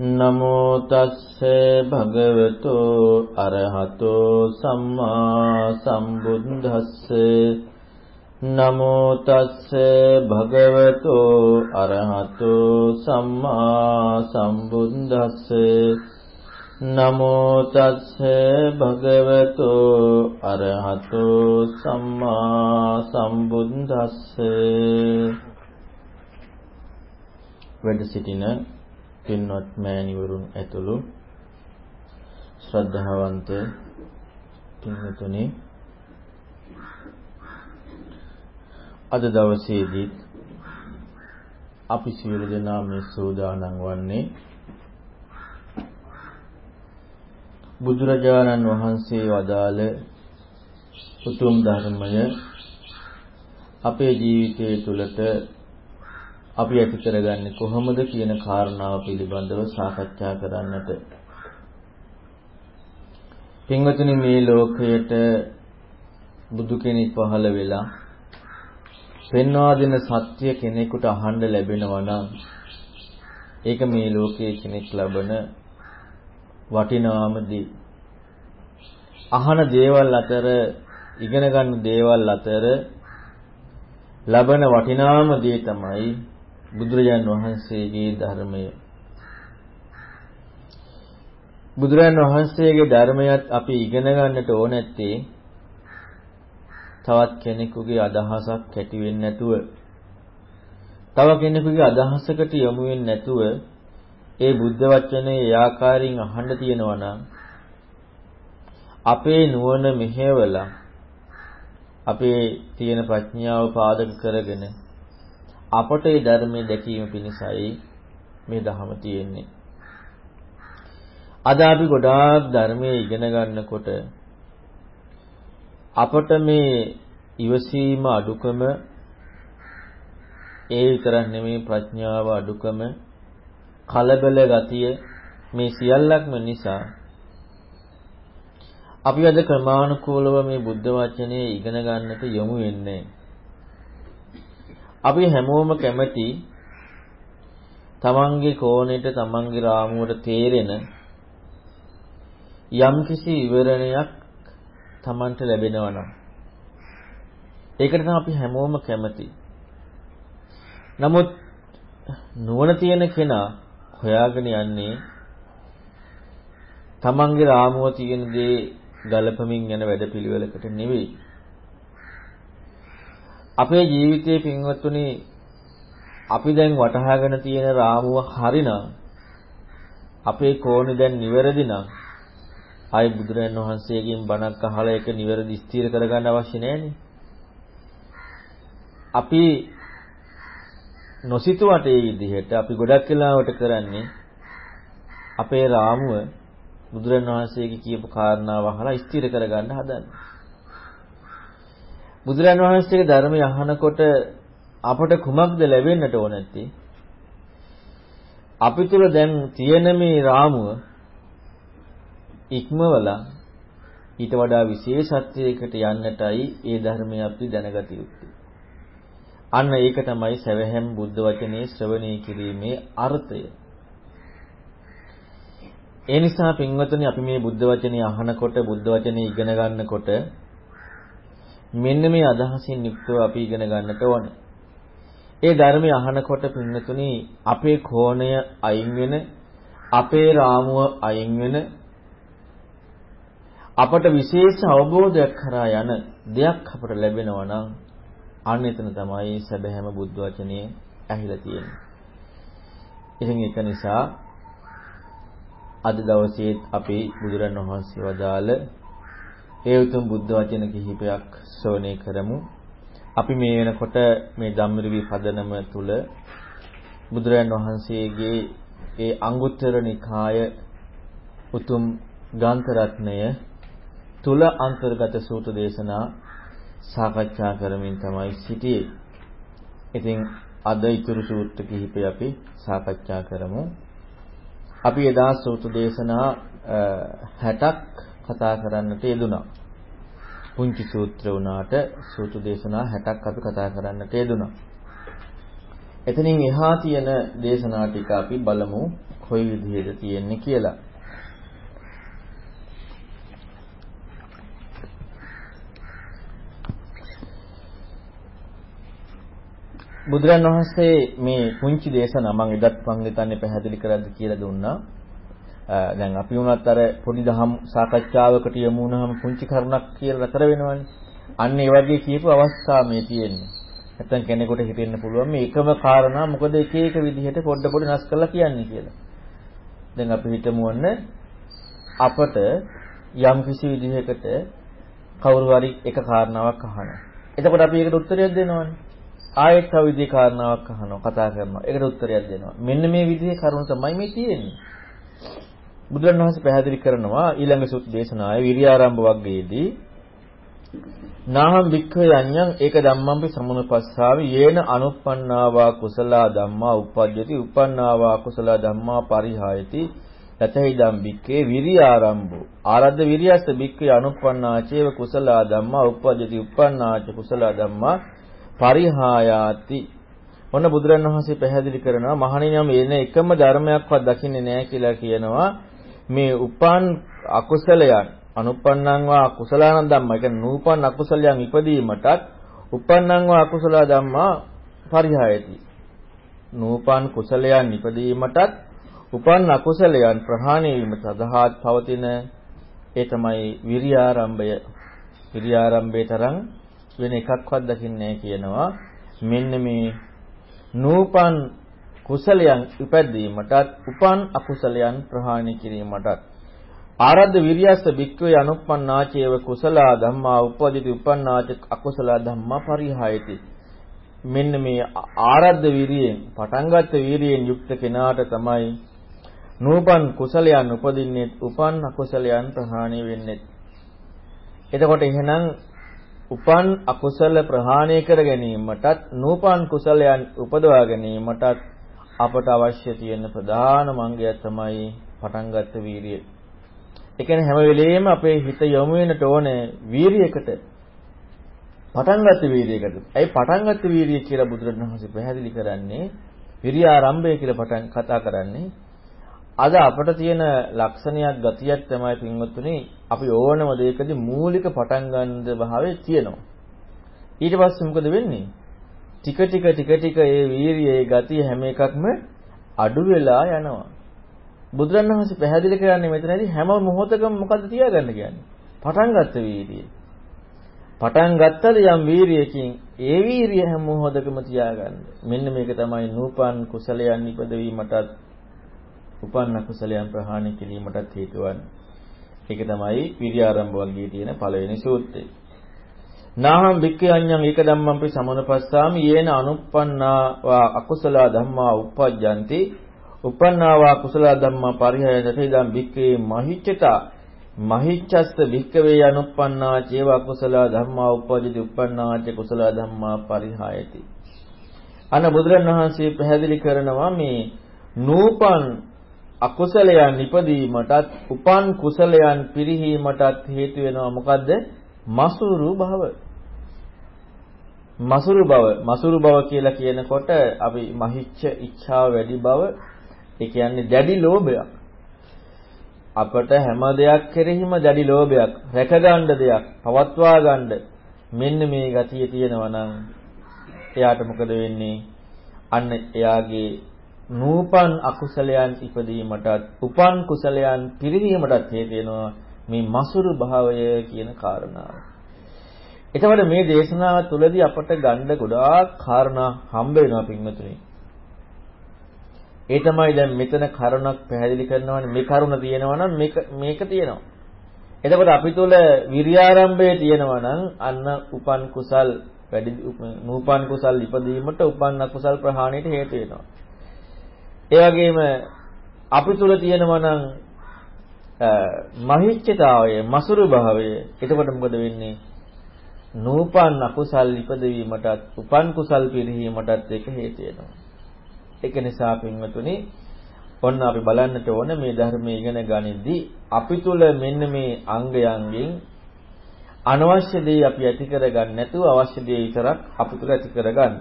නමෝ තස්සේ භගවතු අරහතෝ සම්මා සම්බුද්දස්සේ. නමෝ තස්සේ භගවතු අරහතෝ සම්මා සම්බුද්දස්සේ. නමෝ තස්සේ භගවතු අරහතෝ සම්මා සම්බුද්දස්සේ. වැඩ සිටින පින්වත් මෑණිවරුන් ඇතුළු ශ්‍රද්ධාවන්ත පින්වතුනි අද දවසේදී අපි සියලු දෙනා මේ සූදානම් වන්නේ බුදුරජාණන් වහන්සේ වදාළ උතුම් ධර්මය අපේ ජීවිතය තුළට අපි ඇති කරගන්නේ කොහොමද කියන කාරණාව පිළිබඳව සාකච්ඡා කරන්නට. පින්වතුනි මේ ලෝකයට බුදු කෙනෙක් පහළ වෙලා පෙන්වා දෙන සත්‍ය කෙනෙකුට අහන්න ලැබෙනවා නම් ඒක මේ ලෝකයේ කෙනෙක් ලබන වටිනාම දේ. අහන දේවල් අතර ඉගෙන ගන්න දේවල් අතර ලබන වටිනාම දේ තමයි බුදුරජාන් වහන්සේගේ ධර්මය. බුදුරජාන් වහන්සේගේ ධර්මයත් අපි ඉගෙන ගන්නට ඕන නැත්තේ තවත් කෙනෙකුගේ අදහසක් කැටි වෙන්නේ නැතුව. තව කෙනෙකුගේ අදහසකට යොමු වෙන්නේ නැතුව ඒ බුද්ධ වචනේ ඒ ආකාරයෙන් අහන්න තියෙනවා නම් අපේ නුවණ මෙහෙवला අපේ තියෙන ප්‍රඥාව පාදක කරගෙන අපට ඒ ධර්මයේ දැකීම පිණිසයි මේ ධහම තියෙන්නේ. අද අපි ගොඩාක් ධර්මයේ ඉගෙන ගන්නකොට අපට මේ ඉවසීම අඩුකම ඒ විතරක් නෙමෙයි ප්‍රඥාව අඩුකම කලබල ගතිය මේ සියල්ලක්ම නිසා අපි අද ක්‍රමානුකූලව මේ බුද්ධ වචනේ ඉගෙන ගන්නට යොමු වෙන්නේ අපි හැමෝම කැමති තමන්ගේ කෝණයට තමන්ගේ රාමුවට තේරෙන යම්කිසි විවරණයක් තමන්ට ලැබෙනවා නම් ඒකට තමයි අපි හැමෝම කැමති. නමුත් නුවණ තියෙන කෙනා හොයාගෙන යන්නේ තමන්ගේ රාමුව තියෙන දේ ගලපමින් යන වැඩපිළිවෙලකට නෙවෙයි. අපේ ජීවිතයේ පින්වත්තුනි අපි දැන් වටහාගෙන තියෙන රාමුව හරිනම් අපේ කෝණේ දැන් නිවැරදි නම් ආයි බුදුරජාණන් වහන්සේගෙන් බණක් අහලා ඒක නිවැරදි ස්ථිර කරගන්න අවශ්‍ය නැහැනේ. අපි නොසිතුවට ඒ විදිහට අපි ගොඩක් වෙලාවට කරන්නේ අපේ රාමුව බුදුරජාණන් වහන්සේගේ කියපු කාරණාව අහලා ස්ථිර කරගන්න හදන්නේ. බුදුරන් වහන්සේගේ ධර්මය අහනකොට අපට කුමක්ද ලැබෙන්නට ඕන නැත්තේ? අපි තුල දැන් තියෙන මේ රාමුව ඉක්මවලා ඊට වඩා විශේෂත්වයකට යන්නටයි ඒ ධර්මය අපි දැනගත යුත්තේ. අන්න ඒක තමයි සවැහැම් බුද්ධ වචනේ ශ්‍රවණය කිරීමේ අර්ථය. ඒ නිසා පින්වතුනි අපි මේ බුද්ධ වචනේ අහනකොට බුද්ධ වචනේ ඉගෙන ගන්නකොට මෙන්න මේ අදහසින් යුක්තව අපි ඉගෙන ගන්නට ඕනේ. ඒ ධර්මය අහනකොට පින්නතුනි අපේ කෝණය අයින් වෙන අපේ රාමුව අයින් වෙන අපට විශේෂ අවබෝධයක් කරා යන දෙයක් අපට ලැබෙනවා නම් අන්න එතන තමයි සැබෑම බුද්ධ වචනේ ඇහිලා තියෙන්නේ. ඉතින් ඒක නිසා අද දවසේ අපි බුදුරන් වහන්සේ වදාළ ඒ උතුම් බුද්ධ වචන කිහිපයක් ශ්‍රවණය කරමු. අපි මේ වෙනකොට මේ ධම්මරිවි පදනම තුල බුදුරයන් වහන්සේගේ ඒ අංගුත්තර නිකාය උතුම් ගාන්ත රත්නය තුල අන්තර්ගත සූත්‍ර දේශනා සාකච්ඡා කරමින් තමයි සිටියේ. ඉතින් අද ඊතුරු සූත්‍ර කිහිපය අපි සාකච්ඡා කරමු. අපි එදා සූත්‍ර දේශනා 60ක් කතා කරන්නට යෙදුනා. පුංචි සූත්‍ර වුණාට සූත්‍ර දේශනා 60ක් අපි කතා කරන්නට යෙදුනා. එතනින් එහා තියෙන දේශනා ටික අපි බලමු කොයි විදිහද තියෙන්නේ කියලා. බුදුරන් වහන්සේ මේ පුංචි දේශනා මම එදත් මම හිතන්නේ පැහැදිලි කරද්දි කියලා දුන්නා. දැන් අපි වුණත් අර පොඩි දහම් සාකච්ඡාවකට යමු වුණාම පුංචි කරුණක් කියලා නතර වෙනවනේ. අන්න ඒ වගේ කියපු අවස්ථා මේ තියෙන්නේ. නැත්නම් කෙනෙකුට හිතෙන්න පුළුවන් මේ එකම කාරණා මොකද එක එක විදිහට පොඩ පොඩ නැස් කරලා කියන්නේ කියලා. දැන් අපි හිතමු වන්න අපට යම් කිසි විදිහකට කවුරු හරි එක කාරණාවක් අහනවා. එතකොට අපි ඒකට උත්තරයක් දෙනවනේ. ආයෙත් තව විදිහේ කාරණාවක් අහනවා කතා කරනවා. ඒකට උත්තරයක් දෙනවා. මෙන්න මේ විදිහේ කරුණු තමයි මේ තියෙන්නේ. බුදුරණවහන්සේ පැහැදිලි කරනවා ඊළඟ සුත් දේශනාවේ විරියාරම්භ වග්ගයේදී නාහම් වික්ඛය යඤ්ඤං ඒක ධම්මම්පි සමුනුපස්සාවි යේන අනුප්පන්නාවා කුසලා ධම්මා uppajjati uppannāvā කුසලා ධම්මා පරිහායති. යතහිදම් වික්ඛේ විරියාරම්භෝ. ආරද්ධ විරියස්ස වික්ඛේ අනුප්පන්නාචේව කුසලා ධම්මා uppajjati uppannāච කුසලා ධම්මා පරිහායාති. ඔන්න බුදුරණවහන්සේ පැහැදිලි කරනවා මහණෙනියම එන එකම ධර්මයක්වත් දකින්නේ නැහැ කියලා කියනවා. මේ උපන් අකුසලයන් අනුප්පන්නං වා අකුසලානං ධම්මා. ඒ කියන්නේ නූපන් අකුසලයන් ඉපදීමටත් උපන්නං වා අකුසල ධම්මා පරිහායති. නූපන් කුසලයන් ඉපදීමටත් උපන් අකුසලයන් ප්‍රහාණය වීම සඳහාත් පවතින ඒ තමයි විරියාරම්භය. විරියාරම්භේ තරම් වෙන එකක්වත් දකින්නේ කියනවා. මෙන්න මේ නූපන් කුසලයන් ඉපැද්දීමටත් උපන් අකුසලයන් ප්‍රහාණය කිරීමටත්. ආරද්ධ විරියස්ස භික්ඛවේ අනුප්පන්නාචේව කුසලා ධම්මා උපදිති උපන්නාච අකුසලා ධම්මා පරිහායති. මෙන්න මේ ආරද්ධ විරියෙන් පටන්ගත් විරියෙන් යුක්ත කෙනාට තමයි නූපන් කුසලයන් උපදින්නේ උපන් අකුසලයන් ප්‍රහාණය වෙන්නේ. එතකොට එහෙනම් උපන් අකුසල ප්‍රහාණය කර ගැනීමටත් නූපන් කුසලයන් උපදවා ගැනීමටත් අපට අවශ්‍ය තියෙන ප්‍රධාන මංගය තමයි පටන්ගත් වීරිය ඒ කියන්නේ හැම වෙලෙම අපේ හිත යොමු වෙන්නට ඕනේ වීරියකට. පටන් ගත්ත වීරියකට. ඇයි පටන් ගත්ත වීරිය කියලා බුදුරජාණන්සේ පැහැදිලි කරන්නේ විරිය ආරම්භය කියලා පටන් කතා කරන්නේ. අද අපට තියෙන ලක්ෂණයක් ගතියක් තමයි පින්වත්තුනි අපි ඕනම දෙයකදී මූලික පටන් ගන්න භාවයේ තියෙනවා. ඊට පස්සේ මොකද වෙන්නේ? ටික ටික ටික ටික ඒ වීරියේ ගතිය හැම එකක්ම අඩු වෙලා යනවා. බුදුරණවහන්සේ පැහැදිලි කරන්නේ මෙතනදී හැම මොහොතකම මොකද්ද තියාගන්න කියන්නේ? පටන් ගත්ත වීර්යය. පටන් ගත්තද යම් වීර්යයකින් ඒ වීර්යය හැම මොහොතකම තියාගන්න. මෙන්න මේක තමයි නූපන් කුසලයන් ඉපදවීමටත් උපන්න කුසලයන් ප්‍රහාණය කිරීමටත් හේතු වන්නේ. ඒක තමයි විරිය ආරම්භ වර්ගයේ තියෙන පළවෙනි සූත්‍රය. නාහම් වික්ඛයන්යන් ඒක ධම්මම්පි සමනපස්සාමි යේන අනුප්පන්නා අකුසල ධම්මා uppajjanti උපන්නාවා කුසල ධම්මා පරිහයනට ඉදම් වික්කේ මහිච්ඡතා මහිච්ඡස්ත වික්කවේ අනුප්පන්නා චේව කුසල ධම්මා උපජ්ජති උප්පන්නාච කුසල ධම්මා පරිහායති. අන බුදුරණවහන්සේ පැහැදිලි කරනවා මේ නූපන් අකුසලයන් නිපදීමටත් උපන් කුසලයන් පිරිහීමටත් හේතු වෙනවා. මොකද්ද? මසුරු භව මසුරු බව. මසුරු බව කියලා කියනකොට අපි මහිච්ඡ ඉච්ඡාව වැඩි බව. ඒ කියන්නේ දැඩි ලෝභයක්. අපට හැම දෙයක් කෙරෙහිම දැඩි ලෝභයක්, රැකගන්න දෙයක්, පවත්වා ගන්න. මෙන්න මේ ගතිය තියෙනවා නම් එයාට මොකද වෙන්නේ? අන්න එයාගේ නූපන් අකුසලයන් ඉපදීමටත් උපන් කුසලයන් පිරිහීමටත් හේතු වෙනවා. මේ මසුරු භාවය කියන කාරණාව. එතකොට මේ දේශනාව තුළදී අපට ගන්න ගොඩාක් කාරණා හම්බ වෙනවා පින්වතුනි. ඒ තමයි දැන් මෙතන කරුණක් පැහැදිලි කරනවානේ මේ කරුණ තියෙනවා නම් මේක මේක තියෙනවා. එතකොට අපි තුල විරියාරම්භය තියෙනවා නම් අන්න උපන් කුසල් වැඩි නූපන් කුසල් ඉපදීමට උපන් අකුසල් ප්‍රහාණයට හේතු වෙනවා. ඒ වගේම අපි තුල තියෙනවා නම් මහිච්ඡතාවය, මසුරු භාවය. එතකොට මොකද වෙන්නේ? නූපන් අකුසල් ඉපදවීමටත් උපන් කුසල් පිරිහීමටත් ඒක හේතු වෙනවා. ඒක නිසා පින්වතුනි ඔන්න අපි බලන්නට ඕන මේ ධර්මයේ ඉගෙන ගනිද්දී අපි තුල මෙන්න මේ අංගයන්ගෙන් අනවශ්‍ය දේ අපි ඇති කරගන්න නැතුව අවශ්‍ය දේ විතරක් අපි තුල ඇති කරගන්න.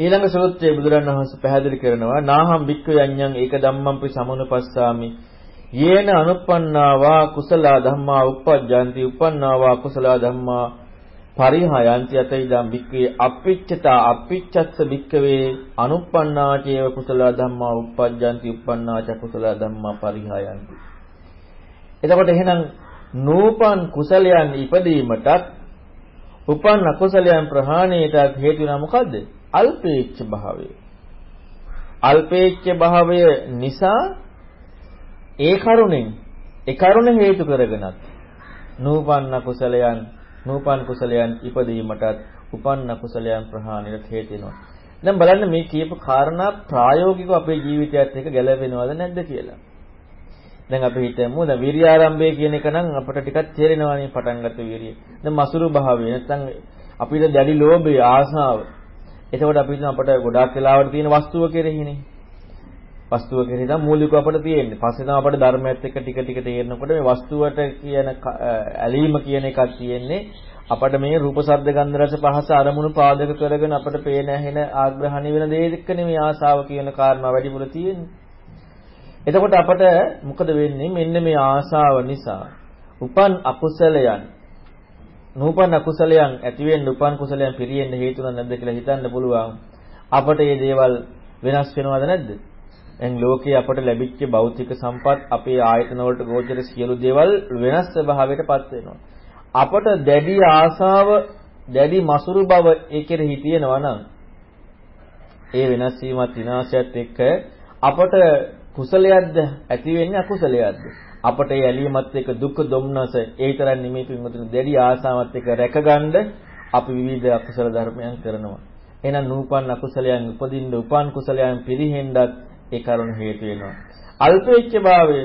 ඊළඟ සූත්‍රයේ බුදුරණවහන්සේ පැහැදිලි කරනවා නාහම් බික්ක යඤ්ඤං ඒක ධම්මම්පි සමනුපස්සාමි යේන අනුප්පන්නාවා කුසල ධම්මා uppajjanti uppannāvā කුසල ධම්මා පරිහායන්ති යත ඉදම් බික්කවේ අප්පිච්චතා අප්පිච්චස්ස බික්කවේ අනුප්පන්නාචේව කුසල ධම්මා uppajjanti uppannāච කුසල ධම්මා පරිහායන්ති. එතකොට එහෙනම් නූපන් කුසලයන් ඉපදීමටත් උපන් අකුසලයන් ප්‍රහාණයටත් හේතු වෙනා මොකද්ද? අල්පේච්ඡ භාවය. අල්පේච්ඡ භාවය නිසා ඒ කරුණෙන් ඒ කරුණ හේතු කරගෙනත් නූපන්න කුසලයන් නූපන් කුසලයන් ඉපදීමටත් උපන්න කුසලයන් ප්‍රහාණයට හේතු වෙනවා. දැන් බලන්න මේ කියපු කාරණා ප්‍රායෝගිකව අපේ ජීවිතයත් එක්ක ගැලපෙනවද නැද්ද කියලා. දැන් අපි හිතමු දැන් විරියාරම්භය කියන එක නම් අපිට ටිකක් තේරෙනවානේ පටන් ගත්ත විරිය. දැන් මසුරු භාවය නැත්නම් අපිට දැඩි ලෝභය ආසාව. එතකොට අපි හිතන අපට ගොඩාක් වෙලාවට තියෙන වස්තුව කෙරෙහිනේ. වස්තුව කෙරෙහි තමයි මූලිකව අපට තියෙන්නේ. පස්සේ තමයි අපට ධර්මයත් එක්ක ටික ටික තේරෙනකොට මේ වස්තුවට කියන ඇලීම කියන එකක් තියෙන්නේ. අපට මේ රූප ශබ්ද ගන්ධ රස පහස අරමුණු පාදක කරගෙන අපට පේන ඇහෙන ආග්‍රහණි වෙන දේ එක්කනේ මේ ආසාව කියන කාරණා වැඩිපුර තියෙන්නේ. එතකොට අපට මොකද වෙන්නේ? මෙන්න මේ ආසාව නිසා උපන් අකුසලයන් නූපන් අකුසලයන් ඇති වෙන්න උපන් කුසලයන් පිරියෙන්න හේතු නැද්ද කියලා හිතන්න පුළුවන්. අපට මේ දේවල් වෙනස් වෙනවද නැද්ද? දැන් ලෝකේ අපට ලැබිච්ච භෞතික සම්පත් අපේ ආයතන වලට ගෝචර සියලු දේවල් වෙනස් ස්වභාවයකටපත් වෙනවා. අපට දැඩි ආසාව, දැඩි මසුරු බව ඒකෙරෙහි තියෙනවා නම් ඒ වෙනස් වීමත් විනාශයත් එක්ක අපට කුසලයක්ද ඇති වෙන්නේ අකුසලයක්ද? අපට ඒ ඇලීමත් එක්ක දුක් දුම්නස ඒ තරම් නිමේ පින්වතුනි දැඩි ආසාවත් එක්ක රැකගන්න අපි විවිධ අකුසල ධර්මයන් කරනවා. එහෙනම් නූපන් අකුසලයන් උපදින්න උපන් කුසලයන් පිරිහෙන්නත් ඒ කරුණ හේතු වෙනවා. අල්පේච්ඡ භාවය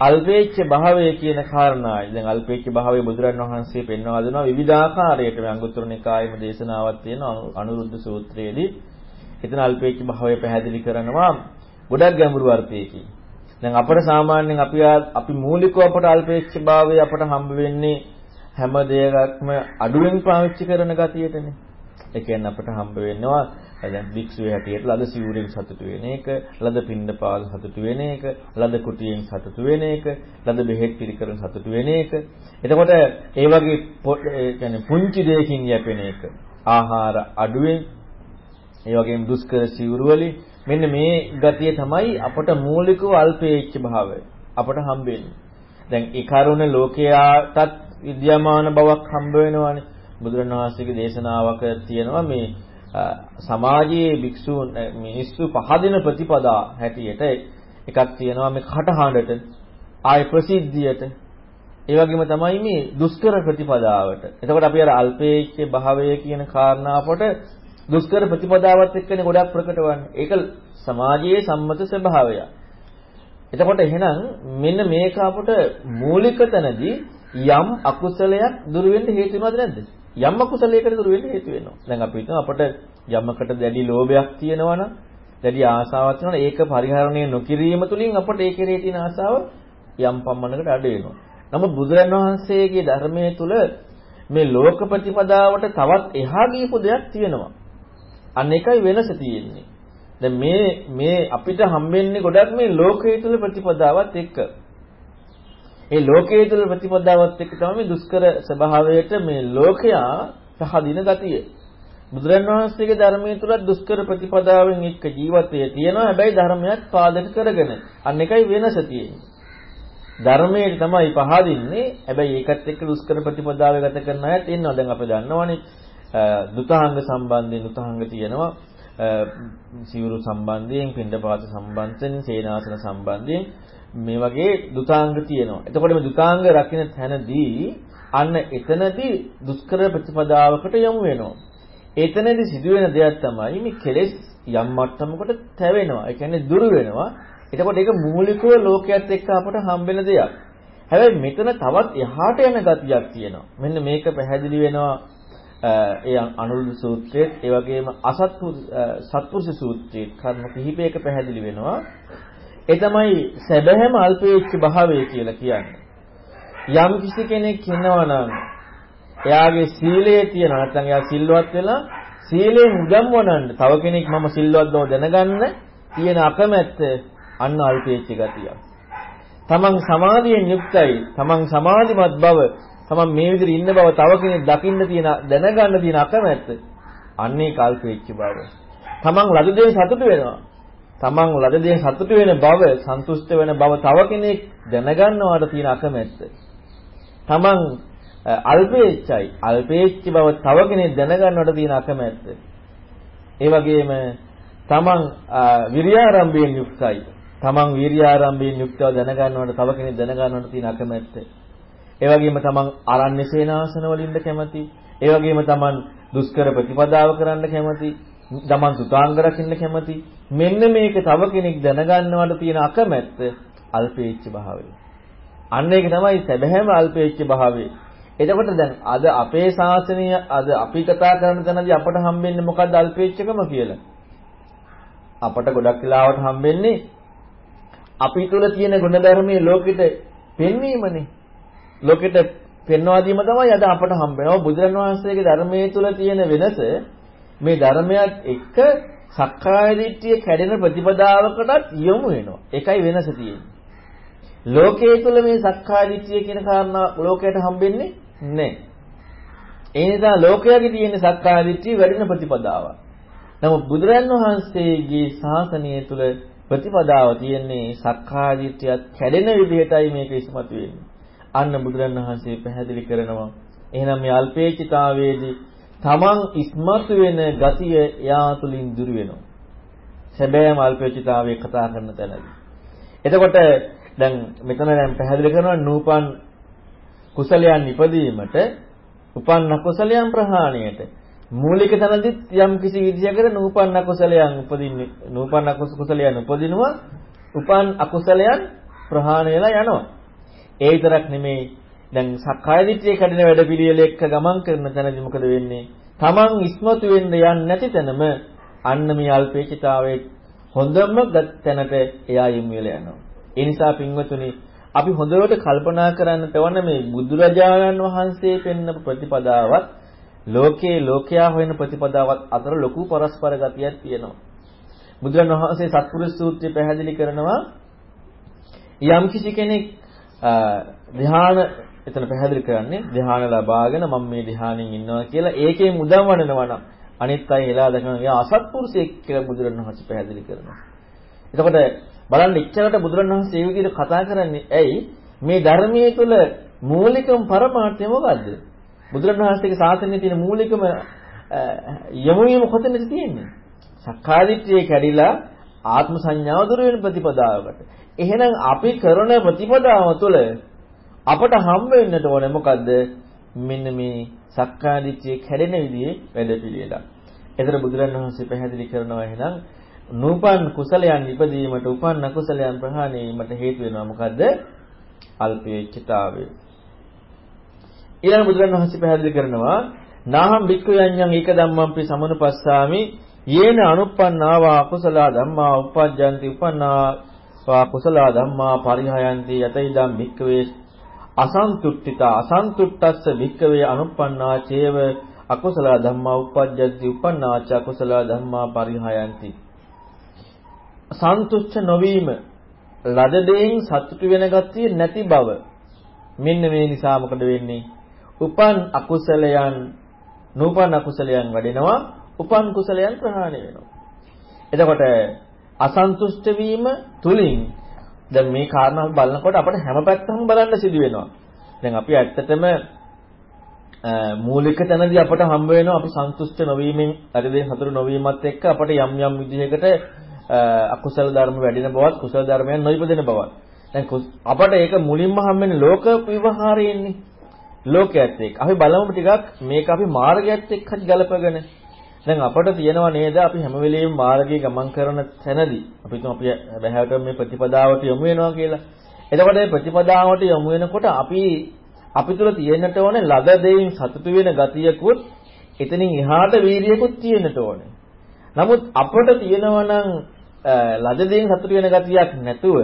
අල්පේච්ඡ භාවය කියන කාරණායි. දැන් අල්පේච්ඡ භාවය බුදුරන් වහන්සේ පෙන්වා දෙනවා විවිධාකාරයට මේ අංගුත්තර නිකායෙම දේශනාවක් තියෙනවා අනුරුද්ධ සූත්‍රයේදී. එතන අල්පේච්ඡ භාවය පැහැදිලි කරනවා ගොඩක් ගැඹුරු අර්ථයකින්. දැන් අපට සාමාන්‍යයෙන් අපි අපි මූලිකව අපට අල්පේච්ඡ භාවය අපට හම්බ වෙන්නේ හැම දෙයක්ම අඩුවෙන් පාවිච්චි කරන ගතියටනේ. ඒ කියන්නේ අපට හම්බ වෙනවා දැන් භික්ෂුවේ හැටියට ලද සිවුරෙන් සතුටු වෙන එක, ලද පින්ඩපාත සතුටු වෙන එක, ලද කුටියෙන් සතුටු වෙන එක, ලද බෙහෙත් පිළිකරන සතුටු වෙන එක. එතකොට ඒ වගේ කියන්නේ පුංචි දෙයකින් යැපෙන එක. ආහාර අඩුවෙන් ඒ වගේම දුෂ්කර සිවුරු වලින් මෙන්න මේ ගතිය තමයි අපට මූලිකව අල්පේච්ඡ භාවය අපට හම්බෙන්නේ. දැන් ඒ කරුණ ලෝකයාටත් විද්‍යාමාන බවක් හම්බ වෙනවානේ. බුදුරණවහන්සේගේ දේශනාවක තියෙනවා මේ සමාජයේ භික්ෂූන් මිනිස්සු පහදින ප්‍රතිපදා හැටියට එකක් තියෙනවා මේ කටහඬට ආය ප්‍රසිද්ධියට ඒ වගේම තමයි මේ දුෂ්කර ප්‍රතිපදාවට. එතකොට අපි අර අල්පේච්ඡ භාවය කියන කාරණාවට දුෂ්කර ප්‍රතිපදාවත් එක්කනේ ගොඩක් ප්‍රකට වන්නේ. ඒක සමාජයේ සම්මත ස්වභාවය. එතකොට එහෙනම් මෙන්න මේක අපට මූලික තැනදී යම් අකුසලයක් දුරු වෙන්න හේතු වෙනවද නැද්ද? යම් අකුසලයකට දුරු වෙන්න හේතු වෙනවා. දැන් අපි හිතමු අපට යමකට දැඩි ලෝභයක් තියෙනවනම් දැඩි ආසාවක් තියෙනවනම් ඒක පරිහරණය නොකිරීම තුලින් අපට ඒ කෙරේ තියෙන ආසාව යම් පමණකට අඩු වෙනවා. නමුත් බුදුරන් වහන්සේගේ ධර්මයේ තුල මේ ලෝක ප්‍රතිපදාවට තවත් එහා ගියපු දෙයක් තියෙනවා. අන්න එකයි වෙනස තියෙන්නේ. දැන් මේ මේ අපිට හම්බෙන්නේ ගොඩක් මේ ලෝකයේ තුල ප්‍රතිපදාවත් එක්ක. ඒ ලෝකයේ තුල ප්‍රතිපදාවත් එක්ක තමයි දුෂ්කර ස්වභාවයට මේ ලෝකයා පහදින ගතිය. බුදුරන් වහන්සේගේ ධර්මයේ තුලත් දුෂ්කර ප්‍රතිපදාවෙන් එක්ක ජීවිතයේ තියෙනවා. හැබැයි ධර්මයක් පාදක කරගෙන. අන්න එකයි වෙනස තියෙන්නේ. ධර්මයේ තමයි පහදින්නේ. හැබැයි ඒකත් එක්ක දුෂ්කර ප්‍රතිපදාව ගත කරන අයත් ඉන්නවා. දැන් අපි දන්නවනේ දුතාංග සම්බන්ධයෙන් දුතාංග තියෙනවා. සිවුරු සම්බන්ධයෙන්, පින්ඩපාත සම්බන්ධයෙන්, සේනාසන සම්බන්ධයෙන් මේ වගේ දුතාංග තියෙනවා. එතකොට මේ දුතාංග රකින්න තැනදී අන්න එතනදී දුෂ්කර ප්‍රතිපදාවකට යමු වෙනවා. එතනදී සිදුවෙන දෙයක් තමයි මේ කෙලෙස් යම් මට්ටමකට තැවෙනවා. ඒ කියන්නේ දුරු වෙනවා. එතකොට ඒක මූලිකව ලෝකයේත් එක්ක අපට හම්බෙන දෙයක්. හැබැයි මෙතන තවත් එහාට යන ගතියක් තියෙනවා. මෙන්න මේක පැහැදිලි වෙනවා ඒ අනුරුද්ධ සූත්‍රයේ ඒ වගේම අසත්පු සත්පුරුෂ සූත්‍රයේ කර්ම කිහිපයක පැහැදිලි වෙනවා. ඒ තමයි සැබෑම අල්පේච්ඡ භාවය කියලා කියන්නේ. යම් කිසි කෙනෙක් ඉන්නවා නම් එයාගේ සීලයේ තියෙන නැත්නම් එයා සිල්වත් වෙලා සීලෙන් උදම්වනන්න තව කෙනෙක් මම සිල්වත් බව දැනගන්න තියෙන අකමැත්ත අන්න අල්පේච්ච ගතියක්. තමන් සමාධියෙන් යුක්තයි. තමන් සමාධිමත් බව, තමන් මේ විදිහට ඉන්න බව තව කෙනෙක් දකින්න තියෙන දැනගන්න තියෙන අකමැත්ත අන්නේ කල්පේච්ච බව. තමන් ලද දේ සතුටු වෙනවා. තමන් ලද දේ සතුටු වෙන බව, සන්තුෂ්ට වෙන බව තව කෙනෙක් දැනගන්නවට තියෙන අකමැත්ත. තමන් අල්පේච්ඡයි. අල්පේච්ඡ බව තව කෙනෙක් දැනගන්නවට තියෙන අකමැත්ත. ඒ වගේම තමන් විරියාරම්භයෙන් යුක්තයි. තමන් වීර්යාරම්භයෙන් යුක්තව දැනගන්නවට තව කෙනෙක් දැනගන්නවට තියෙන අකමැත්ත. ඒ වගේම තමන් ආරණ්‍ය සේනාසන වලින්ද කැමති. ඒ වගේම තමන් දුෂ්කර ප්‍රතිපදාව කරන්න කැමති. තමන් සුතාංග රකින්න කැමති. මෙන්න මේක තව කෙනෙක් දැනගන්නවට තියෙන අකමැත්ත අල්පේච්ඡ භාවය. අන්න ඒක තමයි සැබෑම අල්පේච්ඡ භාවය. එතකොට දැන් අද අපේ ශාසනය අද අපි කතා කරන තැනදී අපට හම්බෙන්නේ මොකද්ද අල්පේච්ඡකම කියලා? අපට ගොඩක් වෙලාවට හම්බෙන්නේ අපි තුල තියෙන ගුණධර්මයේ ලෝකෙට පෙන්වීමනේ. ලෝකෙට පෙන්වා දීම තමයි අද අපට හම්බ වෙනවා. බුදුරන් වහන්සේගේ ධර්මයේ තුල තියෙන වෙනස මේ ධර්මයක් එක්ක සක්කාය දිට්ඨිය කැඩෙන ප්‍රතිපදාවකටත් යොමු වෙනවා. ඒකයි වෙනස තියෙන්නේ. ලෝකයේ තුල මේ සක්කාය දිට්ඨිය කියන කාරණා ලෝකයට හම්බෙන්නේ නැහැ. ඒ නිසා ලෝකයේ තියෙන සක්කාය දිට්ඨිය වැඩෙන ප්‍රතිපදාවක්. නමුත් බුදුරන් වහන්සේගේ ශාසනය තුල ප්‍රතිපදාව තියෙන්නේ සක්කාය දිට්ඨියත් කැඩෙන විදිහටයි මේක ඉස්මතු වෙන්නේ. අන්න බුදුරණවහන්සේ පැහැදිලි කරනවා. එහෙනම් මේ අල්පේචිතාවේදී තමන් ඉස්මතු වෙන ගතිය යා තුලින් දුර වෙනවා. සැබෑම අල්පේචිතාවේ කතා කරන තැනදී. එතකොට දැන් මෙතන දැන් පැහැදිලි කරනවා නූපන් කුසලයන් ඉපදීමට උපන් අකුසලයන් ප්‍රහාණයට මූලික තැනදිත් යම් කිසි විදියකට නූපන් අකුසලයන් උපදින්නේ නූපන් අකුසලයන් උපදිනවා උපන් අකුසලයන් ප්‍රහාණය වෙලා යනවා ඒ විතරක් නෙමෙයි දැන් සක්කාය දිට්ඨිය කඩන වැඩ පිළිවෙල එක්ක ගමන් කරන තැනදී මොකද වෙන්නේ තමන් ඉස්මතු වෙන්න යන්නේ නැති තැනම අන්න මේ අල්පේචිතාවේ හොඳම තැනට එයා යොමු වෙලා යනවා ඒ නිසා පින්වතුනි අපි හොඳට කල්පනා කරන්නට ඕන මේ බුදුරජාණන් වහන්සේ පෙන්න ප්‍රතිපදාවත් ලෝකේ ලෝකයා හොයන ප්‍රතිපදාවත් අතර ලොකු පරස්පර ගතියක් තියෙනවා. බුදුරණවහන්සේ සත්පුරුෂ සූත්‍රය පැහැදිලි කරනවා යම් කිසි කෙනෙක් ධ්‍යාන එතන පැහැදිලි කරන්නේ ධ්‍යාන ලබාගෙන මම මේ ධ්‍යානෙන් ඉන්නවා කියලා ඒකේ මුදම් වඩනවා නම් අනිත් අය එලා දකිනවා එයා අසත්පුරුෂයෙක් කියලා බුදුරණවහන්සේ පැහැදිලි කරනවා. එතකොට බලන්න ඉච්ඡකට බුදුරණවහන්සේ මේ විදිහට කතා කරන්නේ ඇයි මේ ධර්මයේ තුල මූලිකම පරමාර්ථය මොකද්ද? බුදුරණවහන්සේගේ ශාසනයේ තියෙන මූලිකම යොමු වීම කොතනද තියෙන්නේ? සක්කාදිට්ඨිය කැඩිලා ආත්ම සංඥාව දුර වෙන ප්‍රතිපදාවකට. එහෙනම් අපි කරන ප්‍රතිපදාව තුළ අපට හම්බ වෙන්නට ඕනේ මොකද්ද? මෙන්න මේ සක්කාදිට්ඨිය කැඩෙන විදිහේ වැඩපිළිවෙල. එතන බුදුරණවහන්සේ පැහැදිලි කරනවා එහෙනම් නූපන් කුසලයන් ඉපදීමට උපන් අකුසලයන් ප්‍රහාණය වීමට හේතු වෙනවා මොකද්ද? අල්පේච්ඡතාවය. ඊළඟ බුදුරණවහන්සේ පැහැදිලි කරනවා නාහම් භික්ඛුයන්යන් ඒක ධම්මම්පි සමනුපස්සාමි යේන අනුප්පන්නාවා කුසල ධම්මා උපජ්ජಂತಿ උපන්නාවා කුසල ධම්මා පරිහයන්ති යතයිදම් භික්ඛවේ අසන්තුට්ඨිත අසන්තුට්ඨස්ස භික්ඛවේ අනුප්පන්නා චේව අකුසල ධම්මා උපජ්ජಂತಿ උපන්නාච අකුසල ධම්මා පරිහයන්ති. සන්තුෂ්ඨ නොවීම ලද දෙයින් සතුටු වෙන ගතිය නැති බව මෙන්න මේ නිසා මොකද වෙන්නේ? උපන් අකුසලයන් නූපන් අකුසලයන් වැඩෙනවා උපන් කුසලයන් ප්‍රහාණය වෙනවා. එතකොට අසන්තුෂ්ට වීම තුලින් දැන් මේ කාරණා බලනකොට අපිට හැම පැත්තම බලන්න සිදු වෙනවා දැන් අපි ඇත්තටම මූලික තැනදී අපට හම්බ වෙනවා අපි සන්තුෂ්ට නොවීමෙන් අරිදේ හතර නොවීමත් එක්ක අපට යම් යම් විදිහකට අකුසල ධර්ම වැඩෙන බවත් කුසල ධර්මයන් නොයිපදෙන බවත් දැන් අපට ඒක මුලින්ම හම්බෙන්නේ ලෝක විවහාරයෙන්නේ ලෝකයේත් එක්ක. අපි බලමු ටිකක් මේක අපි මාර්ගයත් එක්ක ගලපගෙන. දැන් අපට තියෙනව නේද අපි හැම වෙලෙම මාර්ගයේ ගමන් කරන තැනදී අපි තුම අපි බහැවට මේ ප්‍රතිපදාවට යොමු වෙනවා කියලා. එතකොට මේ ප්‍රතිපදාවට යොමු වෙනකොට අපි අපි තුල තියෙන්නට ඕනේ ලද දෙයින් සතුටු වෙන ගතියකුත් එතනින් එහාට වීර්යයකුත් තියෙන්නට ඕනේ. නමුත් අපට තියෙනවා නම් ලද දෙයින් සතුටු වෙන ගතියක් නැතුව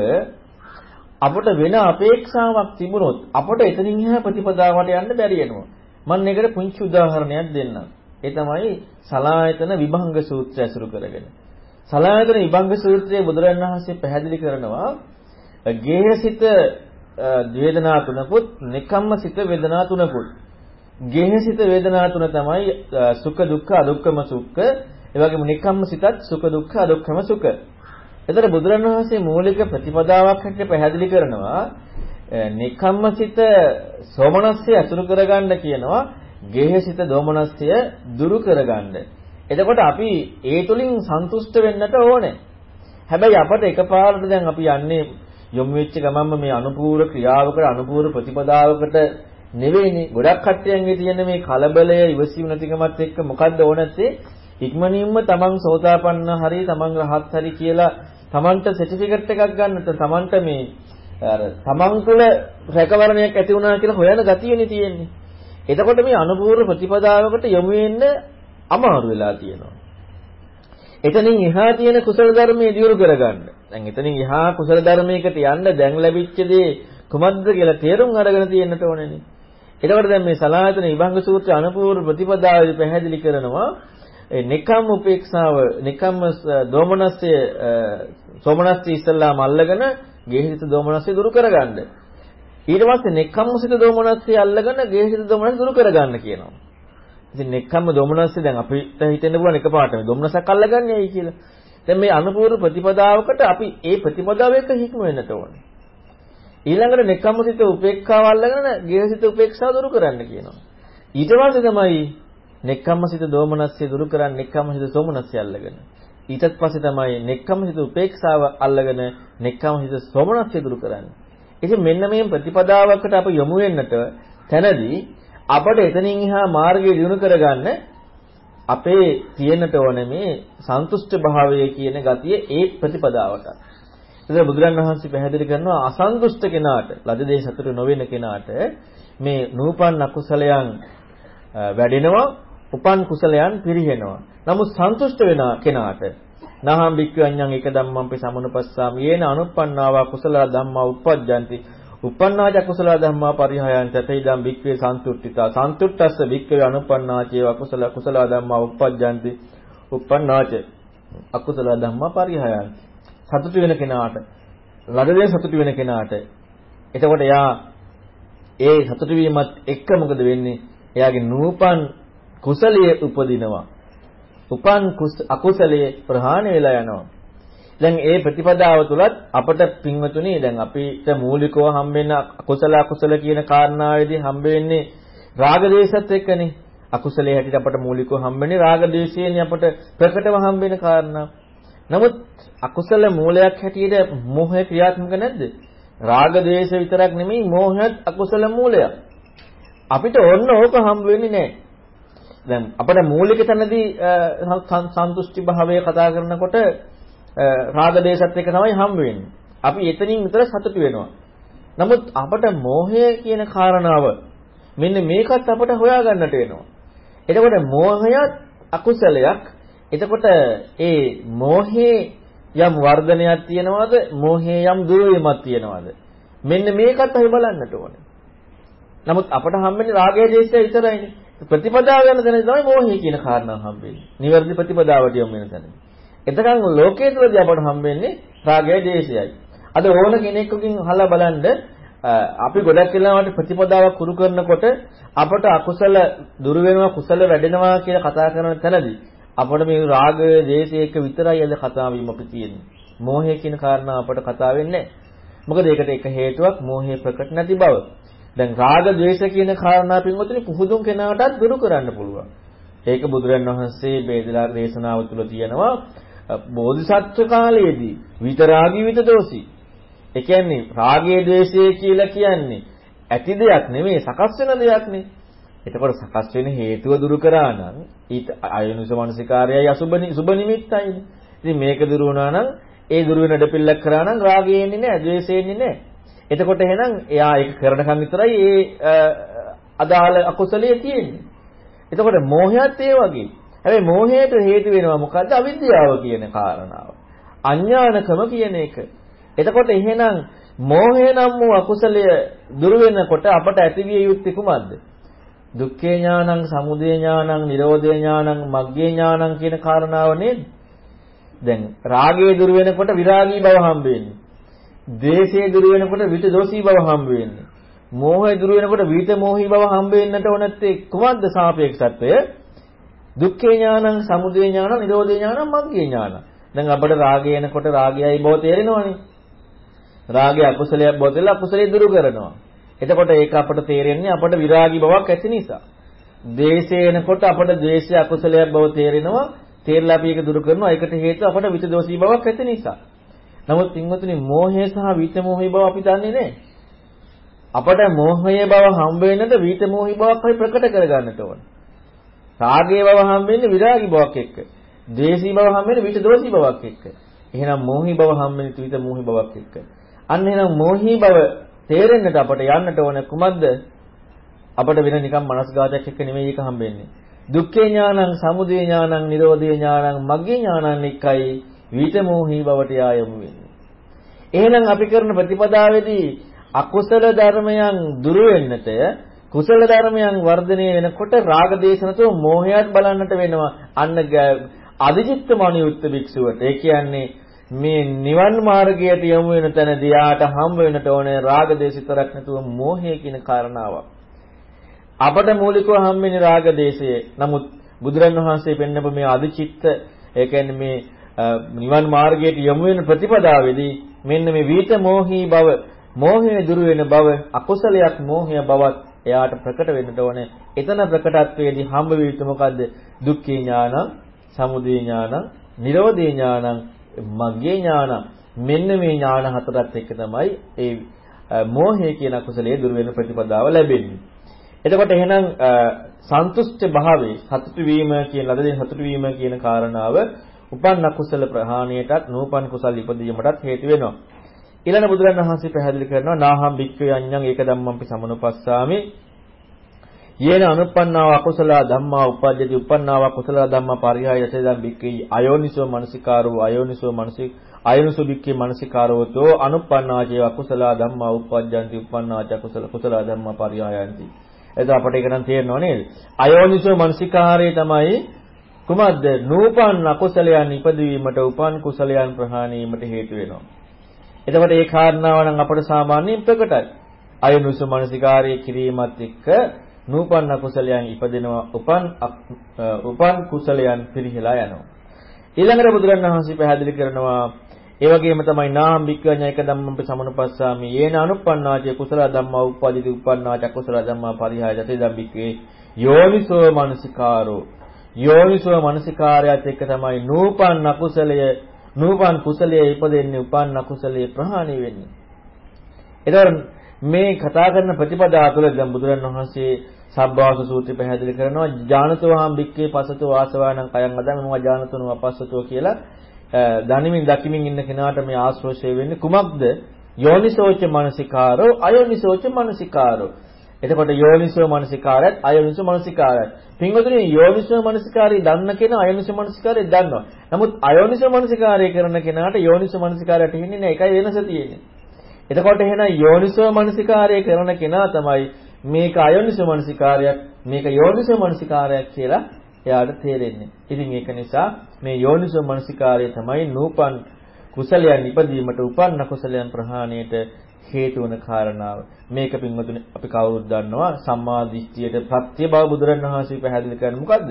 අපට වෙන අපේක්ෂාවක් තිබුණොත් අපට එතනින් එහා ප්‍රතිපදාවට යන්න බැරි වෙනවා. මම මේකට පුංචි උදාහරණයක් දෙන්නම්. ඒ තමයි සලායතන විභංග සූත්‍රය ඇසුරු කරගෙන. සලායතන විභංග සූත්‍රයේ බුදුරජාණන් වහන්සේ පැහැදිලි කරනවා ගේහසිත වේදනා තුනකුත්, නිකම්මසිත වේදනා තුනකුත්. ගේහසිත වේදනා තුන තමයි සුඛ දුක්ඛ අදුක්ඛම සුඛ. ඒ වගේම නිකම්මසිතත් සුඛ දුක්ඛ අදුක්ඛම සුඛ. එතකොට බුදුරජාණන් වහන්සේ මූලික ප්‍රතිපදාවක් හැටියට පැහැදිලි කරනවා නිකම්මසිත සෝමනස්ය අතුරු කරගන්න කියනවා ගේහසිත දෝමනස්ය දුරු කරගන්න. එතකොට අපි ඒ තුලින් සන්තුෂ්ට වෙන්නට ඕනේ. හැබැයි අපට එකපාරට දැන් අපි යන්නේ යොමු වෙච්ච ගමන්ම මේ අනුපූර්ව ක්‍රියාවකට අනුපූර්ව ප්‍රතිපදාවකට නෙවෙයිනේ. ගොඩක් කට්ටියන්ගේ තියෙන මේ කලබලය ඉවසීම නැතිකමත් එක්ක මොකද්ද ඕනත්තේ? ඉක්මනින්ම තමන් සෝතාපන්න හරි තමන් රහත් හරි කියලා තමන්ට සර්ටිෆිකට් එකක් ගන්න තමන්ට මේ අර තමන් තුළ රැකවරණයක් ඇති වුණා කියලා හොයන ගතියනේ තියෙන්නේ. එතකොට මේ අනුපූර්ව ප්‍රතිපදාවකට යොමු වෙන්න අමාරු වෙලා තියෙනවා. එතනින් එහා තියෙන කුසල ධර්මයේ දියුණු කරගන්න. දැන් එතනින් එහා කුසල ධර්මයකට යන්න දැන් ලැබිච්ච දේ කුමක්ද කියලා තේරුම් අරගෙන තියෙන්නට ඕනේනේ. එතකොට දැන් මේ සලායතන විභංග සූත්‍රය අනුපූර්ව ප්‍රතිපදාවේදී පැහැදිලි කරනවා ඒ නිකම් උපේක්ෂාව නිකම් දෝමනස්ය සෝමනස්ය ඉස්සල්ලාම අල්ලගෙන ගේහිත දෝමනස්ය දුරු කරගන්න. ඊට පස්සේ නෙක්ඛම්මසිත දෝමනස්ය අල්ලගෙන ගේහිත දෝමනස්ය දුරු කරගන්න කියනවා. ඉතින් නෙක්ඛම්ම දෝමනස්ය දැන් අපිට හිතෙන්න පුළුවන් එකපාරට මේ දෝමනසක් අල්ලගන්නේ ඇයි කියලා. දැන් මේ අනුපූර්ව ප්‍රතිපදාවකට අපි ඒ ප්‍රතිපදාව එක හික්ම වෙන්නට ඕනේ. ඊළඟට නෙක්ඛම්මසිත උපේක්ඛාව අල්ලගෙන ගේහිත උපේක්ෂාව දුරු කරන්න කියනවා. ඊට පස්සේ තමයි නෙක්ඛම්මසිත දෝමනස්ය දුරු කරන්නේ නෙක්ඛම්මසිත සෝමනස්ය අල්ලගෙන. ඊටත් පස්සේ තමයි නෙක්ඛම්මසිත උපේක්ෂාව අල්ලගෙන නෙක්ඛම්මසිත සෝමනස්ය දුරු කරන්නේ. ඉතින් මෙන්න මේ ප්‍රතිපදාවකට අප යොමු වෙන්නට තැනදී අපට එතනින් එහා මාර්ගය දිනු කරගන්න අපේ තියෙන්නට ඕනේ මේ සන්තුෂ්ඨ භාවය කියන ගතිය ඒ ප්‍රතිපදාවට. ඉතින් බුදුරන් වහන්සේ පැහැදිලි කරනවා අසන්තුෂ්ඨ කෙනාට, ලද දේ සතුට නොවන කෙනාට මේ නූපන් අකුසලයන් වැඩෙනවා, උපන් කුසලයන් පිරිහෙනවා. නමුත් සන්තුෂ්ඨ වෙන කෙනාට නහම් බික්ඛුඤ්ඤං එක ධම්මං පි සමුනුපස්සාමි යේන අනුප්පන්නාවා කුසල ධම්මා උප්පජ්ජಂತಿ උප්පන්නාච කුසල ධම්මා පරිහයන්ත. තේදම් බික්ඛවේ සන්තුට්ඨිතා. සන්තුට්ඨස්ස බික්ඛවේ අනුපන්නාචේ කුසල කුසල ධම්මා උප්පජ්ජಂತಿ උප්පන්නාච අකුසල ධම්මා පරිහයන්ති. සතුටු වෙන කෙනාට ලදදේ සතුටු වෙන කෙනාට එතකොට එයා ඒ සතුටු වීමත් එක්ක මොකද වෙන්නේ? එයාගේ නූපන් කුසලයේ උපදිනවා. උපන් අකුසලයේ ප්‍රහාණය වෙලා යනවා. දැන් ඒ ප්‍රතිපදාව තුලත් අපට පින්වතුනි දැන් අපිට මූලිකව හම්බෙන්න අකුසල අකුසල කියන කාරණාවේදී හම්බ වෙන්නේ රාග දේශත් එක්කනේ. අකුසලයේ හැටියට අපට මූලිකව හම්බෙන්නේ රාග දේශයනේ අපට ප්‍රකටව හම්බෙන කාරණා. නමුත් අකුසල මූලයක් හැටියට මෝහය ක්‍රියාත්මක නැද්ද? රාග දේශ විතරක් නෙමෙයි මෝහයත් අකුසල මූලයක්. අපිට ඕන්න ඕක හම්බ වෙන්නේ නැහැ. දැන් අපේ මූලික තැනදී සන්තුෂ්ටි භාවය කතා කරනකොට රාග දේශත් එක තමයි හම් වෙන්නේ. අපි එතනින් විතර සතුටු වෙනවා. නමුත් අපට මෝහය කියන කාරණාව මෙන්න මේකත් අපට හොයාගන්නට වෙනවා. එතකොට මෝහයත් අකුසලයක්. එතකොට ඒ මෝහේ යම් වර්ධනයක් තියනවාද? මෝහේ යම් දුර්වීමක් තියනවාද? මෙන්න මේකත් අපි බලන්නට ඕනේ. නමුත් අපට හම්බෙන්නේ රාගය දේශය විතරයිනේ. ප්‍රතිපදාව යන තැන තමයි මෝහය කියන කාරණාව හම්බෙන්නේ. නිවැරදි ප්‍රතිපදාවට යොමු වෙන තැන. එතකන් ලෝකයේ තුලදී අපට හම්බෙන්නේ රාගය දේශයයි. අද ඕන කෙනෙකුකින් අහලා බලන්න අපි ගොඩක් වෙලාවට ප්‍රතිපදාවක් කුරු කරනකොට අපට අකුසල දුරු වෙනවා කුසල වැඩෙනවා කියලා කතා කරන තැනදී අපට මේ රාගය දේශය එක විතරයි අද කතා වීම අපි තියෙන්නේ. මෝහය කියන කාරණාව අපට කතා වෙන්නේ මොකද ඒකට එක හේතුවක් මෝහය ප්‍රකට නැති බව. දැන් රාග ద్వේෂ කියන කාරණා පින්වතුනි පුහුදුන් කෙනාටත් දුරු කරන්න පුළුවන්. ඒක බුදුරන් වහන්සේ බේදලා දේශනාව තුළ තියෙනවා බෝධිසත්ව කාලයේදී විතරාගී විතදෝසි. ඒ කියන්නේ රාගයේ ද්වේෂය කියලා කියන්නේ ඇති දෙයක් නෙමෙයි සකස් වෙන දෙයක් නේ. එතකොට සකස් වෙන හේතුව දුරු කරා නම් ඊට අයනුස මනසිකාරයයි අසුබ සුබ නිමිත්තයිනේ. ඉතින් මේක දුරු වුණා නම් ඒ දුරු වෙන දෙපිල්ලක් කරා නම් රාගය එන්නේ නැහැ, ද්වේෂය එන්නේ නැහැ. එතකොට එහෙනම් එයා ඒක කරනකම් විතරයි ඒ අදාළ අකුසලයේ තියෙන්නේ. එතකොට මෝහයත් ඒ වගේ. හැබැයි මෝහයට හේතු වෙනවා මොකද්ද? අවිද්‍යාව කියන කාරණාව. අඥානකම කියන එක. එතකොට එහෙනම් මෝහය නම් වූ අකුසලය දුරු වෙනකොට අපට ඇතිවිය යුත්තේ කුමක්ද? දුක්ඛේ ඥානං, සමුදය ඥානං, නිරෝධේ ඥානං, මග්ගේ ඥානං කියන කාරණාව නේද? දැන් රාගය දුර වෙනකොට විරාගී බව හම්බ වෙන්නේ. ද්වේෂය දුර වෙනකොට විත දෝෂී බව හම්බ වෙන්නේ. මෝහය දුර වෙනකොට විත මෝහී බව හම්බ වෙන්නට ඕන නැත්තේ කුමක්ද සාපේක්ෂත්වය? දුක්ඛේ ඥානං, සමුදය ඥානං, නිරෝධේ ඥානං, මග්ගේ ඥානං. දැන් අපිට රාගය එනකොට රාගයයි බව තේරෙනවනේ. රාගය අකුසලයක් බව තේරෙලා අකුසලයේ දුරු කරනවා. එතකොට ඒක අපට තේරෙන්නේ අපට විරාගී බවක් ඇති නිසා. ද්වේෂය එනකොට අපට ද්වේෂය අකුසලයක් බව තේරෙනවා. තේරලා අපි ඒක දුරු කරනවා. ඒකට හේතුව අපට විතදෝෂී බවක් ඇති නිසා. නමුත් පින්වතුනි මෝහය සහ විතමෝහී බව අපි දන්නේ නැහැ. අපට මෝහයේ බව හම්බ වෙන්නද විතමෝහී බවක් අපි ප්‍රකට කරගන්නට ඕන. රාගයේ බව හම්බ වෙන්නේ විරාගී බවක් එක්ක. ද්වේෂී බව හම්බ වෙන්නේ විතදෝෂී බවක් එක්ක. එහෙනම් මෝහී බව හම්බ වෙන්නේ විතමෝහී බවක් එක්ක. අන්න එහෙනම් මෝහී බව තේරෙන්නට අපට යන්නට ඕන කුමක්ද? අපට වෙන නිකන් මනස්ගාතයක් එක්ක නෙමෙයි ඒක හම්බෙන්නේ. දුක්ඛේ ඥානං, සමුදය ඥානං, නිරෝධේ ඥානං, මග්ගේ ඥානං එකයි විතමෝහී බවට යායමු වෙන්නේ. එහෙනම් අපි කරන ප්‍රතිපදාවේදී අකුසල ධර්මයන් දුරු වෙන්නට කුසල ධර්මයන් වර්ධනය වෙනකොට රාග දේශනතෝ මෝහයත් බලන්නට වෙනවා. අන්න අධිචිත්ත මනියුත් භික්ෂුවට. ඒ කියන්නේ මේ නිවන් මාර්ගයට යොමු වෙන තැන දියාට හම් වෙනට ඕනේ රාග දේශිතරක් නැතුව මෝහය කියන කාරණාවක්. අපට මූලිකව හම් වෙන්නේ රාග දේශය. නමුත් බුදුරන් වහන්සේ පෙන්නපු මේ අදිචිත්ත ඒ කියන්නේ මේ නිවන් මාර්ගයට යොමු වෙන ප්‍රතිපදාවේදී මෙන්න මේ විිත මෝහී බව මෝහය දුරු වෙන බව අකුසලයක් මෝහය බවත් එයාට ප්‍රකට වෙන්නට ඕනේ. එතන ප්‍රකටත්වයේදී හම්බ වෙ යුතු මොකද්ද? දුක්ඛේ ඥානං, සමුදය ඥානං, නිරෝධේ ඥානං, මග්ගේ ඥාන මෙන්න මේ ඥාන හතරත් එක්ක තමයි ඒ මෝහය කියන කුසලයේ දුර වෙන ප්‍රතිපදාව ලැබෙන්නේ. එතකොට එහෙනම් සන්තුෂ්ඨ භාවයේ සතුටු වීම කියන ලදදී සතුටු වීම කියන කාරණාව උපන් අකුසල ප්‍රහාණයටත් නූපන් කුසල ඉපදීමටත් හේතු වෙනවා. ඊළඟ බුදුරණන් වහන්සේ පැහැදිලි කරනවා නාහම් භික්ඛවේ අඤ්ඤං ඒක ධම්මම්පි සමනුපස්සාමි. යේන අනුප්පන්නාව අකුසල ධම්මා උපද්දති උප්පන්නාව කුසල ධම්මා පරිහාය යතේදම් බික්කේ අයෝනිසෝ මනසිකාරෝ අයෝනිසෝ මනසික අයෝනිසෝ බික්කේ මනසිකාරෝතෝ අනුප්පන්නාචේ අකුසල ධම්මා උප්පජ්ජಂತಿ උප්පන්නාච කුසල කුසල ධම්මා පරිහායන්ති එතකොට අපට ඒක නම් තේරෙනව නේද? අයෝනිසෝ මනසිකාරයේ තමයි කුමද්ද නූපන් අකුසලයන් ඉපදවීමට උපන් කුසලයන් ප්‍රහාණීමට හේතු වෙනවා. එතකොට ඒ කාරණාව නම් අපට සාමාන්‍යයෙන් ප්‍රකටයි. අයෝනිසෝ මනසිකාරයේ කිරීමත් එක්ක නූපන්න කුසලයන් ඉපදෙනවා උපන් උපන් කුසලයන් පිරිහිලා යනවා. ඊළඟට බුදුරණවහන්සේ පැහැදිලි කරනවා ඒ වගේම තමයි නාම් වික්ඛඤ්ඤ එක ධම්මම්ප සමනුපස්සාමි යේන අනුප්පන්නාචේ කුසල ධම්මා උප්පදිති උප්පන්නාච කුසල ධම්මා පරිහාය යතේ ධම්මිකේ යෝනිසෝ මනසිකාරෝ. යෝනිසෝ මනසිකාරයත් එක්ක තමයි නූපන් අකුසලය නූපන් කුසලයේ ඉපදෙන්නේ උපන් අකුසලයේ ප්‍රහාණය වෙන්නේ. එතකොට මේ කතා කරන ප්‍රතිපදාව තුළ දැන් බුදුරණවහන්සේ සබ්බාස සූත්‍රය පැහැදිලි කරනවා ඥානතෝ හම් බික්කේ පසතෝ ආසවානං කයං අදං මොවා ඥානතෝ නොවපස්සතෝ කියලා දනිමින් දකිමින් ඉන්න කෙනාට මේ ආශ්‍රෝෂය වෙන්නේ කුමක්ද? යෝනිසෝච මනසිකාරෝ අයෝනිසෝච මනසිකාරෝ. එතකොට යෝනිසෝ මනසිකාරයත් අයෝනිසෝ මනසිකාරයත්. පින්වතුනි යෝනිසෝ මනසිකාරය දන්න කෙනා අයෝනිසෝ මනසිකාරය දන්නවා. නමුත් අයෝනිසෝ මනසිකාරය කරන කෙනාට යෝනිසෝ මනසිකාරයට හින්නේ නැහැ ඒකයි වෙනස තියෙන්නේ. එතකොට එහෙනම් යෝනිසෝ මනසිකාරය කරන කෙනා තමයි මේක අයෝනිසෝ මනසිකාරයක් මේක යෝනිසෝ මනසිකාරයක් කියලා එයාට තේරෙන්නේ. ඉතින් ඒක නිසා මේ යෝනිසෝ මනසිකාරය තමයි නූපන් කුසලයන් ඉපදීමට උපන්න කුසලයන් ප්‍රහාණයට හේතු වන කාරණාව. මේක පින්වතුනි අපි කවුරුත් දන්නවා සම්මා දිට්ඨියට ප්‍රත්‍ය බව බුදුරණවහන්සේ පැහැදිලි කරන්නේ මොකද්ද?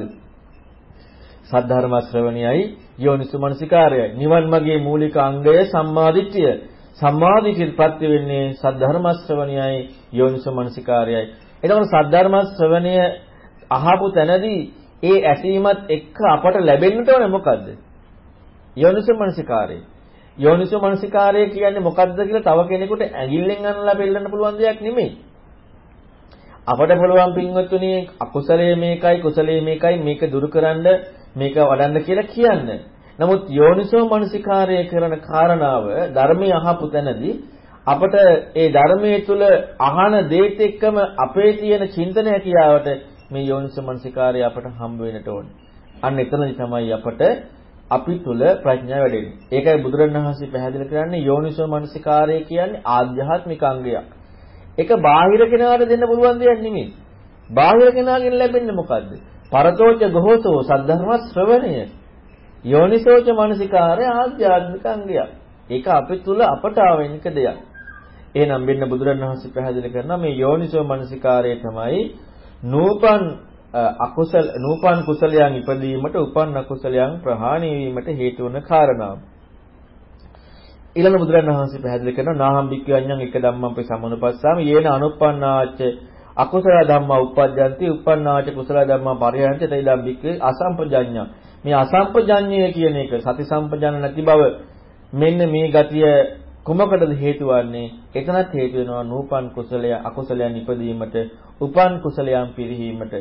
සද්ධර්ම ශ්‍රවණියයි යෝනිසෝ මනසිකාරයයි. නිවන් මාගේ මූලික අංගය සම්මා දිට්ඨිය. සම්මාදිටියට ප්‍රත්‍ය වෙන්නේ සද්ධර්ම ශ්‍රවණයයි යෝනිසෝ මනසිකාරයයි. එතකොට සද්ධර්ම ශ්‍රවණය අහපු තැනදී ඒ ඇසීමත් එක්ක අපට ලැබෙන්නට ඕනේ මොකද්ද? යෝනිසෝ මනසිකාරය. යෝනිසෝ මනසිකාරය කියන්නේ මොකද්ද කියලා තව කෙනෙකුට ඇඟිල්ලෙන් අනලා බෙල්ලන්න පුළුවන් දෙයක් නෙමෙයි. අපට පුළුවන් පින්වත්තුනි අකුසලයේ මේකයි කුසලයේ මේකයි මේක දුරු කරන්න මේක වඩන්න කියලා කියන්නේ. නමුත් යෝනිසෝ මනසිකාරය කරන කාරණාව ධර්මයේ අහපු තැනදී අපට ඒ ධර්මයේ තුල අහන දේත් එක්කම අපේ තියෙන චින්තන හැකියාවට මේ යෝනිසෝ මනසිකාරය අපට හම්බ වෙන්නට ඕනේ. අන්න එතනදි තමයි අපට අපි තුල ප්‍රඥාව වැඩෙන්නේ. ඒකයි බුදුරණවහන්සේ පැහැදිලි කරන්නේ යෝනිසෝ මනසිකාරය කියන්නේ ආධ්‍යාත්මික අංගයක්. ඒක බාහිර කෙනාට දෙන්න පුළුවන් දෙයක් නෙමෙයි. බාහිර කෙනාගෙන් ලැබෙන්නේ මොකද්ද? පරතෝච ගොහෝසෝ සද්ධර්ම ශ්‍රවණය. යෝනිසෝච මනසිකාරය ආධ්‍යාත්මික අංගයක්. ඒක අපි තුල අපට ආවෙනික දෙයක්. එහෙනම් මෙන්න බුදුරණවහන්සේ පැහැදිලි කරනවා මේ යෝනිසෝ මනසිකාරය තමයි නූපන් අකුසල නූපන් කුසලයන් ඉපදීමට උපන් අකුසලයන් ප්‍රහාණය වීමට හේතු වන කාරණා. ඊළඟ බුදුරණවහන්සේ පැහැදිලි කරනවා නාහම් බික්ඛයන්යන් එක ධම්මං පේ සමනුපස්සාම යේන අනුප්පන්නාච අකුසල ධම්මා උප්පජ්ජಂತಿ උප්පන්නාච කුසල ධම්මා පරිහරಂತಿ තෛලම් බික්ඛේ අසම්පජඤ්ඤා මේ අසම්පජඤ්ඤය කියන එක සති සම්පජඤ්ඤ නැති බව මෙන්න මේ ගතිය කුමකටද හේතු වන්නේ? එතනත් හේතු වෙනවා නූපන් කුසලය අකුසලයන් ඉපදීමට, උපන් කුසලයන් පිරිහීමට.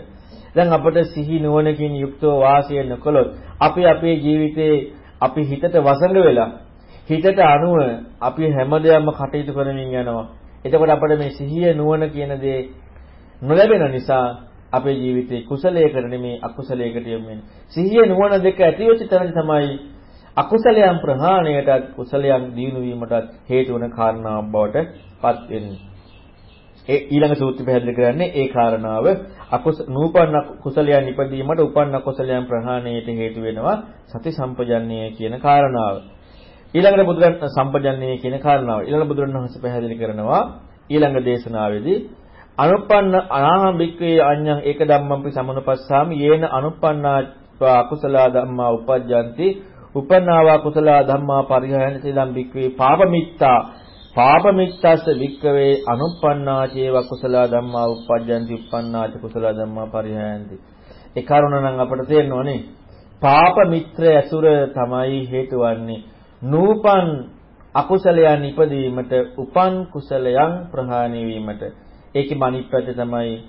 දැන් අපට සිහි නුවණකින් යුක්තව වාසය නොකළොත් අපි අපේ ජීවිතේ අපි හිතට වසඟ වෙලා හිතට අනුව අපි හැමදේම කටයුතු කරමින් යනවා. එතකොට අපිට මේ සිහිය නුවණ කියන දේ නොලැබෙන නිසා අපේ ජීවිතේ කුසලයකට නෙමේ අකුසලයකට යොමු වෙන්නේ. සිහිය නුවණ දෙක ඇති වෙච්ච තැන තමයි අකුසලයන් ප්‍රහාණයටත් කුසලයන් දිනු වීමටත් හේතු වන කාරණාවක් බවට පත් වෙන්නේ. ඒ ඊළඟ සූත්‍රය පැහැදිලි කරන්නේ ඒ කාරණාව අකුස නූපන්න කුසලයන් ඉපදීමට උපන්න කුසලයන් ප්‍රහාණයට හේතු වෙනවා සති සම්පජන්ණය කියන කාරණාව. ඊළඟට බුදුරන් සම්පජන්ණය කියන කාරණාව. ඊළඟ බුදුරණවහන්සේ පැහැදිලි කරනවා ඊළඟ දේශනාවේදී අනුපන්න අනාහම් බික්කේ අඤ්ඤං ඒක ධම්මම්පි සමනුපස්සාමි යේන අනුපන්නා අකුසල ධම්මා උපජ්ජಂತಿ උපන්නාවා කුසල ධම්මා පරිහයන සිලම් බික්කේ පාපමිත්තා පාපමිත්තස්ස වික්කවේ අනුප්පන්නා චේව කුසල ධම්මා උපජ්ජಂತಿ උප්පන්නාච කුසල ධම්මා පරිහයන්ති. ඒ කරුණ නම් අපට තේරෙනවනේ. පාප මිත්‍ර ඇසුර තමයි හේතු වන්නේ. නූපන් අකුසලයන් ඉපදීමට උපන් කුසලයන් ප්‍රහාණය වීමට. ඒකේ අනිත් පැත්ත තමයි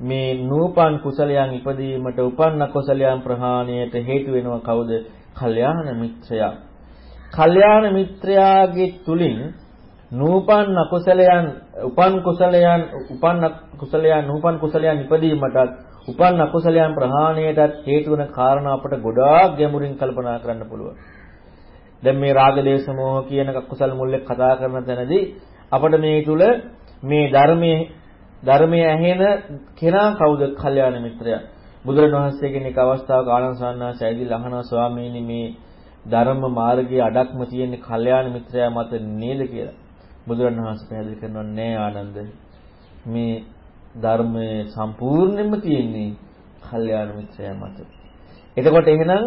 මේ නූපන් කුසලයන් ඉපදීමට උපන් අකුසලයන් ප්‍රහාණයට හේතු වෙනවා කවුද? කල්යාණ මිත්‍රයා. කල්යාණ මිත්‍රයාගේ තුලින් නූපන් අකුසලයන් උපන් කුසලයන් උපන් කුසලයන් නූපන් කුසලයන් ඉපදීමටත් උපන් අකුසලයන් ප්‍රහාණයටත් හේතු වන කාරණා අපට ගොඩාක් ගැඹුරින් කල්පනා කරන්න පුළුවන්. දැන් මේ රාග දේශ මොහ කියන කුසල මුල්ලේ කතා කරන තැනදී අපිට මේ තුල මේ ධර්මයේ ධර්මයේ ඇහෙන කෙනා කවුද? කල්යාණ මිත්‍රයා. බුදුරණවහන්සේගෙන් එක අවස්ථාවක ආනන්ද සාන්නාංශය ඇවිල්ලා අහනවා ස්වාමීනි මේ ධර්ම මාර්ගයේ අඩක්ම තියෙන කල්යාණ මිත්‍රයා මත නේද කියලා. බුදුරණවහන්සේ පැහැදිලි කරනවා නෑ ආනන්ද. මේ ධර්මයේ සම්පූර්ණයෙන්ම තියෙන්නේ කල්යාණ මිත්‍රයා මත. එතකොට එහෙනම්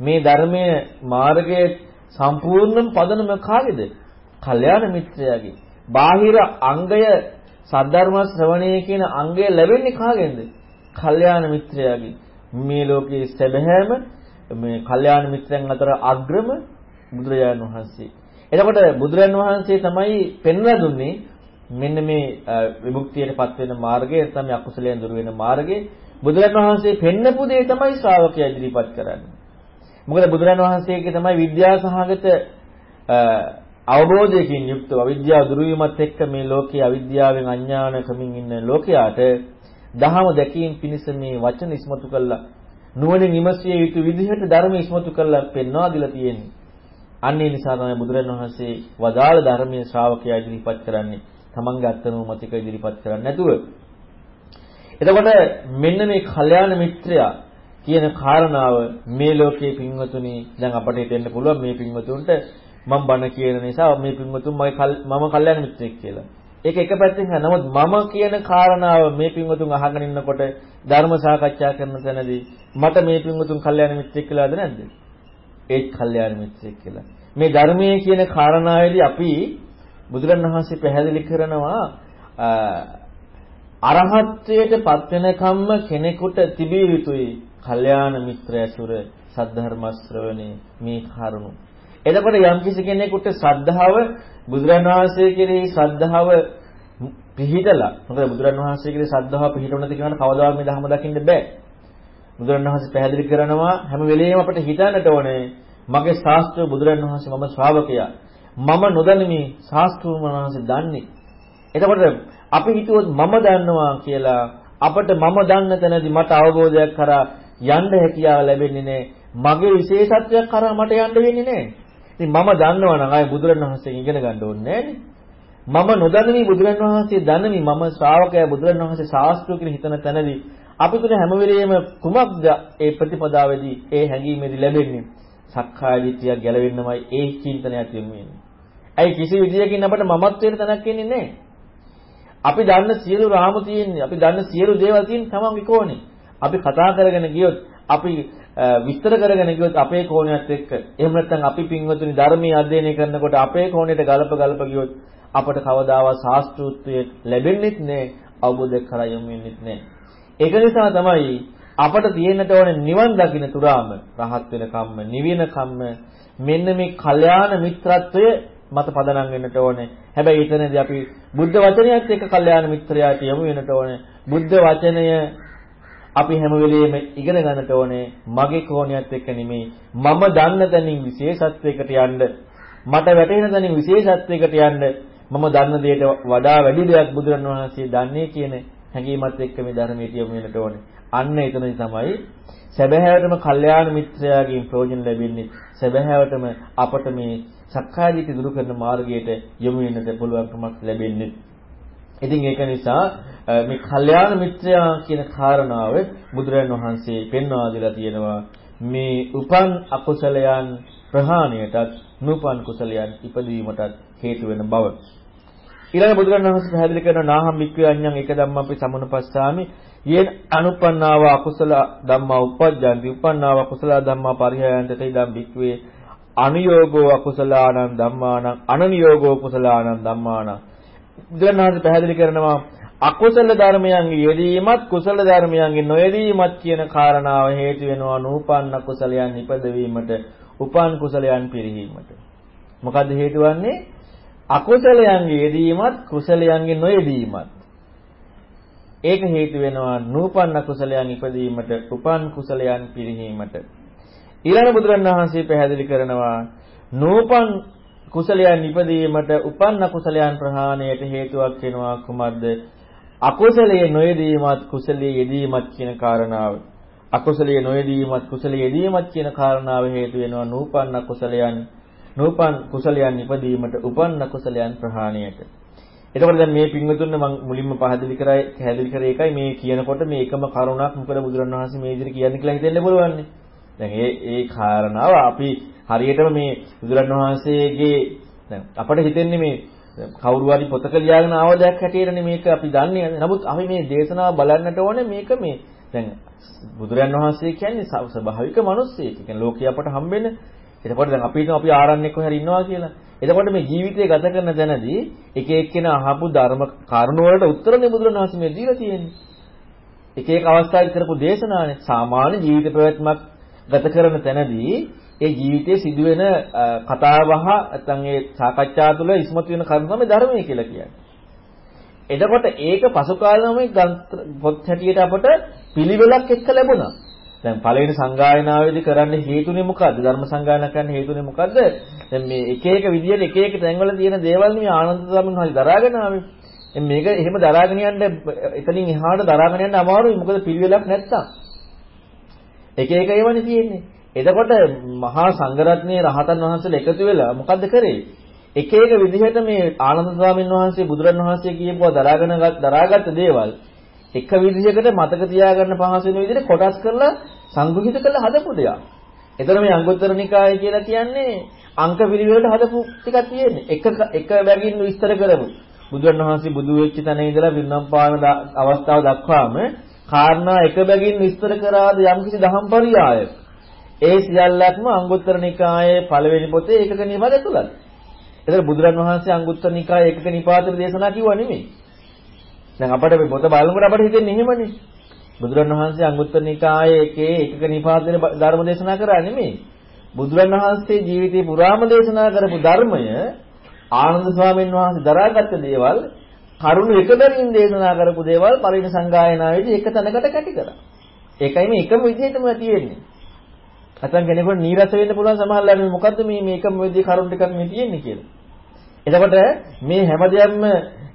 මේ ධර්මයේ මාර්ගයේ සම්පූර්ණම පදනම කාගේද? කල්යාණ මිත්‍රයාගේ. බාහිර අංගය සද්ධර්ම ශ්‍රවණය කියන අංගය ලැබෙන්නේ කාගෙන්ද? කල්යාණ මිත්‍රයාගේ මේ ලෝකයේ සැබෑම මේ කල්යාණ මිත්‍රයන් අතර අග්‍රම බුදුරජාණන් වහන්සේ. එතකොට බුදුරජාණන් වහන්සේ තමයි පෙන්වලා දුන්නේ මෙන්න මේ විමුක්තියටපත් වෙන මාර්ගය තමයි අකුසලයෙන් දුර වෙන මාර්ගය. බුදුරජාණන් වහන්සේ පෙන්නපු දේ තමයි ශ්‍රාවකයා ඉදිරිපත් කරන්නේ. මොකද බුදුරජාණන් වහන්සේගේ තමයි විද්‍යාසහගත අවබෝධයකින් යුක්තව අවිද්‍යාව දුරු වීමත් එක්ක මේ ලෝකයේ අවිද්‍යාවෙන් අඥානකමින් ඉන්න ලෝකයාට දහම දැකීම පිණිස මේ වචන ඉස්මතු කළා නුවණින් විමසිය යුතු විදිහට ධර්ම ඉස්මතු කළා පෙන්වා දීලා තියෙන්නේ. අන්න ඒ නිසා තමයි බුදුරජාණන් වහන්සේ වදාළ ධර්මයේ ශ්‍රාවකයා ඉදිරිපත් කරන්නේ. තමන්ගේ අත්නෝමතික ඉදිරිපත් කරන්නේ නැතුව. එතකොට මෙන්න මේ කල්යාණ මිත්‍රයා කියන කාරණාව මේ ලෝකයේ පින්වතුනි දැන් අපට හිතෙන්න පුළුවන් මේ පින්වතුන්ට මම බණ කියන නිසා මේ පින්වතුන් මම කල්යාණ මිත්‍රෙක් කියලා. ඒක එක පැත්තකින් නමුත් මම කියන කාරණාව මේ පින්වතුන් අහගෙන ඉන්නකොට ධර්ම සාකච්ඡා කරන තැනදී මට මේ පින්වතුන් කල්යාණ මිත්‍රෙක් කියලාද නැද්ද? ඒත් කල්යාණ මිත්‍රෙක් කියලා. මේ ධර්මයේ කියන කාරණාවේදී අපි බුදුරණවහන්සේ පැහැදිලි කරනවා අරහත්ත්වයට පත් වෙනකම්ම කෙනෙකුට තිබිය යුතුයි කල්යාණ මිත්‍ර ඇසුර සද්ධර්ම ශ්‍රවණේ මේ කරුණු එතකොට යම්කිසි කෙනෙකුට ශ්‍රද්ධාව බුදුරන් වහන්සේ කෙරෙහි ශ්‍රද්ධාව පිහිටලා මොකද බුදුරන් වහන්සේ කෙරෙහි ශ්‍රද්ධාව පිහිටුණද කියනකොට කවදාවත් මේ ධර්ම දකින්න බෑ. බුදුරන් වහන්සේ පැහැදිලි කරනවා හැම වෙලෙම අපිට හිතන්නට ඕනේ මගේ ශාස්ත්‍ර බුදුරන් වහන්සේ මම ශ්‍රාවකයා. මම නොදැනීමේ ශාස්ත්‍රූන් වහන්සේ දන්නේ. එතකොට අපි හිතුවොත් මම දන්නවා කියලා අපිට මම දන්න තැනදී මට අවබෝධයක් කරා යන්න හැකියාව ලැබෙන්නේ නැහැ. මගේ විශේෂත්වයක් කරා මට යන්න වෙන්නේ නැහැ. ඉතින් මම දන්නවා නම් ආයේ බුදුරණවහන්සේ ඉගෙන ගන්න ඕනේ මම නොදන්නමි බුදුරන් වහන්සේ දන්නමි මම ශ්‍රාවකයා බුදුරන් වහන්සේ ශාස්ත්‍රය කියන හිතන තැනදී අපි තුන හැම වෙලෙම කුමක්ද ඒ ප්‍රතිපදාවේදී ඒ හැඟීමේදී ලැබෙන්නේ සක්කාය දිට්ඨිය ගැලවෙන්නමයි ඒ චින්තනයක් යොමු වෙන්නේ. ඇයි කිසි විදියකින් අපිට මමත්වයට තැනක් එන්නේ නැහැ. අපි දන්න සියලු රාමු තියෙන්නේ අපි දන්න සියලු දේවල් තියෙන්නේ තමන්ගේ කෝණේ. අපි කතා කරගෙන ගියොත් අපි විස්තර කරගෙන ගියොත් අපේ කෝණයත් එක්ක එහෙම නැත්නම් අපි පින්වතුනි ධර්මයේ අධ්‍යයනය කරනකොට අපේ කෝණයට ගලප ගලප ගියොත් අපට කවදාවත් ශාස්ත්‍රූත්වය ලැබෙන්නේ නැහැ අවබෝධ කරා යොමු වෙන්නේ නැහැ. ඒක නිසා තමයි අපට තියෙන්නට ඕනේ නිවන් දකින්න තුරාම රහත් වෙන කම්ම, නිවින කම්ම මෙන්න මේ කල්යාණ මිත්‍රත්වය මත පදනම් වෙන්නට ඕනේ. හැබැයි එතනදී අපි බුද්ධ වචනයත් එක්ක කල්යාණ මිත්‍රයාට යමු වෙන්නට ඕනේ. බුද්ධ වචනය අපි හැම වෙලෙම ඉගෙන ගන්නට ඕනේ මගේ කෝණියත් එක්ක නෙමෙයි මම දන්න තැනින් විශේෂත්වයකට යන්න මට වැටහෙන තැනින් විශේෂත්වයකට යන්න මම දන්න දෙයට වඩා වැඩි දෙයක් බුදුරණවහන්සේ දන්නේ කියන හැඟීමත් එක්ක මේ ධර්මයට යොමු වෙන්නට ඕනේ. අන්න එතනදි තමයි සැබෑවටම කල්යාණ මිත්‍රයාගෙන් ප්‍රයෝජන ලැබෙන්නේ. සැබෑවටම අපට මේ සක්කාය දිට්ඨි දුරු කරන මාර්ගයට යොමු වෙන්නට පුළුවන්කමක් ලැබෙන්නේ. ඉතින් ඒක නිසා මේ කල්යාණ මිත්‍රයා කියන කාරණාව බුදුරජාණන් වහන්සේ පෙන්වා දීලා තියෙනවා. මේ උපන් අකුසලයන් ප්‍රහාණයටත් නූපන් කුසලයන් ඉපදවීමටත් හේතු වෙන බව. ඊළඟ බුදුරණන් වහන්සේ පැහැදිලි කරනවා නාහම් වික්ඛු අඤ්ඤං එක ධම්ම අපි සමනුපස්සාමි. යේන අනුපන්නාව අකුසල ධම්මා උපජ්ජන්ති. උපන්නාව අකුසල ධම්මා පරිහයන්ත තේ ධම් වික්ඛවේ අනුയോഗෝ අකුසලානං ධම්මානං අනනිയോഗෝ කුසලානං ධම්මානං. බුදුරණන් පැහැදිලි කරනවා අකුසල ධර්මයන්ගේ යෙදීමත් කුසල ධර්මයන්ගේ නොයෙදීමත් කියන කාරණාව හේතු වෙනවා නූපන්න කුසලයන් ඉපදවීමට උපන් කුසලයන් පිරිහීමට. මොකද හේතු වන්නේ අකුසලයන්ගේ යෙදීමත් කුසලයන්ගේ නොයෙදීමත්. ඒක හේතු වෙනවා නූපන්න කුසලයන් ඉපදීමට උපන් කුසලයන් පිරිහීමට. ඊළඟ බුදුරණවහන්සේ පැහැදිලි කරනවා නූපන් කුසලයන් ඉපදීමට උපන්න කුසලයන් ප්‍රහාණයට හේතුවක් වෙනවා කුමක්ද? අකුසලයේ නොයෙදීමත් කුසලයේ යෙදීමත් කියන කාරණාව. අකුසලයේ නොයෙදීමත් කුසලයේ යෙදීමත් කියන කාරණාව හේතු වෙනවා නූපන්න කුසලයන් නූපන් කුසලයන් ඉපදීමට උපන්න කුසලයන් ප්‍රහාණයට. එතකොට දැන් මේ පින්වතුන් මම මුලින්ම පහදලි කරයි පැහැදිලි කරේ එකයි මේ කියනකොට මේ එකම කරුණක් මොකද බුදුරණවහන්සේ මේ විදිහට කියන්නේ කියලා හිතෙන්න පුළුවන්. දැන් ඒ ඒ කාරණාව අපි හරියටම මේ බුදුරන් වහන්සේගේ දැන් අපිට හිතෙන්නේ මේ කවුරු හරි පොතක ලියාගෙන ආව දෙයක් හැටියටනේ මේක අපි දන්නේ. නමුත් අපි මේ දේශනාව බලන්නට ඕනේ මේක මේ දැන් බුදුරන් වහන්සේ කියන්නේ ස්වභාවික මිනිස්සෙක්. ඒ කියන්නේ ලෝකේ අපට හම්බෙන. එතකොට දැන් අපි අපි ආරණ්‍යක හරි ඉන්නවා කියලා. එතකොට මේ ජීවිතය ගත කරන තැනදී එක එක්කෙනා අහපු ධර්ම කරුණ වලට උත්තරනේ බුදුරන් වහන්සේ මේ දීලා තියෙන්නේ. එක එක අවස්ථාවක කරපු දේශනානේ සාමාන්‍ය ජීවිත ප්‍රවැත්මක් ගත කරන තැනදී ඒ ජීවිතයේ සිදුවෙන කතාබහ නැත්නම් ඒ සාකච්ඡා තුළ ඉස්මතු වෙන කරුණ තමයි ධර්මය කියලා කියන්නේ. එතකොට ඒක පසු කාලෙම පොත් හැටියට අපට පිළිවෙලක් එක්ක ලැබුණා. දැන් පළවෙනි සංගායනාවේදී කරන්න හේතුනේ මොකද්ද? ධර්ම සංගායනා කරන්න හේතුනේ මොකද්ද? දැන් මේ එක එක විදියට එක එක තැන්වල තියෙන දේවල් මේ ආනන්ද සමින් හරි දරාගෙන ආවේ. මේක එහෙම දරාගෙන යන්න එතනින් එහාට දරාගෙන යන්න අමාරුයි. මොකද පිළිවෙලක් නැත්තම්. එක එක ඒවානේ තියෙන්නේ. එතකොට මහා සංඝරත්නයේ රහතන් වහන්සේලා එකතු වෙලා මොකද්ද කරේ? එක එක විදිහට මේ ආනන්ද ස්වාමීන් වහන්සේ බුදුරන් වහන්සේ කියපුවා දරාගෙන දරාගත්ත දේවල් එක විදිහකට මතක තියාගන්න පහසු වෙන විදිහට කොටස් කරලා සංග්‍රහිත කරලා හදපු දෙයක්. එතන මේ අංගුත්තර නිකාය කියලා කියන්නේ අංක පිළිවෙලට හදපු ටිකක් තියෙන්නේ. එක එක බැගින් විස්තර කරමු. බුදුරන් වහන්සේ බුදු වෙච්ච තැන ඉඳලා වින්නම් පාන අවස්ථාව දක්වාම කාරණා එක බැගින් විස්තර කරාද යම්කිසි දහම් පරියායක ඒ සියල්ලක්ම අංගුත්තර නිකායේ පළවෙනි පොතේ ඒකක නිපාත ඇතුළත්. ඒතර බුදුරන් වහන්සේ අංගුත්තර නිකායේ ඒකක නිපාතේ දේශනා කිව්වා නෙමෙයි. දැන් අපිට මේ පොත බලනකොට අපිට හිතෙන්නේ එහෙමනේ. බුදුරන් වහන්සේ අංගුත්තර නිකායේ එකේ ඒකක නිපාතේ ධර්ම දේශනා කරා නෙමෙයි. බුදුරන් වහන්සේ ජීවිතේ පුරාම දේශනා කරපු ධර්මය ආනන්ද ස්වාමීන් වහන්සේ දරාගත්ත දේවල් කරුණු එකදරින් දේශනා කරපු දේවල් පරිණ සංගායනාවේදී එක තැනකට කැටි කරා. ඒකයි මේ එකම විදිහටම තියෙන්නේ. නැත්නම් කෙනෙකුට නීරස වෙන්න පුළුවන් සමහරවල් මේ මොකද්ද මේ මේකම වෙද්දී කරුණ ටිකක් මේ තියෙන්නේ කියලා. එතකොට මේ හැමදේම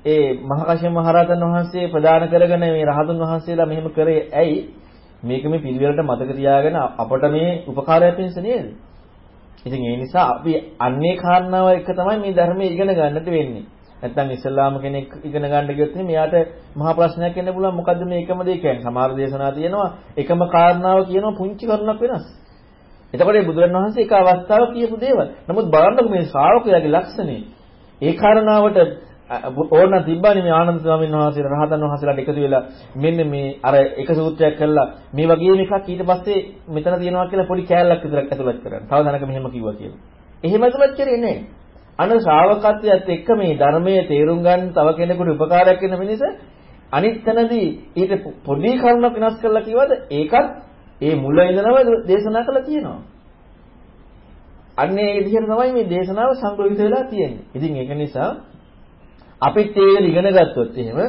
ඒ මහකාශ්‍යප මහරහතන් වහන්සේ ප්‍රදාන කරගෙන මේ රහතුන් වහන්සේලා මෙහෙම කරේ ඇයි? මේක මේ පිළිවෙලට මතක තියාගෙන අපට මේ උපකාරයක් වෙනස නේද? ඉතින් ඒ නිසා අපි අන්නේ කාරණාව එක තමයි මේ ධර්මයේ ඉගෙන ගන්නට වෙන්නේ. නැත්නම් ඉස්ලාම කෙනෙක් ඉගෙන ගන්න ගියොත් මෙයාට මහා ප්‍රශ්නයක් එන්න පුළුවන් මොකද්ද මේ එකම දේ කියන්නේ. සමහර දේශනා තියෙනවා එකම කාරණාව කියනවා පුංචි කරුණක් වෙනස්. එතකොට මේ බුදුරණවහන්සේ එක අවස්ථාවක කියපු දේවල්. නමුත් බලන්නකො මේ ශ්‍රාවකයාගේ ලක්ෂණේ ඒ කාරණාවට ඕන තිබ්බනේ මේ ආනන්ද ස්වාමීන් වහන්සේ රහතන් වහන්සේලාට එකතු වෙලා මෙන්න මේ අර එක සූත්‍රයක් කළා මේ වගේම එකක් ඊට පස්සේ මෙතන තියෙනවා කියලා පොඩි කෑල්ලක් විතරක් ඇතුළත් කරන්න. තව දැනක මෙහෙම කිව්වා කියලා. එහෙම ඇතුළත් කරේ නෑ. අන ශ්‍රාවකත්වයට එක්ක මේ ධර්මයේ තේරුම් ගන්න තව කෙනෙකුට උපකාරයක් වෙන මිනිස අනිත් තැනදී ඊට පොඩි කරුණක් වෙනස් කරලා කිව්වද ඒකත් ඒ මුල ඉඳනම දේශනා කළා තියෙනවා. අන්න ඒ විදිහට තමයි මේ දේශනාව සංග්‍රහිත වෙලා තියෙන්නේ. ඉතින් ඒක නිසා අපිත් ඒක ඉගෙන ගත්තොත් එහෙම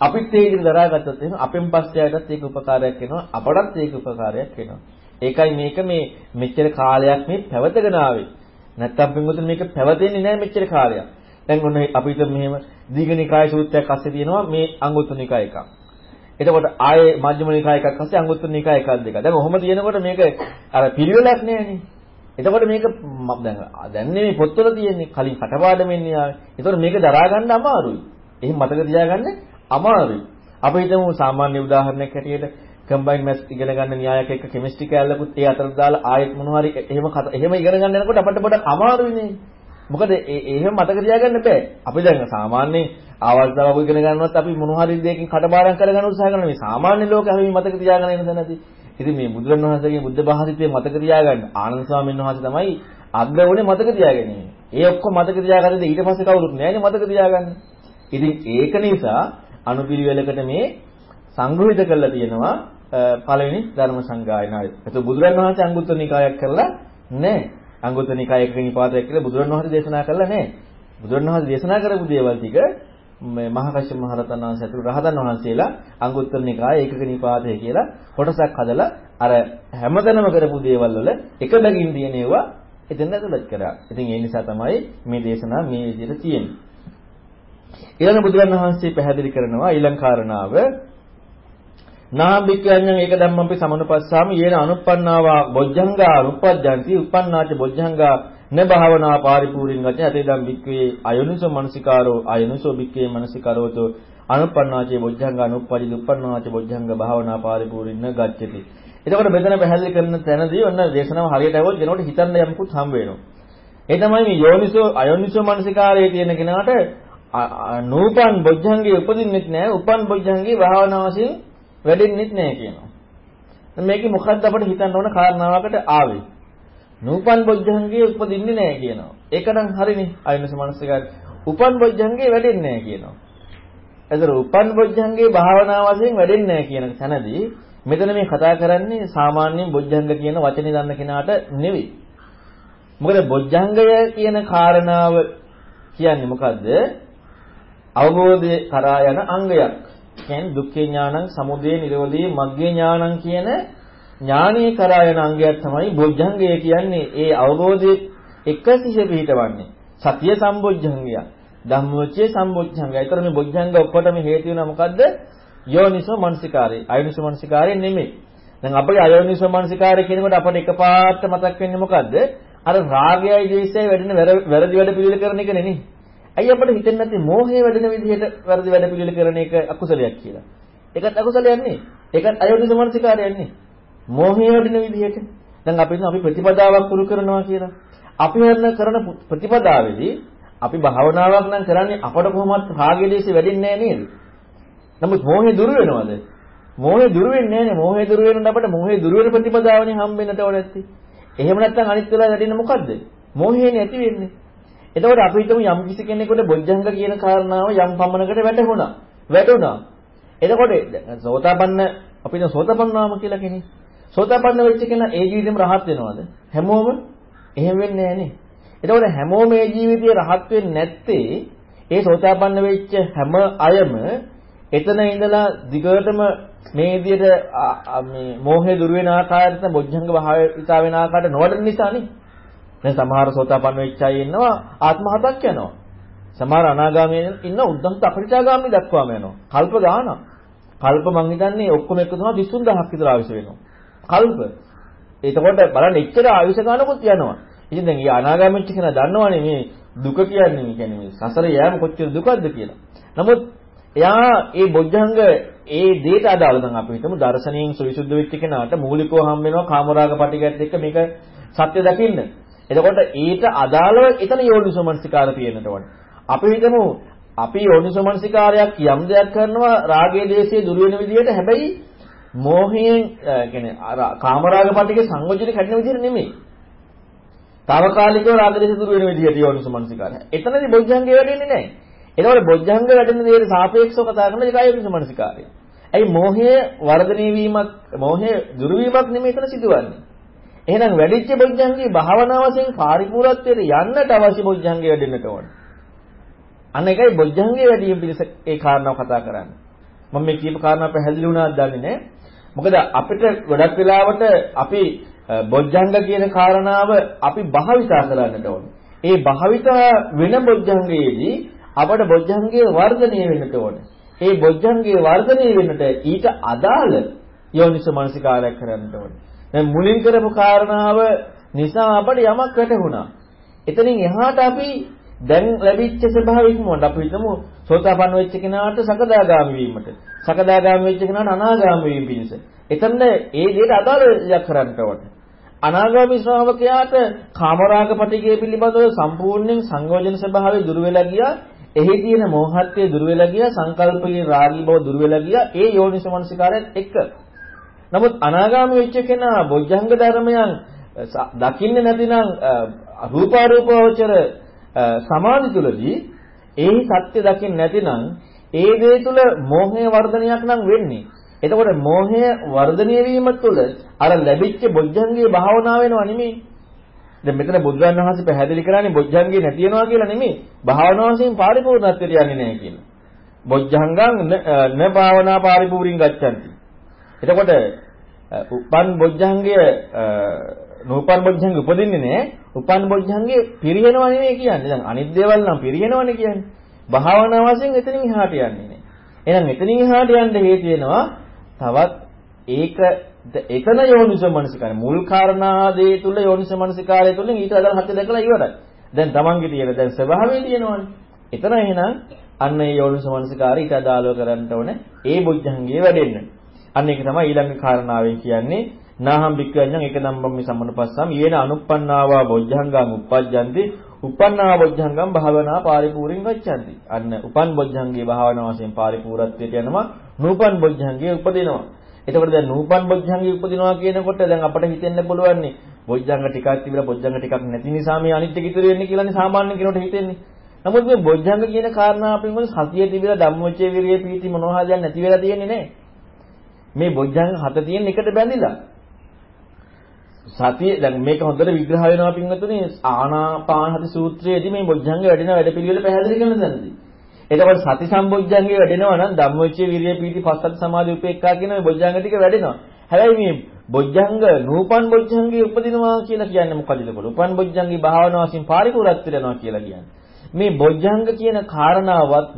අපිත් ඒක දරා ගත්තොත් එහෙම අපෙන් පස්සෙයටත් ඒක උපකාරයක් වෙනවා අපටත් ඒක උපකාරයක් වෙනවා. ඒකයි මේක මේ මෙච්චර කාලයක් මේ පැවතගෙන ආවේ. නැත්තම් පින්වතුනි මේක පැවතෙන්නේ නැහැ මෙච්චර කාලයක්. දැන් ඔන්න අපිට මෙහෙම දීඝනිකාය සූත්‍රයක් අස්සේ තියෙනවා මේ අංගුත්තර නිකාය එකක්. එතකොට ආයේ මජ්ක්‍ධිම නිකාය එකක් අස්සේ අංගුත්තර නිකාය එකක් දෙක. දැන් ඔහොම තියෙනකොට මේක අර පිළිවෙලක් නෑනේ. එතකොට මේක දැන් දැන් නෙමෙයි පොත්වල තියෙන්නේ කලින් කටපාඩමින් ආවේ. එතකොට මේක දරා ගන්න අමාරුයි. එහෙම මතක තියාගන්න අමාරුයි. අපි හිතමු සාමාන්‍ය උදාහරණයක් හැටියට කම්බයින් මැත්ස් ඉගෙන ගන්න න්‍යායක එක්ක කෙමිස්ට්‍රි කැලලකුත් ඒ අතර දාලා ආයෙත් මොනවා හරි එහෙම එහෙම ඉගෙන ගන්න යනකොට අපිට පොඩක් අමාරුයිනේ. මොකද එහෙම මතක තියාගන්න බෑ. අපි දැන් සාමාන්‍යයෙන් ආවර්තනව ඉගෙන ගන්නවත් අපි මොනවා හරි දෙයකින් කටපාඩම් කරගන්න උත්සාහ කරනවා. මේ සාමාන්‍ය ලෝකෙ අපි මතක තියාගන්න ඉන්න තැනදී. ඉතින් මේ බුදුරණවහන්සේගේ බුද්ධ භාෂිතය මතක තියාගන්න ආනන්ද ස්වාමීන් වහන්සේ තමයි අග්‍රවුනේ මතක තියාගන්නේ. ඒ ඔක්කොම මතක තියාගත්තද ඊට පස්සේ කවුරුත් නෑනේ මතක තියාගන්න. ඉතින් ඒක නිසා අනුපිළිවෙලකට මේ සංග්‍රහිත කරලා තියෙනවා පළවෙනි ධර්ම සංගායනාවේ. ඒක බුදුරණවහන්සේ අංගුත්තර නිකායක් කරලා නෑ. අංගුත්තර නිකායක නිපාතයක් කියලා බුදුරණවහන්සේ දේශනා කළා නෑ. බුදුරණවහන්සේ දේශනා කරපු දේවල් ටික මේ මහා කශ්‍යප මහ රහතන් වහන්සේ ඇතුළු රහතන් වහන්සේලා අංගුත්තර නිකාය ඒකක නිපාතය කියලා කොටසක් හදලා අර හැමතැනම කරපු දේවල් වල එක බැගින් තියෙන ඒවා එතන ඇතුළත් කරා. ඉතින් ඒ නිසා තමයි මේ දේශනාව මේ විදිහට තියෙන්නේ. ඊළඟ බුදුරන් වහන්සේ පැහැදිලි කරනවා ඊළඟ කාරණාව නාභික්ඛඤ්ඤං ඒක ධම්මම්පි සමනුපස්සාම යේන අනුප්පන්නාවා බොජ්ජංගා අනුප්පජ්ජಂತಿ උප්පන්නාච බොජ්ජංගා න භාවනා පාරිපූර්ණං ගත යතේදම් වික්කේ අයනුසෝ මනසිකාරෝ අයනුසෝ වික්කේ මනසිකාරෝතෝ අනුප්පන්නාචේ බොජ්ජංග අනුප්පජි උප්පන්නාචේ බොජ්ජංග භාවනා පාරිපූර්ණං ගච්ඡති එතකොට මෙතන පැහැදිලි කරන තැනදී ඔන්න දේශනාව හරියට આવොත් එනකොට හිතන්න යම්කුත් හම් වෙනවා ඒ තමයි මේ යෝනිසෝ අයෝනිසෝ මනසිකාරයේ තියෙන කෙනාට නූපන් බොජ්ජංගේ උපදින්නෙත් නැහැ උපන් බොජ්ජංගේ භාවනා වශයෙන් වැඩෙන්නෙත් නැහැ කියනවා මේකේ මොකද්ද අපිට හිතන්න ඕන කාරණාවකට ආවේ නූපන් බොජ්ජංගේ උපදින්නේ නැහැ කියනවා. ඒක නම් හරිනේ. අයනස මනසිකාර උපන් බොජ්ජංගේ වැඩෙන්නේ නැහැ කියනවා. එතකොට උපන් බොජ්ජංගේ භාවනා වශයෙන් වැඩෙන්නේ නැහැ කියන තැනදී මෙතන මේ කතා කරන්නේ සාමාන්‍යයෙන් බොජ්ජංග කියන වචනේ දන්න කෙනාට නෙවෙයි. මොකද බොජ්ජංගය කියන කාරණාව කියන්නේ මොකද්ද? අවබෝධය කරා යන අංගයක්. කියන්නේ දුක්ඛේ ඥානං, සමුදය නිරෝධී, මග්ගේ ඥානං කියන ඥානීය කරා යන අංගයක් තමයි බොජ්ජංගය කියන්නේ. ඒ අවබෝධයේ එක සිහිය පිහිටවන්නේ. සතිය සම්බොජ්ජංගය. ධම්මෝචේ සම්බොජ්ජංගය. ඒතර මේ බොජ්ජංග ඔක්කොටම හේතු වෙනවා මොකද්ද? යෝනිසෝ මනසිකාරය. අයෝනිසෝ මනසිකාරය නෙමෙයි. දැන් අපේ අයෝනිසෝ මනසිකාරය කියනකොට අපට එකපාරට මතක් වෙන්නේ මොකද්ද? අර රාගයයි ද්වේෂයයි වැඩෙන වැරදි වැඩ පිළිවෙල කරන එක නෙනේ. ඇයි අපිට හිතෙන්නේ නැත්තේ මෝහය වැඩෙන විදිහට වැරදි වැඩ පිළිවෙල කරන එක අකුසලයක් කියලා. ඒකත් අකුසලයක් නේ. ඒකත් අයෝනිසෝ මනසිකාරයක් නේ. මෝහය වැඩෙන විදිහට. දැන් අපි අපි ප්‍රතිපදාවක් පුරු කරනවා කියලා. අපි කරන කරන ප්‍රතිපදාවේදී අපි භාවනාවක් නම් කරන්නේ අපට කොහොමවත් රාගය දේශේ වැඩින්නේ නැහැ නේද? නමුත් මෝහය දුරු වෙනවද? මෝහය දුරු වෙන්නේ නැහැ නේ. මෝහය දුරු වෙනකොට අපිට මෝහය දුරු වෙන ප්‍රතිපදාවනේ හම්බෙන්නට ඕන නැත්තේ. එහෙම නැත්නම් අනිත් වෙලාව වැඩින්නේ මොකද්ද? මෝහය නැති වෙන්නේ. එතකොට අපි හිතමු යම් කිසි කෙනෙකුට බොජ්ජංග කියන කාරණාව යම් පමණකට වැටහුණා. වැටුණා. එතකොට සෝතාපන්න අපි දැන් සෝතාපන්නාම කියලා කෙනෙක්. සෝතාපන්න වෙච්ච කෙනා ඒ ජීවිතේම රහත් වෙනවද? හැමෝම එහෙම වෙන්නේ නැහනේ. එතකොට හැමෝම මේ ජීවිතේ රහත් වෙන්නේ නැත්තේ ඒ සෝතාපන්න වෙච්ච හැම අයම එතන ඉඳලා දිගටම මේ විදිහට මේ මෝහය දුර වෙන ආකාරයට බොජ්ජංග භාවිතා වෙන ආකාරයට නොවැඩෙන නිසානේ. දැන් සමහර සෝතාපන්න වෙච්ච අය ඉන්නවා ආත්ම හතක් යනවා. සමහර අනාගාමී ඉන්න උද්දම්ත අපරිචාගාමී දක්වාම යනවා. කල්ප ගානක්. කල්ප මං හිතන්නේ ඔක්කොම එක තමයි 30000ක් විතර ආවිස වෙනවා. කල්ප. එතකොට බලන්න එච්චර ආයුෂ ගන්නකොත් යනවා. ඉතින් දැන් ඊ අනාගාමීච්ච කෙනා දන්නවනේ මේ දුක කියන්නේ කියන්නේ මේ සසර යෑම කොච්චර දුකක්ද කියලා. නමුත් එයා ඒ බොජ්ජංග ඒ දේට අදාළ නම් අපි හිතමු දර්ශනයෙන් සවිසුද්ධ වෙච්ච කෙනාට මූලිකව හම් වෙනවා කාමරාග පටිගත් එක්ක මේක සත්‍ය දකින්න. එතකොට ඊට අදාළව එතන යෝනිසෝමනසිකාර තියෙන්නට ඕනේ. අපි හිතමු අපි යෝනිසෝමනසිකාරයක් යම් දෙයක් කරනවා රාගයේ දේශයේ දුර වෙන විදිහට හැබැයි මෝහයෙන් කියන්නේ කාමරාග පටිගේ සංයෝජන කැඩෙන විදිහට නෙමෙයි. తాවකාලිකව රාග දේශ දුර වෙන විදිහට යෝනිසෝමනසිකාරය. එතනදී බොජ්ජංගේ වැඩෙන්නේ නැහැ. එතකොට බොජ්ජංග වැඩෙන දේට සාපේක්ෂව කතා කරන එක යෝනිසෝමනසිකාරය. ඇයි මෝහය වර්ධනය වීමක් මෝහය දුරු වීමක් නෙමෙයි එතන සිදුවන්නේ. එහෙනම් වැඩිච්ච බොජ්ජංගේ භාවනා වශයෙන් පරිපූර්ණත්වයට යන්නට අවශ්‍ය බොජ්ජංගේ වැඩෙන්නට ඕන. අන්න එකයි බොජ්ජංගේ වැඩි වීම පිණිස ඒ කාරණාව කතා කරන්නේ. මම මේ කියපු කාරණාව පැහැදිලි වුණාද දන්නේ නැහැ. මොකද අපිට ගොඩක් වෙලාවට අපි බොජ්ජංග කියන කාරණාව අපි භාවිතා කරන්නට ඕනේ. ඒ භාවිතා වෙන බොජ්ජංගයේදී අපට බොජ්ජංගයේ වර්ධනය වෙන්නට ඕනේ. ඒ බොජ්ජංගයේ වර්ධනය වෙන්නට ඊට අදාළ යෝනිස මනසිකාරයක් කරන්නට ඕනේ. දැන් මුලින් කරපු කාරණාව නිසා අපට යමක් වැටහුණා. එතනින් එහාට අපි දැන් ලැබිච්ච ස්වභාවය ඉක්මවන්න අපි හිතමු සෝතාපන්න වෙච්ච කෙනාට සකදාගාමි වීමට. සකදාගාමි වෙච්ච කෙනාට අනාගාමි වීම පිණිස. එතන ඒ දෙයට අදාළ දෙයක් කරන්නට ඕනේ. අනාගාමි ශ්‍රාවකයාට කාමරාග පටිගය පිළිබඳව සම්පූර්ණයෙන් සංයෝජන ස්වභාවය දුර වෙලා ගියා. එහි තියෙන මෝහත්වය දුර වෙලා ගියා. සංකල්පයේ රාගී බව දුර වෙලා ගියා. ඒ යෝනිසමනසිකාරයත් එක්ක. නමුත් අනාගාමි වෙච්ච කෙනා බොජ්ජංග ධර්මයන් දකින්නේ නැතිනම් රූපාරූපවචර සමාධි තුලදී ඒ සත්‍ය දකින්න නැතිනම් ඒ දේ තුල මෝහය වර්ධනයක් නම් වෙන්නේ. එතකොට මෝහය වර්ධනය වීම තුළ අර ලැබිච්ච බොජ්ජංගයේ භාවනාව වෙනව නෙමෙයි. දැන් මෙතන බුදුන් වහන්සේ පැහැදිලි කරන්නේ බොජ්ජංගේ නැති වෙනවා කියලා නෙමෙයි. භාවනාවකින් පාරිපූර්ණත්වයට යන්නේ නැහැ කියලා. බොජ්ජංගං න භාවනා පාරිපූර්ණින් ගච්ඡanti. එතකොට උපන් බොජ්ජංගය නූපන් බොජ්ජංග උපදින්නේ නැහැ. උපන් බොජ්ජංගේ පිරිනව නෙමෙයි කියන්නේ. දැන් අනිත් දේවල් නම් පිරිනවනේ කියන්නේ. භාවනා වශයෙන් එතනින් එහාට යන්නේ නැහැ. එහෙනම් එතනින් එහාට යන්න හේතු වෙනවා තවත් ඒක එතන යෝනිසෝ මනසිකාරය මුල් කාරණා දේ තුල යෝනිසෝ මනසිකාරය තුලින් ඊට අදාළ හත දැකලා ඉවරයි. දැන් තමන්ගේ තියෙන දැන් ස්වභාවය තියෙනවනේ. එතන එහෙනම් අන්න ඒ යෝනිසෝ මනසිකාරය ඊට අදාළව කරන්න ඕනේ. ඒ බොජ්ජංගේ වැඩෙන්න. අන්න ඒක තමයි ඊළඟ කාරණාවෙන් කියන්නේ නාහම් බික්කඤ්ඤං ඒක නම් මේ සම්මනපස්සම් යේන අනුප්පන්නාවා බොජ්ජංගං uppajjanti උපන්නා බොජ්ජංගම් භාවනා පාරිපූර්ණං ගච්ඡanti අන්න උපන් බොජ්ජංගේ භාවනා වශයෙන් පාරිපූර්ණත්වයට යනවා නූපන් බොජ්ජංගේ උපදිනවා එතකොට දැන් නූපන් බොජ්ජංගේ උපදිනවා කියනකොට දැන් අපිට හිතෙන්න පුළුවන් නේ බොජ්ජංග ටිකක් තිබිලා බොජ්ජංග ටිකක් නැති නිසා මේ අනිත් ටික ඉතුරු වෙන්නේ කියලානේ සාමාන්‍ය කෙනෙකුට හිතෙන්නේ. නමුත් මේ බොජ්ජංග කියන කාරණා අපින් මොකද සතිය තිබිලා ධම්මචේ විරිය පීති මොනවා හදයක් නැති වෙලා තියෙන්නේ නැහැ මේ බොජ්ජංග හත තියෙන එකට බැඳිලා. සතිය දැන් මේක හොඳට විග්‍රහ වෙනවා පින්වතුනි. ආනාපාන හති සූත්‍රයේදී මේ බොජ්ජංග වැඩෙන වැඩ පිළිවෙල පැහැදිලි කරන තැනදී. එතකොට සති සම්බොජ්ජංගේ වැඩෙනවා නම් ධම්මවිචේ විරිය පීති පස්සත් සමාධි උපේක්ඛා කියන මේ බොජ්ජංග ටික වැඩෙනවා. හැබැයි මේ බොජ්ජංග නූපන් බොජ්ජංගේ උපදිනවා කියලා කියන්නේ මොකද එතකොට? උපන් බොජ්ජංගේ භාවනාව වශයෙන් පාරිපූර්ණත්වයට යනවා කියලා කියන්නේ. මේ බොජ්ජංග කියන කාරණාවත්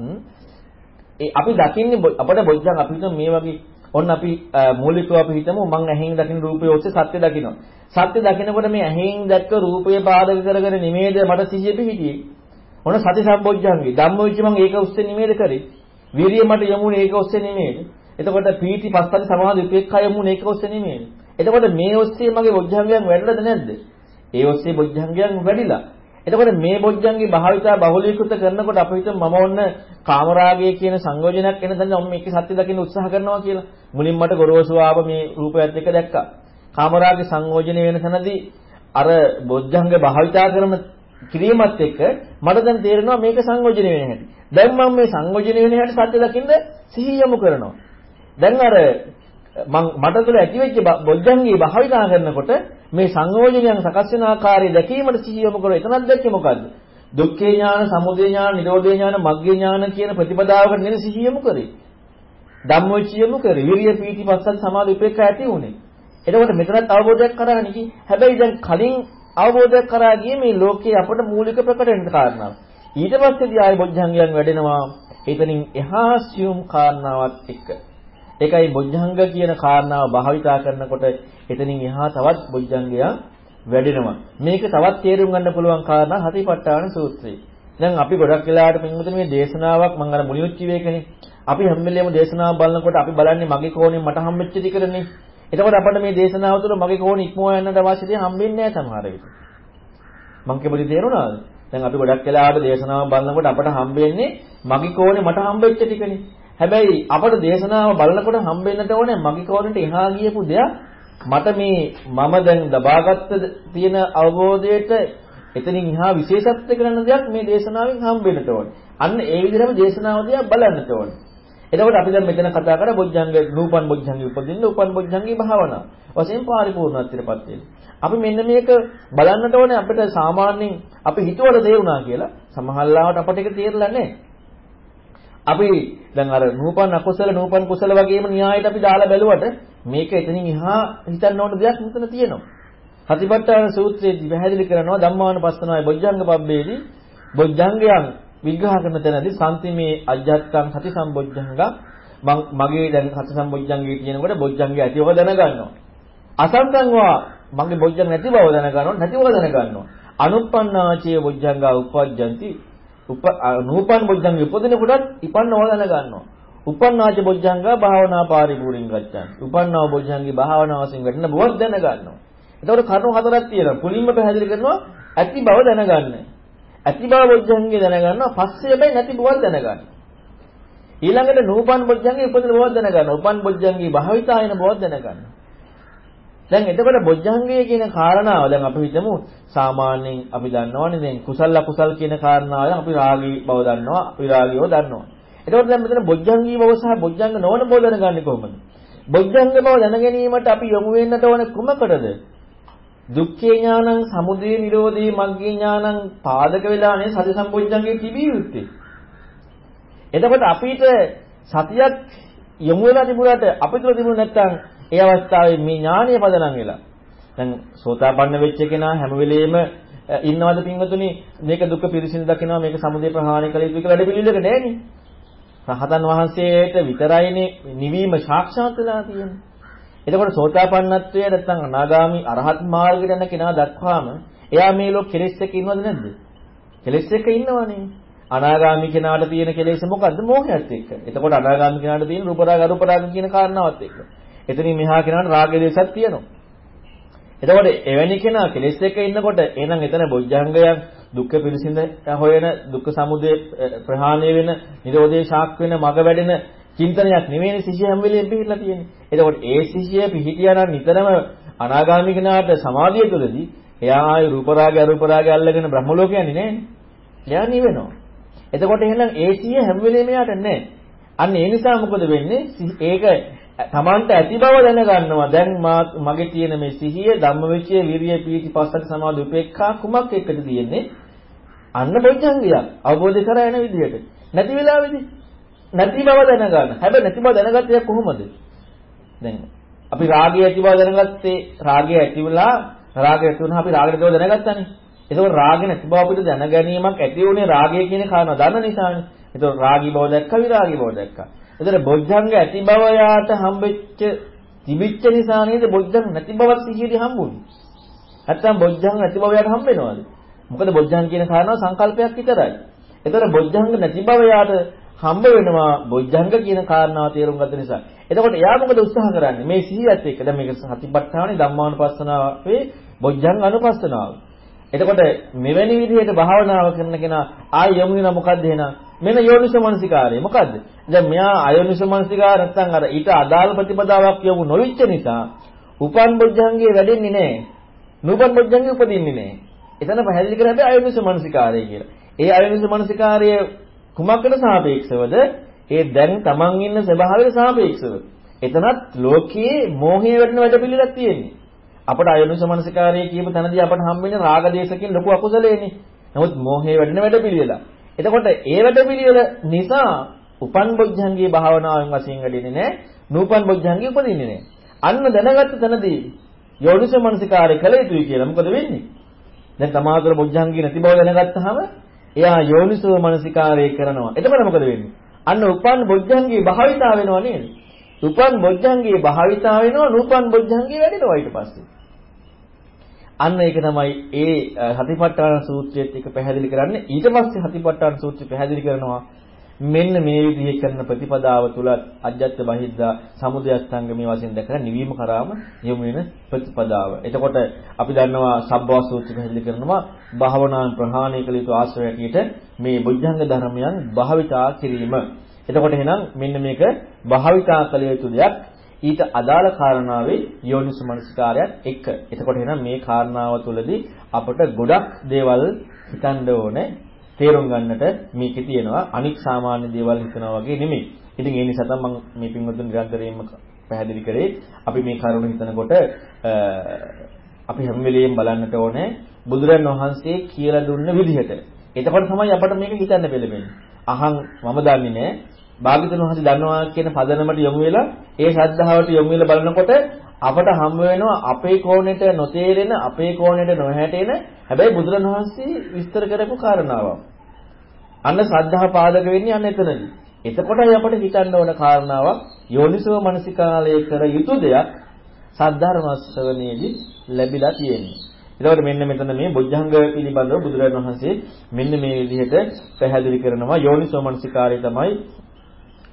ඒ අපි දකින්නේ අපිට බොජ්ජංග අපි මේ වගේ ඔන්න අපි මූලිකව අපි හිතමු මං ඇහෙන් දකින රූපය ඔස්සේ සත්‍ය දකිනවා. සත්‍ය දකිනකොට මේ ඇහෙන් දැක්ක රූපය පාදක කරගෙන නිමේද මට සිහිය පිහිටියේ. ඔන්න සති සම්බොජ්ජංගේ ධම්මවිච මං ඒක ඔස්සේ නිමේද කරේ. විරිය මට යමුනේ ඒක ඔස්සේ නිමේද. එතකොට පීටි පස්සට සමාධි උපේක්ඛා යමුනේ ඒක ඔස්සේ නිමේද. එතකොට මේ ඔස්සේ මගේ බොජ්ජංගයන් වැඩිලාද නැද්ද? ඒ ඔස්සේ බොජ්ජංගයන් වැඩිලා. එතකොට මේ බොජ්ජංගේ භාවිතා බහුලීකృత කරනකොට අපි හිතමු මම ඔන්න කාමරාගය කියන සංයෝජනයක් එන තැන මම මේකේ සත්‍ය දකින්න උත්සාහ කරනවා කියලා. මුලින් මට ගොරෝසු ආව මේ රූපයත් එක්ක දැක්කා. කාමරාගේ සංයෝජනය වෙන තැනදී අර බොජ්ජංග භාවිතා කරන කිරීමත් එක්ක මට දැන් තේරෙනවා මේක සංයෝජනය වෙන හැටි. දැන් මම මේ සංයෝජනය වෙන හැටි සත්‍ය දකින්න සිහිය යොමු කරනවා. දැන් අර මං මට තුළ ඇතිවෙච්ච බොජ්ජංගී භාවිතා කරනකොට මේ සංයෝජනයන් සකස් වෙන ආකාරය දැකීමට සිහිය යොමු කරලා එතනක් දැක්කේ මොකද්ද? දුක්ඛේ ඥාන, සමුදය ඥාන, නිරෝධේ ඥාන, මග්ගේ ඥාන කියන ප්‍රතිපදාවකට නෙන සිහිය යොමු කරේ. ධම්මෝචිය යොමු කරේ. විරිය පීති පස්සත් සමාධි උපේක්ඛා ඇති උනේ. එතකොට මෙතනත් අවබෝධයක් කරගන්න කි. හැබැයි දැන් කලින් අවබෝධයක් කරා ගියේ මේ ලෝකයේ අපට මූලික ප්‍රකට වෙන කාරණාව. ඊට පස්සේදී ආය බොජ්ජංගයන් වැඩෙනවා. එතනින් එහා සියුම් කාරණාවක් එක්ක. ඒකයි බොජ්ජංග කියන කාරණාව භාවිතා කරනකොට එතනින් එහා තවත් බොජ්ජංගය වැඩෙනවා. මේක තවත් තේරුම් ගන්න පුළුවන් කාරණා හතිපට්ඨාන සූත්‍රය. දැන් අපි ගොඩක් වෙලාවට පින්වතුනි මේ දේශනාවක් මම අර මුලින් කිව්වේ ඒකනේ. අපි හැම වෙලේම දේශනාව බලනකොට අපි බලන්නේ මගේ කෝණයෙන් මට හම්බෙච්ච ටිකනේ. එතකොට අපිට මේ දේශනාව තුළ මගේ කෝණ ඉක්මවා යන්නට අවශ්‍ය දේ හම්බෙන්නේ නැහැ සමහර විට. මං කියපොඩි තේරුණාද? දැන් අපි ගොඩක් වෙලාවට දේශනාව බලනකොට අපට හම්බෙන්නේ මගේ කෝණේ මට හම්බෙච්ච ටිකනේ. හැබැයි අපට දේශනාව බලනකොට හම්බෙන්නට ඕනේ මගේ කෝණයට එහා ගියපු දෙයක් මට මේ මම දැන් ලබාගත්ත තියෙන අවබෝධයට එතනින් එහා විශේෂත්ව කරන දෙයක් මේ දේශනාවෙන් හම්බෙන්නට ඕනේ. අන්න ඒ විදිහටම දේශනාව දිහා බලන්නට ඕනේ. එතකොට අපි දැන් මෙතන කතා කරා බොජ්ජංග නූපන් බොජ්ජංගි උපදින්න උපන් බොජ්ජංගි භාවනාව. වශයෙන් පාරිපූර්ණත්වයටපත් වෙන්නේ. අපි මෙන්න මේක බලන්නට ඕනේ අපිට සාමාන්‍යයෙන් අපි හිතුවට තේරුණා කියලා සමහරවිට අපට ඒක තේරෙලා නැහැ. අපි දැන් අර නූපන් අකුසල නූපන් කුසල වගේම න්‍යායයට අපි දාලා බැලුවට මේක එතනින් එහා හිතන්න ඕන දෙයක් මෙතන තියෙනවා. සතිපට්ඨාන සූත්‍රයේදී පැහැදිලි කරනවා ධම්මානුපස්සනාවේ බොජ්ජංග පබ්බේදී බොජ්ජංගයන් විග්‍රහ කරන තැනදී සම්තිමේ අජ්ජත්තං සති සම්බොජ්ජංග මගේ දැන් සති සම්බොජ්ජංගේ කියනකොට බොජ්ජංගේ ඇතිව දැනගන්නවා. අසංගංවා මගේ බොජ්ජංග නැති බව දැනගන්නවා නැති බව දැනගන්නවා. අනුප්පන්නාචේ බොජ්ජංගා උපජ්ජಂತಿ උප නූපන් බොජ්ජංග උපදින කොටත් ඉපන්නව දැනගන්නවා. උපන්නාච බොජ්ජංගා භාවනා පාරිපූර්ණින් ගච්ඡන්. උපන්නාව බොජ්ජංගේ භාවනාව වශයෙන් වැටෙන බවක් දැනගන්නවා. එතකොට කරුණු හතරක් තියෙනවා. පුලින්ම පැහැදිලි කරනවා ඇති බව දැනගන්න. ඇති බව බොජ්ජංගේ දැනගන්නවා. පස්සේ හැබැයි නැති බවක් දැනගන්න. ඊළඟට නූපන් බොජ්ජංගේ උපදින බවක් දැනගන්න. උපන් බොජ්ජංගේ භාවිතායන බවක් දැනගන්න. දැන් එතකොට බොජ්ජංගය කියන කාරණාව දැන් අපි හිතමු සාමාන්‍යයෙන් අපි දන්නවනේ දැන් කුසල අකුසල් කියන කාරණාවෙන් අපි රාගී බව දන්නවා විරාගීව දන්නවා. එතකොට දැන් මෙතන බොජ්ජංගී බව සහ බොජ්ජංග නොවන බව දැනගන්නේ කොහොමද? බොජ්ජංග බව දැන ගැනීමට අපි යොමු වෙන්නට ඕන කුමකටද? දුක්ඛේ ඥානං සමුදය නිරෝධේ මග්ගේ ඥානං පාදක වෙලානේ සති සම්පොච්චංගේ තිබිය යුත්තේ. එතකොට අපිට සතියක් යොමු වෙලා තිබුණාට අපිට තිබුණ නැත්නම් ඒ අවස්ථාවේ මේ ඥානීය පදනම් වෙලා. දැන් සෝතාපන්න වෙච්ච කෙනා හැම වෙලෙම ඉන්නවද පින්වතුනි මේක දුක පිරිසිදු දකිනවා මේක සමුදය ප්‍රහාණය කළ යුතු කියලා වැඩ පිළිවෙලක නෑනේ. රහතන් වහන්සේට විතරයිනේ නිවීම සාක්ෂාත් වෙලා තියෙන්නේ. එතකොට සෝතාපන්නත්වයේ නැත්නම් අනාගාමි අරහත් මාර්ගයට යන කෙනා දක්වාම එයා මේ ලෝක කෙලෙස් එක ඉන්නවද නැද්ද? කෙලෙස් එක ඉන්නවනේ. අනාගාමි කෙනාට තියෙන කෙලෙස් මොකද්ද? මෝහයත් එක්ක. එතකොට අනාගාමි කෙනාට තියෙන රූප රාග අරූප රාග කියන කාරණාවත් එක්ක. එතනින් මෙහා කෙනාට රාග දේශයක් තියෙනවා. එතකොට එවැනි කෙනා කෙලෙස් එක ඉන්නකොට එහෙනම් එතන බොජ්ජංගයන් දුක්ඛ පිළිසිඳ හොයන දුක්ඛ සමුදය ප්‍රහාණය වෙන නිරෝධේ ශාක් වෙන මග වැඩෙන චින්තනයක් නෙවෙයි සිහිය හැම වෙලෙම පිළිහිලා තියෙන්නේ. එතකොට ඒ සිහිය පිහිටියා නම් නිතරම අනාගාමී කෙනාට සමාධිය තුළදී එයා ආයි රූප රාගය අරූප රාගය අල්ලගෙන බ්‍රහ්ම ලෝක යන්නේ නෑනේ. එයා නිවෙනවා. එතකොට එහෙනම් ඒ සිහිය හැම වෙලෙම එයාට නෑ. අන්න ඒ නිසා මොකද වෙන්නේ? ඒක තමන්ට ඇති බව දැනගන්නවා. දැන් මගේ තියෙන මේ සිහිය ධම්මවිචය විරිය පීති පස්සට සමාධි උපේක්ඛා කුමක් එක්කද තියෙන්නේ? අන්න බොජ්ජංගිය අවබෝධ කර යන විදිහට. නැති වෙලාවේදී නැති බව දැනගන්න. හැබැයි නැති බව දැනගත්තේ කොහොමද? දැන් අපි රාගය ඇති බව දැනගත්තේ රාගය ඇති වෙලා රාගය ඇති වුණා අපි රාගය බව දැනගත්තානේ. ඒකෝර රාගය නැති බව අපිට දැන ගැනීමක් ඇති වුණේ රාගය කියන කාරණා දන්න නිසානේ. ඒතකොට රාගී බව දැක්කා විරාගී බව දැක්කා. ඒතර බොජ්ජංග ඇති බව යාට හම්බෙච්ච තිබිච්ච නිසා නේද බොජ්ජංග නැති බවක් සිහියදී හම්බුනේ. නැත්තම් බොජ්ජංග නැති බව යාට හම්බෙනවද? මොකද බොජ්ජංග කියන කාරණාව සංකල්පයක් විතරයි. ඒතර බොජ්ජංග නැති බව යාට හම්බ වෙනවා බොජ්ජංග කියන කාරණාව තේරුම් ගන්න නිසා. එතකොට එයා මොකද උත්සාහ කරන්නේ? මේ සිහියත් එක්ක දැන් මේක සතිපට්ඨානේ ධම්මානුපස්සනාවේ බොජ්ජංග අනුපස්සනාව. එතකොට මෙවැනි විදිහට භාවනාව කරන කෙනා ආය යමු වෙන මොකද්ද එහෙනම්? මෙන්න යෝනිසමනසිකාරය. මොකද්ද? දැන් මෙයා අයෝනිසමනසිකාර නැත්නම් අර ඊට අදාළ ප්‍රතිපදාවක් යමු නොවිච්ච නිසා උපන් බොජ්ජංගේ වැඩෙන්නේ නැහැ. නුපන් බොජ්ජංගේ උපදින්නේ නැහැ. එතන පැහැදිලි කරන්නේ අයෝනිසමනසිකාරය කියලා. ඒ අයෝනිසමනසිකාරය කුමකට සාපේක්ෂවද? ඒ දැන් Taman ඉන්න ස්වභාවයට සාපේක්ෂව. එතනත් ලෝකයේ මෝහය වැඩෙන වැඩ පිළිලක් තියෙන්නේ. අපට අයෝනිස මනසිකාරයේ කියපු තැනදී අපට හම්බෙන්නේ රාග දේශකින් ලොකු අකුසලේනේ. නමුත් මෝහය වැඩෙන වැඩ පිළිවෙල. එතකොට ඒ වැඩ පිළිවෙල නිසා උපන් බොජ්ජංගී භාවනාවෙන් වශයෙන් වැඩෙන්නේ නැහැ. නූපන් බොජ්ජංගී උපදින්නේ නැහැ. අන්න දැනගත්ත තැනදී යෝනිස මනසිකාරය කළ යුතුයි කියලා මොකද වෙන්නේ? දැන් තමාතුර බොජ්ජංගී නැති බව දැනගත්තාම එයා යෝනිසෝ මනසිකාරය කරනවා. එතකොට මොකද වෙන්නේ? අන්න උපන් බොජ්ජංගේ භාවිතා වෙනව නේද? උපන් බොජ්ජංගේ භාවිතා වෙනවා නූපන් බොජ්ජංගේ වැඩෙනවා ඊට පස්සේ. අන්න ඒක තමයි ඒ හතිපට්ඨාන සූත්‍රයේත් එක පැහැදිලි කරන්නේ. ඊට පස්සේ හතිපට්ඨාන සූත්‍රය පැහැදිලි කරනවා මෙන්න මේ විදිහේ කරන ප්‍රතිපදාව තුල අජ්ජත් බහිද්දා සමුදයස්තංගමේ වශයෙන් දැකලා නිවීම කරාම යොමු වෙන ප්‍රතිපදාව. එතකොට අපි දන්නවා සබ්බවා සූත්‍රය පැහැදිලි කරනවා භාවනාන් ප්‍රහාණය කළ යුතු ආශ්‍රය හැටියට මේ බුද්ධංග ධර්මයන් භාවිතා කිරීම. එතකොට එහෙනම් මෙන්න මේක භාවිතා කළ යුතු දෙයක්. ඊට අදාළ කාරණාවේ යෝනිසමනසිකාරයත් එක්ක. එතකොට එහෙනම් මේ කාරණාව තුළදී අපට ගොඩක් දේවල් හිතන්න ඕනේ. තේරුම් ගන්නට මේකේ තියෙනවා අනික් සාමාන්‍ය දේවල් හිතනවා වගේ නෙමෙයි. ඉතින් ඒ නිසා තමයි මම මේ පින්වතුන් නිරන්තරයෙන්ම පැහැදිලි කරේ අපි මේ කරුණ හිතනකොට අපි හැම වෙලෙම බලන්නට ඕනේ බුදුරන් වහන්සේ කියලා දුන්න විදිහට. එතකොට තමයි අපට මේක හිතන්න පෙළඹෙන්නේ. අහං මම දන්නේ නැහැ. භාග්‍යතුන් වහන්සේ දන්නවා කියන පදනමට යොමු වෙලා ඒ ශ්‍රද්ධාවට යොමු වෙලා බලනකොට අපට හම් වෙනවා අපේ කෝණයට නොතේරෙන අපේ කෝණයට නොහැටෙන හැබැයි බුදුරණවහන්සේ විස්තර කරපු කාරණාවක්. අන්න ශ්‍රද්ධාව පාදක වෙන්නේ අන්න එතනදී. එතකොටයි අපිට හිතන්න ඕන කාරණාවක් යෝනිසෝ මනසිකාලය කර යුතු දෙයක් සද්ධර්ම ශ්‍රවණයේදී ලැබිලා තියෙන්නේ. එතකොට මෙන්න මෙතන මේ බොජ්ජංග පිළිබඳව බුදුරජාණන් වහන්සේ මෙන්න මේ විදිහට පැහැදිලි කරනවා යෝනිසෝ මනසිකාරය තමයි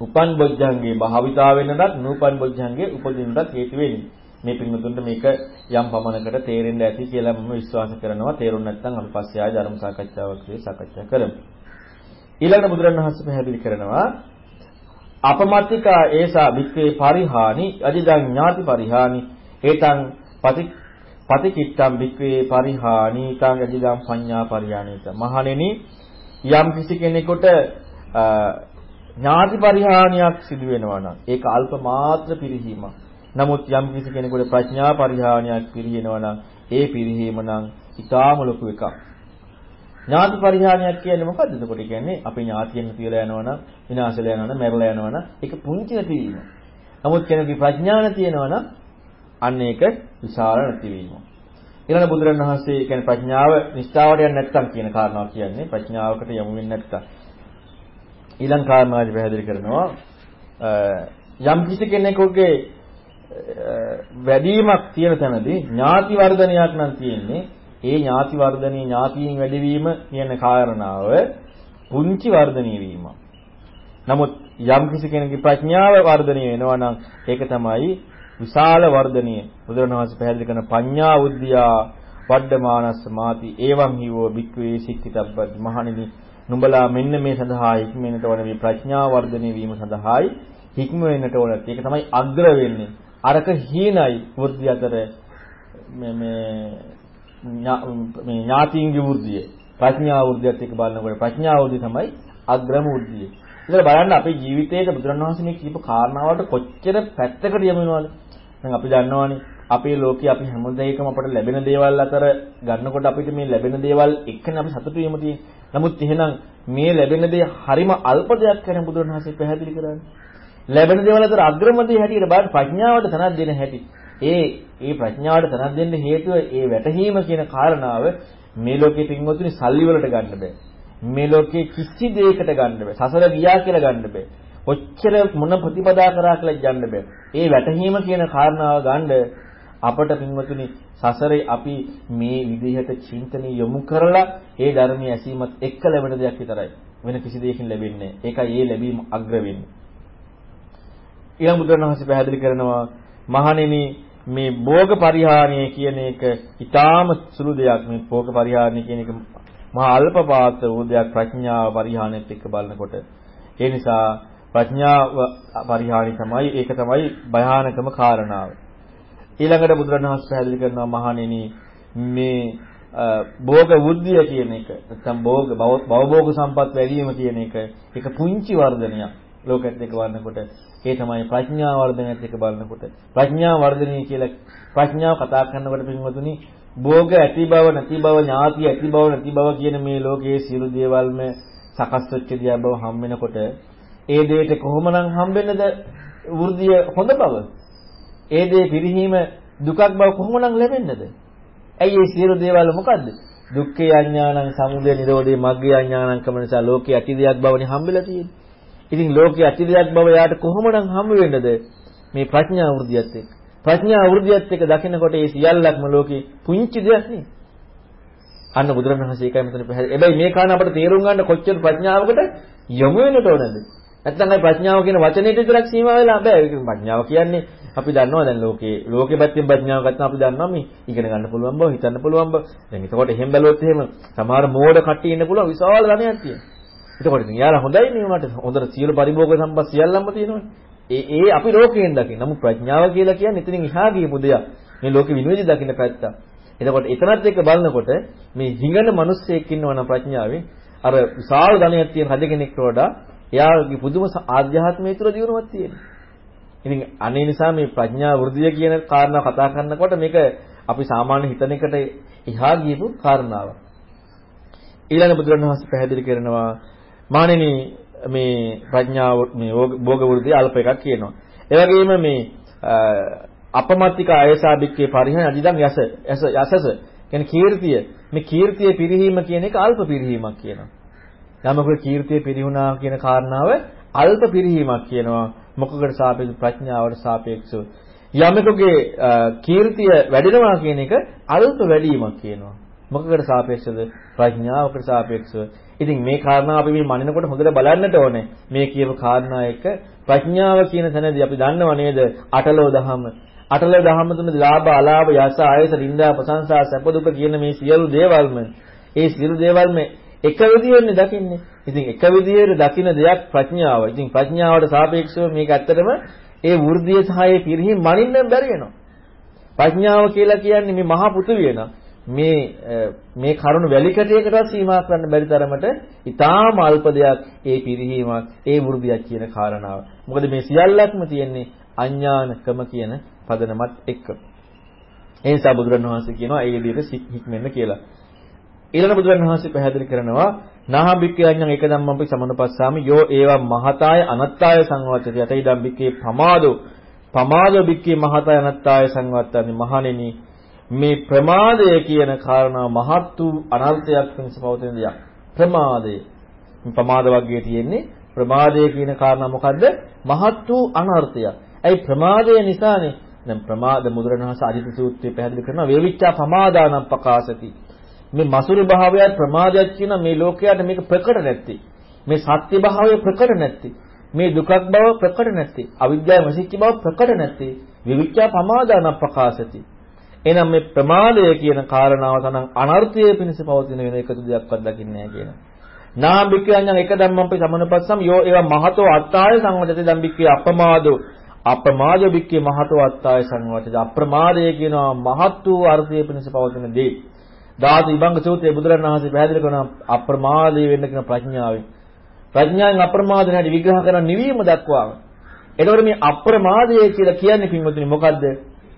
උපන් බොජ්ජංගේ භාවිතා වෙන්නටත් නූපන් බොජ්ජංගේ උපදින්නටත් හේතු වෙන්නේ. මේ පින්වතුන්ට මේක යම් පමණකට තේරෙන්න ඇති කියලා මම විශ්වාස කරනවා. තේරුම් නැත්නම් අපි පස්සේ ආය ධර්ම සාකච්ඡාවක් සාකච්ඡා කරමු. ඊළඟට බුදුරණවහන්සේ පැහැදිලි කරනවා අපමත්තිකා ඒසා වික්‍රේ පරිහානි අදිදං ඥාති පරිහානි ඒතං පති පතිකිට්ඨම් වික්‍රේ පරිහානි තං අදිදං පඤ්ඤා පරිහානිත මහණෙනි යම් කිසි කෙනෙකුට ඥාති පරිහානියක් සිදු වෙනවා නම් ඒක අල්ප මාත්‍ර පිරිහීමක්. නමුත් යම් කිසි කෙනෙකුට ප්‍රඥා පරිහානියක් පිරිනවනවා නම් ඒ පිරිහීම නම් ඊටාම ලොකු එකක්. ඥාති පරිහානියක් කියන්නේ මොකද්ද? එතකොට කියන්නේ අපි ඥාතියෙන් කියලා යනවනම් විනාශලා යනවනම් මැරලා යනවනම් ඒක පුංචි නැතිවීම. නමුත් කෙනෙකුගේ ප්‍රඥාන තියෙනවනම් අන්න ඒක විශාල නැතිවීම. ඊළඟ බුදුරණවහන්සේ කියන්නේ ප්‍රඥාව නිස්සාවට යන්නේ නැත්තම් කියන කාරණාව කියන්නේ ප්‍රඥාවකට යමු වෙන්නේ නැත්තම්. ඊළඟ කාරණාවදි පැහැදිලි කරනවා යම් කිසි කෙනෙකුගේ වැඩිවීමක් තියෙන තැනදී ඥාති වර්ධනයක් නම් තියෙන්නේ ඒ ඥාති වර්ධනයේ ඥාතියින් වැඩිවීම කියන කාරණාව පුංචි වර්ධනීය වීම. නමුත් යම් කිසි කෙනෙකුගේ ප්‍රඥාව වර්ධනය වෙනවා නම් ඒක තමයි විශාල වර්ධනීය. බුදුරණවහන්සේ පැහැදිලි කරන පඤ්ඤා උද්දියා වඩ්ඩමානස්ස මාති එවං හිවෝ බික්වේ සික්කිතබ්බත් මහණෙනි නුඹලා මෙන්න මේ සඳහා හික්මෙන්නට ඕන මේ ප්‍රඥා වර්ධනය වීම සඳහායි හික්ම වෙන්නට ඕන. ඒක තමයි අග්‍ර වෙන්නේ. අරක හීනයි වෘද්ධි අතර මේ මේ මේ ඥාතියින්ගේ වෘද්ධිය ප්‍රඥා වෘද්ධියත් එක්ක බලනකොට ප්‍රඥා වෘද්ධිය තමයි අග්‍රම වෘද්ධිය. ඉතින් බලන්න අපේ ජීවිතයේ බුදුරණවහන්සේ මේ කියපු කාරණාවට කොච්චර පැත්තකට යමු වෙනවද? දැන් අපි දන්නවනේ අපේ ලෝකේ අපි හැම දෙයකම අපට ලැබෙන දේවල් අතර ගන්නකොට අපිට මේ ලැබෙන දේවල් එක්කනේ අපි සතුටු වෙමු තියෙන්නේ. නමුත් එහෙනම් මේ ලැබෙන දේ හරිම අල්ප දෙයක් කියන බුදුරණවහන්සේ පැහැදිලි කරන්නේ. ලැබෙන දේවල් අතර අග්‍රම දේ හැටියට බලන්න ප්‍රඥාවට තනක් දෙන හැටි. ඒ ඒ ප්‍රඥාවට තනක් දෙන්න හේතුව ඒ වැටහීම කියන කාරණාව මේ ලෝකේ පින්වතුනි සල්ලි වලට ගන්න බෑ. මේ ලෝකේ කිසි දෙයකට ගන්න බෑ. සසර ගියා කියලා ගන්න බෑ. ඔච්චර මොන ප්‍රතිපදා කරා කියලා ගන්න බෑ. ඒ වැටහීම කියන කාරණාව ගන්න අපට පින්වතුනි සසරේ අපි මේ විදිහට චින්තනීය යොමු කරලා ඒ ධර්මයේ ඇසීමත් එක්ක ලැබෙන දෙයක් විතරයි. වෙන කිසි දෙයකින් ලැබෙන්නේ නැහැ. ඒකයි ඒ ලැබීම අග්‍ර වෙන්නේ. ඊළඟ බුදුරණවහන්සේ පැහැදිලි කරනවා මහණෙනි මේ භෝග පරිහානිය කියන එක ඊටාම සුළු දෙයක්. මේ භෝග පරිහානිය කියන එක මහා අල්පපාත වූ දෙයක් ප්‍රඥාව පරිහානියත් එක්ක බලනකොට. ඒ නිසා ප්‍රඥාව පරිහානිය තමයි ඒක තමයි භයානකම කාරණාව. ඊළඟට බුදුරණවහන්සේ පැහැදිලි කරනවා මහණෙනි මේ භෝග වෘද්ධිය කියන එක නැත්නම් භෝග භවභෝග සම්පත් වැඩි වීම කියන එක ඒක පුංචි වර්ධනයක්. ලෝකෙත් එක වන්නකොට ඒ තමයි ප්‍රඥා වර්ධනයත් එක බලනකොට. ප්‍රඥා වර්ධනය කියලා ප්‍රඥාව කතා කරනකොට පින්වතුනි භෝග ඇති බව නැති බව ඥාති ඇති බව නැති බව කියන මේ ලෝකයේ සියලු දේවල්ම සකස් වෙච්ච දියා බව හම් වෙනකොට ඒ දෙයට කොහොමනම් හම්බෙන්නද වෘද්ධිය හොඳ බව? ඒ දේ පිරිහීම දුකක් බව කොහොමනම් ලැබෙන්නද? ඇයි මේ සියලු දේවල් මොකද්ද? දුක්ඛේ අඥානං සමුදය නිරෝධේ මග්ගේ අඥානං කම නිසා ලෝකේ ඇති දෙයක් බවනේ හම්බෙලා තියෙන්නේ. ඉතින් ලෝකයේ අතිදයක් බව යාට කොහොමනම් හම්බ වෙන්නද? මේ ප්‍රඥා වෘද්ධියත් එක්ක. ප්‍රඥා වෘද්ධියත් එක්ක දකිනකොට ඒ සියල්ලක්ම ලෝකේ පුංචි දෙයක් නේ. අන්න බුදුරණවහන්සේ ඒකයි මෙතන පැහැදිලි. හැබැයි මේ කාරණා අපිට තේරුම් ගන්න කොච්චර ප්‍රඥාවකට යොමු වෙන්නට ඕනද? නැත්නම් අයි ප්‍රඥාව කියන වචනේට විතරක් සීමා වෙලා බෑ. ඒක ප්‍රඥාව කියන්නේ අපි දන්නවා දැන් ලෝකේ ලෝකේ පැත්තෙන් ප්‍රඥාව ගත්තා අපි දන්නවා මේ ඉගෙන ගන්න පුළුවන් බව හිතන්න පුළුවන් බව. දැන් එතකොට එහෙම බැලුවොත් එහෙම සමහර මෝඩ කට්ටිය ඉන්න පුළුවන් විශාල ධනයක් තියෙනවා. එතකොට ඉතින් යාලා හොඳයි නේ උනාට හොඳට සියලු පරිභෝග සම්පත් සියල්ලම තියෙනවනේ. ඒ ඒ අපි ලෝකයෙන් දකින්න. නමුත් ප්‍රඥාව කියලා කියන්නේ එතනින් එහා ගියපු දෙයක්. මේ ලෝකෙ විනෝදي දකින්න පැත්ත. එතකොට එතනත් එක්ක බලනකොට මේ හිඟන මිනිස්සෙක් ඉන්නවනම් ප්‍රඥාවෙන් අර විශාල ධනයක් තියෙන රජ කෙනෙක්ට වඩා එයාගේ පුදුම ආධ්‍යාත්මයේ තුර දියුණුවක් තියෙනවා. ඉතින් අනේ නිසා මේ ප්‍රඥා වෘද්ධිය කියන කාරණා කතා කරනකොට මේක අපි සාමාන්‍ය හිතන එකට එහා ගියපු කාරණාවක්. ඊළඟ බුදුරණවහන්සේ පැහැදිලි කරනවා මානෙනි මේ ප්‍රඥාව මේ භෝග වෘද්ධිය අල්ප එකක් කියනවා. ඒ වගේම මේ අපමත්තික ආයසාබික්කේ පරිහන අදිදම් යස යස යසස කියන්නේ කීර්තිය මේ කීර්තිය පිරිහීම කියන එක අල්ප පිරිහීමක් කියනවා. යමක කීර්තිය පිරිහුණා කියන කාරණාව අල්ප පිරිහීමක් කියනවා. මොකකට සාපේක්ෂ ප්‍රඥාවට සාපේක්ෂව යමකගේ කීර්තිය වැඩෙනවා කියන එක අල්ප වැඩිවීමක් කියනවා. මොකකට සාපේක්ෂද? ප්‍රඥාවකට සාපේක්ෂව. ඉතින් මේ කාරණා අපි මේ මනිනකොට හොඳට බලන්නට ඕනේ. මේ කියව කාරණා එක ප්‍රඥාව කියන තැනදී අපි දන්නව නේද? අටලෝ දහම. අටලෝ දහම තුන ලාභ, අලාභ, යස, ආයස, නිന്ദා, ප්‍රශංසා, සැප දුක කියන මේ සියලු දේවල්ම ඒ සියලු දේවල්ම එක විදියෙන්නේ දකින්නේ. ඉතින් එක විදියට දකින දෙයක් ප්‍රඥාව. ඉතින් ප්‍රඥාවට සාපේක්ෂව මේක ඇත්තටම ඒ වෘද්ධිය සහ ඒ පිරිහි මනින්න බැරි වෙනවා. ප්‍රඥාව කියලා කියන්නේ මේ මහා පෘථුවිය න මේ මේ කරුණ වැලි කැටයකට සීමා කරන්න බැරි තරමට ඊටාම අල්ප දෙයක් ඒ පිරිහීමක් ඒ වෘද්ධියක් කියන කාරණාව. මොකද මේ සියල්ලක්ම තියෙන්නේ අඥානකම කියන පදනමත් එක්ක. ඒ නිසා බුදුරණවහන්සේ කියනවා ඒ විදිහට හික්මෙන්න කියලා. ඊළඟ බුදුරන් වහන්සේ පැහැදිලි කරනවා නාහ බික්කයන්යන් එක ධම්මම්පි සමනපස්සාමි යෝ ඒවා මහතාය අනත්තාය සංවත්තති යතයි ධම් බික්කේ පමාදෝ පමාදෝ බික්කේ මහතාය අනත්තාය සංවත්තනි මහණෙනි මේ ප්‍රමාදය කියන කාරණා මහත් වූ අනර්ථයක් වෙනස පවතින දෙයක් ප්‍රමාදය ප්‍රමාද වර්ගයේ තියෙන්නේ ප්‍රමාදය කියන කාරණා මොකද්ද මහත් වූ අනර්ථයක් ඇයි ප්‍රමාදය නිසානේ දැන් ප්‍රමාද මුද්‍රණහස අදිත සූත්‍රයේ පැහැදිලි කරනවා වේවිච්ඡා පමාදානම් පකාසති මේ මසුරු භාවයත් ප්‍රමාදයක් කියන මේ ලෝකයට මේක ප්‍රකට නැත්තේ. මේ සත්‍ය භාවය ප්‍රකට නැත්තේ. මේ දුකක් බව ප්‍රකට නැත්තේ. අවිද්‍යාව මසිච්ච බව ප්‍රකට නැත්තේ. විවිච්ඡා පමාදාන ප්‍රකාශති. එහෙනම් මේ ප්‍රමාදය කියන කාරණාව තනං අනර්ථයේ පිණිස පවතින වෙන එකතු දෙයක්වත් දකින්නේ නැහැ කියන. නාම්බිකයන්යන් එක ධම්මම්පි සමනපස්සම් යෝ ඒවා මහතෝ අත්තාය සංවදති ධම්බික්කේ අපමාදෝ. අප්‍රමාද බික්කේ මහතෝ අත්තාය සංවදති අප්‍රමාදය කියනවා මහත් වූ අර්ථයේ පිණිස පවතින දේ. ධාතු විභංග සූත්‍රයේ බුදුරණවහන්සේ පැහැදිලි කරන අප්‍රමාදී වෙන්න කියන ප්‍රඥාවෙන්. ප්‍රඥාවෙන් අප්‍රමාද නැටි විග්‍රහ කරන නිවීම දක්වාම. එතකොට මේ අප්‍රමාදය කියලා කියන්නේ පින්වතුනි මොකද්ද?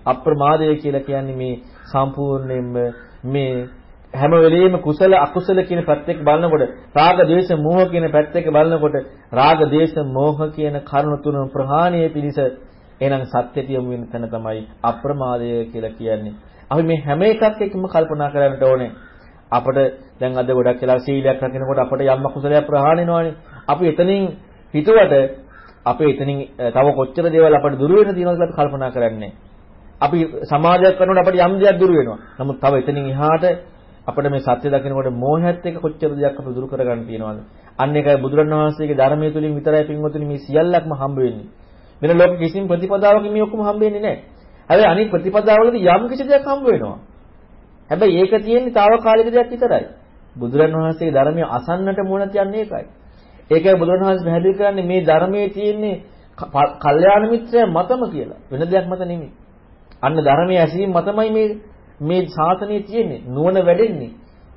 අප්‍රමාදය කියලා කියන්නේ මේ සම්පූර්ණයෙන්ම මේ හැම වෙලෙම කුසල අකුසල කියන පැත්තෙක බලනකොට රාග දේශ මෝහ කියන පැත්තෙක බලනකොට රාග දේශ මෝහ කියන කරුණු තුන ප්‍රහාණය පිණිස එහෙනම් සත්‍යතියම වෙන තැන තමයි අප්‍රමාදය කියලා කියන්නේ අපි මේ හැම එකක් එක්කම කල්පනා කරන්නට ඕනේ. අපිට දැන් අද ගොඩක් වෙලා සීලයක් රකිනකොට අපිට යම් අකුසලයක් ප්‍රහාණය වෙනවනේ. අපි එතනින් හිතුවට අපි එතනින් තව කොච්චර දේවල් අපිට දුර වෙන තියෙනවද කියලා කල්පනා කරන්නේ. අපි සමාජයක් කරනකොට අපිට යම් දෙයක් දුර වෙනවා. නමුත් තව එතනින් එහාට අපිට මේ සත්‍ය දකිනකොට මෝහයත් එක්ක කොච්චර දෙයක් අපි දුරු කරගන්න තියෙනවද? අන්න ඒකයි බුදුරණවහන්සේගේ ධර්මයේ තුලින් විතරයි පින්වතුනි මේ සියල්ලක්ම හම්බ වෙන්නේ. වෙන ලෝක කිසිම ප්‍රතිපදාවකින් මේ ඔක්කොම හම්බ වෙන්නේ නැහැ. හැබැයි අනිත් ප්‍රතිපදාවලදී යම් කිසි දෙයක් හම්බ වෙනවා. හැබැයි ඒක තියෙන්නේ తాවකාලික දෙයක් විතරයි. බුදුරන් වහන්සේගේ ධර්මය අසන්නට මුණ තියන්නේ ඒකයි. ඒකයි බුදුරන් වහන්සේ පැහැදිලි කරන්නේ මේ ධර්මයේ තියෙන්නේ කල්යාණ මිත්‍රය මතම කියලා. වෙන දෙයක් මත නෙමෙයි. අන්න ධර්මයේ ඇසීම මතමයි මේ මේ ශාසනය තියෙන්නේ. නුවණ වැඩෙන්නේ.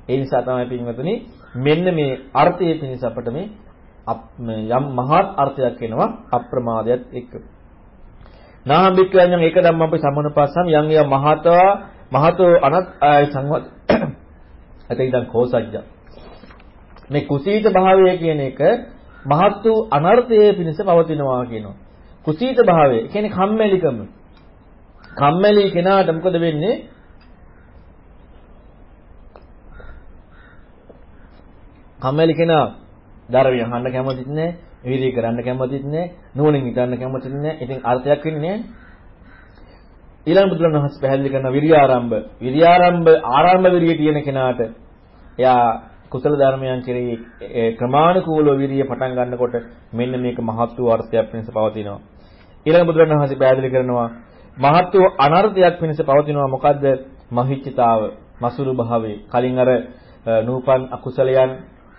ඒ නිසා තමයි පින්වතුනි මෙන්න මේ අර්ථයේ පිණිස අපට මේ යම් මහත් අර්ථයක් එනවා අප්‍රමාදයට එක්ක. නාහම්බික්කයන් එක ධම්ම අපි සමනපස්සම් යම් ය මහතවා මහතෝ අනත් ආය සංවද ඇතේ ඉඳන් කෝසජ්ජ මේ කුසීත භාවය කියන එක මහත් වූ අනර්ථයේ පිණිස පවතිනවා කියනවා කුසීත භාවය කියන්නේ කම්මැලිකම කම්මැලි කෙනාට මොකද වෙන්නේ කම්මැලි කෙනා ධර්මය අහන්න කැමතිත් නැහැ විවිධ කරන්න කැමතිත් නැහැ. නුවණින් හිතන්න කැමතිත් නැහැ. ඉතින් අර්ථයක් වෙන්නේ නැහැ. ඊළඟ බුදුරණවහන්සේ පැහැදිලි කරන විරියාරම්භ විරියාරම්භ ආරම්භ විරිය තියෙන කෙනාට එයා කුසල ධර්මයන් කෙරෙහි ක්‍රමානුකූලව විරිය පටන් ගන්නකොට මෙන්න මේක මහත් වූ අර්ථයක් වෙනස පවතිනවා. ඊළඟ බුදුරණවහන්සේ පැහැදිලි කරනවා මහත් වූ අනර්ථයක් වෙනස පවතිනවා මොකද්ද? මහිච්චතාව, මසුරු භාවයේ. කලින් අර නූපන් අකුසලයන්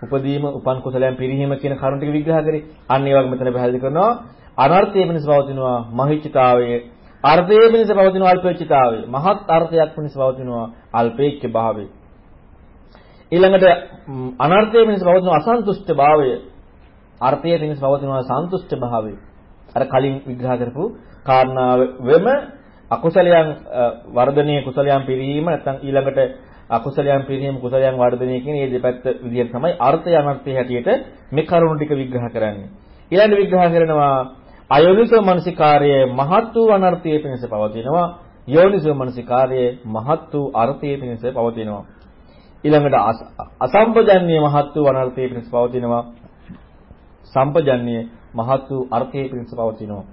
උපදීම, උපන් කුසලයන් පිරිහීම කියන කරුණු ටික විග්‍රහ කරේ. අන්න ඒ වගේ මෙතන පැහැදිලි කරනවා අනර්ථය වෙනස පවතිනවා මහිච්චතාවයේ. අර්ථය වෙනස පවතිනවා අල්පේච්ඡතාවයේ. මහත් අර්ථයක් වෙනස පවතිනවා අල්පේච්ඡ භාවයේ. ඊළඟට අනර්ථය වෙනස පවතින අසන්තුෂ්ඨ භාවය අර්ථය වෙනස පවතින සන්තුෂ්ඨ භාවය අර කලින් විග්‍රහ කරපු කාරණාව වෙම අකුසලයන් වර්ධනයේ කුසලයන් පිරීම නැත්නම් ඊළඟට අකුසලයන් පිරීම කුසලයන් වර්ධනය කියන මේ දෙපැත්ත විදිහට තමයි අර්ථය අනර්ථය හැටියට මේ කරුණු ටික විග්‍රහ කරන්නේ. ඊළඟ විග්‍රහ කරනවා අයෝනිසෝ මනසිකාර්යය මහත් වූ අනර්ථයේ පිණිස පවතිනවා. යෝනිසෝ මනසිකාර්යය මහත් වූ අර්ථයේ පිණිස පවතිනවා. ඊළඟට අසම්පජන්‍ය මහත් වූ අනර්ථයේ පිණිස පවතිනවා. සම්පජන්‍ය මහත් වූ අර්ථයේ පිණිස පවතිනවා.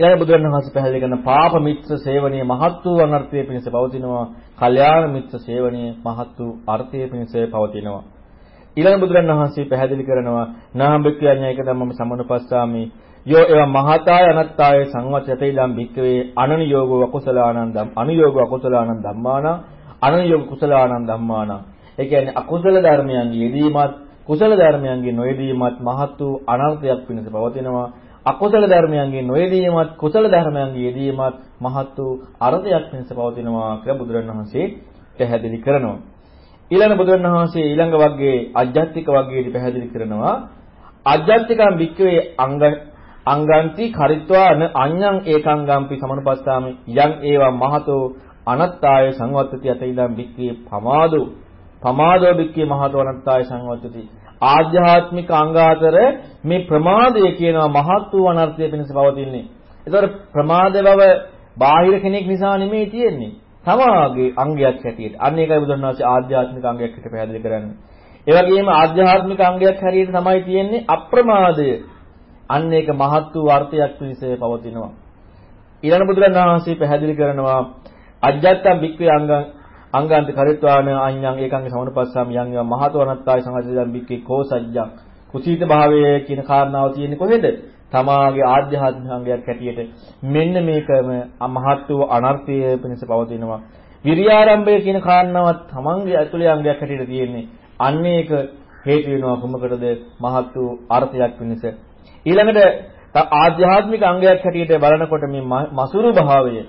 ඊළඟ බුදුරණවහන්සේ පැහැදිලි කරන පාප මිත්‍ර සේවනීය මහත් වූ අනර්ථයේ පිණිස පවතිනවා කල්යාණ මිත්‍ර සේවනීය මහත් වූ අර්ථයේ පිණිස පවතිනවා ඊළඟ බුදුරණවහන්සේ පැහැදිලි කරනවා නාම්බික්ඛ්‍යඥයක ධම්මම සමනුපස්සාමි යෝ එව මහතාය අනත්තාය සංවචතේ දම් භික්කවේ අනනියෝගෝ අකුසලානං ධම් අනුයෝගෝ අකුසලානං ධම්මානා අනුයෝග කුසලානං ධම්මානං. ඒ කියන්නේ අකුසල ධර්මයන්ගේ යෙදීමත් කුසල ධර්මයන්ගේ නොයෙදීමත් මහත් වූ අනර්ථයක් පිණිස පවතිනවා. අකුසල ධර්මයන්ගේ නොයෙදීමත් කුසල ධර්මයන්ගේ යෙදීමත් මහත් වූ අර්ථයක් පිණිස පවතිනවා කියලා බුදුරණවහන්සේ පැහැදිලි කරනවා. ඊළඟ බුදුරණවහන්සේ ඊළඟ වර්ගයේ අජ්ජත්තික වර්ගයේදී පැහැදිලි කරනවා අජ්ජත්තිකම් වික්කවේ අංග අංගන්ති කරිත්වා අඤ්ඤං ඒකංගම්පි සමනුපස්සාමි යං ඒවා මහතෝ අනත්තාය සංවත්තති අත ඉදම් බික්කේ පමාදෝ පමාදෝ බික්කේ මහතෝ අනත්තාය සංවත්තති ආධ්‍යාත්මික අංගාතර මේ ප්‍රමාදය කියනවා මහත් වූ අනර්ථය පිණිස පවතින්නේ. ඒතකොට ප්‍රමාද බව බාහිර කෙනෙක් නිසා නෙමෙයි තියෙන්නේ. තමාගේ අංගයක් හැටියට. අන්න ඒකයි බුදුන් වහන්සේ ආධ්‍යාත්මික අංගයක් හැටියට පැහැදිලි කරන්නේ. ඒ වගේම ආධ්‍යාත්මික අංගයක් හැටියට තමයි තියෙන්නේ අප්‍රමාදය. අන්න ඒක මහත් වූ අර්ථයක් පිණිස පවතිනවා. ඊළඟ බුදුරණවහන්සේ පැහැදිලි කරනවා අජ්ජත්තම් බික්කේ අංගං අංගාන්ත කරිත්වාන අඤ්ඤං ඒකංගේ සමනුපස්සම් යං යම් මහතවනත්තාය සංහතිදම් බික්කේ කෝසජ්ජං කුසීත භාවය කියන කාරණාව තියෙන්නේ කොහෙද? තමාගේ ආධ්‍යාත්මික අංගයක් හැටියට මෙන්න මේකම මහත් වූ අනර්ථය පිණිස පවතිනවා. විරියාරම්භය කියන කාරණාවත් තමන්ගේ ඇතුළේ අංගයක් හැටියට තියෙන්නේ. අන්න ඒක හේතු වෙනවා කුමකටද? මහත් වූ අර්ථයක් පිණිස. ඊළඟට ආධ්‍යාත්මික අංගයක් හැටියට බලනකොට මේ මසුරු භාවය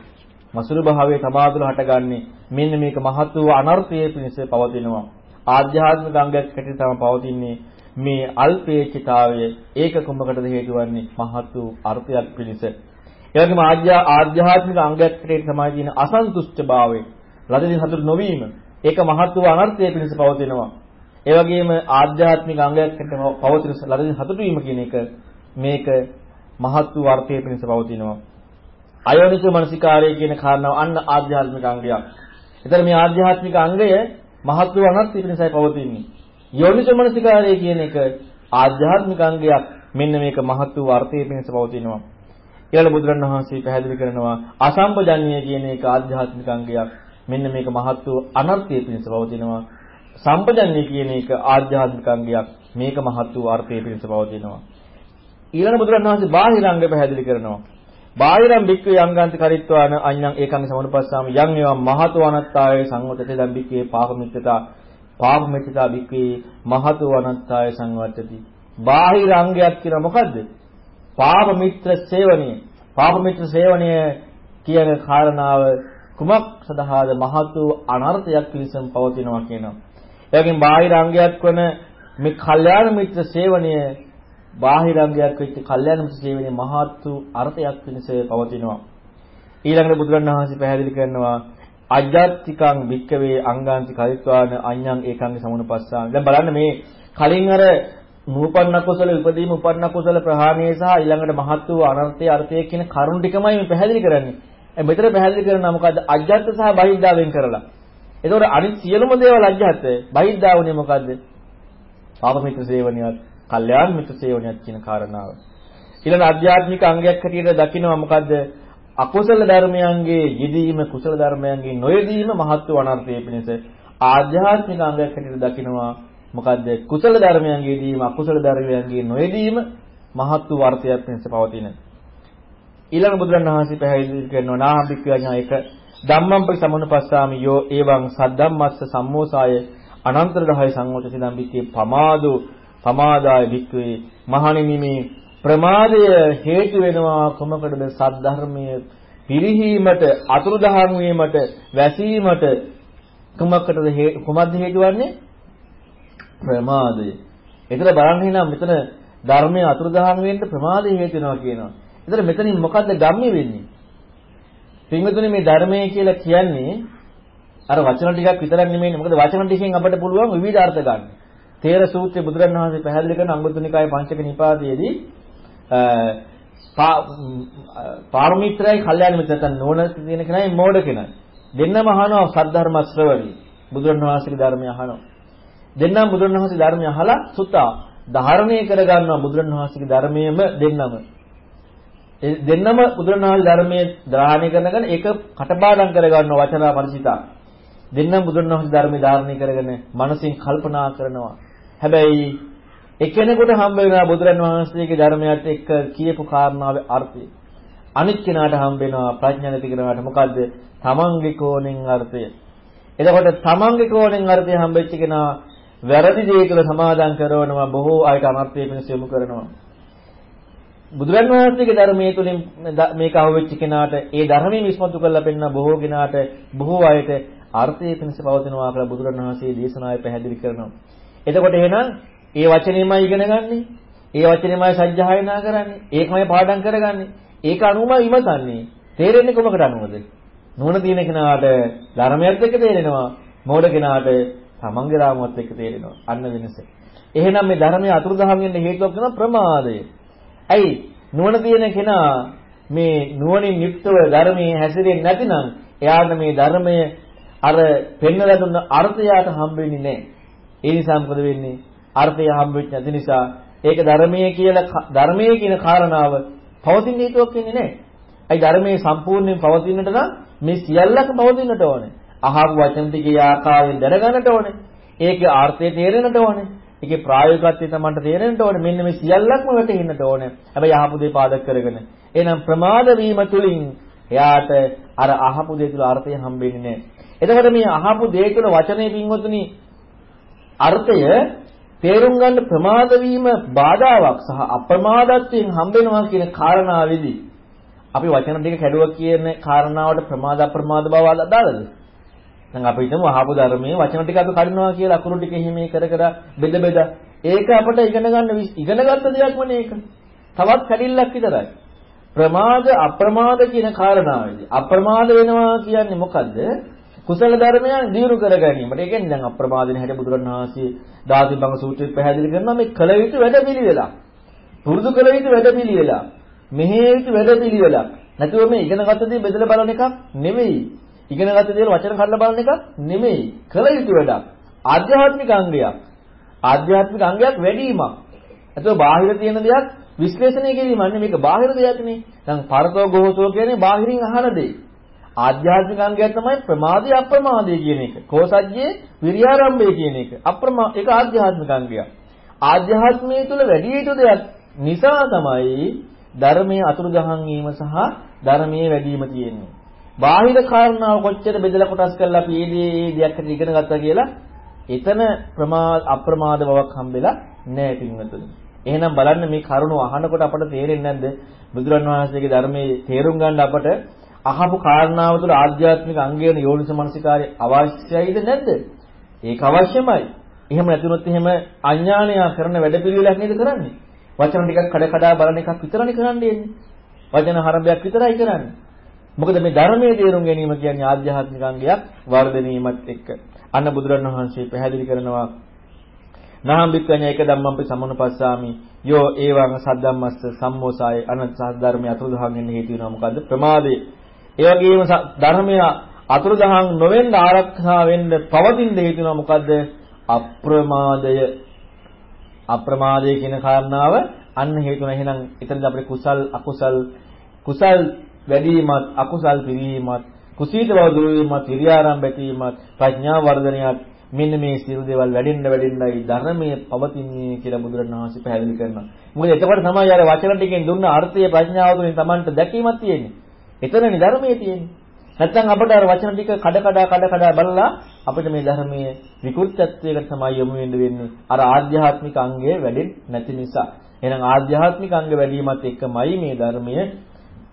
මසුරු භාවයේ තමාතුල හටගන්නේ මෙන්න මේක මහත් වූ අනර්ථයේ පිණිස පවතිනවා. ආධ්‍යාත්මික අංගයක් හැටියට තමයි පවතින්නේ මේ අල්පේච්ඡතාවය ඒක කුමකටද හේතු වන්නේ මහත් වූ අර්ථයක් පිණිස. ඒ වගේම ආධ්‍යාත්මික අංගයක් හැටියට තමයි තියෙන අසන්තුෂ්ඨ භාවය. ලදදී සතුට නොවීම ඒක මහත් වූ අනර්ථයේ පිණිස පවතිනවා. ඒ වගේම ආධ්‍යාත්මික අංගයක් හැටියට පවතින ලදදී සතුට වීම කියන එක මේක මහත් වූ අර්ථයේ පිණිස පවතිනවා. අයෝනිසෝ මනසිකාරය කියන කාරණාව අන්න ආධ්‍යාත්මික අංගයක්. එතන මේ ආධ්‍යාත්මික අංගය මහත් වූ අනර්ථ පිණිසයි පවතින්නේ. යෝනිසෝ මනසිකාරය කියන එක ආධ්‍යාත්මික අංගයක්. මෙන්න මේක මහත් වූ අර්ථයේ පිණිස පවතිනවා. ඊළඟ බුදුරණවහන්සේ පැහැදිලි කරනවා අසම්පජන්‍ය කියන එක ආධ්‍යාත්මික අංගයක්. මෙන්න මේක මහත් වූ අනර්ථයේ පිණිස පවතිනවා. සම්පජන්‍ය කියන එක ආධ්‍යාත්මික අංගයක්. මේක මහත් වූ අර්ථයේ පිණිස පවතිනවා. ඊළඟ බුදුරණවහන්සේ බාහිර අංග පැහැදිලි කරනවා. බාහිරම් බික්කේ යංගාන්ති කරිත්වාන අඤ්ඤං ඒකං සමුපස්සාම යං ඒවම් මහතු අනත්තාය සංවතතේ දම් බික්කේ පාපමිත්තතා පාපමිත්තතා බික්කේ මහතු අනත්තාය සංවත්තති. බාහිර අංගයක් කියන මොකද්ද? පාප මිත්‍ර සේවනීය. පාප මිත්‍ර සේවනීය කියන කාරණාව කුමක් සදාහද මහතු අනර්ථයක් පිළිසම් පවතිනවා කියනවා. එයකින් බාහිර අංගයක් වන මේ කල්යාණ මිත්‍ර සේවනීය බාහිරංගයක් වෙච්ච කල්යාණ මිත්‍ර සේවනයේ මහත් වූ අර්ථයක් පිණිස පවතිනවා. ඊළඟට බුදුරණවහන්සේ පැහැදිලි කරනවා අජ්ජත්තිකං වික්කවේ අංගාන්ති කරිත්වාන අඤ්ඤං ඒකංගේ සමුනපස්සාන. දැන් බලන්න මේ කලින් අර නූපන්න කුසල උපදීම උපන්න කුසල ප්‍රහාණය සහ ඊළඟට මහත් වූ අනර්ථය අර්ථය කියන කරුණු ටිකමයි මේ පැහැදිලි කරන්නේ. මෙතන පැහැදිලි කරනවා මොකද්ද? අජ්ජත් සහ බහිද්ධා වෙන් කරලා. ඒතකොට අනිත් සියලුම දේවල් අජ්ජත්. බහිද්ධා උනේ මොකද්ද? පාපමිත්‍ර සේවනියත් කල්යාණ මිත්‍ර සේවනයක් කියන කාරණාව. ඊළඟ ආධ්‍යාත්මික අංගයක් හැටියට දකිනවා මොකද්ද? අකුසල ධර්මයන්ගේ යෙදීම කුසල ධර්මයන්ගේ නොයෙදීම මහත් වූ අනර්ථයේ පිණිස ආධ්‍යාත්මික අංගයක් හැටියට දකිනවා මොකද්ද කුසල ධර්මයන්ගේ යෙදීම අකුසල ධර්මයන්ගේ නොයෙදීම මහත් වූ අර්ථයක් පිණිස පවතින ඊළඟ බුදුරණවහන්සේ පැහැදිලි කරනවා නාහම්බික ඥා එක ධම්මං පරිසමනුපස්සාමි යෝ එවං සද්දම්මස්ස සම්මෝසාය අනන්තර 10 සංවෝච සිදම්බිකේ පමාදෝ පමාදාය වික්‍රේ මහණෙනි මේ ප්‍රමාදය හේතු වෙනවා කොමකටද සද්ධර්මයේ පිරිහීමට අතුරුදහන් වීමට වැසීමට කුමකටද කුමක්ද හේතු වන්නේ ප්‍රමාදය. ඒතර බලන්න එහෙනම් මෙතන ධර්මයේ අතුරුදහන් වෙන්න ප්‍රමාදය හේතු වෙනවා කියනවා. ඒතර මෙතනින් මොකද්ද ගම්ම්‍ය වෙන්නේ? පින්වතුනි මේ ධර්මය කියලා කියන්නේ අර වචන ටිකක් විතරක් නෙමෙයි. මොකද වචන ටිකෙන් අපිට පුළුවන් විවිධ අර්ථ ගන්න. තේර සූත්‍රයේ බුදුරණවහන්සේ පැහැදිලි කරන අංගුත්තර පංචක නිපාතයේදී පාරමිත්‍රායි කල්යාණ මිත්‍රයන් නෝන තියෙන කෙනයි මෝඩ කෙනයි. දෙන්නම අහනවා සද්ධර්ම ශ්‍රවණි. බුදුරණවහන්සේගේ ධර්මය අහනවා. දෙන්නම බුදුරණවහන්සේගේ ධර්මය අහලා සුතා ධාරණය කරගන්නවා බුදුරණවහන්සේගේ ධර්මයේම දෙන්නම. ඒ දෙන්නම බුදුරණවහන්සේ ධර්මයේ ධාරණය කරනකන් ඒක කටපාඩම් කරගන්නවා වචනා පරිචිතා. දෙන්නම බුදුරණවහන්සේ ධර්මයේ ධාරණය කරගෙන මනසින් කල්පනා කරනවා. හැබැයි එක්කෙනෙකුට හම්බ වෙනවා බුදුරන් වහන්සේගේ ධර්මයට එක්ක කියපු කාරණාවේ අර්ථය. අනිත් කෙනාට හම්බ වෙනවා ප්‍රඥා නැති කෙනාට මොකද්ද? තමන්ගේ කෝණෙන් අර්ථය. එතකොට තමන්ගේ කෝණෙන් අර්ථය හම්බෙච්ච කෙනා වැරදි දේ තුළ සමාදම් කරනවා බොහෝ අයට අනර්ථය පිණිස යොමු කරනවා. බුදුරන් වහන්සේගේ ධර්මයේ තුලින් මේක අහුවෙච්ච කෙනාට ඒ ධර්මයෙන් විශ්මතු කරලා පෙන්න බොහෝ කෙනාට බොහෝ අයට අර්ථය පිණිස පවතිනවා කියලා බුදුරන් වහන්සේ දේශනාවේ පැහැදිලි කරනවා. එතකොට එහෙනම් ඒ වචනේමයි ඉගෙන ගන්නෙ. ඒ වචනේමයි සජ්ජායනා කරන්නේ. ඒකමයි පාඩම් කරගන්නේ. ඒක අනුමයි ඉමසන්නේ. තේරෙන්නේ කොමකට අනුවද? නුවණ තියෙන කෙනාට ධර්මයත් එක්ක තේරෙනවා. මෝඩ කෙනාට තමන්ගේ රාමුවත් එක්ක තේරෙනවා. අන්න වෙනස. එහෙනම් මේ ධර්මයේ අතුරුදහන් වෙන්න හේතුවක් වෙන ප්‍රමාදය. ඇයි? නුවණ තියෙන කෙනා මේ නුවණින් යුක්තව ධර්මයේ හැසිරෙන්නේ නැතිනම් එයාට මේ ධර්මය අර පෙන්වලා දුන්න අර්ථයට හම්බ වෙන්නේ නැහැ. ඒ නිසා මොකද වෙන්නේ? අර්ථය හම්බෙච්ච නැති නිසා ඒක ධර්මයේ කියලා ධර්මයේ කියන කාරණාව පවතින හේතුවක් වෙන්නේ නැහැ. අයි ධර්මයේ සම්පූර්ණයෙන් පවතිනට නම් මේ සියල්ලක පවතිනට ඕනේ. අහපු වචන ටිකේ ආකාරයෙන් දැනගන්නට ඕනේ. ඒකේ අර්ථය තේරෙන්නට ඕනේ. ඒකේ ප්‍රායෝගිකත්වය තමයි තේරෙන්නට ඕනේ. මෙන්න මේ සියල්ලක්ම වැටහෙන්නට ඕනේ. හැබැයි අහපු දේ පාදක කරගෙන. එහෙනම් ප්‍රමාද වීම තුලින් එයාට අර අහපු දේ තුල අර්ථය හම්බෙන්නේ නැහැ. එතකොට මේ අහපු දේ තුල වචනේ පින්වතුනි අර්ථය තේරුම් ගන්න ප්‍රමාද වීම බාධාවක් සහ අප්‍රමාදත්වයෙන් හම්බෙනවා කියන කාරණාවේදී අපි වචන ටික කැඩුවා කියන කාරණාවට ප්‍රමාද අප්‍රමාද බව අදාළද? දැන් අපි හිතමු අහපු ධර්මයේ වචන ටික අපි කඩනවා කියලා අකුරු ටික එහෙම කර කර බෙද බෙද ඒක අපිට ඉගෙන ගන්න ඉගෙන ගත්ත දෙයක්ම නේක. තවත් කැඩිල්ලක් විතරයි. ප්‍රමාද අප්‍රමාද කියන කාරණාවේදී අප්‍රමාද වෙනවා කියන්නේ මොකද්ද? කුසල ධර්මයන් දියුණු කර ගැනීමට. ඒ කියන්නේ දැන් අප්‍රමාදින හැට බුදුරණවහන්සේ දාතිබංග සූත්‍රයේ පැහැදිලි කරනවා මේ කල යුතු වැඩපිළිවෙලක්. පුරුදු කල යුතු වැඩපිළිවෙලක්. මෙහෙය යුතු වැඩපිළිවෙලක්. නැතුව මේ ඉගෙනගත්ත දේ බෙදලා බලන එකක් නෙමෙයි. ඉගෙනගත්ත දේ වචන කඩලා බලන එකක් නෙමෙයි. කල යුතු වැඩක්. ආධ්‍යාත්මික අංගයක්. ආධ්‍යාත්මික අංගයක් වැඩිවීමක්. ඒතකොට බාහිර තියෙන දෙයක් විශ්ලේෂණය කිරීම අන්නේ මේක බාහිර දෙයක් නේ. දැන් පරතෝ ගෝසෝ කියන්නේ බාහිරින් අහන දෙයක්. ආධ්‍යාත්මික අංගය තමයි ප්‍රමාදය අප්‍රමාදය කියන එක. කෝසජ්ජේ විරියාරම්භය කියන එක. අප්‍රමා ඒක ආධ්‍යාත්මික අංගයක්. ආධ්‍යාත්මයේ තුල වැඩි යුතු දෙයක් නිසා තමයි ධර්මයේ අතුරුදහන් වීම සහ ධර්මයේ වැඩිම තියෙන්නේ. බාහිර කාරණාව කොච්චර බෙදලා කොටස් කරලා අපි මේ දේ දෙයක් හරි ඉගෙන ගත්තා කියලා එතන ප්‍රමාද අප්‍රමාද බවක් හම්බෙලා නැහැ පින්වතුනි. එහෙනම් බලන්න මේ කරුණ අහනකොට අපට තේරෙන්නේ නැද්ද? බුදුරන් වහන්සේගේ ධර්මයේ තේරුම් ගන්න අපට අහපු කාරණාව තුළ ආධ්‍යාත්මික අංගයන යෝනිස මනසිකාරය අවශ්‍යයිද නැද්ද? ඒක අවශ්‍යමයි. එහෙම නැතුනොත් එහෙම අඥානය කරන වැඩපිළිවෙලක් නේද කරන්නේ? වචන ටිකක් කඩ කඩා බලන එකක් විතරනේ කරන්නේ. වචන හරඹයක් විතරයි කරන්නේ. මොකද මේ ධර්මයේ තේරුම් ගැනීම කියන්නේ ආධ්‍යාත්මික අංගයක් වර්ධනීමත් එක්ක. අන්න බුදුරණවහන්සේ පැහැදිලි කරනවා නහම් බික්කඤ්ඤ එක ධම්මම්පි සමනුපස්සාමි යෝ ඒවං සද්දම්මස්ස සම්මෝසාය අනත් සද්ධර්මයේ අතුරුදහන් වෙන්න හේතු වෙනවා මොකද්ද ප්‍රමාදේ ඒ වගේම ධර්මය අතුරුදහන් නොවෙන්න ආරක්ෂා වෙන්න පවතින හේතු වෙනවා මොකද්ද? අප්‍රමාදය. අප්‍රමාදය කියන කාරණාව අන්න හේතුන එහෙනම් එතනදී අපේ කුසල් අකුසල් කුසල් වැඩිවීමත් අකුසල් පිරීමත් කුසීත බව දුරු වීමත් විරියාරම්භ ඇතිවීමත් ප්‍රඥා වර්ධනයත් මෙන්න මේ සියලු දේවල් වැඩෙන්න වැඩෙන්නයි ධර්මයේ පවතින්නේ කියලා බුදුරණවහන්සේ පැහැදිලි කරනවා. මොකද එතකොට තමයි අර වචන ටිකෙන් දුන්න අර්ථය ප්‍රඥාව තුළින් Tamanට දැකීමක් තියෙන්නේ. එතනනේ ධර්මයේ තියෙන්නේ. නැත්නම් අපිට අර වචන ටික කඩ කඩ කඩ කඩ බලලා අපිට මේ ධර්මයේ විකෘතත්වයකට තමයි යොමු වෙන්න වෙන්නේ. අර ආධ්‍යාත්මික අංගය වැඩෙන්නේ නැති නිසා. එහෙනම් ආධ්‍යාත්මික අංග වැඩිවීමත් එක්කමයි මේ ධර්මය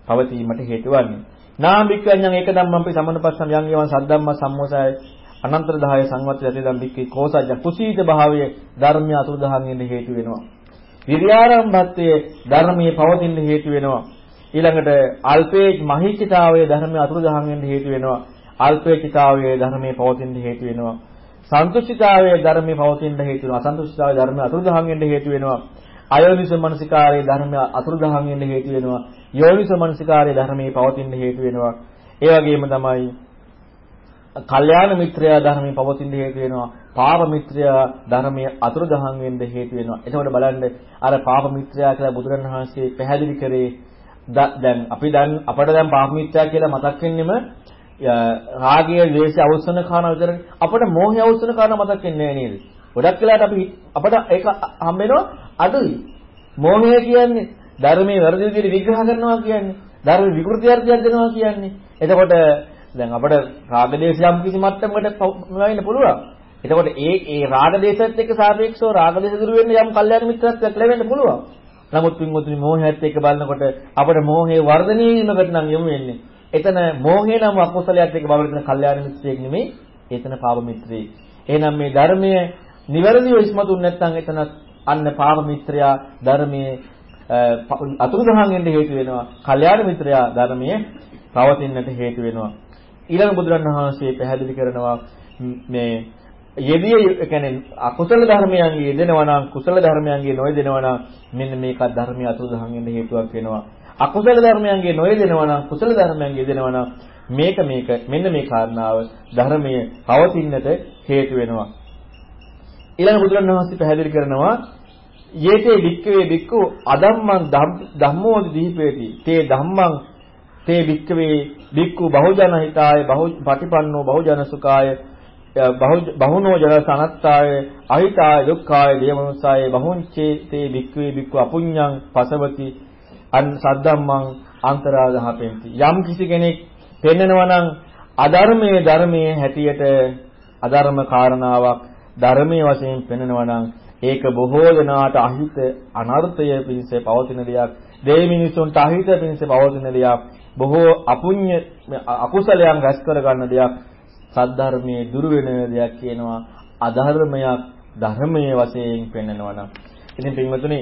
පවතීමට හේතු වන්නේ. නාමිකයන් එක ධම්මම්පි සමනපස්සම් යම් යම් සද්දම්ම සම්මෝසය අනන්තර 10 සංවත්ත යතිදම් බික්කේ කෝසජ්ජ කුසීත භාවයේ ධර්මය අතුරුදහන් වෙන්න හේතු වෙනවා. විරියාරම්භත්වයේ ධර්මයේ පවතින්න හේතු වෙනවා. ඊළඟට අල්පේ මහිචිතාවයේ ධර්මයේ අතුරුදහන් වෙන්න හේතු වෙනවා. අල්පේචිතාවයේ ධර්මයේ පවතින්න හේතු වෙනවා. සන්තුෂ්ඨිතාවයේ ධර්මයේ පවතින්න හේතු වෙනවා. අසන්තුෂ්ඨිතාවයේ ධර්මයේ අතුරුදහන් වෙන්න හේතු වෙනවා. අයෝනිස මනසිකාරයේ ධර්මයේ අතුරුදහන් වෙන්න හේතු වෙනවා. යෝනිස මනසිකාරයේ ධර්මයේ පවතින්න හේතු වෙනවා. ඒ වගේම තමයි කල්යාණ මිත්‍රයා ධර්මයේ පවතින හේතු වෙනවා. පාප මිත්‍රයා ධර්මයේ අතුරුදහන් වෙන්න හේතු වෙනවා. එතකොට බලන්න අර පාප මිත්‍රයා කියලා බුදුරණවහන්සේ පැහැදිලි කරේ දැන් අපි දැන් අපට දැන් පාප මිත්‍යා කියලා මතක් වෙන්නෙම රාගය, ද්වේෂය අවසන කාරණ විතර අපට මෝහය අවසන කාරණ මතක් වෙන්නේ නේද? ගොඩක් වෙලාවට අපි අපට ඒක හම්බ වෙනවා අඩුයි. මෝහය කියන්නේ ධර්මයේ වැරදි විදිහට විග්‍රහ කරනවා කියන්නේ. ධර්ම විකෘතියර්ථයක් දෙනවා කියන්නේ. එතකොට දැන් අපිට රාගදේශ යම් කිසි මට්ටමකට වෙන්න පුළුවන්. එතකොට ඒ ඒ රාගදේශයත් එක්ක සාපේක්ෂව රාගදේශ දුරු වෙන්න යම් කල්යාණ මිත්‍රත්වයක් ලැබෙන්න පුළුවන්. නමුත් පින්වතුනි මෝහයත් එක්ක බලනකොට අපිට මෝහේ වර්ධනය වීමකට නම් යොමු වෙන්නේ. එතන මෝහේ නම් අකුසලයක් එක්ක බලන එතන කල්යාණ මිත්‍රයෙක් නෙමෙයි. එතන පාප මිත්‍රයෙක්. එහෙනම් මේ ධර්මයේ නිවැරදිව ඉස්මතුන් නැත්නම් එතන අන්න පාප මිත්‍රයා ධර්මයේ අතුරුදහන් වෙන්න හේතු වෙනවා. කල්යාණ මිත්‍රයා ධර්මයේ පවතින්නට හේතු වෙනවා. ඊළඟ බුදුරණවහන්සේ පැහැදිලි කරනවා මේ යෙදිය කියන්නේ අකුසල ධර්මයන්ගේ යෙදෙනවා නම් කුසල ධර්මයන්ගේ නොයෙදෙනවා නම් මෙන්න මේක ධර්මයේ අතුරුදහන් වෙන්න හේතුවක් වෙනවා. අකුසල ධර්මයන්ගේ නොයෙදෙනවා නම් කුසල ධර්මයන්ගේ යෙදෙනවා නම් මේක මේක මෙන්න මේ කාරණාව ධර්මයේ පවතින්නට හේතු වෙනවා. ඊළඟ බුදුරණවහන්සේ පැහැදිලි කරනවා යේතේ වික්කවේ වික්කෝ අදම්මං ධම්මෝදි දීපේති තේ ධම්මං තේ වික්කවේ වික්කු බහුජන හිතාය බහු පටිපන්නෝ බහුජන සුඛාය බහුනෝ ජන සනත්තාය අහිතාය දුක්ඛාය දේමනුසාය බහුංචේ තේ වික්කවේ වික්කු අපුඤ්ඤං පසවති අන් සද්දම්මං අන්තරාදහපෙන්ති යම් කිසි කෙනෙක් පෙන්නනවා නම් අධර්මයේ ධර්මයේ හැටියට අධර්ම කාරණාවක් ධර්මයේ වශයෙන් පෙන්නනවා නම් ඒක බොහෝ දෙනාට අහිත අනර්ථය පිණිස පවතින දෙයක්. දෙවි මිනිසුන්ට අහිත පිණිස පවතින දෙයක්. බොහෝ අපුඤ්ඤ අකුසලයන් රැස් කර ගන්න දෙයක්. සද්ධර්මයේ දුරු වෙන දෙයක් කියනවා අධර්මයක් ධර්මයේ වශයෙන් පෙන්වනවා නම් ඉතින් පින්වතුනි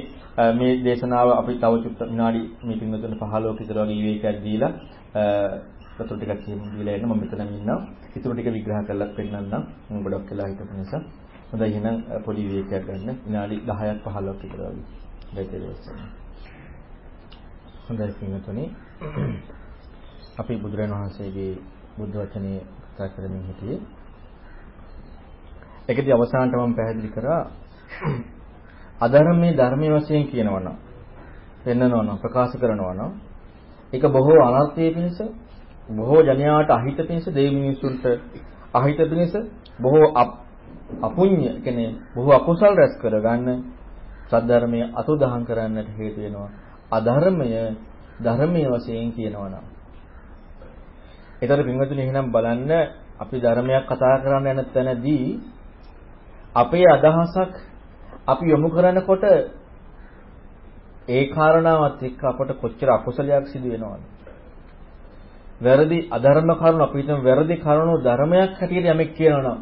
මේ දේශනාව අපි තව චුට්ට විනාඩි මේ පින්වතුන්ට 15ක විතර වගේ විවේකයක් දීලා වතුර ටිකක් කියමු දීලා එන්න මම මෙතනම ඉන්නවා. ඊටු ටික විග්‍රහ කරලා පෙන්නන්නම්. මම ගොඩක් වෙලා හිටපු නිසා. හොඳයි එහෙනම් පොඩි විවේකයක් ගන්න. විනාඩි 10ක් 15ක් විතර වගේ. දෙතේ හොඳයි පින්වතුනි. අපි බුදුරජාණන් වහන්සේගේ බුද්ධ වචනේ කතා කරමින් හිටියේ. ඒකදී අවසානට මම පැහැදිලි කරා අධර්මයේ ධර්මයේ වශයෙන් කියනවා නම් පෙන්නනවා නම් ප්‍රකාශ කරනවා නම් ඒක බොහෝ අනර්ථයේ පිණිස බොහෝ ජනයාට අහිත පිණිස දෙවි මිනිසුන්ට අහිත පිණිස බොහෝ අපුඤ්ඤ කියන්නේ බොහෝ අකුසල් රැස් කරගන්න සද්ධර්මයේ අතුදහන් කරන්නට හේතු වෙනවා අධර්මය ධර්මයේ වශයෙන් කියනවා නම් ඒතර පින්වතුනි එහෙනම් බලන්න අපි ධර්මයක් කතා කරන්න යන තැනදී අපේ අදහසක් අපි යොමු කරනකොට ඒ කාරණාවත් එක්ක අපට කොච්චර අකුසලයක් සිදු වෙනවද? වැරදි අධර්ම කරුණු අපි හිතමු වැරදි කරුණු ධර්මයක් හැටියට යමෙක් කියනවා නම්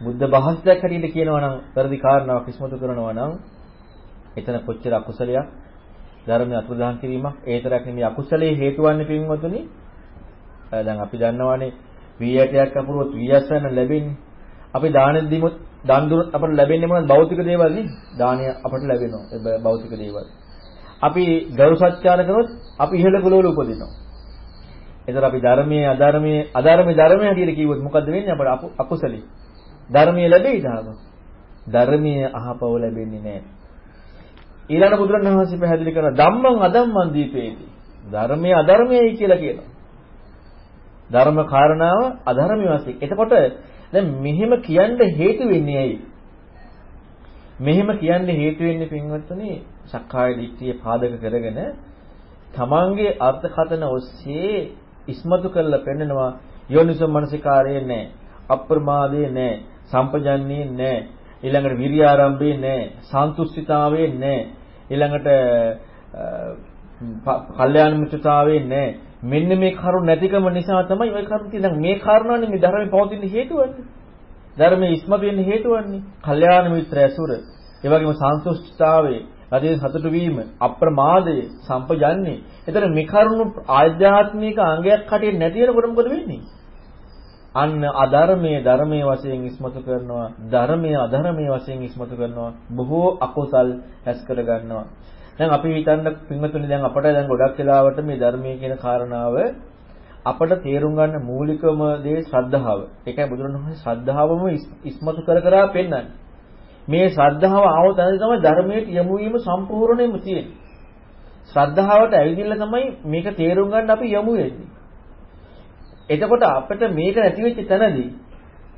බුද්ධ භාෂිතයක් හැටියට කියනවා නම් වැරදි කාරණාවක් ඉස්මතු කරනවා නම් එතන කොච්චර අකුසලයක් ධර්මයේ අතුරුදහන් කිරීමක් ඒ තරක් නෙමෙයි අකුසලයේ හේතු වන්නේ පින්වතුනි දැන් අපි දන්නවානේ වී ඇටයක් අපුරුවොත් වී ඇස්වැන්න ලැබෙන්නේ. අපි දානෙ දීමුත් දන් දුන්නොත් අපට ලැබෙන්නේ මොනවද? භෞතික දේවල් නේ. දානය අපට ලැබෙනවා. භෞතික දේවල්. අපි ගරු සත්‍යාර කරොත් අපි ඉහළ කුලවල උපදිනවා. එතකොට අපි ධර්මයේ අධර්මයේ අධර්මයේ ධර්මයේ හැටියට කිව්වොත් මොකද්ද වෙන්නේ අපට අකුසලී? ධර්මයේ ලැබෙයිද ආව? ධර්මයේ අහපව ලැබෙන්නේ නැහැ. ඊළඟ බුදුරණවහන්සේ පැහැදිලි කරන ධම්මං අධම්මං දීපේති. ධර්මයේ අධර්මයයි කියලා කියනවා. ධර්ම කාරණාව අධර්මී වශයෙන්. එතකොට දැන් මෙහෙම කියන්න හේතු වෙන්නේ ඇයි? මෙහෙම කියන්න හේතු වෙන්නේ පින්වත්තුනි සක්කාය දිට්ඨිය පාදක කරගෙන තමන්ගේ අර්ථකථන ඔස්සේ ඉස්මතු කරලා පෙන්නනවා යෝනිසෝ මනසිකාරයේ නැහැ. අප්‍රමාදයේ නැහැ. සම්පජන්ණියේ නැහැ. ඊළඟට විරිය ආරම්භයේ නැහැ. සන්තුෂ්ඨිතාවයේ නැහැ. ඊළඟට කල්යාණ මිත්‍රතාවයේ නැහැ. මෙන්න මේ කරුණ නැතිකම නිසා තමයි ওই කරුණ තියෙන මේ කාරණානේ මේ ධර්මයේ පවතින හේතුවන්නේ. ධර්මයේ ඉස්මතු වෙන්න හේතුවන්නේ. කල්යාණ මිත්‍ර ඇසුර. ඒ වගේම සන්තුෂ්ඨතාවයේ රජේ සතුටු වීම, අප්‍රමාදය, සම්පජන්නේ. එතන මේ කරුණු ආධ්‍යාත්මික අංගයක් කටින් නැති වෙනකොට මොකද වෙන්නේ? අන්න අධර්මයේ ධර්මයේ වශයෙන් ඉස්මතු කරනවා ධර්මයේ අධර්මයේ වශයෙන් ඉස්මතු කරනවා බොහෝ අකුසල් රැස් කර ගන්නවා දැන් අපි හිතන්න පින්වතුනි දැන් අපට දැන් ගොඩක් වෙලාවට මේ ධර්මයේ කියන කාරණාව අපට තේරුම් ගන්න මූලිකම දේ ශ්‍රද්ධාව. ඒකයි බුදුරණවහන්සේ ශ්‍රද්ධාවම ඉස්මතු කර කර පෙන්නන්නේ. මේ ශ්‍රද්ධාව ආව තැනදී තමයි ධර්මයට යොමු වීම සම්පූර්ණයෙන්ම තියෙන්නේ. ශ්‍රද්ධාවට ඇවිදින්න තමයි මේක තේරුම් ගන්න අපි යොමු වෙන්නේ. එතකොට අපිට මේක නැති වෙච්ච තැනදී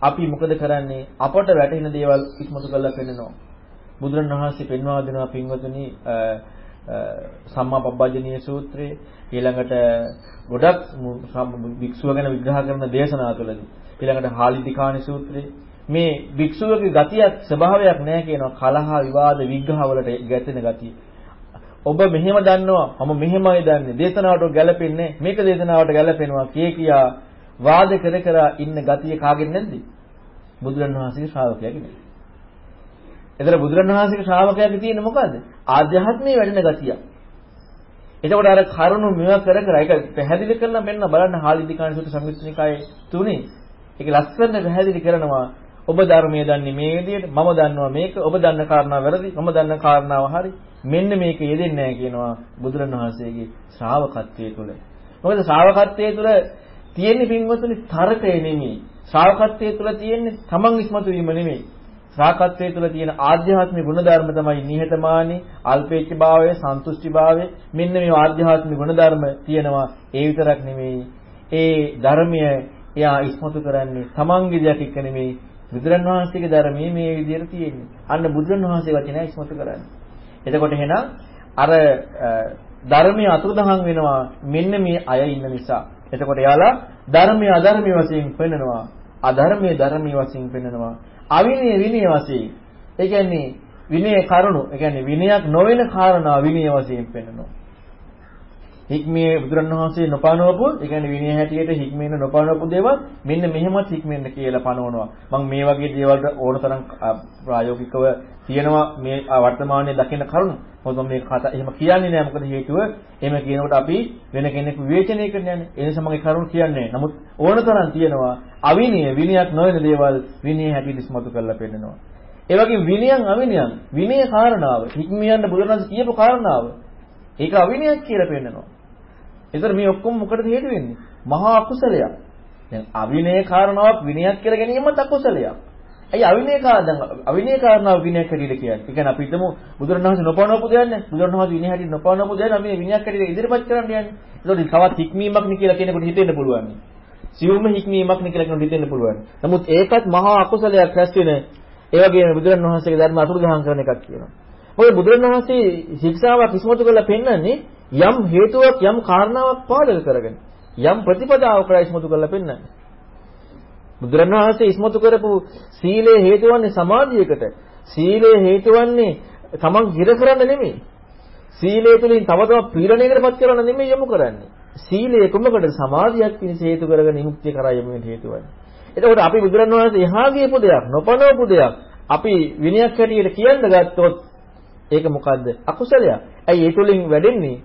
අපි මොකද කරන්නේ? අපට වැටෙන දේවල් ඉස්මතු කරලා පෙන්නනවා. බුදුරණවහන්සේ පෙන්වා දෙනවා පින්වතුනි සම්මා පබ්බජනීය සූත්‍රයේ ඊළඟට ගොඩක් වික්ෂුව ගැන විග්‍රහ කරන දේශනා තුළදී ඊළඟට හාලිදිකානි සූත්‍රයේ මේ වික්ෂුවගේ ගතියක් ස්වභාවයක් නැහැ කියනවා කලහ විවාද විග්‍රහ වලට ගැටෙන ගතිය. ඔබ මෙහෙම දන්නවා මම මෙහෙමයි දන්නේ දේශනාවට ගැලපෙන්නේ මේක දේශනාවට ගැලපෙනවා කිය කියා වාද කර කර ඉන්න ගතිය කාගෙන් නැද්ද? බුදුරණවහන්සේගේ ශ්‍රාවකයාගේ. එතන බුදුරණවහන්සේගේ ශ්‍රාවකයාගේ තියෙන මොකද්ද? ආධ්‍යාත්මයේ වැඩෙන ගතිය. එතකොට අර කරුණු මෙව කර කර ඒක පැහැදිලි කරලා මෙන්න බලන්න හාලිදිකාණ සූත්‍ර සංයුත්නිකායේ තුනේ ඒක ලස්සන පැහැදිලි කරනවා ඔබ ධර්මයේ දන්නේ මේ විදිහට මම දන්නවා මේක ඔබ දන්න කාරණා වැරදි මම දන්න කාරණාව හරි මෙන්න මේක යෙදෙන්නේ නැහැ කියනවා බුදුරණවහන්සේගේ ශ්‍රාවකත්වයේ තුල. මොකද ශ්‍රාවකත්වයේ තුල තියෙන පින්වතුනි තරකය නෙමෙයි. ශ්‍රාවකත්වයේ තුල තියෙන්නේ තමන් ඉස්මතු වීම නෙමෙයි. ශ්‍රාකත්වයේ තුල තියෙන ආධ්‍යාත්මික ගුණධර්ම තමයි නිහතමානී, අල්පේච්ඡභාවය, සන්තුෂ්ටිභාවය. මෙන්න මේ ආධ්‍යාත්මික ගුණධර්ම තියෙනවා. ඒ විතරක් නෙමෙයි. ඒ ධර්මය එයා ඉස්මතු කරන්නේ තමන්ගේ දෙයක් එක්ක නෙමෙයි. බුදුරන් වහන්සේගේ ධර්මයේ මේ විදිහට තියෙන්නේ. අන්න බුදුරන් වහන්සේ වචනය ඉස්මතු කරන්නේ. එතකොට එහෙනම් අර ධර්මයේ අතුරුදහන් වෙනවා මෙන්න මේ අය ඉන්න නිසා. එතකොට එයාලා ධර්මයේ අධර්මයේ වශයෙන් පෙන්නනවා. අධර්මයේ ධර්මයේ වශයෙන් පෙන්නනවා. අවිනය විනය වශයෙන්. ඒ කියන්නේ විනය කරුණු, ඒ කියන්නේ විනයක් නොවන කාරණා විනය වශයෙන් පෙන්වනවා. හික්මේ බුදුරණවහන්සේ නොපනවපු, ඒ කියන්නේ විනය හැටියට හික්මේන නොපනවපු දේවල් මෙන්න මෙහෙමත් හික්මෙන්න කියලා පනවනවා. මම මේ වගේ දේවල් ඕන තරම් ප්‍රායෝගිකව තියෙනවා මේ වර්තමානයේ දකින කරුණු. මොකද මම මේ කතා එහෙම කියන්නේ නෑ මොකද හේතුව එහෙම කියනකොට අපි වෙන කෙනෙක් විවේචනය කරන්නේ නැහැ. ඒ නිසා මම ඒ කරුණු කියන්නේ නමුත් ඕන තරම් තියෙනවා අවිනය විනයක් නොවන දේවල් විනය හැටියට ඉස්මතු කරලා පෙන්නනවා. ඒ වගේ විනයන් අවිනයන් විනය කාරණාව හික්මියන්න බුදුරජාණන් කියපු කාරණාව ඒක අවිනයක් කියලා පෙන්නනවා. ඒතර මේ ඔක්කොම මොකටද හේතු වෙන්නේ? මහා අකුසලයක්. දැන් අවිනය කාරණාවක් විනයක් කියලා ගැනීමත් අකුසලයක්. ඇයි අවිනය කාරණා අවිනය කාරණාව විනයක් හැටියට කියන්නේ? ඒ කියන්නේ අපි හිතමු බුදුරණවහන්සේ නොපවනවපු දෙයක් නේ. බුදුරණවහන්සේ විනය හැටියට නොපවනවපු දෙයක් අපි විනයක් හැටියට ඉදිරිපත් කරන්න යන්නේ. ඒතකොට තවත් හික්මීමක් නේ කියලා කෙනෙකුට හිතෙන්න පුළුවන්. සියුම්ම හික්මීමක් නේ කියලා කෙනෙකුට හිතෙන්න පුළුවන්. නමුත් ඒකත් මහා අකුසලයක් රැස් වෙන ඒ වගේම බුදුරණවහන්සේගේ ධර්ම අතුරුදහන් කරන එකක් කියනවා. මොකද බුදුරණවහන්සේ ශික්ෂාවක් ඉස්මතු කරලා පෙන්වන්නේ යම් හේතුවක් යම් කාරණාවක් පාදක කරගෙන යම් ප්‍රතිපදාවක ඉස්මතු කරලා පෙන්වන්නේ. බුදුරණවහන්සේ ඉස්මතු කරපු සීලය හේතු වන්නේ සමාධියකට. සීලය හේතු වන්නේ තමන් හිර කරන්න නෙමෙයි. සීලය තුළින් තව තවත් පීඩනයකටපත් කරන්න නෙමෙයි යොමු කරන්නේ. සීලය කොමකට සමාධියක් පිණිස හේතු කරගෙන විමුක්තිය කරා යමු වෙන හේතු වන්නේ. එතකොට අපි බුදුරණවහන්සේ එහා ගියපු දෙයක්, නොපනවපු දෙයක් අපි විනයක් හැටියට කියන්න ගත්තොත් ඒක මොකද්ද? අකුසලයක්. ඇයි ඒ තුලින් වැඩෙන්නේ?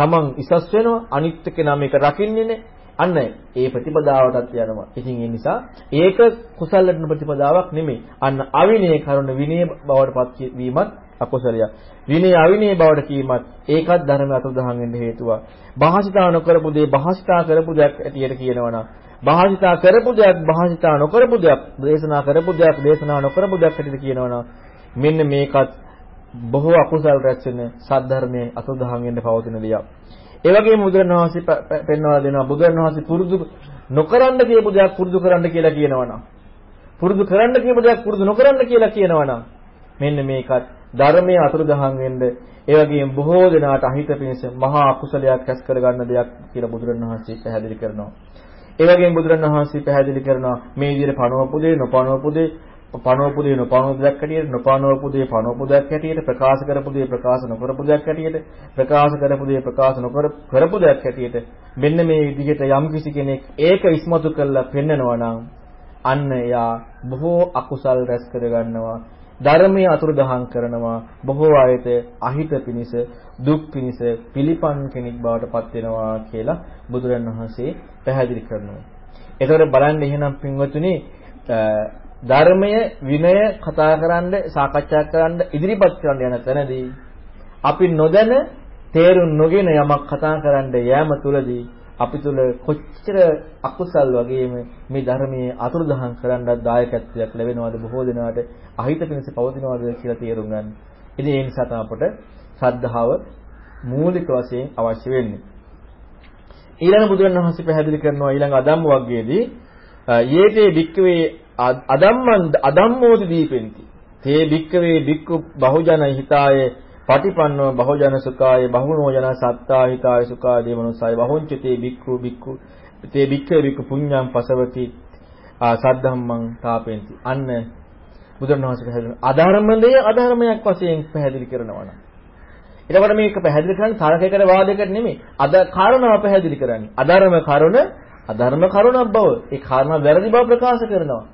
තමන් ඉසස් වෙනවා අනිත් කෙනා මේක රකින්නේ නැහැ. අන්න ඒ ප්‍රතිපදාවටත් යනවා. ඉතින් ඒ නිසා ඒක කුසල ලබන ප්‍රතිපදාවක් නෙමෙයි. අන්න අවිනය කරුණ විනය බවට පත් වීමත් අකුසලයක්. විනය අවිනය බවට කීමත් ඒකත් ධර්ම අතුරුදහන් වෙන්න හේතුවක්. භාසිතා නොකරපු දේ භාසිතා කරපු දෙයක් ඇටියට කියනවනම් භාසිතා කරපු දෙයක් භාසිතා නොකරපු දෙයක් දේශනා කරපු දෙයක් දේශනා නොකරපු දෙයක් ඇටියට කියනවනම් මෙන්න මේකත් බොහෝ අකුසල් රැස් වෙන සද්ධර්මයේ අතුරුදහන් වෙන්න පවතින දෙයක්. ඒ වගේම බුදුරණවහන්සේ පෙන්වලා දෙනවා බුදුරණවහන්සේ පුරුදු නොකරන්න කියපු දෙයක් පුරුදු කරන්න කියලා කියනවනම් පුරුදු කරන්න කියපු දෙයක් පුරුදු නොකරන්න කියලා කියනවනම් මෙන්න මේකත් ධර්මයේ අතුරුදහන් වෙන්න ඒ වගේම බොහෝ දෙනාට අහිත පිණිස මහා අකුසලයක් රැස් කරගන්න දෙයක් කියලා බුදුරණවහන්සේ පැහැදිලි කරනවා. ඒ වගේම බුදුරණවහන්සේ පැහැදිලි කරනවා මේ විදිහට පණවපු දේ නොපණවපු දේ පණවපු දේ නොපණවපු දෙයක් හැටියට නොපණවපු දේ පණවපු දෙයක් හැටියට ප්‍රකාශ කරපු දේ ප්‍රකාශ නොකරපු දෙයක් හැටියට ප්‍රකාශ කරපු දේ ප්‍රකාශ නොකර කරපු දෙයක් හැටියට මෙන්න මේ විදිහට යම් කිසි කෙනෙක් ඒක ඉස්මතු කරලා පෙන්නනවා නම් අන්න එයා බොහෝ අකුසල් රැස් කරගන්නවා ධර්මයේ අතුරුදහන් කරනවා බොහෝ අයට අහිත පිනිස දුක් පිනිස පිළිපන් කෙනෙක් බවට පත් වෙනවා කියලා බුදුරණවහන්සේ පැහැදිලි කරනවා. ඒතකොට බලන්න එහෙනම් පින්වතුනි ධර්මය විනය කතා කරන්න සාකච්ඡා කරන්න ඉදිරිපත් කරන්න යන තැනදී අපි නොදැන තේරුම් නොගෙන යමක් කතා කරන්න යෑම තුලදී අපි තුල කොච්චර අකුසල් වගේම මේ ධර්මයේ අතුරුදහන් කරන්නත් දායකත්වයක් ලැබෙනවද බොහෝ දෙනාට අහිත පිණිස පවතිනවද කියලා තේරුම් ගන්න. ඉතින් ඒ නිසා තමයි අපට ශ්‍රද්ධාව මූලික වශයෙන් අවශ්‍ය වෙන්නේ. ඊළඟ බුදුරණවහන්සේ පැහැදිලි කරනවා ඊළඟ අදම්ම වර්ගයේදී යේතේ භික්කවේ අදම්මන් අදම්මෝති දීපෙන්ති. තේ භික්කවේ භික්ඛු බහුජන හිතාය පටිපන්නව බහුජන සුඛාය බහුනෝ ජන සත්තා හිතාය සුඛා දේමනුසාය බහුංචතේ භික්ඛු භික්ඛු තේ භික්ඛවේ භික්ඛු පුඤ්ඤං පසවති සද්ධම්මං තාපෙන්ති. අන්න බුදුරණවහන්සේ පැහැදිලි අධර්මදේ අධර්මයක් වශයෙන් පැහැදිලි කරනවා නම් එතකොට මේක පැහැදිලි කරන්නේ තරකයකට වාදයකට නෙමෙයි. අද කාරණාව පැහැදිලි කරන්නේ. අධර්ම කරුණ අධර්ම කරුණක් බව. ඒ කාරණා වැරදි බව ප්‍රකාශ කරනවා.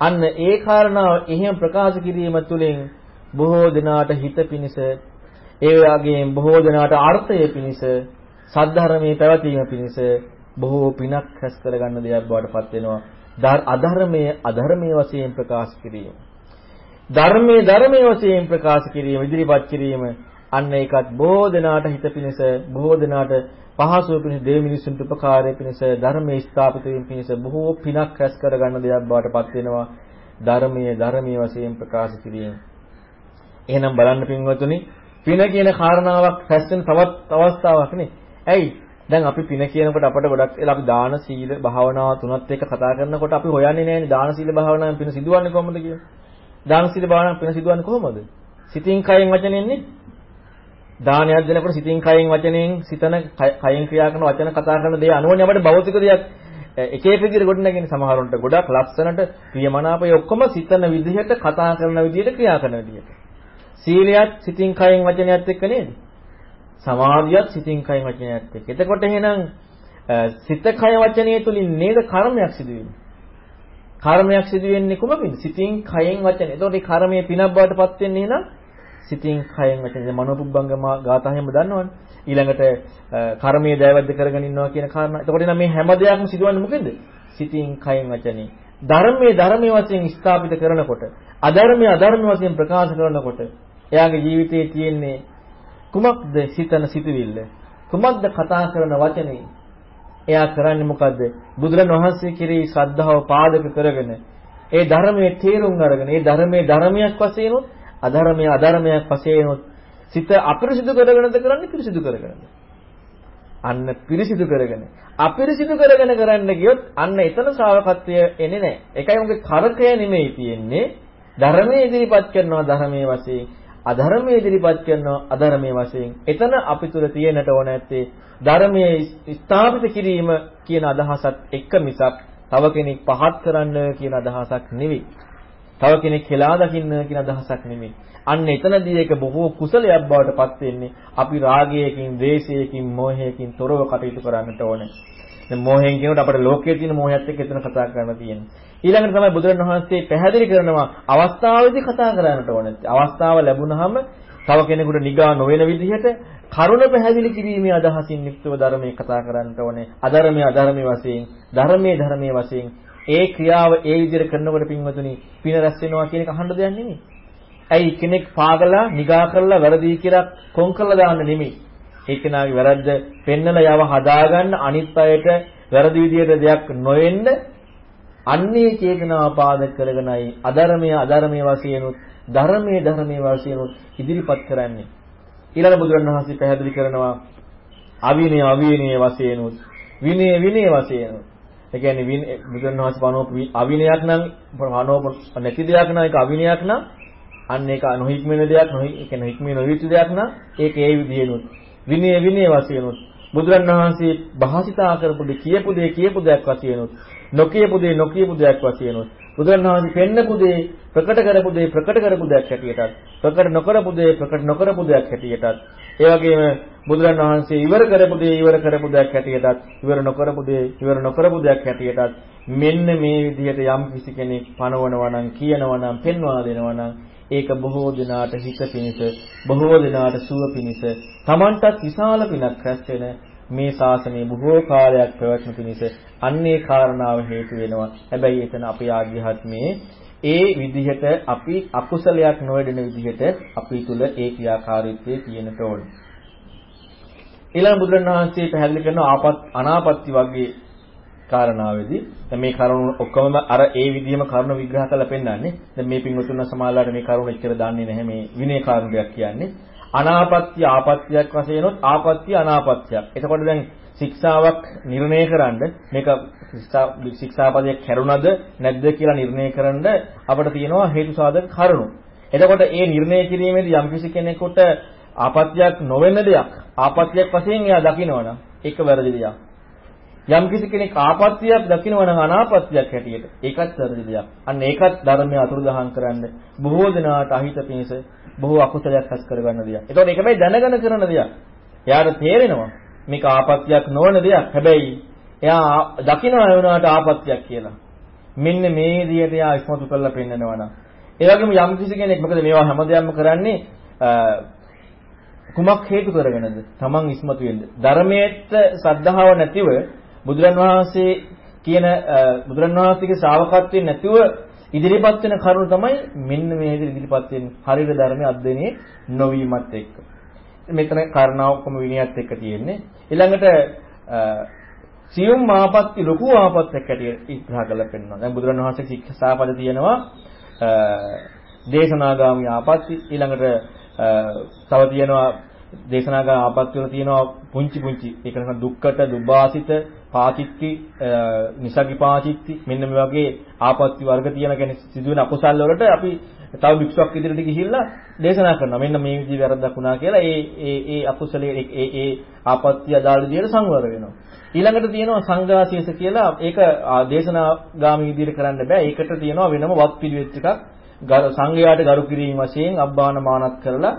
අන්න ඒ කාරණාව එහෙම ප්‍රකාශ කිරීම තුළින් බොහෝ දෙනාට හිත පිනිස ඒ වගේම බොහෝ දෙනාට අර්ථය පිනිස සද්ධර්මයේ පැවතීම පිනිස බොහෝ පිනක් රැස් කරගන්න දෙයක් බවට පත් වෙනවා. අධර්මයේ අධර්මයේ වශයෙන් ප්‍රකාශ කිරීම. ධර්මයේ ධර්මයේ වශයෙන් ප්‍රකාශ කිරීම ඉදිරිපත් කිරීම අන්න ඒකත් බොහෝ දෙනාට හිත පිණිස බොහෝ දෙනාට පහසුව පිණිස දෙවි මිනිසුන්ට උපකාරය පිණිස ධර්මයේ ස්ථාපිත වීම පිණිස බොහෝ පිනක් රැස් කරගන්න දෙයක් බවට පත් වෙනවා ධර්මයේ ධර්මයේ වශයෙන් ප්‍රකාශ කිරීම. එහෙනම් බලන්න පින්වතුනි පින කියන කාරණාවක් රැස් වෙන තවත් අවස්ථාවක් නේ. ඇයි? දැන් අපි පින කියනකොට අපට ගොඩක් වෙලා අපි දාන සීල භාවනාව තුනත් එක්ක කතා කරනකොට අපි හොයන්නේ නැහැනේ දාන සීල භාවනාවෙන් පින සිදුවන්නේ කොහොමද කියලා. දාන සීල භාවනාවෙන් පින සිදුවන්නේ කොහොමද? සිතින් කයෙන් වචනෙන් නේ දානයක් දෙනකොට සිතින් කයෙන් වචනෙන් සිතන කයෙන් ක්‍රියා කරන වචන කතා කරන දේ අනුවනේ අපිට භෞතික දෙයක් එක එක විදිහට ගොඩනගෙන සමහරුන්ට ගොඩක් ලස්සනට ප්‍රියමනාපය ඔක්කොම සිතන විදිහට කතා කරන විදිහට ක්‍රියා කරන විදිහට. සීලයත් සිතින් කයෙන් වචනයත් එක්ක නේද? සමාධියත් සිතින් කයෙන් වචනයත් එක්ක. එතකොට එහෙනම් සිත කය වචනය තුලින් නේද කර්මයක් සිදු වෙන්නේ. කර්මයක් සිදු වෙන්නේ කොහොමද? සිතින් කයෙන් වචනේ. එතකොට මේ කර්මයේ පිනක් බවට පත් වෙන්නේ එහෙනම් සිතින් කයෙන් වචනේ මනෝපුබ්බංගම ගාථා හැම දන්නවනේ. ඊළඟට කර්මයේ දයවැද්ද කරගෙන ඉන්නවා කියන කාරණා. එතකොට නම් මේ හැම දෙයක්ම සිදුවන්නේ මොකෙන්ද? සිතින් කයෙන් වචනේ. ධර්මයේ ධර්මයේ වශයෙන් ස්ථාපිත කරනකොට, අධර්මයේ අධර්මයේ වශයෙන් ප්‍රකාශ කරනකොට, එයාගේ ජීවිතයේ තියෙන්නේ කුමක්ද සිතන සිතුවිල්ල? කුමක්ද කතා කරන වචනේ? එයා කරන්නේ මොකද්ද? බුදුරණවහන්සේ කෙරෙහි ශ්‍රද්ධාව පාදක කරගෙන ඒ ධර්මයේ තේරුම් අරගෙන ඒ ධර්මයේ ධර්මයක් වශයෙන් උත් අධර්මය අධර්මයක් වශයෙන් සිත අපිරිසිදු කරගෙනද කරන්නේ පිරිසිදු කරගෙනද? අන්න පිරිසිදු කරගෙන. අපිරිසිදු කරගෙන කරන්න ගියොත් අන්න එතන ශ්‍රාවකත්වය එන්නේ නැහැ. ඒකයි උන්ගේ කරකය නෙමෙයි තියෙන්නේ. ධර්මයේ ඉදිරිපත් කරනවා ධර්මයේ වශයෙන්, අධර්මයේ ඉදිරිපත් කරනවා අධර්මයේ වශයෙන්. එතන අපි තුල තියෙන්නට ඕන ඇත්තේ ධර්මයේ ස්ථාපිත කිරීම කියන අදහසත් එක්ක මිසක් තව කෙනෙක් පහත් කරන්න කියන අදහසක් නෙවෙයි. තව කෙනෙක් හෙලා දකින්න කියන අදහසක් නෙමෙයි. අන්න එතනදී ඒක බොහෝ කුසලයක් බවට පත් වෙන්නේ අපි රාගයකින්, ද්වේෂයකින්, මෝහයකින් තොරව කටයුතු කරන්නට ඕනේ. දැන් මෝහයෙන් කියනකොට අපේ ලෝකයේ තියෙන මෝහයත් එක්ක එතන කතා කරන්න තියෙන්නේ. ඊළඟට තමයි බුදුරණවහන්සේ පැහැදිලි කරනවා අවස්ථාවේදී කතා කරන්නට ඕනේ. අවස්ථාව ලැබුණාම තව කෙනෙකුට නිගා නොවන විදිහට කරුණ පැහැදිලි කිරීමේ අදහසින් යුක්තව ධර්මයේ කතා කරන්නට ඕනේ. අධර්මයේ අධර්මයේ වශයෙන්, ධර්මයේ ධර්මයේ වශයෙන් ඒ ක්‍රියාව ඒ විදිහට කරනකොට පින්වතුනි පින රැස් වෙනවා කියන එක අහන්න දෙයක් නෙමෙයි. ඇයි කෙනෙක් පාගලා නිගා කරලා වැරදි කියලා කොන් කරලා දාන්න නෙමෙයි. ඒ කෙනාගේ වැරද්ද පෙන්නලා යව හදාගන්න අනිත් අයට වැරදි විදිහට දෙයක් නොවෙන්න අන්නේ චේතනාව පාදක කරගෙනයි අධර්මයේ අධර්මයේ වශයෙන් උත් ධර්මයේ ධර්මයේ වශයෙන් උත් ඉදිරිපත් කරන්නේ. ඊළඟ බුදුරණවහන්සේ පැහැදිලි කරනවා අවිනය අවිනය වශයෙන් උත් විනය විනය වශයෙන් උත් ඒ කියන්නේ බුදුරණවහන්සේ පනෝප අවිනයක් නම් පනෝප නැති දෙයක් නම් ඒක අවිනයක් නම් අන්න ඒක නොහික්මෙන දෙයක් නොහි ඒ කියන්නේ හික්මෙන නොවිච්ච දෙයක් නම් ඒක ඒ විදිහෙනුත් විනය විනය වශයෙන්ුත් බුදුරණවහන්සේ භාසිතා කරපු දේ කියපු දේ කියපු දෙයක් වශයෙන්ුත් නොකියපු දේ නොකියපු දෙයක් වශයෙන්ුත් බුදුරණවහන්සේ පෙන්නපු දේ ප්‍රකට කරපු දේ ප්‍රකට කරපු දෙයක් හැටියටත් ප්‍රකට නොකරපු දේ ප්‍රකට නොකරපු දෙයක් හැටියටත් ඒ වගේම බුදුරණවහන්සේ ඉවර කරපු දේ ඉවර කරපු දෙයක් හැටියටත් ඉවර නොකරපු දේ ඉවර නොකරපු දෙයක් හැටියටත් මෙන්න මේ විදිහට යම් කිසි කෙනෙක් පනවනවා නම් කියනවා නම් පෙන්වා දෙනවා නම් ඒක බොහෝ දිනාට හිත පිණිස බොහෝ දිනාට සුව පිණිස Tamanටත් විශාල පිනක් රැස් වෙන මේ ශාසනය බොහෝ කාලයක් පැවැත්ම පිණිස අන්නේ කාරණාව හේතු වෙනවා. හැබැයි එතන අපේ ආධ්‍යාත්මයේ ඒ විදිහට අපි අකුසලයක් නොවැඩෙන විදිහට අපි තුල ඒ ක්‍රියාකාරීත්වය තියෙනට ඕන. ඊළඟ බුදුරණවහන්සේ පැහැදිලි කරන ආපත් අනාපත්‍ති වගේ කාරණාවේදී දැන් මේ කරුණු ඔක්කොම අර ඒ විදිහම කරුණු විග්‍රහ කරලා පෙන්නන්නේ. දැන් මේ පින්වතුන් සමාලාට මේ කරුණු එච්චර දන්නේ නැහැ මේ විනය කාරණයක් කියන්නේ. අනාපත්‍ය ආපත්‍යක් වශයෙන්ොත් ආපත්‍ය අනාපත්‍යක්. එතකොට දැන් ශික්ෂාවක් නිර්ණය කරන්න මේක ශික්ෂාපදයක් කැරුණද නැද්ද කියලා නිර්ණය කරන්න අපිට තියෙනවා හේතු සාධක කරුණු. එතකොට ඒ නිර්ණය කිරීමේදී යම්කිසි කෙනෙකුට ආපත්‍යක් නොවන දෙයක් ආපත්‍යක් වශයෙන් එයා දකිනවනම් ඒක වැරදි දෙයක්. යම් කිසි කෙනෙක් ආපත්‍යක් දකිනවා නම් අනාපත්‍යක් හැටියට ඒකත් වැරදි දෙයක්. අන්න ඒකත් ධර්මයේ අතුරුදහන් කරන්න බොහෝ දෙනාට අහිත පිණිස බොහෝ අකුසලයක් හස් කරගන්න දෙයක්. ඒතකොට ඒක මේ දැනගෙන කරන දෙයක්. එයාට තේරෙනවා මේක ආපත්‍යක් නොවන දෙයක්. හැබැයි එයා දකිනවා වුණාට ආපත්‍යක් කියලා. මෙන්න මේ විදිහට එයා ඉස්මතු කරලා පෙන්නනවා නම්. ඒ වගේම යම් කිසි කෙනෙක් මොකද මේවා හැමදේම කරන්නේ කුමක් හේතු කරගෙනද? Taman ඉස්මතු වෙන්න. ධර්මයේත් සද්ධාව නැතිව බුදුරන් වහන්සේ කියන බුදුරන් වහන්සේගේ ශ්‍රාවකත්වයෙන් නැතිව ඉදිරිපත් වෙන කරුණ තමයි මෙන්න මේ විදිහට ඉදිරිපත් වෙන්නේ හරියට ධර්මයේ අධ්‍යයනයේ නොවීමත් එක්ක. මෙතන කාරණාව ඔක්කොම විනයත් එක්ක තියෙන්නේ. ඊළඟට සියුම් ආපත්‍ති ලොකු ආපත්‍යක් හැටියට ඉස්හා කරලා පෙන්නනවා. දැන් බුදුරන් වහන්සේ ශික්ෂාපද තියෙනවා දේශනාගාමී ආපත්‍ති ඊළඟට තව තියෙනවා දේශනාගාමී ආපත්‍ති වල තියෙනවා පුංචි පුංචි. ඒක නිසා දුක්කට දුබාසිත පාචිත්ති නිසගි පාචිත්ති මෙන්න මේ වගේ ආපත්‍ති වර්ග තියෙන කියන්නේ සිදුවෙන අකුසල් වලට අපි තව භික්ෂුවක් ඉදිරියට ගිහිල්ලා දේශනා කරනවා. මෙන්න මේ විදිහ වැරද්දක් වුණා කියලා ඒ ඒ ඒ අකුසලයේ ඒ ඒ ආපත්‍ති අදාළ විදිහට සංවර වෙනවා. ඊළඟට තියෙනවා සංඝාසීස කියලා ඒක දේශනාගාමී විදිහට කරන්න බෑ ඒකට තියෙනවා වෙනම වත් පිළිවෙත් එකක් සංඝයාට ගරු කිරීම වශයෙන් අබ්බාන මානත් කරලා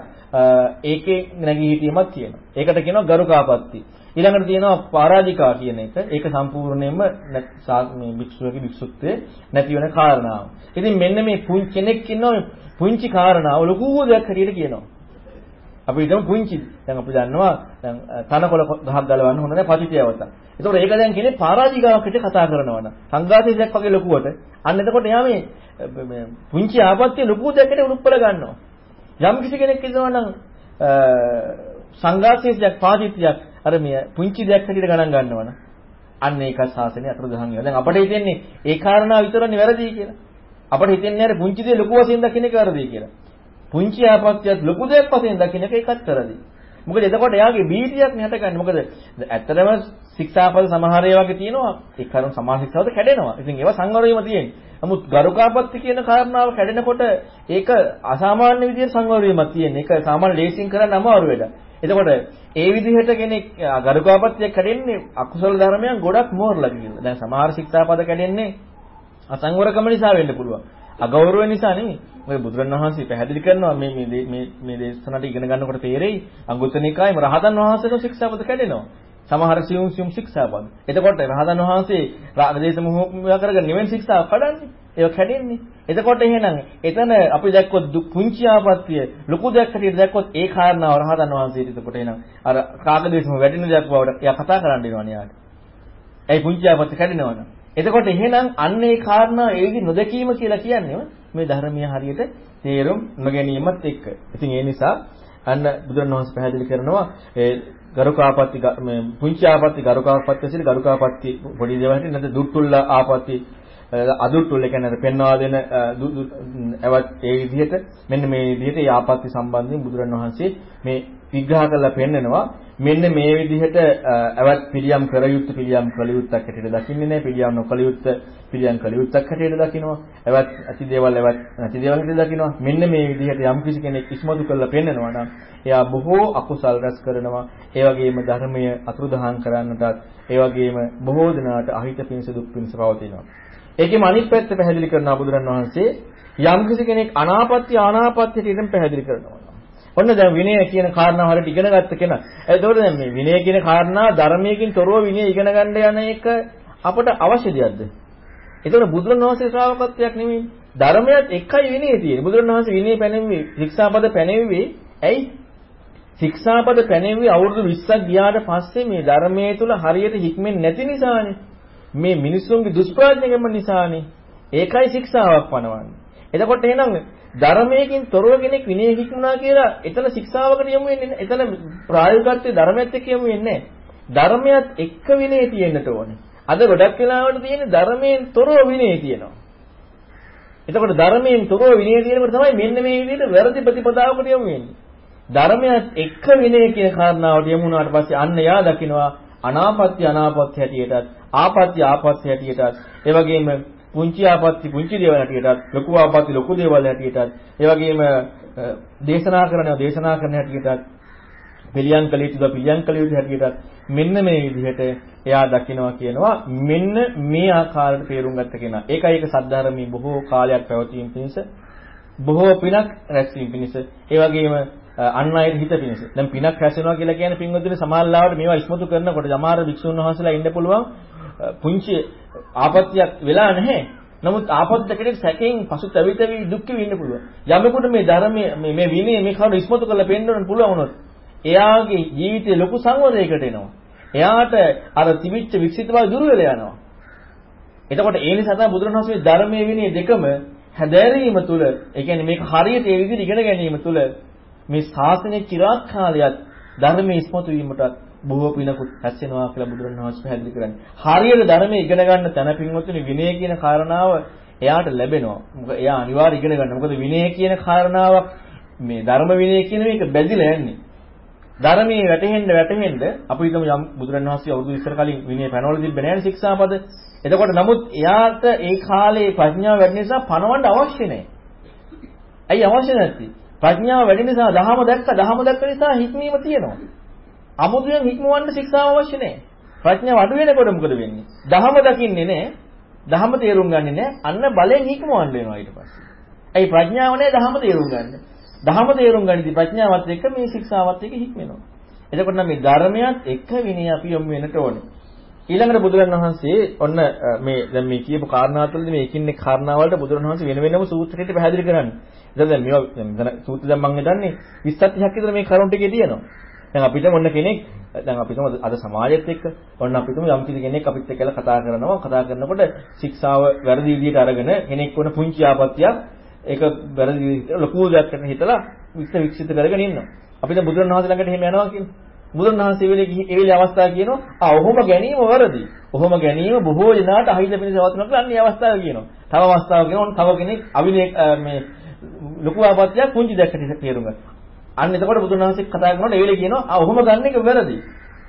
ඒකේ නැගී හිටීමක් තියෙනවා ඒකට කියනවා ගරුකාපත්‍ති ඊළඟට තියෙනවා පරාජිකා කියන එක. ඒක සම්පූර්ණයෙන්ම මේ භික්ෂුවගේ භික්ෂුත්වයේ නැති වෙන කාරණාව. ඉතින් මෙන්න මේ පුංචි කෙනෙක් ඉන්නවා පුංචි කාරණාව ලොකු දෙයක් හැටියට කියනවා. අපි හිතමු පුංචි. දැන් අපි දන්නවා දැන් තනකොළ ගහක් ගලවන්න හොඳ නැහැ පතිතියවත. ඒතකොට ඒක දැන් කියන්නේ පරාජිකාවකට කතා කරනවා නම් සංඝාතීසයක් වගේ ලොකුවට. අන්න එතකොට එයා මේ මේ පුංචි ආපත්‍ය ලොකු දෙයකට උරුප්පල ගන්නවා. යම් කිසි කෙනෙක් ඉන්නවා නම් සංඝාතීසයක් පාතිතියක් අර මේ පුංචි දෙයක් හැටියට ගණන් ගන්නවනම් අන්න ඒක ශාසනය අතුරුදහන් වෙනවා. දැන් අපිට හිතෙන්නේ ඒ කාරණා විතරනේ වැරදි කියලා. අපිට හිතෙන්නේ අර පුංචි දේ ලොකු වශයෙන් දකින්න එක වැරදි කියලා. පුංචි ආපත්‍යත් ලොකු දෙයක් වශයෙන් දකින්න එක ඒකත් වැරදි. මොකද එතකොට එයාගේ බීතියක් නේ හටගන්නේ. මොකද ඇත්තටම ශික්ෂාපද සමහර ඒවා වගේ තියෙනවා. ඒ කරුණ සමාජ ශික්ෂාවද කැඩෙනවා. ඉතින් ඒවා සංවරවීම තියෙන්නේ. නමුත් ගරුකාපත්ති කියන කාරණාව කැඩෙනකොට ඒක අසාමාන්‍ය විදිහට සංවරවීමක් තියෙන්නේ. ඒක සාමාන්‍ය ලේසින් කරන්න අමාරු වෙලා. එතකොට ඒ විදිහට කෙනෙක් ගරුකාපත්තියක් කැඩෙන්නේ අකුසල ධර්මයන් ගොඩක් මෝරලා කියලා. දැන් සමහර ශික්ෂාපද කැඩෙන්නේ අසංවරකම නිසා වෙන්න පුළුවන්. අගෞරව නිසා නෙමෙයි. මොකද බුදුරණවහන්සේ පැහැදිලි කරනවා මේ මේ මේ මේ දේශනාවට ඉගෙන ගන්නකොට තේරෙයි අංගුත්තර නිකායේම රහතන් වහන්සේට ශික්ෂාපද කැඩෙනවා. සමහර සියුම් සියුම් ශික්ෂාපද. එතකොට රහතන් වහන්සේ රාගදේශ මොහ කරගෙන නිවෙන් ශික්ෂාව කඩන්නේ. ඒක කැඩෙන්නේ. එතකොට එහෙනම් එතන අපි දැක්කොත් පුංචි ආපත්‍ය ලොකු දෙයක් හැටියට දැක්කොත් ඒ කාරණාව රහතන් වහන්සේට එතකොට එහෙනම් අර රාගදේශම වැඩින දෙයක් බවට එයා කතා කරන්න වෙනවනේ යාට. ඒ පුංචි ආපත්‍ය කැඩෙනවනම්. එතකොට එහෙනම් අන්න ඒ කාරණා ඒ විදි නොදකීම කියලා කියන්නේ මේ ධර්මීය හරියට තේරුම් නොගැනීමත් එක්ක. ඉතින් ඒ නිසා අන්න බුදුරණවහන්සේ පැහැදිලි කරනවා ඒ ගරුකාපත්ති මේ පුංචි ආපත්ති ගරුකාපත්ති ඇසිරි ගරුකාපත්ති පොඩි දේවල් හිටින් නැත්නම් දුට්ටුල්ල ආපත්ති අදුට්ටුල්ල කියන්නේ පෙන්වා දෙන එවත් ඒ විදිහට මෙන්න මේ විදිහට ඒ ආපත්ති සම්බන්ධයෙන් බුදුරණවහන්සේ මේ විග්‍රහ කරලා පෙන්නනවා මෙන්න මේ විදිහට අවත් පිළියම් කර යුතු පිළියම් කළ යුත්තක් හැටියට දකින්නේ නැහැ. පිළියම් නොකළ යුත්ත පිළියම් කළ යුත්තක් හැටියට දකිනවා. අවත් ඇති දේවල් අවත් නැති දේවල් හැටියට දකිනවා. මෙන්න මේ විදිහට යම් කිසි කෙනෙක් ඉස්මතු කරලා පෙන්නනවා නම් එයා බොහෝ අකුසල් රැස් කරනවා. ඒ වගේම ධර්මය අතුරුදහන් කරන්නටත් ඒ වගේම බොහෝ දිනාට අහිත පිණිස දුක් පිණිස පවතිනවා. ඒකෙම අනිත් පැත්ත පැහැදිලි කරනවා බුදුරන් වහන්සේ යම් කිසි කෙනෙක් අනාපත්‍ය ආනාපත්‍යට ඉදන් පැහැදිලි කරනවා. ඔන්න දැන් විනය කියන කාරණාව හරියට ඉගෙන ගත්ත කෙනා. එතකොට දැන් මේ විනය කියන කාරණා ධර්මයකින් තොරව විනය ඉගෙන ගන්න යන එක අපට අවශ්‍ය දෙයක්ද? එතකොට බුදුරණවහන්සේ ශ්‍රාවකත්වයක් නෙමෙයි. ධර්මයත් එකයි විනය තියෙන්නේ. බුදුරණවහන්සේ විනය පැනෙන්නේ ශික්ෂාපද පැනෙන්නේ ඇයි? ශික්ෂාපද පැනෙන්නේ අවුරුදු 20ක් ගියාට පස්සේ මේ ධර්මයේ තුල හරියට හික්මෙන්නේ නැති නිසානේ. මේ මිනිස්සුන්ගේ දුෂ්ප්‍රඥකම නිසානේ. ඒකයි ශික්ෂාවක් පනවන්නේ. එතකොට එහෙනම් ධර්මයකින් තොරව කෙනෙක් විනය හික්මුණා කියලා එතන ශික්ෂාවකට යමු වෙන්නේ නැහැ. එතන ප්‍රායෝගිකත්වයේ ධර්මයත් එක්ක යමු වෙන්නේ නැහැ. ධර්මයත් එක්ක විනය තියෙන්නට ඕනේ. අද ගොඩක් වෙලාවට තියෙන්නේ ධර්මයෙන් තොරව විනය තියෙනවා. එතකොට ධර්මයෙන් තොරව විනය තියෙනකොට තමයි මෙන්න මේ විදිහට වැරදි ප්‍රතිපදාවකට යමු වෙන්නේ. ධර්මයත් එක්ක විනය කියන කාරණාවට යමු වුණාට පස්සේ අන්න යා දකින්නවා අනාපත්‍ය අනාපත්‍ය හැටියටත් ආපත්‍ය ආපත්‍ය හැටියටත් ඒ වගේම පුංචි ආපත්‍ති පුංචි දේවල් හැටියටත් ලොකු ආපත්‍ති ලොකු දේවල් හැටියටත් ඒ වගේම දේශනා කරනවා දේශනා කරන හැටියටත් පිළියම් කළ යුතුද පිළියම් කළ යුතු හැටියටත් මෙන්න මේ විදිහට එයා දකිනවා කියනවා මෙන්න මේ ආකාරයට තේරුම් ගත්ත කෙනා. ඒකයි ඒක සද්ධර්මී බොහෝ කාලයක් පැවතීම පිණිස බොහෝ පිනක් රැස්වීම පිණිස ඒ වගේම අන් අයට හිත පිණිස. දැන් පිනක් රැස් වෙනවා කියලා කියන්නේ පින්වතුනි සමාල්ලාවට මේවා ඉස්මතු කරනකොට සමහර වික්ෂුන් වහන්සේලා ඉන්න පුළුවන් පුංචි ආපත්‍යක් වෙලා නැහැ. නමුත් ආපත්‍ය කෙනෙක් සැකෙන් පසු තැවි තැවි දුක් වෙන්න පුළුවන්. යමෙකුට මේ ධර්මයේ මේ මේ විනය මේ කරුණ ඉස්මතු කරලා පෙන්වන්න පුළුවන් වුණොත් එයාගේ ජීවිතේ ලොකු සංවරයකට එනවා. එයාට අර තිබිච්ච වික්සිත බව දුර වෙලා යනවා. එතකොට ඒ නිසා තමයි බුදුරණවහන්සේ ධර්මයේ විනය දෙකම හැදෑරීම තුළ ඒ කියන්නේ මේක හරියට ඒ විදිහට ඉගෙන ගැනීම තුළ මේ ශාසනයේ চিරාත් කාලයක් ධර්මයේ ඉස්මතු වීමටත් බොහෝ පිනකුත් හැස්සෙනවා කියලා බුදුරණවහන්සේ පැහැදිලි කරන්නේ. හරියට ධර්මයේ ඉගෙන ගන්න තැන පින්වත්නි විනය කියන කාරණාව එයාට ලැබෙනවා. මොකද එයා අනිවාර්ය ඉගෙන ගන්න. මොකද විනය කියන කාරණාවක් මේ ධර්ම විනය කියන මේක බැඳිලා යන්නේ. ධර්මයේ වැටෙන්න වැටෙන්න අපි හිතමු යම් බුදුරණවහන්සේ අවුරුදු ඉස්සර කලින් විනය පැනවල තිබ්බේ නැහැ ශික්ෂාපද. එතකොට නමුත් එයාට ඒ කාලේ ප්‍රඥාව වැඩි නිසා පනවන්න අවශ්‍ය නැහැ. ඇයි අවශ්‍ය නැත්තේ? ප්‍රඥාව වැඩි නිසා දහම දැක්ක දහම දැක්ක නිසා හික්මීම තියෙනවා. අමුතුවෙන් හික්මවන්න ශික්ෂාව අවශ්‍ය නැහැ. ප්‍රඥාව අඩු වෙනකොට මොකද වෙන්නේ? දහම දකින්නේ නැහැ. දහම තේරුම් ගන්නේ නැහැ. අන්න බලෙන් හික්මවන්න වෙනවා ඊට පස්සේ. ඇයි ප්‍රඥාව නැහැ දහම තේරුම් ගන්න. දහම තේරුම් ගනිද්දී ප්‍රඥාවත් එක්ක මේ ශික්ෂාවත් එක්ක හික්මෙනවා. එතකොට නම් මේ ධර්මයත් එක්ක විනය අපි යොමු වෙන්නට ඕනේ. ඊළඟට බුදුරන් වහන්සේ ඔන්න මේ දැන් මේ කියපු කාරණා තුළදී මේ එකින් එක කාරණා වලට බුදුරන් වහන්සේ වෙන වෙනම සූත්‍රයකට පැහැදිලි කරන්නේ. දැන් මේවා දැන් සූත්‍ර දැන් මම හිතන්නේ 20 30ක් විතර මේ කරුණ ටිකේ තියෙනවා. දැන් අපිට මොන්න කෙනෙක් දැන් අපිටම අද සමාජයත් එක්ක ඔන්න අපිටම යම් කිසි කෙනෙක් අපිත් එක්කලා කතා කරනවා කතා කරනකොට ශික්ෂාව වැරදි විදිහට අරගෙන කෙනෙක් වුණ පුංචි ආපත්‍යක් ඒක වැරදි විදිහට ලොකු දෙයක් කරන හිතලා වික්ෂ වික්ෂිත කරගෙන ඉන්නවා. අපිට බුදුරණවහන්සේ ළඟට එහෙම යනවා කියන්නේ. බුදුරණවහන්සේ වෙලේ ගිහි ඒ වෙලේ අවස්ථාව කියනවා ආ ඔහොම ගැනීම වැරදි. ඔහොම ගැනීම බොහෝ දිනාට අහිත පිණිස වතුනක් අන්නේ අවස්ථාව කියනවා. තව අවස්ථාවක් කියනවා තව කෙනෙක් අවිනේ මේ ලොකු ආපත්‍යක් පුංචි දෙයක්කට තේරුම් ගන්න. අන්න එතකොට බුදුන් වහන්සේ කතා කරනකොට ඒ වෙලේ කියනවා ආ ඔහොම ගන්න එක වැරදි.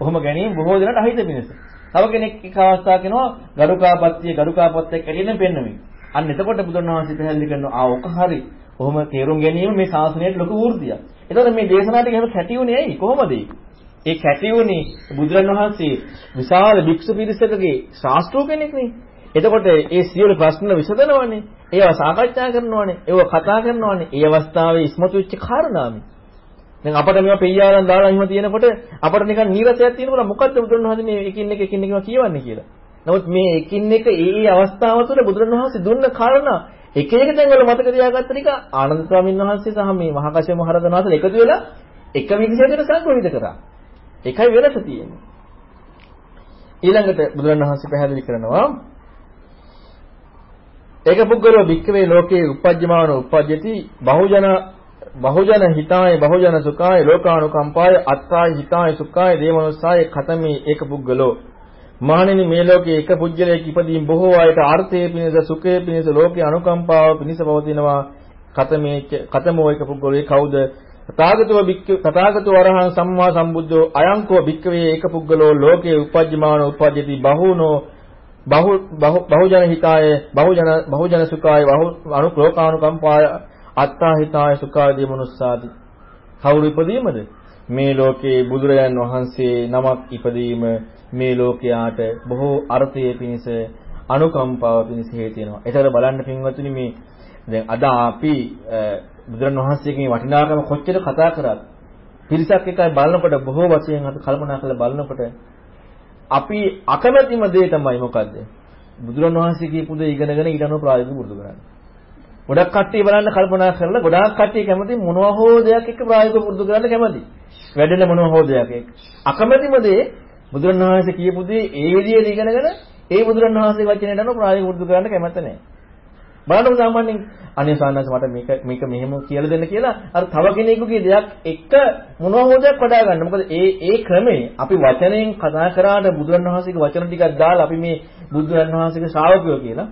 ඔහොම ගැනීම බොහෝ දෙනාට අහිත පිණිස. තව කෙනෙක් එක අවස්ථාවක් කියනවා ගරුකාපත්තිය ගරුකාපත්තියක් ඇටියෙන් පෙන්වමින්. අන්න එතකොට බුදුන් වහන්සේ පැහැදිලි කරනවා ආ ඔක හරි. ඔහොම තේරුම් ගැනීම මේ ශාසනයට ලොකු වෘද්ධියක්. එතකොට මේ දේශනාවට එහෙම කැටි උනේ ඇයි? කොහොමද ඒ කැටි උනේ බුදුරන් වහන්සේ විශාල භික්ෂු පිරිසකගේ ශාස්ත්‍රෝ කෙනෙක්නේ. එතකොට ඒ සියලු ප්‍රශ්න විසඳනවනේ. ඒවා සාකච්ඡා කරනවනේ. ඒවා කතා කරනවනේ. ඒ අවස්ථාවේ ඉස්මතු වෙච්ච කාරණාමයි. දැන් අපිට මේවා පෙయ్యාරන් දාලා එහෙම තියෙනකොට අපිට නිකන් නීරසයක් තියෙනකොට මොකද්ද බුදුරණවහන්සේ මේ එකින් එක එකින් එක කියවන්නේ කියලා. නමුත් මේ එකින් එක ඒ ඒ අවස්ථාව තුළ බුදුරණවහන්සේ දුන්න කාරණා එක එක තැන්වල මතක තියාගත්ත ටික ආනන්ද ස්වාමීන් වහන්සේ සහ මේ මහා කශ්‍යප මහ රහතන් වහන්සේ එකතු වෙලා එක විදිහකට සංකල්පිත කරා. එකයි වෙනස තියෙන්නේ. ඊළඟට බුදුරණවහන්සේ පැහැදිලි කරනවා ඒක පුද්ගලෝ භික්කවේ ලෝකේ උපජ්ජමාන උපජ්ජති බහුජන බහුජන හිතාය බහුජන සුඛාය ලෝකානුකම්පාය අත්තාය හිතාය සුඛාය දේමනුස්සාය කතමේ ඒක පුද්ගලෝ. මහණෙනි මේ ලෝකයේ එක පුජ්‍යලයක ඉපදීම බොහෝ අයට ආර්ථයේ පිණිස සුඛයේ පිණිස ලෝකේ අනුකම්පාව පිණිස පවතිනවා. කතමේ කතමෝ එක පුද්ගලෝ කවුද? තථාගතෝ බික්ක තථාගතෝ අරහං සම්මා සම්බුද්ධෝ අයංකෝ බික්කවේ ඒක පුද්ගලෝ ලෝකේ උපජ්ජමාන උපජ්ජති බහූනෝ බහු බහුජන හිතාය බහුජන බහුජන සුඛාය බහු අනුක්ලෝකානුකම්පාය අත්තා හිතාය සුඛාය දිමනුස්සාති කවුරු ඉපදීමද මේ ලෝකේ බුදුරජාන් වහන්සේ නමක් ඉපදීම මේ ලෝකයාට බොහෝ අර්ථයේ පිණිස අනුකම්පාව පිණිස හේතු වෙනවා. ඒතර බලන්න පින්වතුනි මේ දැන් අද අපි බුදුරන් වහන්සේගේ වටිනාකම කොච්චර කතා කරත් පිරිසක් එකයි බලනකොට බොහෝ වශයෙන් අපි කල්පනා කරලා බලනකොට අපි අකමැතිම දේ තමයි මොකද්ද? බුදුරන් වහන්සේ කියපු දේ ඉගෙනගෙන ඊට අනුව ප්‍රායෝගිකව පුරුදු කරන්න. ගොඩක් කට්ටිය බලන්න කල්පනා කරලා ගොඩාක් කට්ටිය කැමති මොනවා හෝ දෙයක් එක්ක ප්‍රායෝගිකව පුරුදු කරන්න කැමති. වැඩෙන මොනවා හෝ දෙයක් එක්ක. අකමැතිම දේ බුදුරන් වහන්සේ කියපු දේ ඒ විදිහට ඉගෙනගෙන ඒ බුදුරන් වහන්සේ වචනයට අනුව ප්‍රායෝගිකව පුරුදු කරන්න කැමති නැහැ. බලන්න සාමාන්‍යයෙන් අනේ සාන්නස් මට මේක මේක මෙහෙම කියලා දෙන්න කියලා අර තව කෙනෙකුගේ දෙයක් එක මොනවා හෝ දෙයක් වඩා ගන්න. මොකද ඒ ඒ ක්‍රමේ අපි වචනයෙන් කතා කරාට බුදුරණවහන්සේගේ වචන ටිකක් දාලා අපි මේ බුදුරණවහන්සේගේ ශ්‍රාවකයෝ කියලා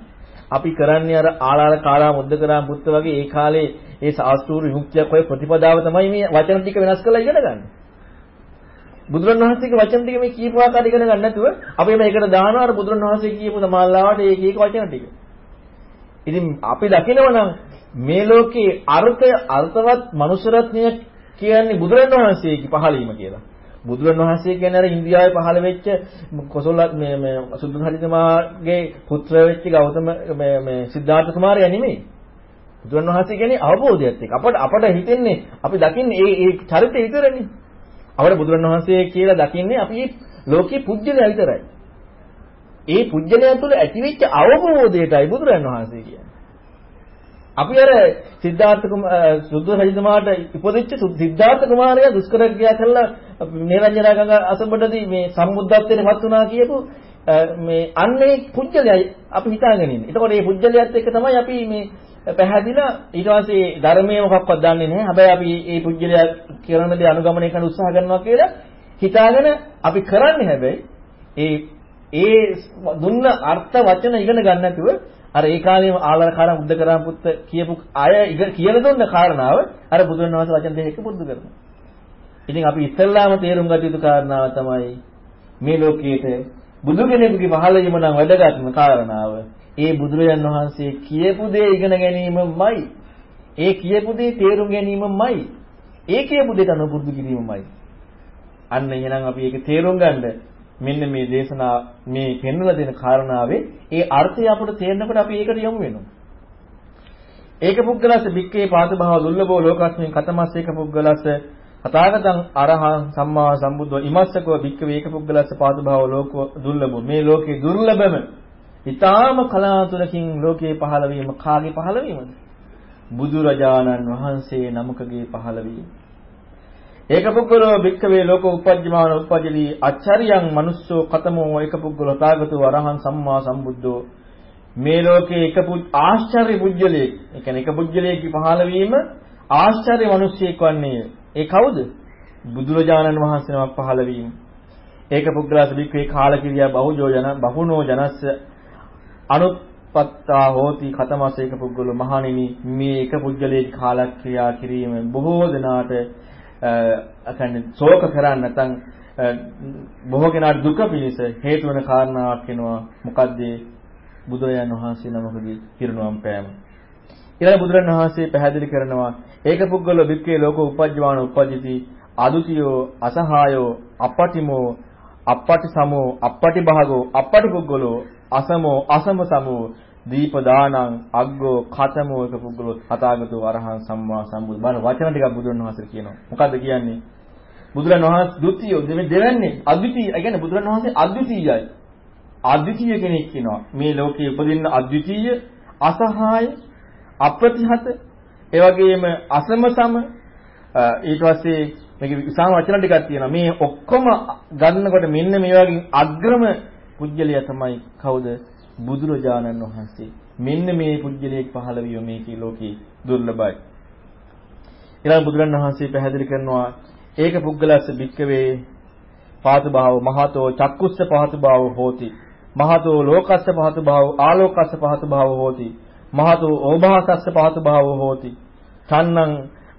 අපි කරන්නේ අර ආලාර කාලා මුද්ද කරා බුත්ත වගේ ඒ කාලේ ඒ සාස්ත්‍රීය විමුක්තියක් ඔය ප්‍රතිපදාව තමයි මේ වචන ටික වෙනස් කරලා ඉගෙන ගන්න. බුදුරණවහන්සේගේ වචන ටික මේ කියපු ආකාරය ඉගෙන ගන්න නැතුව අපි මේකට දානවා අර බුදුරණවහන්සේ කියපු සමාල්ලාවට ඒක ඒක වචන ටික. ඉතින් අපි දකිනවා නම් මේ ලෝකේ අර්ථය අර්ථවත් මනුෂ්‍ය රත්නය කියන්නේ බුදුරණවහන්සේගේ පහළීම කියලා. බුදුරණවහන්සේ කියන්නේ අර ඉන්දියාවේ පහළ වෙච්ච කොසල මේ මේ සුද්ධ හරිතමාගේ පුත්‍ර වෙච්ච ගෞතම මේ මේ සිද්ධාර්ථ කුමාරයා නෙමෙයි. බුදුරණවහන්සේ කියන්නේ අවබෝධයත් එක්ක අපට අපට හිතෙන්නේ අපි දකින්නේ ඒ ඒ චරිතය විතරනේ. අපට බුදුරණවහන්සේ කියලා දකින්නේ අපි ලෝකේ පුජ්‍යලයා විතරයි. ඒ පුජ්‍යලයා තුළ ඇතිවෙච්ච අවබෝධයටයි බුදුරන් වහන්සේ කියන්නේ. අපි අර සිද්ධාර්ථ සුද්ධ රජතුමාට ඉපදෙච්ච සිද්ධාර්ථ කුමාරයා දුෂ්කර ක්‍රියා කළා නිරංජනා ගඟ අසබඩදී මේ සම්බුද්ධත්වයට පත් වුණා කියපු මේ අන්නේ පුජ්‍යලයයි අපි හිතාගෙන ඉන්නේ. එතකොට මේ පුජ්‍යලයත් එක්ක තමයි අපි මේ පැහැදිලා ඊට පස්සේ ධර්මයේ මොකක්වත් දන්නේ නැහැ. හැබැයි අපි මේ පුජ්‍යලයා කරන දේ අනුගමනය කරන්න උත්සාහ කරනවා කියලා හිතාගෙන අපි කරන්නේ හැබැයි ඒ ඒ දුන්න අර්ථ වචන ඉගෙන ගන්න නැතුව අර ඒ කාලේම ආලරකාරම් උද්දකරම් පුත්ත කියපු අය කියලා දුන්න කාරණාව අර බුදුන් වහන්සේ වචන දෙක පුරුදු කරනවා. ඉතින් අපි ඉස්සල්ලාම තේරුම් ගත යුතු කාරණාව තමයි මේ ලෝකයේට බුදු කෙනෙකුගේ පහළ වීම නම් වැදගත්ම කාරණාව. ඒ බුදුරජාන් වහන්සේ කියපු දේ ඉගෙන ගැනීමමයි. ඒ කියපු දේ තේරුම් ගැනීමමයි. ඒ කියපු දෙයට අනුපුරුදු කිරීමමයි. අන්න එහෙනම් අපි ඒක තේරුම් ගන්න මෙන්න මේ දේශනා මේ පෙන්වලා දෙන කාරණාවේ ඒ අර්ථය අපට තේරෙනකොට අපි ඒකට යමු වෙනවා. ඒක පුද්ගලස බික්කේ පාතභාව දුර්ලභෝ ලෝකස්මින් කතමස් ඒක පුද්ගලස අතාගතං අරහං සම්මා සම්බුද්ධ ඉමස්සකෝ බික්කවේ ඒක පුද්ගලස පාතභාව ලෝකෝ දුර්ලභෝ. මේ ලෝකේ දුර්ලභම ඊටාම කලාතුරකින් ලෝකේ පහළ වීම කාගේ පහළ වීමද? බුදුරජාණන් වහන්සේ නමකගේ පහළ වීම. ඒක පුද්ගලෝ භික්ඛවේ ලෝක උපජ්ජමාන උපජ්ජලි අච්චරියං මනුස්සෝ කතමෝ ඒක පුද්ගලෝ තාගතෝ අරහං සම්මා සම්බුද්ධෝ. මේ ලෝකේ එක ආශ්චර්ය පුජ්‍යලේ ඒ කියන්නේ එක පුජ්‍යලේකි පහළ වීම ආශ්චර්ය මිනිසියෙක් වන්නේ. ඒ කවුද? බුදුරජාණන් වහන්සේ නමක් පහළ වීම. ඒක පුද්ගලස භික්ඛවේ කාලකිරියා බහුජෝ ජන බහුනෝ ජනස්ස අනුපත්තා හෝති කතමසේක පුද්ගලෝ මහණෙනි. මේ එක පුජ්‍යලේ කාලක්‍රියා කිරීම බොහෝ දෙනාට අකන්නේ ශෝක කරන්නේ නැත්නම් බොහෝ කෙනාට දුක පිණිස හේතු වෙන කාරණාවක් වෙනවා. මොකද්ද බුදුරජාණන් වහන්සේ නමකගේ කිරණුවම් පෑම? ඊළඟ බුදුරජාණන් වහන්සේ පැහැදිලි කරනවා ඒක පුද්ගල වික්කේ ලෝක උපජ්ජවාන උපජ්ජති අදුතියෝ අසහායෝ අපටිමෝ අපටි සමෝ අපටි භාගෝ අපටි පුද්ගලෝ අසමෝ අසම සමෝ දීප දානං අග්ගෝ කතමෝ එක පුද්ගලෝ තථාගතෝ අරහං සම්මා සම්බුදු බණ වචන ටිකක් බුදුන් වහන්සේ කියනවා. මොකද්ද කියන්නේ? බුදුරන් වහන්සේ ဒုတိ ය දෙවන්නේ අද්විතීය. ඒ කියන්නේ බුදුරන් වහන්සේ අද්විතීයයි. අද්විතීය කෙනෙක් කියනවා. මේ ලෝකයේ උපදින්න අද්විතීය, අසහාය, අප්‍රතිහත, ඒ වගේම අසම සම ඊට පස්සේ මේක විසාම වචන ටිකක් තියෙනවා. මේ ඔක්කොම ගන්නකොට මෙන්න මේ වගේ අග්‍රම පුජ්‍යලිය තමයි කවුද? බුදුරජාණන් වහන්සේ මෙන්න මේ පුජ්‍යලයක් පහළ වීම මේකේ ලෝකේ දුර්ලභයි. ඊළඟ බුදුරජාණන් වහන්සේ පැහැදිලි කරනවා ඒක පුද්ගලස්ස භික්කවේ පාතු භාව මහතෝ චක්කුස්ස පහතු භාව හෝති. මහතෝ ලෝකස්ස පහතු භාව ආලෝකස්ස පහතු භාව හෝති. මහතෝ ඕභාසස්ස පහතු භාව හෝති. තන්නං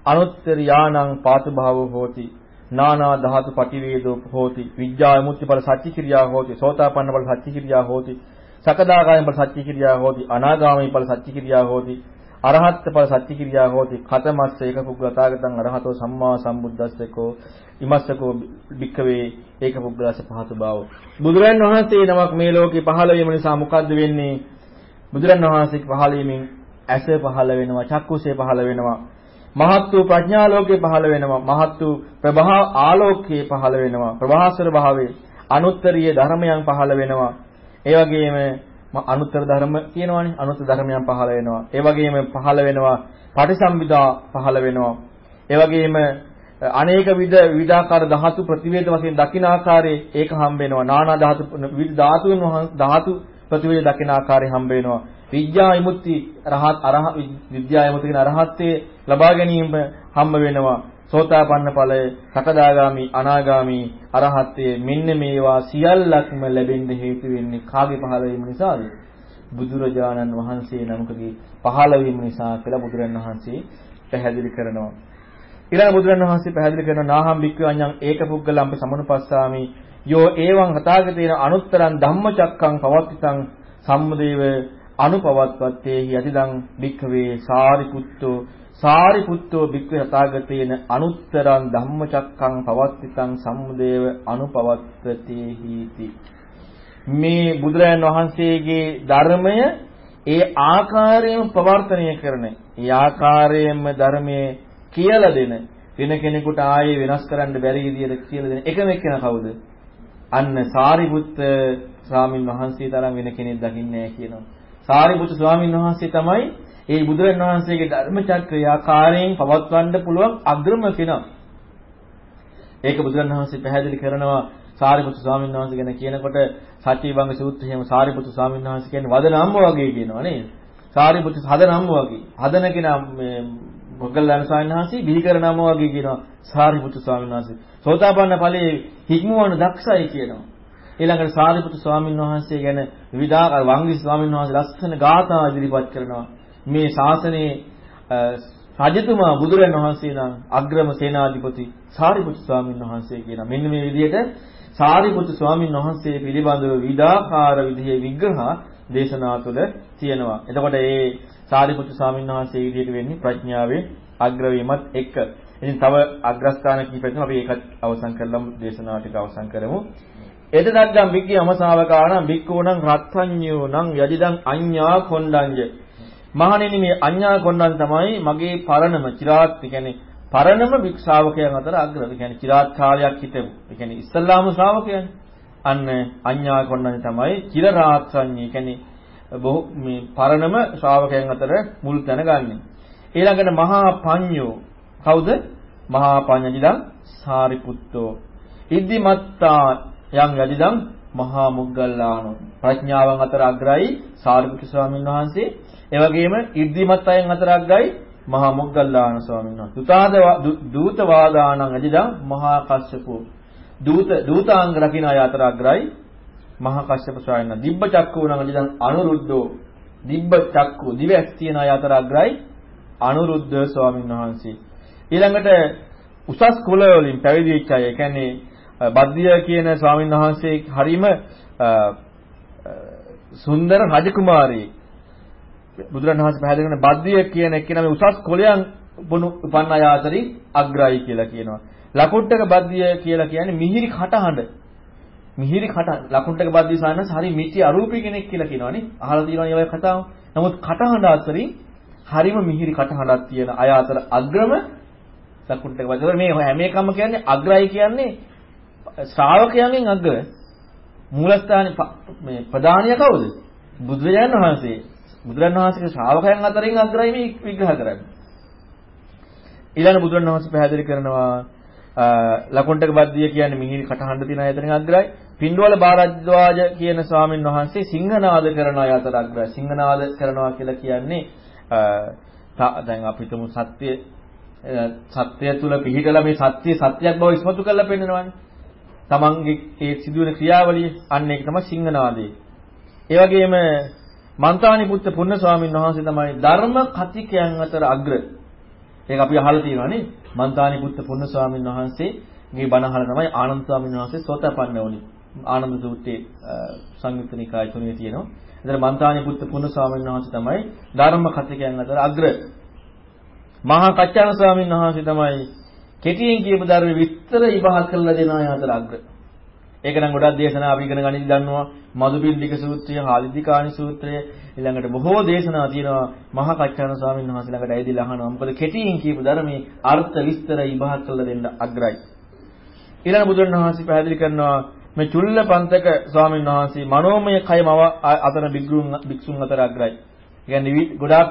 අනුත්තරියානං පාතු භාවෝ හෝති නානා ධාතු පටිවේදෝ හෝති විඥා මුක්ති බල සත්‍ය ක්‍රියා හෝති සෝතාපන්න බල සත්‍ය ක්‍රියා හෝති සකදාගාමී බල සත්‍ය ක්‍රියා හෝති අනාගාමී බල සත්‍ය ක්‍රියා හෝති අරහත් ඵල සත්‍ය ක්‍රියා හෝති. කතමස්ස ඒක පුග්ගතාගතං අරහතෝ සම්මා සම්බුද්දස්සකෝ ඉමස්සකෝ භික්කවේ ඒක පුග්ගලස පහතු බව. බුදුරන් වහන්සේ නමක් මේ ලෝකේ පහළ වීම නිසා මොකද්ද වෙන්නේ? බුදුරන් වහන්සේ පහළ වීමෙන් ඇස පහළ වෙනවා චක්කුසේ පහළ වෙනවා. මහත් වූ ප්‍රඥා ලෝකේ පහළ වෙනවා. මහත් වූ ප්‍රභා ආලෝකයේ පහළ වෙනවා. ප්‍රභාසර භාවයේ අනුත්තරීය ධර්මයන් පහළ වෙනවා. ඒ වගේම අනුත්තර ධර්ම කියනවානේ අනුත්තර ධර්මයන් පහළ වෙනවා. ඒ වගේම පහළ වෙනවා පටිසම්භිදා පහළ වෙනවා. ඒ වගේම අනේක විද විවිධාකාර ධාතු ප්‍රතිවේද වශයෙන් දකින ආකාරයේ ඒක හම්බ වෙනවා. නානා ධාතු විවිධ ධාතුන් ධාතු ප්‍රතිවේද දකින ආකාරය හම්බ වෙනවා. විද්‍යා විමුක්ති රහත් අරහ විද්‍යා විමුක්ති කියන අරහත්ත්වයේ ලබා ගැනීම හම්බ වෙනවා. සෝතාපන්න ඵලය සකදාගාමි අනාගාමි අරහත්ත්වයේ මෙන්න මේවා සියල්ලක්ම ලැබෙන්න හේතු වෙන්නේ කාගේ පහළ වීම නිසාද? බුදුරජාණන් වහන්සේ නමකගේ පහළ වීම නිසා කියලා බුදුරන් වහන්සේ පැහැදිලි කරනවා. ඊළඟ බුදුරන් වහන්සේ පැහැදිලි කරන නාහම් බික්ඛු අඤ්ඤං ඒකපුග්ගලම්ප සමනුපස්සාමි යෝ එවං හතාගතේන අනුත්තරං ධම්මචක්කං පවත්තිතං සම්මුදේව අනුපවත්වත්තේහි යතිදං භික්ඛවේ සාරිපුත්තෝ සාරිපුත්තෝ භික්ඛවේ හතාගතේන අනුත්තරං ධම්මචක්කං පවත්තිතං සම්මුදේව අනුපවත්වතේහිති මේ බුදුරජාණන් වහන්සේගේ ධර්මය ඒ ආකාරයෙන්ම ප්‍රවර්තනය කරන ඒ ආකාරයෙන්ම ධර්මයේ කියලා දෙන වෙන කෙනෙකුට ආයේ වෙනස් කරන්න බැරි විදියට කියලා දෙන එකම එක්කෙනා කවුද? අන්න සාරිපුත්ත ස්වාමින් වහන්සේ තරම් වෙන කෙනෙක් දකින්නේ නැහැ කියනවා. සාරිපුත්ත ස්වාමින් වහන්සේ තමයි ඒ බුදුරන් වහන්සේගේ ධර්ම චක්‍රය ආකාරයෙන් පවත්වන්න පුළුවන් අග්‍රම කෙනා. ඒක බුදුරන් වහන්සේ පැහැදිලි කරනවා සාරිපුත්තු ස්වාමීන් වහන්සේ ගැන කියනකොට සත්‍යවංග සූත්‍රයේම සාරිපුත්තු ස්වාමීන් වහන්සේ කියන්නේ වදනම්ම වගේ කියනවා නේද? සාරිපුත්තු හදනම්ම වගේ. හදන කෙනා මේ මොග්ගල්ලාන ස්වාමීන් වහන්සේ බිහි කරනම වගේ කියනවා සාරිපුත්තු ස්වාමීන් වහන්සේ. සෝතාපන්න ඵලයේ හික්මවන දක්ෂයි කියනවා. ඊළඟට සාරිපුත්තු ස්වාමීන් වහන්සේ ගැන විවිධාකාර වංගි ස්වාමීන් වහන්සේ ලස්සන ගාථා ඉදිරිපත් කරනවා. මේ ශාසනයේ රජතුමා බුදුරන් වහන්සේ නම් අග්‍රම සේනාධිපති සාරිපුත්තු ස්වාමීන් වහන්සේ කියන මෙන්න මේ විදිහට සාරිපුත්තු ස්වාමීන් වහන්සේ පිළිබඳව විවිධාකාර විදිහේ විග්‍රහ දේශනා තුළ තියෙනවා. එතකොට මේ සාරිපුත්තු ස්වාමීන් වහන්සේ විදිහට වෙන්නේ ප්‍රඥාවේ අග්‍රවීමත් එක්ක. ඉතින් තව අග්‍රස්ථාන කීපයක් අපි ඒකත් අවසන් කරලම දේශනාව ටික අවසන් කරමු. එතදග්ගම් වික්කී අමසාවකාණං බික්කෝණං රත්ත්‍ඤ්ඤෝණං යදිදං අඤ්ඤා කොණ්ඩංජ. මහණෙනි මේ අඤ්ඤා කොණ්ඩං තමයි මගේ පරණම චිරාත් කියන්නේ පරණම වික්ෂාවකයන් අතර අග්‍ර. ඒ කියන්නේ චිරාත් කාලයක් හිටපු. ඒ කියන්නේ ඉස්ලාම ශ්‍රාවකයන්. අන්න අඤ්ඤා කොණ්ඩං තමයි චිර රාත්‍රඤ්ඤී. කියන්නේ බොහෝ මේ පරණම ශ්‍රාවකයන් අතර මුල් තැන ගන්නෙ. ඊළඟට මහා පඤ්ඤෝ කවුද? මහා පඤ්ඤජිදං සාරිපුත්තෝ. ඉද්දිමත්තා යම් යදිදං මහා මුග්ගල්ලානෝ. ප්‍රඥාවන් අතර අග්‍රයි සාරිපුත්‍ර ස්වාමීන් වහන්සේ. ඒ වගේම ඉද්දිමත් අයන් අතර අග්‍රයි මහා මොග්ගල්ලාන ස්වාමීන් වහන්සේ. දුතාද දූත වාදානං අදිදං මහා කස්සපෝ. දූත දූතාංග රකින්න අය අතර අග්‍රයි මහා කස්සප ස්වාමීන් වහන්සේ. දිබ්බ චක්කෝ නම් අදිදං අනුරුද්ධෝ. දිබ්බ චක්කෝ දිවැස් තියන අය අතර අග්‍රයි අනුරුද්ධ ස්වාමීන් වහන්සේ. ඊළඟට උසස් කුල වලින් පැවිදි වෙච්ච අය. ඒ කියන්නේ බද්දිය කියන ස්වාමීන් වහන්සේ හරීම සුන්දර රජකුමාරී බුදුරණවහන්සේ පැහැදිලි කරන බද්දිය කියන එක්කෙනා මේ උසස් කොළයන් බොනු උපන්න අය අතරින් අග්‍රයි කියලා කියනවා. ලකුට්ටක බද්දිය කියලා කියන්නේ මිහිරි කටහඬ. මිහිරි කට ලකුට්ටක බද්දිය සානස් හරි මිත්‍ය අරූපී කෙනෙක් කියලා කියනවනේ. අහලා තියෙනවනේ ඔය කතාව. නමුත් කටහඬ අතරින් හරිම මිහිරි කටහඬක් තියෙන අය අතර අග්‍රම ලකුට්ටක බද්දිය. මේ හැම එකම කියන්නේ අග්‍රයි කියන්නේ ශ්‍රාවකයන්ගෙන් අග්‍ර. මූලස්ථානේ මේ ප්‍රධානිය කවුද? බුදුරජාණන් වහන්සේ. බුදුරන් වහන්සේගේ ශ්‍රාවකයන් අතරින් අග්‍රයි මේ විග්‍රහ කරන්නේ. ඊළඟ බුදුරන් වහන්සේ පැහැදිලි කරනවා ලකුණ්ඩක බද්දිය කියන්නේ මිහිරි කටහඬ තියෙන අයතරින් අග්‍රයි. පින්ඩවල බාරද්වාජ කියන ස්වාමීන් වහන්සේ සිංහනාද කරන අය අතර අග්‍රයි. සිංහනාද කරනවා කියලා කියන්නේ දැන් අපි තුමු සත්‍ය සත්‍ය තුල පිහිටලා මේ සත්‍ය සත්‍යයක් බව ඉස්මතු කරලා පෙන්නනවානේ. තමන්ගේ ඒ සිදුවෙන ක්‍රියාවලිය අන්න ඒක තමයි සිංහනාදේ. ඒ වගේම මන්තානි පුත්ත පුන්න ස්වාමීන් වහන්සේ තමයි ධර්ම කතිකයන් අතර අග්‍ර. ඒක අපි අහලා තියෙනවානේ. මන්තානි පුත්ත පුන්න ස්වාමීන් වහන්සේගේ බණ අහලා තමයි ආනන්ද ස්වාමීන් වහන්සේ සෝතපන්න වුණේ. ආනන්ද සූත්‍රයේ සංයුක්ත නිකාය තුනේ තියෙනවා. එතන මන්තානි පුත්ත පුන්න ස්වාමීන් වහන්සේ තමයි ධර්ම කතිකයන් අතර අග්‍ර. මහා කච්චාන ස්වාමීන් වහන්සේ තමයි කෙටියෙන් කියපු ධර්ම විස්තර ඉවහල් කරලා දෙන අය අතර අග්‍ර. ඒක නම් ගොඩක් දේශනා අපි ඉගෙන ගනින් දන්නවා. මදුබින්දික සූත්‍රය, හාලිදිකානි සූත්‍රය ඊළඟට බොහෝ දේශනා තියෙනවා මහා කච්චාන ස්වාමීන් වහන්සේ ළඟට ඇවිදලා අහනවා. මොකද කෙටියෙන් කියපු ධර්මයේ අර්ථ විස්තර ඉවහල් කරලා දෙන්න අග්‍රයි. ඊළඟ බුදුරණවහන්සේ පැහැදිලි කරනවා මේ චුල්ලපන්තක ස්වාමීන් වහන්සේ මනෝමය කයම අතර බිග්ගුන් භික්ෂුන් අතර අග්‍රයි. කියන්නේ ගොඩාක්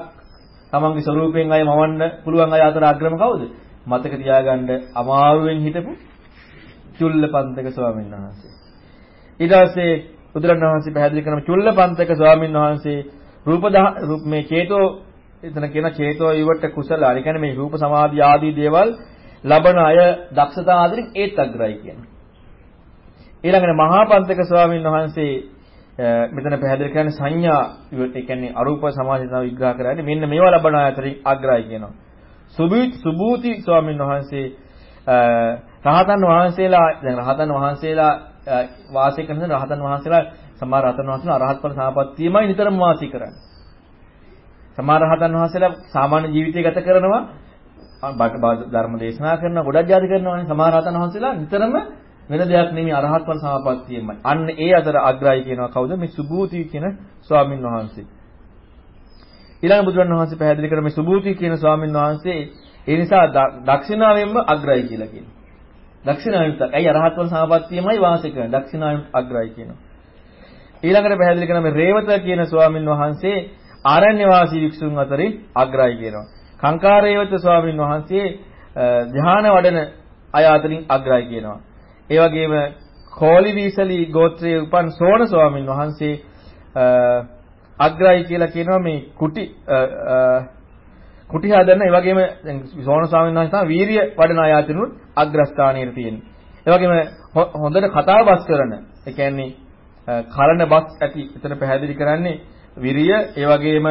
තමන්ගේ ස්වරූපයෙන් අය මවන්න පුළුවන් අය අතර අග්‍රම කවුද? මතක තියාගන්න අමාරුවෙන් හිටපු චුල්ලපන්තක ස්වාමීන් වහන්සේ. ඊට පස්සේ බුදුරණවහන්සේ පැහැදිලි කරන චුල්ලපන්තක ස්වාමීන් වහන්සේ රූප මේ චේතෝ එතන කියන චේතෝ ඊවට කුසල. ඒ කියන්නේ මේ රූප සමාධි ආදී දේවල් ලබන අය දක්ෂතා ආදින් ඒත් අග්‍රයි කියන්නේ. ඊළඟට මහා පන්තක ස්වාමීන් වහන්සේ මෙතන පැහැදිලි කරන්නේ සංඥා ඒ කියන්නේ අරූප සමාජතාව විග්‍රහ කරන්නේ මෙන්න මේවා ලබන අය අතරින් අග්‍රයි කියනවා. සුභූති ස්වාමීන් වහන්සේ රහතන් වහන්සේලා දැන් රහතන් වහන්සේලා වාසය කරන රහතන් වහන්සේලා සමහර රහතන් වහන්සේලා අරහත් ඵල සමාපත්තියමයි නිතරම වාසය කරන්නේ. සමහර රහතන් වහන්සේලා සාමාන්‍ය ජීවිතය ගත කරනවා ධර්ම දේශනා කරන ගොඩක් ජාති කරනවානේ සමහර රහතන් වහන්සේලා නිතරම වෙන දෙයක් නෙමෙයි අරහත් ඵල සමාපත්තියමයි. අන්න ඒ අතර අග්‍රයි කියනවා කවුද? මේ සුභූති කියන ස්වාමින් වහන්සේ. ඊළඟ බුදුරණන් වහන්සේ පැහැදිලි කර මේ සුභූති කියන ස්වාමින් වහන්සේ ඒ නිසා දක්ෂිනාවෙන්ම අග්‍රයි කියලා කියනවා. දක්ෂිනාවෙන් ඇයි අරහත් වල සමාපත්තියමයි වාසය කරන්නේ. දක්ෂිනාවෙන් අග්‍රයි කියනවා. ඊළඟට පැහැදිලි කරන මේ රේවත කියන ස්වාමින් වහන්සේ ආරණ්‍ය වාසී වික්ෂුන් අතරින් අග්‍රයි කියනවා. කාංකාරේවත ස්වාමින් වහන්සේ ධ්‍යාන වඩන අය අතරින් අග්‍රයි කියනවා. ඒ වගේම කෝලිවීසලි ගෝත්‍රයේ උපන් සෝණ ස්වාමින් වහන්සේ අග්‍රයි කියලා කියනවා මේ කුටි කුටි හදන්න ඒ වගේම දැන් සෝණ ස්වාමීන් වහන්සේ තමයි වීරිය වඩන අය අතරිනුත් අග්‍රස්ථානයේ තියෙන්නේ. ඒ වගේම හොඳට කතා බස් කරන ඒ කියන්නේ කලන බස් ඇති එතන පැහැදිලි කරන්නේ විරිය ඒ වගේම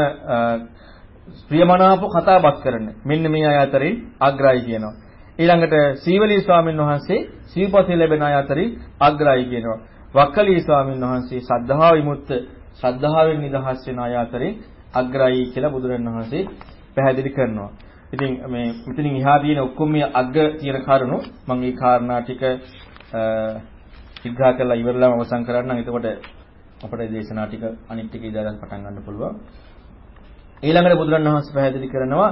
ප්‍රියමනාප කතා බස් කරන මෙන්න මේ අය අතරින් අග්‍රයි කියනවා. ඊළඟට සීවලී ස්වාමීන් වහන්සේ සීපතේ ලැබෙන අය අතරින් අග්‍රයි කියනවා. වක්කලී ස්වාමීන් වහන්සේ සද්ධා විමුක්ත ශ්‍රද්ධාවෙන් නිදහස් වෙන අය අතරින් අග්‍රයි කියලා බුදුරණවහන්සේ පැහැදිලි කරනවා. ඉතින් මේ මෙතනින් එහා තියෙන ඔක්කොම මේ අග්ග තියෙන කරුණු මම මේ කාරණා ටික විග්‍රහ කරලා ඉවරලාම අවසන් කරන්නම්. එතකොට අපේ දේශනා ටික අනිත් ටික ඉඳලා පටන් ගන්න පුළුවන්. ඊළඟට බුදුරණවහන්සේ පැහැදිලි කරනවා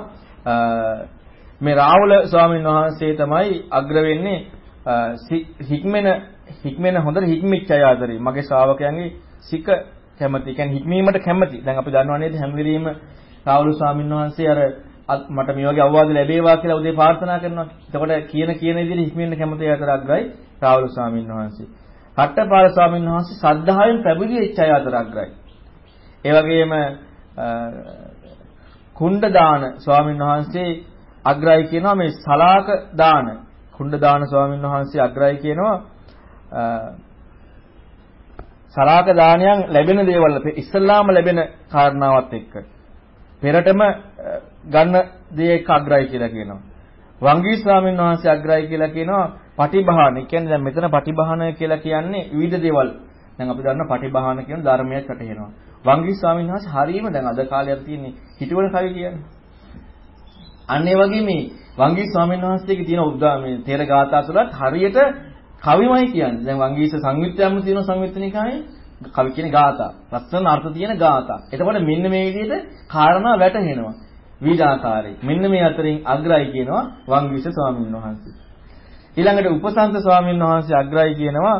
මේ රාහුල ස්වාමීන් වහන්සේ තමයි අග්‍ර වෙන්නේ හික්මෙන හික්මෙන හොඳට හික්මිච්ච අය අතරේ මගේ ශ්‍රාවකයන්ගේ සික කැමති. කියන්නේ හික්මීමට කැමති. දැන් අපි දන්නවා නේද හැම වෙලෙම රාහුල ස්වාමීන් වහන්සේ අර මට මේ වගේ අවවාද ලැබේවා කියලා උදේ ප්‍රාර්ථනා කරනවා. එතකොට කියන කියන විදිහට හික්මෙන්න කැමති අය අතර අග්‍රයි රාහුල ස්වාමීන් වහන්සේ. රට්ටපාල ස්වාමීන් වහන්සේ සද්ධායෙන් පැවිදි වෙච්ච අය අතර අග්‍රයි. ඒ වගේම කුණ්ඩ දාන ස්වාමීන් වහන්සේ අග්‍රයි කියනවා මේ සලාක දාන කුණ්ඩ දාන ස්වාමීන් වහන්සේ අග්‍රයි කියනවා සලාක දානයන් ලැබෙන දේවල් ඉස්සල්ලාම ලැබෙන කාරණාවත් එක්ක පෙරටම ගන්න දේ එක්ක අග්‍රයි කියලා කියනවා. වංගී ස්වාමීන් වහන්සේ අග්‍රයි කියලා කියනවා පටිභාන. ඒ කියන්නේ දැන් මෙතන පටිභාන කියලා කියන්නේ විවිධ දේවල්. දැන් අපි දන්නවා පටිභාන කියන ධර්මයක් රටේනවා. වංගී ස්වාමීන් වහන්සේ හරීම දැන් අද කාලේ තියෙන්නේ හිතවල කවි කියන්නේ. අන්න ඒ වගේ මේ වංගී ස්වාමීන් වහන්සේගේ තියෙන උද්දා මේ තේර ගාථා තුලත් හරියට කවිමයි කියන්නේ. දැන් වංගීස සංයුත්තයම තියෙන සංයුත්තනිකායේ කවි කියන ගාථා. ලස්සන අර්ථ තියෙන ගාථා. එතකොට මෙන්න මේ විදිහට කාරණා වැටහෙනවා. විවිධාකාරයි. මෙන්න මේ අතරින් අග්‍රයි කියනවා වංගීස ස්වාමීන් වහන්සේ. ඊළඟට උපසන්ත ස්වාමීන් වහන්සේ අග්‍රයි කියනවා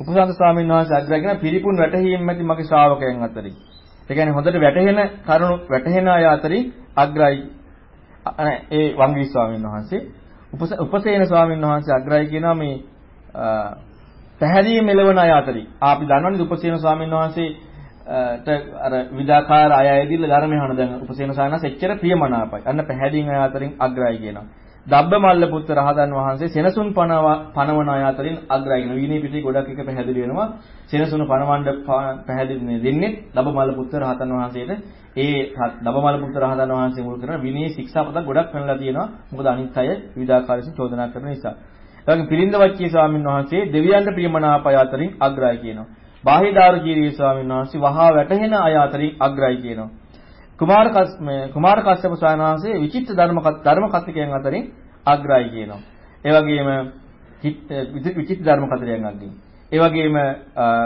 උපසන්ත ස්වාමීන් වහන්සේ අග්‍රයි කියන පිරිපුන් වැටහීම් ඇති මගේ ශ්‍රාවකයන් අතරින්. ඒ කියන්නේ හොඳට වැටහෙන කරුණු වැටහෙන අය අතරින් අග්‍රයි ඒ වංගී ස්වාමීන් වහන්සේ උපසේන ස්වාමීන් වහන්සේ අග්‍රයි කියනවා මේ පැහැදිලි මෙලවන අය අතරින්. අපි දන්නවනේ උපසේන ස්වාමීන් වහන්සේට අර විදාකාර අය ඇදිලා ධර්මය අහන දැන් උපසේන ස්වාමීන් වහන්සේ එච්චර ප්‍රියමනාපයි. අන්න පැහැදිලින් අය අතරින් අග්‍රයි කියනවා. දබ්බමල්ල පුත්ත රහතන් වහන්සේ සෙනසුන් පනවන අය අතරින් අග්‍රයි වෙන විනී පිටේ ගොඩක් එක පැහැදිලි වෙනවා. සෙනසුන පනවන්න පැහැදිලි දෙන්නේ දබ්බමල්ල පුත්ත රහතන් වහන්සේට. ඒ දබ්බමල්ල පුත්ත රහතන් වහන්සේ මුල් කරන විනී ශික්ෂාපද ගොඩක් වෙනලා තියෙනවා. මොකද අනිත් අය විවිධාකාරයෙන් චෝදනා කරන නිසා. ඒ වගේ පිරින්ද වච්චී ස්වාමීන් වහන්සේ දෙවියන්ට ප්‍රියමනාප අය අතරින් අග්‍රයි කියනවා. බාහිදාරු ජීවී ස්වාමීන් වහන්සේ වහා වැටහෙන අය අතරින් අග්‍රයි කියනවා කුමාර කස්මේ කුමාර කස්සප ස්වාමීන් වහන්සේ විචිත්ත ධර්ම ධර්ම කතිකයන් අතරින් අග්‍රයි කියනවා. ඒ වගේම විචිත්ත ධර්ම කතිකයන් අග්‍රයි. ඒ වගේම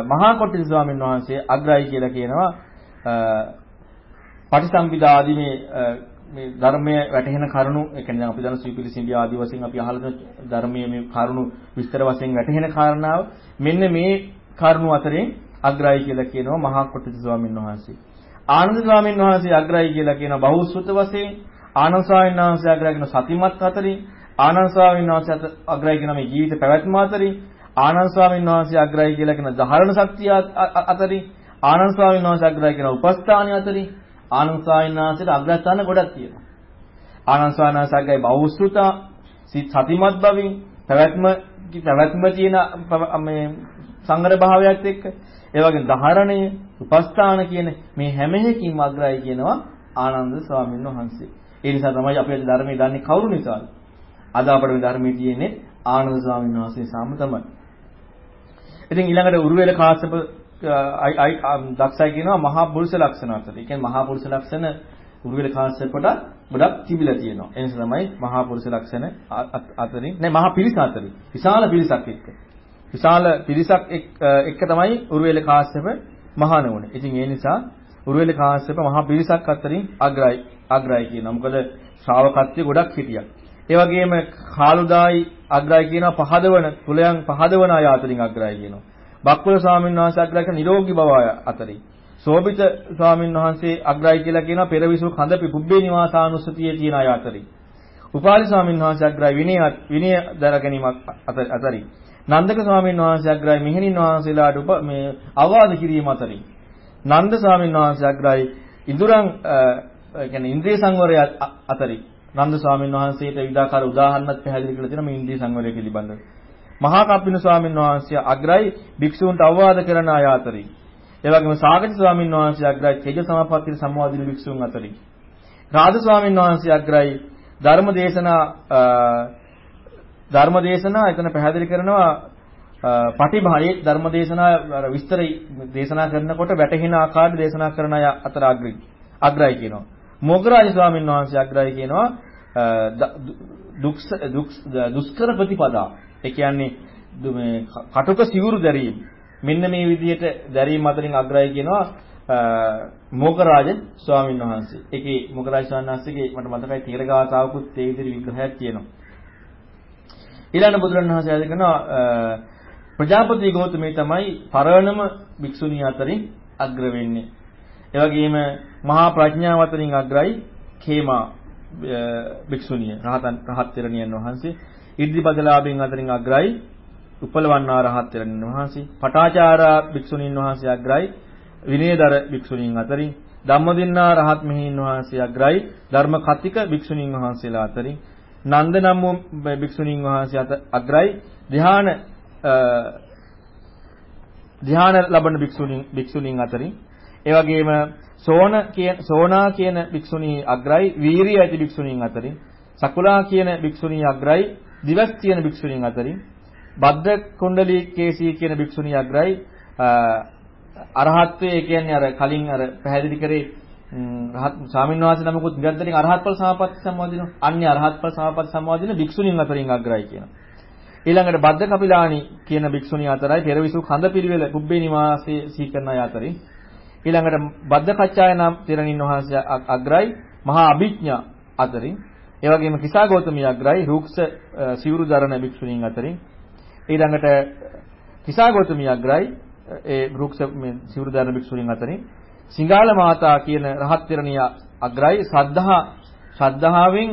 මහා කොට්ටිස ස්වාමීන් වහන්සේ අග්‍රයි කියලා කියනවා. පටිසම්භිදා ආදී මේ මේ ධර්මයේ වැටහෙන කරුණු ඒ කියන්නේ දැන් අපි දන්න සීපිලිසිඹිය ආදී වශයෙන් අපි අහලා ධර්මයේ මේ කරුණු විස්තර වශයෙන් වැටහෙන කාරණාව මෙන්න මේ කරුණු අතරින් අග්‍රයි කියලා කියනවා මහා කොට්ටිස ස්වාමීන් වහන්සේ. ආනන්ද ස්වාමීන් වහන්සේ අග්‍රයි කියලා කියන බහුසුත වශයෙන් ආනන්ද ස්වාමීන් වහන්සේ අග්‍රයි කියන සතිමත් අතරින් ආනන්ද ස්වාමීන් වහන්සේ අග්‍රයි කියන මේ ජීවිත පැවැත්ම අතරින් ආනන්ද ස්වාමීන් වහන්සේ අග්‍රයි කියලා කියන ධාරණ ශක්තිය අතරින් ආනන්ද ස්වාමීන් වහන්සේ අග්‍රයි කියන උපස්ථාන අතරින් ආනන්ද ස්වාමීන් වහන්සේට අග්‍රස්ථාන ගොඩක් තියෙනවා. ආනන්ද ස්වාමීන් වහන්සේ අග්‍රයි බහුසුත සතිමත් බවින් පැවැත්ම පැවැත්ම තියෙන මේ සංගර භාවයත් එක්ක ඒ වගේම ධාරණය, උපස්ථාන කියන මේ හැම එකකින්ම අග්‍රයි කියනවා ආනන්ද ස්වාමීන් වහන්සේ. ඒ නිසා තමයි අපි අද ධර්මයේ දන්නේ කවුරු නිසාද? අද අපිට මේ ධර්මයේ තියෙන්නේ ආනන්ද ස්වාමීන් වහන්සේ සාම තමයි. ඉතින් ඊළඟට උරුවෙල කාශ්‍යප දක්ෂයි කියනවා මහා පුරුෂ ලක්ෂණ අතර. ඒ කියන්නේ මහා පුරුෂ ලක්ෂණ උරුවෙල කාශ්‍යපට ගොඩක් තිබිලා තියෙනවා. ඒ නිසා තමයි මහා පුරුෂ ලක්ෂණ අතරින් නෑ මහා පිරිස අතරින් විශාල පිරිසක් එක්ක විශාල පිරිසක් එක්ක තමයි උරුවෙල කාශ්‍යප මහාන වුණේ. ඉතින් ඒ නිසා උරුවෙල කාශ්‍යප මහා පිරිසක් අතරින් අග්‍රයි අග්‍රයි කියනවා. මොකද ශ්‍රාවකත්වයේ ගොඩක් හිටියා. ඒ වගේම කාලුදායි අග්‍රයි කියනවා පහදවන කුලයන් පහදවන අය අතරින් අග්‍රයි කියනවා. බක්කුල ස්වාමීන් වහන්සේ අග්‍රයි කියන නිරෝගී බව අතරින්. සෝබිත ස්වාමීන් වහන්සේ අග්‍රයි කියලා කියනවා පෙරවිසු කඳපි පුබ්බේ නිවාසානුස්සතියේ තියෙන අය අතරින්. උපාලි ස්වාමීන් වහන්සේ අග්‍රයි විනය විනය දර ගැනීමක් අතරින්. නන්දක ස්වාමීන් වහන්සේ අග්‍රයි මෙහෙණින් වහන්සේලාට උප මේ අවවාද කිරීම අතරින් නන්ද ස්වාමීන් වහන්සේ අග්‍රයි ඉඳුරන් කියන්නේ ඉන්ද්‍රිය සංවරය අතරින් නන්ද ස්වාමීන් වහන්සේට විවිධාකාර උදාහරණත් පැහැදිලි කරලා තියෙනවා මේ ඉන්ද්‍රිය සංවරය පිළිබඳව. මහා කප්පින ස්වාමීන් වහන්සේ අග්‍රයි භික්ෂූන්ට අවවාද කරන අය අතරින්. ඒ වගේම සාගත ස්වාමීන් වහන්සේ අග්‍රයි තේජ සමාපත්තිය සම්වාදින භික්ෂූන් අතරින්. රාජ ස්වාමීන් වහන්සේ අග්‍රයි ධර්ම දේශනා ධර්මදේශනා එතන පැහැදිලි කරනවා පටිභායේ ධර්මදේශනා අර විස්තර දේශනා කරනකොට වැටහෙන ආකාරයට දේශනා කරන අය අතර අග්‍රයි අග්‍රයි කියනවා. මොග්ගරාජ ස්වාමීන් වහන්සේ අග්‍රයි කියනවා දුෂ්කර ප්‍රතිපදා. ඒ කියන්නේ මේ කටුක සිවුරු දැරීම. මෙන්න මේ විදිහට දැරීම අතරින් අග්‍රයි කියනවා මොග්ගරාජ ස්වාමීන් වහන්සේ. ඒකේ මොග්ගරාජ ස්වාමීන් වහන්සේගේ මට මතකයි තීරගාතාවකුත් ඒ විදිහට විග්‍රහයක් තියෙනවා. ඊළඟ බුදුරණවහන්සේ ආද කරනවා ප්‍රජාපති ගෞතමී තමයි පරණම භික්ෂුණී අතරින් අග්‍ර වෙන්නේ. ඒ වගේම මහා ප්‍රඥාව අතරින් අග්‍රයි khema භික්ෂුණිය රහතන් රහත් තෙරණියන් වහන්සේ. ඉද්ධිපදලාභින් අතරින් අග්‍රයි උපලවන්නා රහත් තෙරණියන් වහන්සේ. පටාචාරා භික්ෂුණීන් වහන්සේ අග්‍රයි විනයදර භික්ෂුණීන් අතරින් ධම්මදින්නා රහත් මෙහින් වහන්සේ අග්‍රයි ධර්ම කතික භික්ෂුණීන් වහන්සේලා අතරින් නන්ද නම් වූ භික්ෂුණීන් වහන්සේ අත අග්‍රයි. ධ්‍යාන ධ්‍යාන ලබන භික්ෂුණීන් භික්ෂුණීන් අතරින්. ඒ වගේම සෝන කියන සෝනා කියන භික්ෂුණී අග්‍රයි වීරිය ඇති භික්ෂුණීන් අතරින්. සකුලා කියන භික්ෂුණී අග්‍රයි දිවස් කියන භික්ෂුණීන් අතරින්. බද්ද කුණ්ඩලී කේසී කියන භික්ෂුණී අග්‍රයි අරහත්ත්වයේ කියන්නේ අර කලින් අර පැහැදිලි කරේ රහත් ස්වාමීන් වහන්සේ නමකුත් නිරන්තරයෙන් අරහත් ඵල සමාපatti සම්වාදිනවා. අන්‍ය අරහත් ඵල සමාපatti සම්වාදින භික්ෂුණීන් අතරින් අග්‍රයි කියනවා. ඊළඟට බද්ද කපිලාණි කියන භික්ෂුණී අතරයි පෙරවිසු කඳ පිළිවෙල කුබ්බේ නිවාසයේ සීකරන අය අතරින් ඊළඟට බද්ද කච්චාය නම් තෙරණින් වහන්සේ අග්‍රයි මහා අභිඥා අතරින් ඒ වගේම කිසා ගෞතමී අග්‍රයි රූක්ෂ සිවුරු දරන භික්ෂුණීන් අතරින් ඊළඟට කිසා ගෞතමී අග්‍රයි ඒ රූක්ෂ සිවුරු දරන භික්ෂුණීන් අතරින් සිංගාල මාතා කියන රහත් තෙරණිය අග්‍රයි සද්ධා ශ්‍රද්ධාවෙන්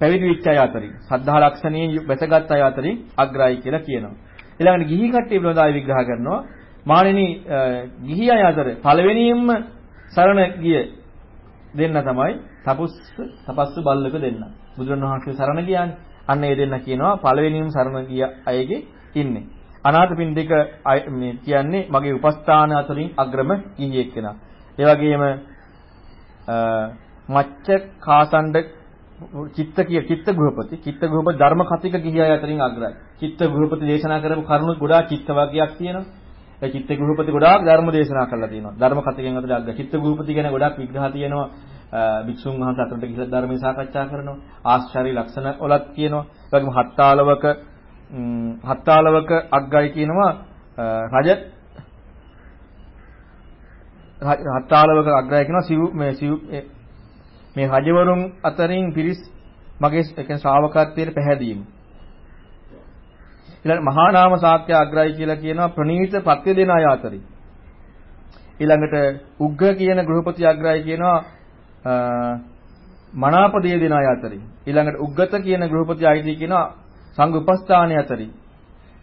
පැවිදි වෙච්ච අය අතරින් සද්ධා ලක්ෂණයෙන් වැසගත් අය අතරින් අග්‍රයි කියලා කියනවා. ඊළඟට ගිහි කට්ටිය පිළිබඳව විග්‍රහ කරනවා. මානෙනි ගිහි අය අතර පළවෙනියෙන්ම සරණ ගිය දෙන්න තමයි තපුස් තපස්සු බල්ලක දෙන්න. බුදුරණවහන්සේ සරණ ගියානේ. අන්න ඒ දෙන්න කියනවා පළවෙනිම සරණ ගිය අයගේ ඉන්නේ. අනාථපිණ්ඩික මේ කියන්නේ මගේ උපස්ථාන අතරින් අග්‍රම ගිහියෙක් කෙනා. ඒ වගේම මච්ච කාසණ්ඩ චිත්ත කිය චිත්ත ගෘහපති චිත්ත ගෘහපති ධර්ම කතික ගිහිය අතරින් අග්‍රයි. චිත්ත ගෘහපති දේශනා කරපු කරුණු ගොඩාක් චිත්ත වර්ගයක් තියෙනවා. ඒ චිත්ත ගෘහපති ගොඩාක් ධර්ම දේශනා කරලා තියෙනවා. ධර්ම කතිකෙන් අතර අග්‍ර. චිත්ත ගෘහපති ගැන ගොඩාක් විග්‍රහ තියෙනවා. භික්ෂුන් වහන්සේ අතරට ගිහිල්ලා ධර්මයේ සාකච්ඡා කරනවා. ආශ්චර්ය ලක්ෂණ වලත් කියනවා. ඒ වගේම හත්තාලවක හත්තාලවක අග්ගයි කියනවා රජ හත්තාලවක අග්‍රය කියනවා සිව් මේ සිව් මේ රජවරුන් අතරින් පිරිස් මගේ ඒ කියන්නේ ශ්‍රාවකත්වයට පැහැදීම. ඊළඟ මහා නාම සාක්‍ය අග්‍රයි කියලා කියනවා ප්‍රණීත පත්‍ය දෙන අය අතරින්. ඊළඟට උග්ග කියන ගෘහපති අග්‍රයි කියනවා මනාපදේ දෙන අය අතරින්. ඊළඟට උග්ගත කියන ගෘහපති අයිති කියනවා සංඝ උපස්ථානය අතරින්.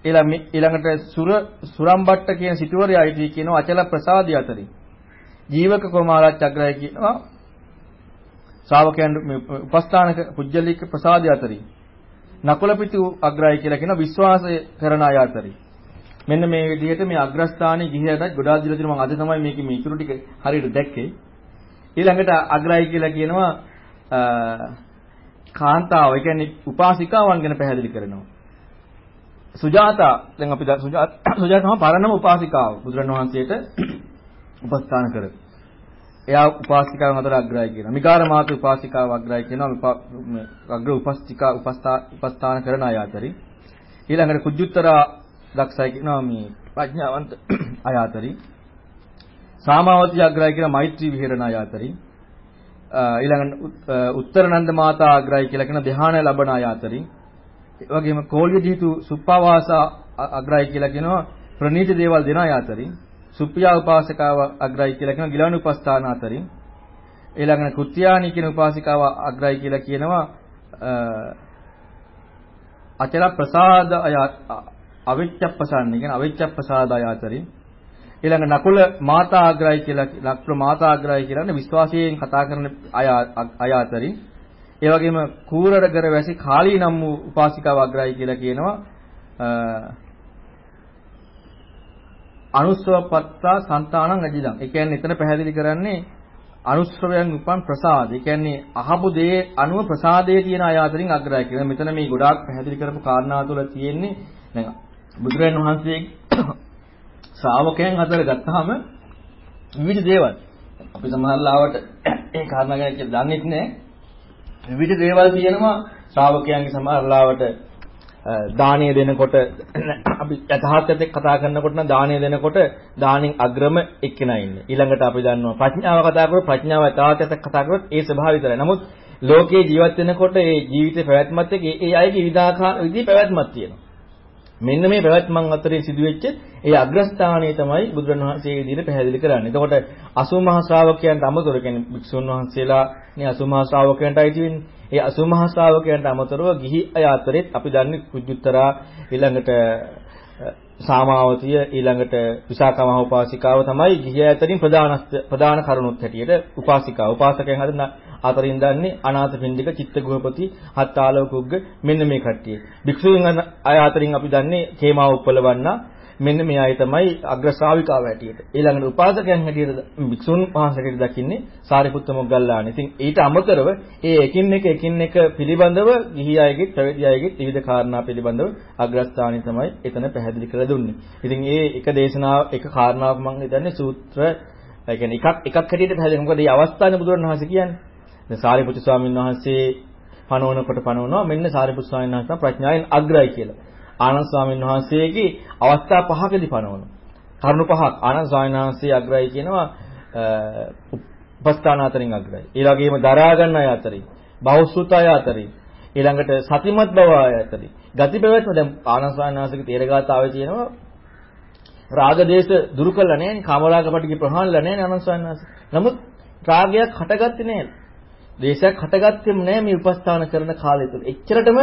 ඊළඟට සුර සුරම්බට්ට කියන සිටුවරය අයිති කියනවා අචල ප්‍රසාදය අතරින්. ජීවක කුමාරාච අග්‍රය කියනවා ශ්‍රාවකයන් උපස්ථානක පුජ්‍යලික ප්‍රසාදය අතරින්. නකුලපිතු අග්‍රය කියලා කියන විශ්වාසය කරන අය අතරින්. මෙන්න මේ විදිහට මේ අග්‍රස්ථානයේ ගිහියටත් ගොඩාක් දිලා තියෙනවා මම අද තමයි මේකේ මේ ඉතුරු ටික හරියට දැක්කේ. ඊළඟට අග්‍රයි කියලා කියනවා කාන්තාව, ඒ කියන්නේ උපාසිකාවන් ගැන පැහැදිලි කරනවා. සුජාතා දැන් අපි සුජාතා සුජාතාම පරණම උපාසිකාව බුදුරණවහන්සේට උපස්ථාන කර. එයා උපාසිකාවන් අතර අග්‍රයි කියනවා. මිකාර මාතු උපාසිකාව අග්‍රයි කියනවා. අග්‍ර උපස්තිකා උපස්ථාන කරන අය අතරින්. ඊළඟට කුජුත්තරා දක්ෂයි කියනවා මේ ප්‍රඥාවන්ත අය අතරින්. සාමාවති අග්‍රයි කියන මෛත්‍රී විහෙරණ අය අතරින්. ඊළඟට උත්තරනන්ද මාතා අග්‍රයි කියලා කියන ධ්‍යාන ලබන අය අතරින්. ඒ වගේම කෝල්‍ය දීතු සුප්පවාස අග්‍රයි කියලා කියනවා ප්‍රනීත දේවල් දෙන අය අතරින්. සුප්පියා උපාසකාව අග්‍රයි කියලා කියන ගිලාන උපස්ථාන අතරින් ඊළඟට කුත්‍යානි කියන උපාසිකාව අග්‍රයි කියලා කියනවා අචල ප්‍රසාද අය අවිච්ඡප්පසන්න කියන අවිච්ඡප්පසාද අය අතරින් ඊළඟ නකුල මාතා අග්‍රයි කියලා නකුල මාතා අග්‍රයි කියලානේ විශ්වාසයෙන් කතා කරන අය අය අතරින් ඒ වගේම කූරරගර වැසි කාලී නම් වූ උපාසිකාව අග්‍රයි කියලා කියනවා අනුස්සවපත්තා సంతානං අජිදං. ඒ කියන්නේ එතන පැහැදිලි කරන්නේ අනුස්සවයන් උපන් ප්‍රසාද. ඒ කියන්නේ අහපු දේ අනුව ප්‍රසාදයේ තියෙන අය අතරින් අග්‍රයි කියලා. මෙතන මේ ගොඩාක් පැහැදිලි කරපු කාරණා තුළ තියෙන්නේ දැන් බුදුරජාණන් වහන්සේ ශ්‍රාවකයන් අතර ගත්තාම විවිධ දේවල්. අපි සමහරලාවට ඒ කාරණා ගැන කියලා දන්නේ නැහැ. විවිධ දේවල් තියෙනවා ශ්‍රාවකයන්ගේ සමහරලාවට දානීය දෙනකොට අපි යථාර්ථයට කතා කරනකොට නම් දානීය දෙනකොට දානින් අග්‍රම එක්කෙනා ඉන්නේ. ඊළඟට අපි දන්නවා ප්‍රඥාව කතා කරලා ප්‍රඥාව යථාර්ථයට කතා කරොත් ඒ ස්වභාවය විතරයි. නමුත් ලෝකේ ජීවත් වෙනකොට ඒ ජීවිතේ පැවැත්මත් එක්ක ඒ අයගේ විවිධාකාර විදිහේ පැවැත්මක් තියෙනවා. මෙන්න මේ පැවැත්මන් අතරේ සිදුවෙච්ච ඒ අග්‍රස්ථානය තමයි බුදුරණවහන්සේ මේ විදිහට පැහැදිලි කරන්නේ. එතකොට අසූ මහ ශ්‍රාවකයන්ට අමතර කියන්නේ භික්ෂුන් වහන්සේලා නේ අසූ මහ ශ්‍රාවකයන්ට අයිති වෙන්නේ. ඒ අසූ මහ ශ්‍රාවකයන්ට අමතරව ගිහි අය අතරෙත් අපි දන්නේ කුජුත්තරා ඊළඟට සාමාවතිය ඊළඟට විසාකා මහ උපාසිකාව තමයි ගිහිය අතරින් ප්‍රධාන ප්‍රධාන කරුණුත් හැටියට උපාසිකාව. උපාසකයන් අතර අතරින් දන්නේ අනාථපිණ්ඩික චිත්තගෘහපති හත්තාලෝකුග්ග මෙන්න මේ කට්ටිය. භික්ෂුන් අය අතරින් අපි දන්නේ කේමාව උපලවන්නා මෙන්න මේ අය තමයි අග්‍ර ශ්‍රාවිකාව හැටියට. ඊළඟට උපාසකයන් හැටියට භික්ෂුන් වහන්සේට දකින්නේ සාරිපුත්ත මොග්ගල්ලාන. ඉතින් ඊට අමතරව ඒ එකින් එක එකින් එක පිළිබඳව ගිහි අයගේ පැවිදි අයගේ විවිධ කාරණා පිළිබඳව අග්‍රස්ථානය තමයි එතන පැහැදිලි කරලා දුන්නේ. ඉතින් ඒ එක දේශනාව එක කාරණාවක් මම හිතන්නේ සූත්‍ර ඒ කියන්නේ එකක් එකක් හැටියට පැහැදිලි. මොකද මේ අවස්ථාවේ බුදුරණවහන්සේ කියන්නේ. දැන් සාරිපුත්තු ස්වාමීන් වහන්සේ පනවනකොට පනවනවා මෙන්න සාරිපුත්තු ස්වාමීන් වහන්සේ ප්‍රඥාවෙන් අග්‍රයි කියලා. ආනන්ද ස්වාමීන් වහන්සේගේ අවස්ථා පහකදී පනවන. කරුණු පහක් ආනන්ද ස්වාමීන් වහන්සේ අග්‍රයි කියනවා උපස්ථාන අතරින් අග්‍රයි. ඒ වගේම දරා ගන්න අය අතරින්, බෞසුත අය අතරින්, ඊළඟට සතිමත් බව අය අතරින්. ගති පැවැත්ම දැන් ආනන්ද ස්වාමීන් වහන්සේගේ තේරගතාවේ තියෙනවා රාගදේශ දුරු කළා නෑනේ කාමරාගපටිගේ ප්‍රහාණයලා නෑනේ ආනන්ද ස්වාමීන් වහන්සේ. නමුත් රාගයක් හටගත්තේ නෑ. දේශයක් හටගත්තෙම නෑ මේ උපස්ථාන කරන කාලය තුල. එච්චරටම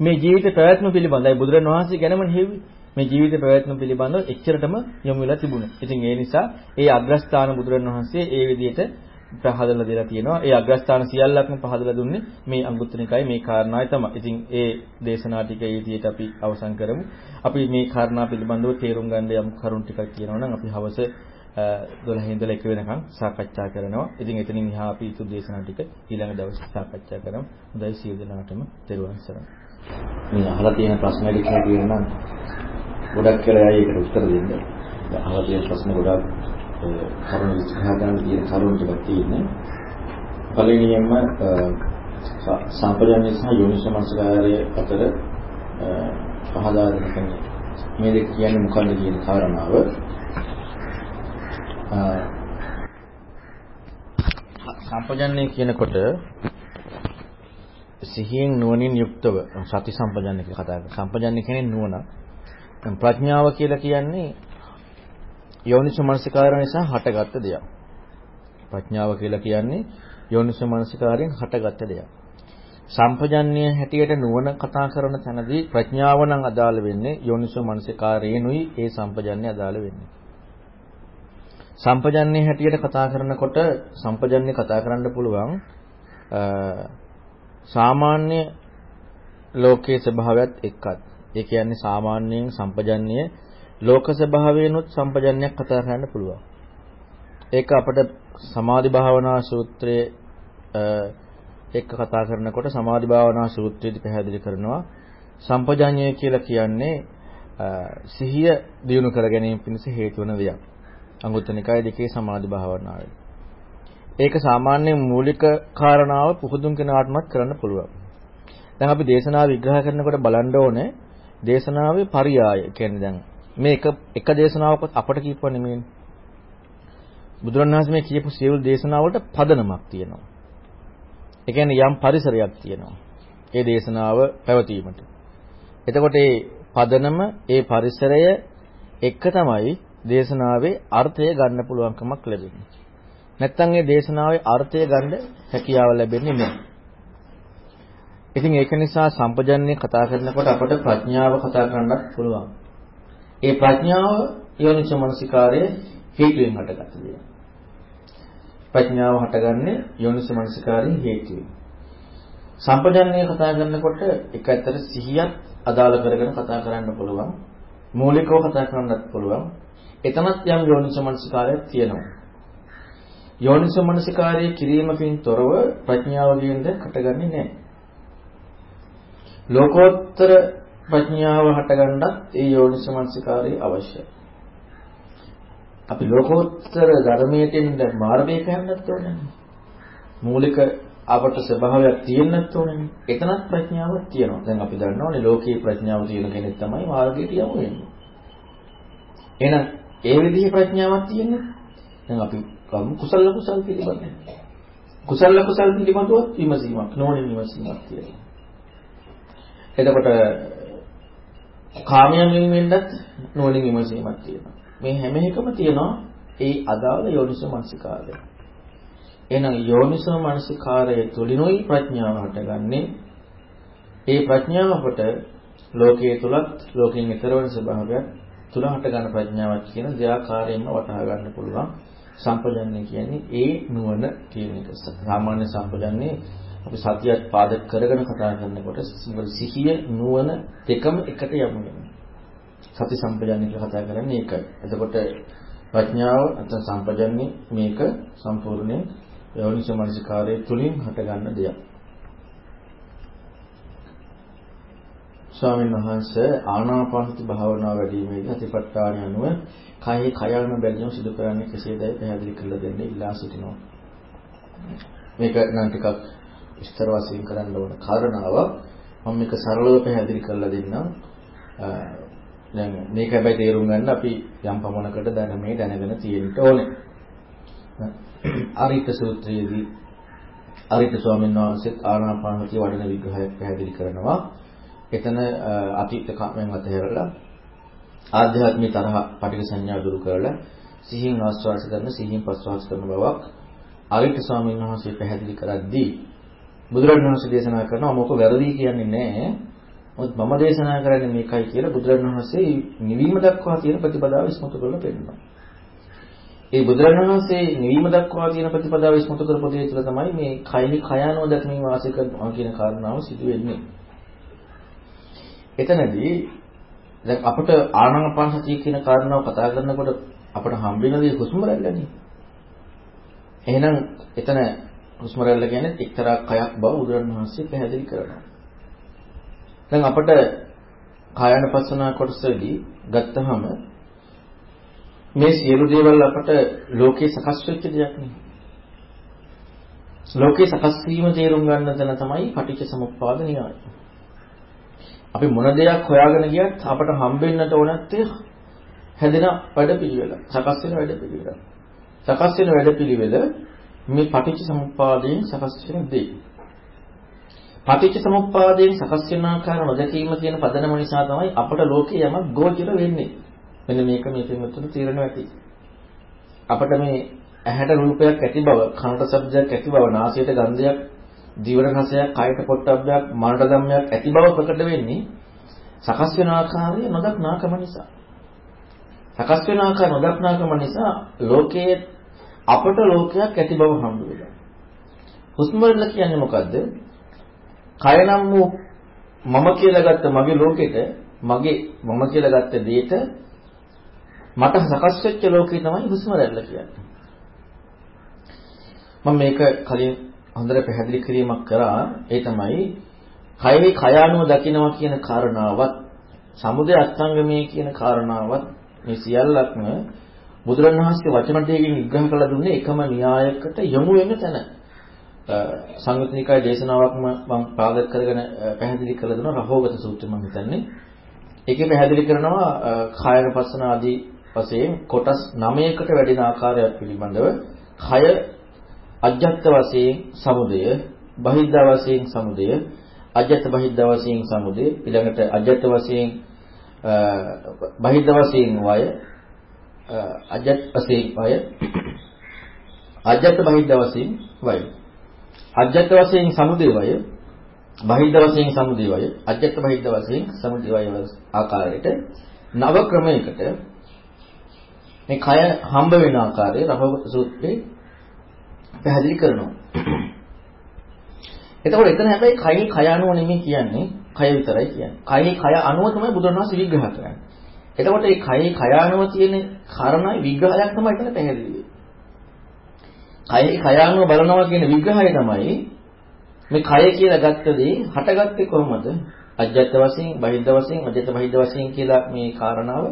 මේ ජීවිත පැවැත්ම පිළිබඳයි බුදුරන් වහන්සේ ගැනම හෙව්වේ. මේ ජීවිත පැවැත්ම පිළිබඳව එච්චරටම යොමු වෙලා තිබුණා. ඉතින් ඒ නිසා ඒ අග්‍රස්ථාන බුදුරන් වහන්සේ ඒ විදිහට පහදලා දෙලා තියෙනවා. ඒ අග්‍රස්ථාන සියල්ලක්ම පහදලා දුන්නේ මේ අංගුත්තර නිකායේ මේ කාරණාවයි තමයි. ඉතින් ඒ දේශනා ටික ඊටියට අපි අවසන් කරමු. අපි මේ කාරණා පිළිබඳව තේරුම් ගන්න යම් කරුණු ටිකක් කියනවා නම් අපි හවස 12 ඉඳලා 1 වෙනකම් සාකච්ඡා කරනවා. ඉතින් එතනින් එහා අපි ඊතු දේශනා ටික ඊළඟ දවසේ සාකච්ඡා කරමු. හොඳයි සියලු දෙනාටම තෙරුවන් සරණයි. මේ අහලා තියෙන ප්‍රශ්න ටික කියනවා නම් ගොඩක් කියලා ඒකට උත්තර දෙන්න. අහලා තියෙන ප්‍රශ්න ගොඩක් කරුණු විස්තර ගන්න තියෙන කරුණු ටිකක් තියෙන්නේ. පළවෙනියෙන්ම සම්පජන්‍ය සහ යෝනිසමස්කාරය අතර පහදා දෙන කෙනෙක්. මේ දෙක කියන්නේ මොකක්ද කියන කාරණාව. සම්පජන්‍ය කියනකොට සිහියෙන් නුවණින් යුක්තව සති සම්පජන්‍ය කියලා කතා කරනවා. සම්පජන්‍ය කියන්නේ නුවණ. ප්‍රඥාව කියලා කියන්නේ යෝනිසෝ මනසිකාරය නිසා හටගත්ත දෙයක්. ප්‍රඥාව කියලා කියන්නේ යෝනිසෝ මනසිකාරයෙන් හටගත්ත දෙයක්. සම්පජන්‍ය හැටියට නුවණ කතා කරන තැනදී ප්‍රඥාව නම් අදාළ වෙන්නේ යෝනිසෝ මනසිකාරයෙන්ුයි ඒ සම්පජන්‍ය අදාළ වෙන්නේ. සම්පජන්‍ය හැටියට කතා කරනකොට සම්පජන්‍ය කතා කරන්න පුළුවන් සාමාන්‍ය ලෝකයේ ස්වභාවයත් එක්කත්. ඒ කියන්නේ සාමාන්‍යයෙන් සම්පජන්‍ය ලෝක ස්වභාවයෙන්ුත් සම්පජන්‍යයක් කතා කරන්න පුළුවන්. ඒක අපිට සමාධි භාවනා සූත්‍රයේ එක්ක කතා කරනකොට සමාධි භාවනා සූත්‍රයේදී පැහැදිලි කරනවා සම්පජඤ්ඤය කියලා කියන්නේ සිහිය දියුණු කර ගැනීම පිණිස හේතු වන දෙයක්. අංගුත්තර නිකාය දෙකේ සමාධි භාවනාවේ. ඒක සාමාන්‍ය මූලික කාරණාව පුහුදුන් කෙනාටමත් කරන්න පුළුවන්. දැන් අපි දේශනාව විග්‍රහ කරනකොට බලන්න ඕනේ දේශනාවේ පරියාය කියන්නේ දැන් මේ එක එක දේශනාවක අපට කියපුවා නෙමෙයිනේ. බුදුරණවහන්සේ මේ කියපු සියලු දේශනාවලට පදනමක් තියෙනවා. ඒ කියන්නේ යම් පරිසරයක් තියෙනවා. ඒ දේශනාව පැවතීමට. එතකොට මේ පදනම ඒ පරිසරය එක තමයි දේශනාවේ අර්ථය ගන්න පුළුවන්කමක් ලැබෙන්නේ. නැත්තම් මේ දේශනාවේ අර්ථය ගන්න හැකියාව ලැබෙන්නේ නැහැ. ඉතින් ඒක නිසා සම්පජන්ණය කතා කරනකොට අපට ප්‍රඥාව කතා කරන්නත් පුළුවන්. ඒ ප්‍රඥාව යෝනිසෝ මනසිකාරයේ හේතුවෙන් හටගත්ත දෙයක්. ප්‍රඥාව හටගන්නේ යෝනිසෝ මනසිකාරයේ හේතුවෙන්. සම්පජන්ණය කතා කරනකොට එක ඇත්තට සිහියත් අදාළ කරගෙන කතා කරන්න පුළුවන්. මූලිකව කතා කරන්නත් පුළුවන්. එතනත් යම් යෝනිසෝ මනසිකාරයක් තියෙනවා. යෝනිසෝ මනසිකාරයේ කිරීමකින් තොරව ප්‍රඥාව කියන්නේ කටගන්නේ නැහැ. ලෝකෝත්තර ප්‍රඥාව හටගන්නත් ඒ යෝනිසමනසිකාරය අවශ්‍යයි. අපි ලෝකෝත්තර ධර්මයට එන්න මාර්ගයක යන්නත් ඕනේ. මූලික අපට ස්වභාවයක් තියෙන්නත් ඕනේ. එතනත් ප්‍රඥාවක් තියෙනවා. දැන් අපි දන්නවනේ ලෝකයේ ප්‍රඥාව තියෙන කෙනෙක් තමයි මාර්ගයට යමු වෙන්නේ. එහෙනම් ඒ විදිහේ ප්‍රඥාවක් තියෙන්නේ. දැන් අපි කම් කුසල කුසල් පිළිබඳව. කුසල කුසල් පිළිබඳව විමසීමක් නොවන විමසීමක් තියෙනවා. එතකොට කාමයන් වෙන්නත් නුවණින් විමසීමක් තියෙනවා. මේ හැම එකම තියෙනවා ඒ අදාළ යෝනිසෝ මනසිකාරය. එහෙනම් යෝනිසෝ මනසිකාරය තුලිනුයි ප්‍රඥාව හටගන්නේ. ඒ ප්‍රඥාව අපට ලෝකයේ තුලත් ලෝකයෙන් ඈතර වන ස්වභාවයක් තුල හටගන්න ප්‍රඥාවක් කියන දෙආකාරයෙන්ම වටහා ගන්න පුළුවන්. සම්පජන්ණය කියන්නේ ඒ නුවණ කියන එක. සාමාන්‍ය සම්පජන්ණේ අපි සතියක් පාදක කරගෙන කතා කරනකොට සිහිය නුවණ දෙකම එකට යමු වෙනවා. සති සම්පජන්ණය කියලා කතා කරන්නේ ඒකයි. එතකොට ප්‍රඥාව නැත්නම් සම්පජන්ණය මේක සම්පූර්ණයෙන් යෝනිසෝ මනසිකාරයේ තුලින් හටගන්න දෙයක්. ස්වාමීන් වහන්සේ ආනාපානසති භාවනාව වැඩිීමේදී අතිපට්ඨාන අනුව කයෙහි කයල්ම බැලීම සිදු කරන්නේ කෙසේදයි පැහැදිලි කරලා දෙන්න ඉල්ලා සිටිනවා. මේක නම් ටිකක් විස්තර වශයෙන් කරන්න ඕන කාරණාව මම මේක සරලව පැහැදිලි කරලා දෙන්නම්. දැන් මේක හැබැයි තේරුම් ගන්න අපි යම් පමණකට දැන මේ දැනගෙන තියෙන්න ඕනේ. අරිත සූත්‍රයේදී අරිත ස්වාමීන් වහන්සේත් ආනාපානසති වඩන විග්‍රහයක් පැහැදිලි කරනවා. එතන අතීත කර්මයන් අතහැරලා ආධ්‍යාත්මික තරහ පටික සංඥා දුරු කරලා සිහින් ආස්වාස කරන සිහින් ප්‍රස්වාස කරන බවක් අරිත ස්වාමීන් වහන්සේ පැහැදිලි කරද්දී බුදුරජාණන් වහන්සේ දේශනා කරනවා මොක වැරදි කියන්නේ නැහැ. මොකද මම දේශනා කරන්නේ මේකයි කියලා බුදුරජාණන් වහන්සේ නිවීම දක්වා තියෙන ප්‍රතිපදාව ඉස්මතු කරලා පෙන්නනවා. ඒ බුදුරණවහන්සේ නිවීම දක්වා තියෙන ප්‍රතිපදාව ඉස්මතු කරපු දේ තුළ තමයි මේ කයෙහි කයano දැකීම වාසය කරනවා කියන කාරණාව සිදු වෙන්නේ. එතනදී දැන් අපිට ආනාපාන සතිය කියන කාරණාව කතා කරනකොට අපිට හම්බ වෙන දේ හුස්ම රැල්ලනේ. එහෙනම් එතන හුස්ම රැල්ල කියන්නේ එක්තරා කයක් බව බුදුරණවහන්සේ පැහැදිලි කරනවා. දැන් අපිට කායानुපස්සනා කොටසදී ගත්තහම මේ සියලු දේවල් අපට ලෝකේ සකස් වෙච්ච දෙයක් නෙවෙයි. ලෝකේ සකස් වීම තේරුම් ගන්න තැන තමයි පටිච්ච සමුප්පාද න්‍යාය. අපි මොන දෙයක් හොයාගෙන ගියත් අපට හම්බෙන්නට ඕනත් හැදෙන වැඩපිළිවෙල. සකස් වෙන වැඩපිළිවෙල. සකස් වෙන වැඩපිළිවෙල මේ පටිච්ච සමුප්පාදයෙන් සකස් වෙන දෙයක්. පටිච්ච සමුප්පාදයෙන් සකස් වෙන ආකාර නොදැකීම කියන පදනම නිසා තමයි අපට ලෝකේ යමක් ගෝචර වෙන්නේ. මෙන්න මේක මේ පින්වත්තුන් තීරණය ඇති. අපිට මේ ඇහැට රූපයක් ඇති බව, කනට ශබ්දයක් ඇති බව, නාසයට ගන්ධයක්, දිවට රසයක්, කයට පොට්ටබ්බයක්, මනට ධම්මයක් ඇති බව ප්‍රකට වෙන්නේ සකස් වෙන ආකාරය නොදක්නාකම නිසා. සකස් වෙන ආකාර නොදක්නාකම නිසා ලෝකයේ අපට ලෝකයක් ඇති බව හම්බ වෙනවා. හුස්ම රැල්ල කියන්නේ මොකද්ද? කය නම් වූ මම කියලා ගත්ත මගේ ලෝකෙට මගේ මම කියලා ගත්ත දෙයට මට සකස් වෙච්ච ලෝකේ තමයි හුස්ම රැල්ල කියන්නේ. මම මේක කලින් හොඳට පැහැදිලි කිරීමක් කරා ඒ තමයි කයේ කය අනුව දකිනවා කියන කාරණාවත් සමුදය අත්ංගමේ කියන කාරණාවත් මේ සියල්ලක්ම බුදුරණවහන්සේ වචන දෙකකින් විග්‍රහ කළ දුන්නේ එකම න්‍යායකට යොමු වෙන තැන. සංයුත්නිකාය දේශනාවක්ම මම පාදක කරගෙන පැහැදිලි කළ දුන්නා රහෝගත සූත්‍රය මම හිතන්නේ. ඒකේ පැහැදිලි කරනවා කායන පස්සන ආදී වශයෙන් කොටස් 9කට වැඩෙන ආකාරයක් පිළිබඳව කය අජ්ජත් වශයෙන් සමුදය, බහිද්ධ වශයෙන් සමුදය, අජ්ජත් බහිද්ධ වශයෙන් සමුදය, ඊළඟට අජ්ජත් වශයෙන් බහිද්ධ වශයෙන් වය, අජ්ජත් වශයෙන් වය, අජ්ජත් බහිද්ධ වශයෙන් වය. අජ්ජත් වශයෙන් සමුදය වය, බහිද්ධ වශයෙන් සමුදය වය, අජ්ජත් බහිද්ධ වශයෙන් සමුදය වය ආකාරයට නව ක්‍රමයකට මේ කය හම්බ වෙන ආකාරය රහවක සූත්‍රයේ පැහැදිලි කරනවා. එතකොට එතන හැබැයි කයි කය අනුව නෙමෙයි කියන්නේ කය විතරයි කියන්නේ. කයි කය අනුව තමයි බුදුරණවහන්සේ විග්‍රහ කරන්නේ. එතකොට මේ කයි කය අනුව තියෙන කාරණා විග්‍රහයක් තමයි එතන පැහැදිලි කයි කය අනුව බලනවා කියන විග්‍රහය තමයි මේ කය කියලා ගත්ත දේ හටගත්තේ කොහොමද? අජ්ජත් වශයෙන්, බහිද්ධ වශයෙන්, අජ්ජත් බහිද්ධ වශයෙන් කියලා මේ කාරණාව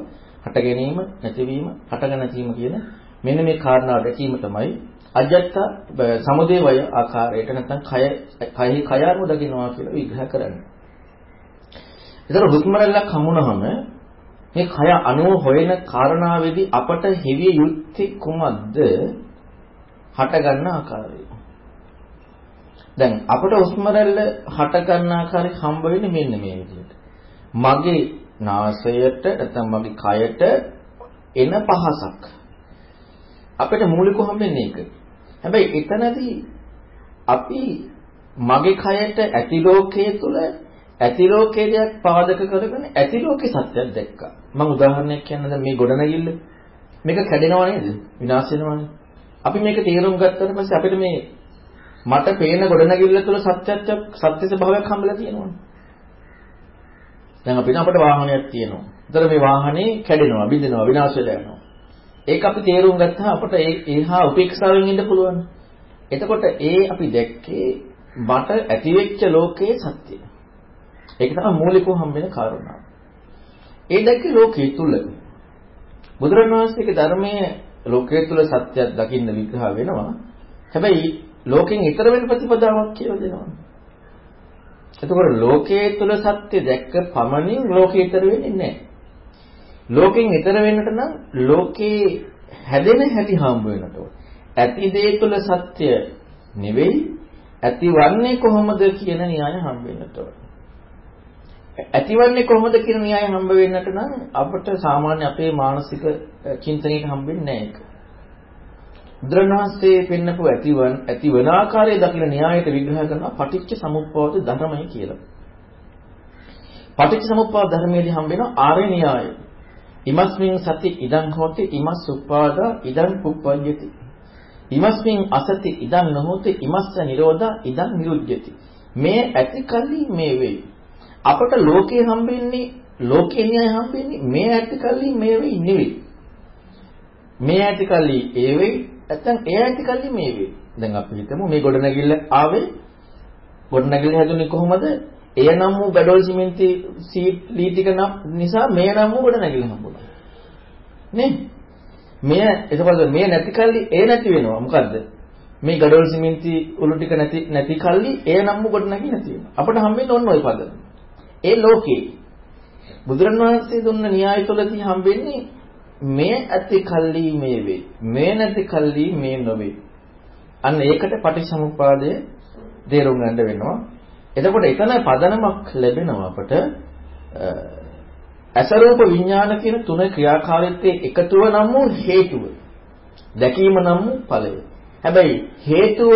හට ගැනීම, නැතිවීම, හටගෙන නැතිවීම කියන මෙන්න මේ කාරණාව දැකීම තමයි අජත්ත සමුදේ වය ආකාරයට නැත්නම් කය කයෙහි කය අනුව දකින්නවා කියලා විග්‍රහ කරන්නේ. ඒතර හුස්ම රැල්ලක් හමුනහම මේ කය අනුව හොයන කාරණාවේදී අපට හෙවිය යුත්තේ කුමක්ද? හට ගන්න ආකාරය. දැන් අපට හුස්ම රැල්ල හට ගන්න ආකාරය හම්බ වෙන්නේ මෙන්න මේ විදිහට. මගේ නාසයට නැත්නම් මගේ කයට එන පහසක්. අපිට මූලිකව හම්බෙන්නේ ඒක. හැබැයි එතනදී අපි මගේ කයට ඇති ලෝකයේ තුල ඇති ලෝකයේ දෙයක් පාදක කරගෙන ඇති ලෝකේ සත්‍යයක් දැක්කා. මම උදාහරණයක් කියන්න දැන් මේ ගොඩනැගිල්ල මේක කැඩෙනව නේද? විනාශ වෙනවනේ. අපි මේක තේරුම් ගත්තට පස්සේ අපිට මේ මට පේන ගොඩනැගිල්ල තුල සත්‍යත්වයක් සත්‍ය ස්වභාවයක් හම්බලා තියෙනවනේ. දැන් අපිට අපිට වාහනයක් තියෙනවා. ඒතර මේ වාහනේ කැඩෙනවා, බිඳෙනවා, විනාශ වෙලා යනවා. ඒක අපි තේරුම් ගත්තා අපට ඒ ඒහා උපේක්ෂාවෙන් ඉන්න පුළුවන්. එතකොට ඒ අපි දැක්කේ මට ඇතිවෙච්ච ලෝකයේ සත්‍යය. ඒක තමයි මූලිකව හම්බෙන කාරණාව. ඒ දැක්කේ ලෝකයේ තුල. බුදුරණවහන්සේගේ ධර්මයේ ලෝකයේ තුල සත්‍යයක් දකින්න විග්‍රහ වෙනවා. හැබැයි ලෝකෙන් ඈතර වෙන ප්‍රතිපදාවක් කියලා දෙනවා. එතකොට ලෝකයේ තුල සත්‍ය දැක්ක පමණින් ලෝකේ ඈතර වෙන්නේ නැහැ. ලෝකෙන් ඈතර වෙන්නට නම් ලෝකේ හැදෙන හැටි හම්බ වෙනට ඕන. ඇති දේ තුල සත්‍ය නෙවෙයි ඇතිවන්නේ කොහොමද කියන න්‍යාය හම්බ වෙන්නට ඕන. ඇතිවන්නේ කොහොමද කියන න්‍යාය හම්බ වෙන්නට නම් අපට සාමාන්‍ය අපේ මානසික චින්තනයක හම්බෙන්නේ නැහැ ඒක. බුදුරණවහන්සේ පෙන්නපු ඇතිවන් ඇතිවන ආකාරය දකින න්‍යායයට විග්‍රහ කරනවා පටිච්ච සමුප්පාද ධර්මයි කියලා. පටිච්ච සමුප්පාද ධර්මයේදී හම්බ වෙන ආර්ය න්‍යාය. ඉමස්මින් සති ඉදං හෝති ඉමස් උපාදා ඉදං පුප්පජ්ජති. ඉමස්මින් අසති ඉදං නොහෝති ඉමස්ස නිරෝධා ඉදං නිරුද්ධති. මේ ඇති කල්ලි මේ වෙයි. අපට ලෝකේ හම්බෙන්නේ ලෝකේ න්‍යාය හම්බෙන්නේ මේ ඇති කල්ලි මේ වෙයි නෙවෙයි. මේ ඇති කල්ලි ඒ වෙයි නැත්නම් ඒ ඇති කල්ලි මේ වෙයි. දැන් අපි හිතමු මේ ගොඩනැගිල්ල ආවේ ගොඩනැගිල්ල හැදුනේ කොහොමද? එය නම් වූ බඩොල් සිමෙන්ති සීට් ලී ටික නිසා මේ නම් වූ ගොඩනැගිල්ල හම්බුණා. නේ? මෙය එතකොට මේ නැති කල්ලි ඒ නැති වෙනවා. මොකද්ද? මේ ගඩොල් සිමෙන්ති උළු ටික නැති නැති කල්ලි ඒ නම් වූ ගොඩනැගිල්ල නැති වෙනවා. අපිට හම්බෙන්නේ ඔන්න ඔය පදන. ඒ ලෝකේ බුදුරණවහන්සේ දුන්න න්‍යාය තුළදී හම්බෙන්නේ මේ ඇති කල්ලි මේ වේ. මේ නැති කල්ලි මේ නොවේ. අන්න ඒකට පටිච්චසමුප්පාදය තේරුම් ගන්න වෙනවා. එතකොට එතන පදනමක් ලැබෙනවා අපට අසරූප විඥාන කියන තුන ක්‍රියාකාරීත්වයේ එකතුව නම් වූ හේතුව. දැකීම නම් වූ ඵලය. හැබැයි හේතුව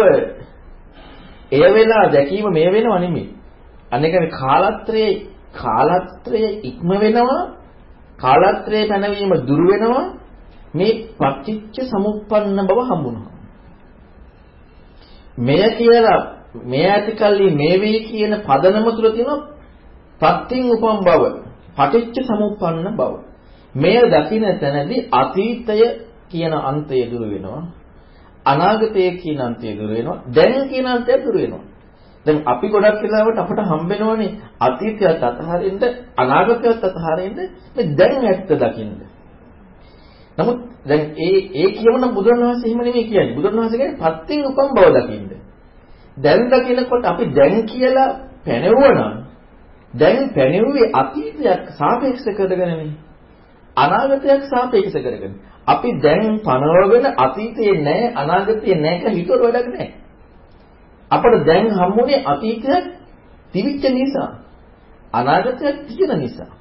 එය වෙලා දැකීම මේ වෙනව නෙමෙයි. අනේකනේ කාලත්‍රයේ කාලත්‍රයේ ඉක්ම වෙනවා කාලත්‍රයේ පැනවීම දුර වෙනවා මේ පටිච්ච සමුප්පන්න බව හම්බුනවා. මෙය කියලා මේ ඇතිකල්ලි මේ වේ කියන පදනම තුල තියෙන පත්‍යින් උපම් බව පටිච්ච සමුප්පන්න බව. මෙය දකින්න තැනදී අතීතය කියන අන්තය දුර වෙනවා. අනාගතය කියන අන්තය දුර වෙනවා. දැන් කියන අන්තය දුර වෙනවා. දැන් අපි ගොඩක් වෙලාවට අපට හම්බෙනවනේ අතීතයත් අතහරින්න අනාගතයත් අතහරින්න මේ දැන් ඇත්ත දකින්න. නමුත් දැන් ඒ ඒ කියවන බුදුරණවහන්සේ එහෙම නෙමෙයි කියන්නේ. බුදුරණවහන්සේ කියන්නේ පත්‍යෙන් උපම් බව දකින්න. දැන් දකිනකොට අපි දැන් කියලා පැනෙවුවනම් දැන් පැනෙවුවේ අතීතයක් සාපේක්ෂ කරගෙනනේ. අනාගතයක් සාපේක්ෂ කරගෙන. අපි දැන් පනවගෙන අතීතයේ නැහැ අනාගතයේ නැහැ කියලා හිතුවට වැඩක් නැහැ. අපට දැන් හම්බුනේ අතීතයක් තිබිච්ච නිසා අනාගතයක් තියෙන නිසා.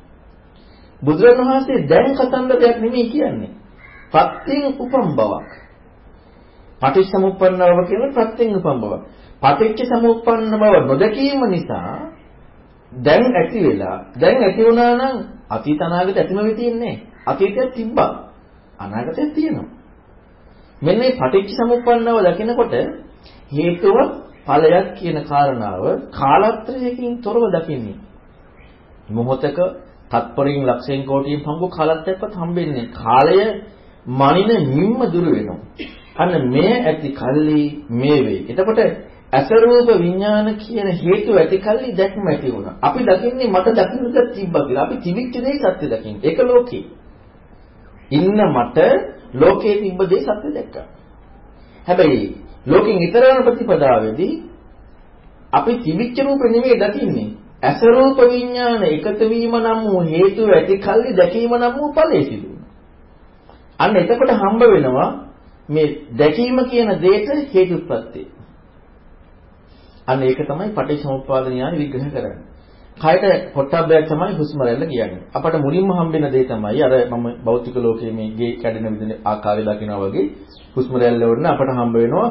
බුදුරණවහන්සේ දැන් කතන්දරයක් නෙමෙයි කියන්නේ. ප්‍රත්‍යයෙන් උපම් බවක්. පටිච්චසමුප්පන්න බව කියන්නේ ප්‍රත්‍යයෙන් උපම් බවක්. පටිච්ච සමුප්පන්න බව නොදකීම නිසා දැන් ඇති වෙලා දැන් ඇති වුණා නම් අතීත අනාගත ඇතිම වෙ තියන්නේ. අතීතයක් තිබ්බා. අනාගතයක් තියෙනවා. මෙන්න මේ පටිච්ච සමුප්පන්නව දකිනකොට හේතුව ඵලයක් කියන කාරණාව කාලත්‍රයකින් තොරව දකින්නේ. මොහොතක තත්පරයෙන් ලක්ෂයෙන් කෝටියෙන් පංගු කාලත්‍රයක්වත් හම්බෙන්නේ කාලය මනින නිම්ම දුර වෙනවා. අන්න මේ ඇති කල්ලි මේ වේ. එතකොට අසරූප විඥාන කියන හේතු ඇති කල්ලි දැක්ම ඇති වුණා. අපි දකින්නේ මට දකින්නද තිබ්බා කියලා. අපි තිබිච්ච දේ සත්‍ය දකින්නේ. ඒක ලෝකේ. ඉන්න මට ලෝකේ තිබ්බ දේ සත්‍ය දැක්කා. හැබැයි ලෝකෙන් ඊතර යන ප්‍රතිපදාවේදී අපි තිබිච්ච රූප නෙමෙයි දකින්නේ. අසරූප විඥාන එකතු වීම නම් වූ හේතු ඇති කල්ලි දැකීම නම් වූ ඵලයේ සිදු අන්න එතකොට හම්බ වෙනවා මේ දැකීම කියන දෙයට හේතුප්‍රත්‍යය. අන්න ඒක තමයි පටිච්චසමුප්පාද ඥාන විග්‍රහ කරන්නේ. කයට පොට්ටබ්බයක් තමයි හුස්ම රැල්ල කියන්නේ. අපට මුලින්ම හම්බෙන දේ තමයි අර මම භෞතික ලෝකයේ මේ ගේ කැඩෙන විදිහ ආකාරය දකිනවා වගේ හුස්ම රැල්ල වුණ අපට හම්බ වෙනවා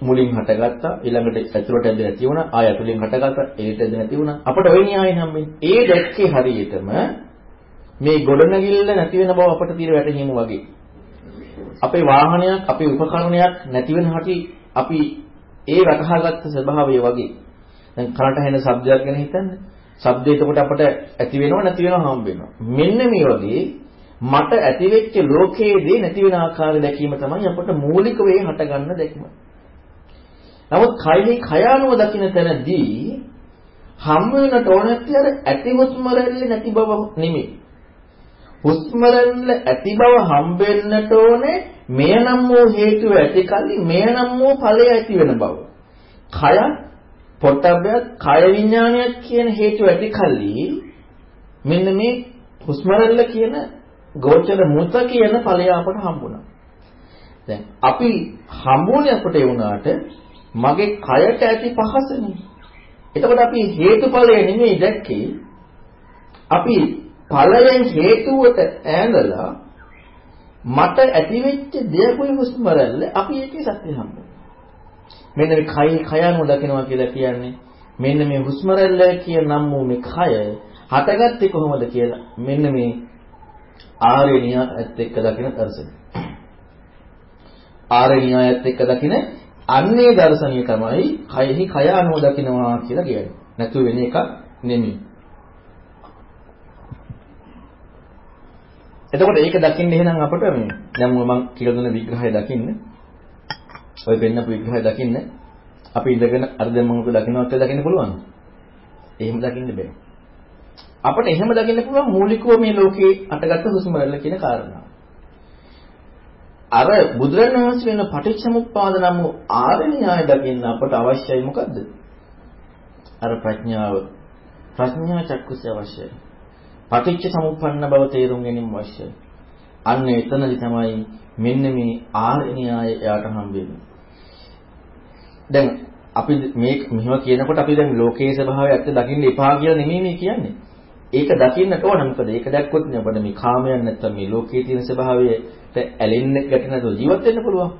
මුලින් හටගත්තා ඊළඟට ඇතුළට ඇද නැති වුණා ආය ඇතුළෙන් හටගත්තා ඒකට ඇද නැති වුණා අපට ඔය න්‍යායෙන් හම්බෙන්නේ ඒ දැක්කේ හරියටම මේ ගොඩනැගිල්ල නැති වෙන බව අපට తీර වැටහීම වගේ අපේ වාහනයක් අපේ උපකරණයක් නැති වෙන හැටි අපි ඒ වටහාගත්ත ස්වභාවය වගේ. දැන් කනට ඇහෙන ශබ්දයක් ගැන හිතන්න. ශබ්දය එතකොට අපට ඇති වෙනව නැති වෙනව හම්බ වෙනවා. මෙන්න මේ වගේ මට ඇතිවෙච්ච ලෝකයේදී නැති වෙන ආකාරය දැකීම තමයි අපට මූලික වේ හටගන්න දැක්ම. නමුත් කයෙහි කයානුව දකින්න තැනදී හම් වෙනට ඕනැති අර ඇති හුස්ම නැති බව නෙමෙයි. හුස්ම ඇති බව හම්බෙන්නට ඕනේ මෙය නම් වූ හේතුව ඇති කල්ලි මෙය නම් වූ ඵලය ඇති වෙන බව. කය පොට්ටබ්බයත් කය විඥානයත් කියන හේතුව ඇති කල්ලි මෙන්න මේ හුස්ම කියන ගෝචර මුත කියන ඵලය අපට හම්බුණා. දැන් අපි හම්බුනේ අපට ඒ වුණාට මගේ කයට ඇති පහසනේ. එතකොට අපි හේතුඵලය නෙමෙයි දැක්කේ. අපි ඵලයෙන් හේතුවට ඈඳලා මට ඇතිවෙච්ච දෙයකුයි හුස්ම රැල්ල අපි ඒකේ සත්‍ය හම්බුනේ. මෙන්න මේ කය කයano දකිනවා කියලා කියන්නේ මෙන්න මේ හුස්ම රැල්ල කියන නම් වූ මේ කය හටගත්තේ කොහොමද කියලා මෙන්න මේ ආර්යණියත් එක්ක දකින දර්ශනය. ආර්යණියත් එක්ක දකින අන්නේ දර්ශනීය තමයි කයෙහි කය අනුව දකිනවා කියලා කියන්නේ. නැතු වෙන එකක් නෙමෙයි. එතකොට ඒක දකින්න එහෙනම් අපිට මේ දැන් මම කියලා දුන්න විග්‍රහය දකින්න ඔය පෙන්නපු විග්‍රහය දකින්න අපි ඉඳගෙන අර දැන් මම දකින්නවත් දකින්න පුළුවන්. එහෙම දකින්න බෑ. අපිට එහෙම දකින්න පුළුවන් මූලිකව මේ ලෝකේ අටගත්ත හුස්ම රැල්ල කියන කාරණාව. අර බුදුරණවහන්සේ වෙන පටිච්චසමුප්පාද නම් ආර්ය න්‍යාය දකින්න අපට අවශ්‍යයි මොකද්ද? අර ප්‍රඥාව ප්‍රඥා චක්කුසය අවශ්‍යයි. පටිච්ච සමුප්පන්න බව තේරුම් ගැනීම අවශ්‍යයි. අන්න එතනදි තමයි මෙන්න මේ ආර්ය න්‍යාය යාට හම්බෙන්නේ. දැන් අපි මේ මෙහෙම කියනකොට අපි දැන් ලෝකයේ ස්වභාවය ඇත්ත දකින්න එපා කියලා නෙමෙයි මේ කියන්නේ. ඒක දකින්නට ඕන මොකද ඒක දැක්කොත් නේ අපිට මේ කාමයන් නැත්තම් මේ ලෝකයේ තියෙන ස්වභාවයට ඇලෙන්න ගැටෙන්න නැතුව ජීවත් වෙන්න පුළුවන්.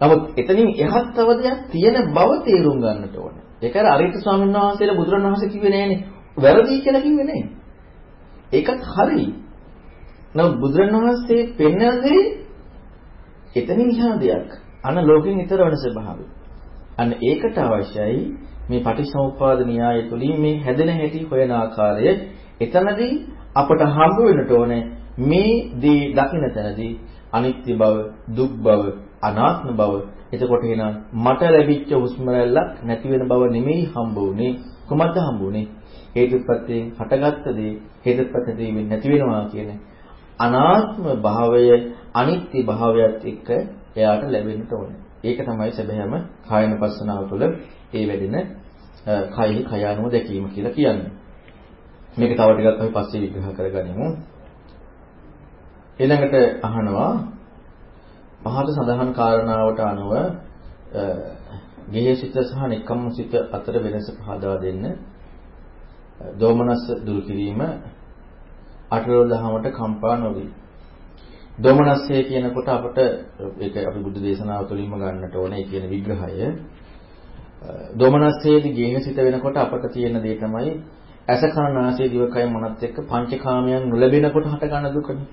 නමුත් එතනින් එහත් තව දෙයක් තියෙන බව තේරුම් ගන්නට ඕනේ. ඒක අර අරිත ස්වාමීන් වහන්සේලා බුදුරණවහන්සේ කිව්වේ නෑනේ. වැරදි කියලා කිව්වේ නෑ. ඒකත් හරි. නමුත් බුදුරණවහන්සේ පෙන්වන්නේ එතනින් එහා දෙයක්. අන ලෝකෙන් ඊතර වෙන ස්වභාවය. අන්න ඒකට අවශ්‍යයි මේ පටිච්චසමුප්පාද න්‍යාය තුළින් මේ හැදෙන හැටි හොයන ආකාරය එතනදී අපට හම්බ වෙන්නට ඕනේ මේ දී දකින්න තැනදී අනිත්‍ය බව, දුක් බව, අනාත්ම බව. එතකොට එහෙනම් මට ලැබිච්ච හුස්ම රැල්ලක් නැති වෙන බව නෙමෙයි හම්බ වුනේ. කොහොමද හම්බ වුනේ? හේතුප්‍රත්‍යයෙන් හටගත්ත දේ හේතුප්‍රත්‍යයෙන් නැති වෙනවා කියන අනාත්ම භාවය අනිත්‍ය භාවයත් එක්ක එයාට ලැබෙන්න ඕනේ. ඒක තමයි සැබෑම කායන පස්සනාව තුළ ඒ වැඩෙන කයෙහි කය අනුව දැකීම කියලා කියන්නේ. මේක තව ටිකක් අපි පස්සේ විග්‍රහ කරගනිමු. ඊළඟට අහනවා පහත සඳහන් කාරණාවට අනුව ගෙහසිත සහ නිකම්මසිත අතර වෙනස පහදා දෙන්න. දෝමනස් දුරු කිරීම අටලෝ දහමට කම්පා නොවේ. දෝමනස්සය කියනකොට අපට ඒක අපි බුද්ධ දේශනාව තුළින්ම ගන්නට ඕනේ කියන විග්‍රහය. දෝමනස්සයේදී ගේහසිත වෙනකොට අපට තියෙන දේ තමයි ඇස කන නාසය දිවකය මනත් එක්ක පංචකාමයන් නොලැබෙනකොට හට ගන්න දුකනේ.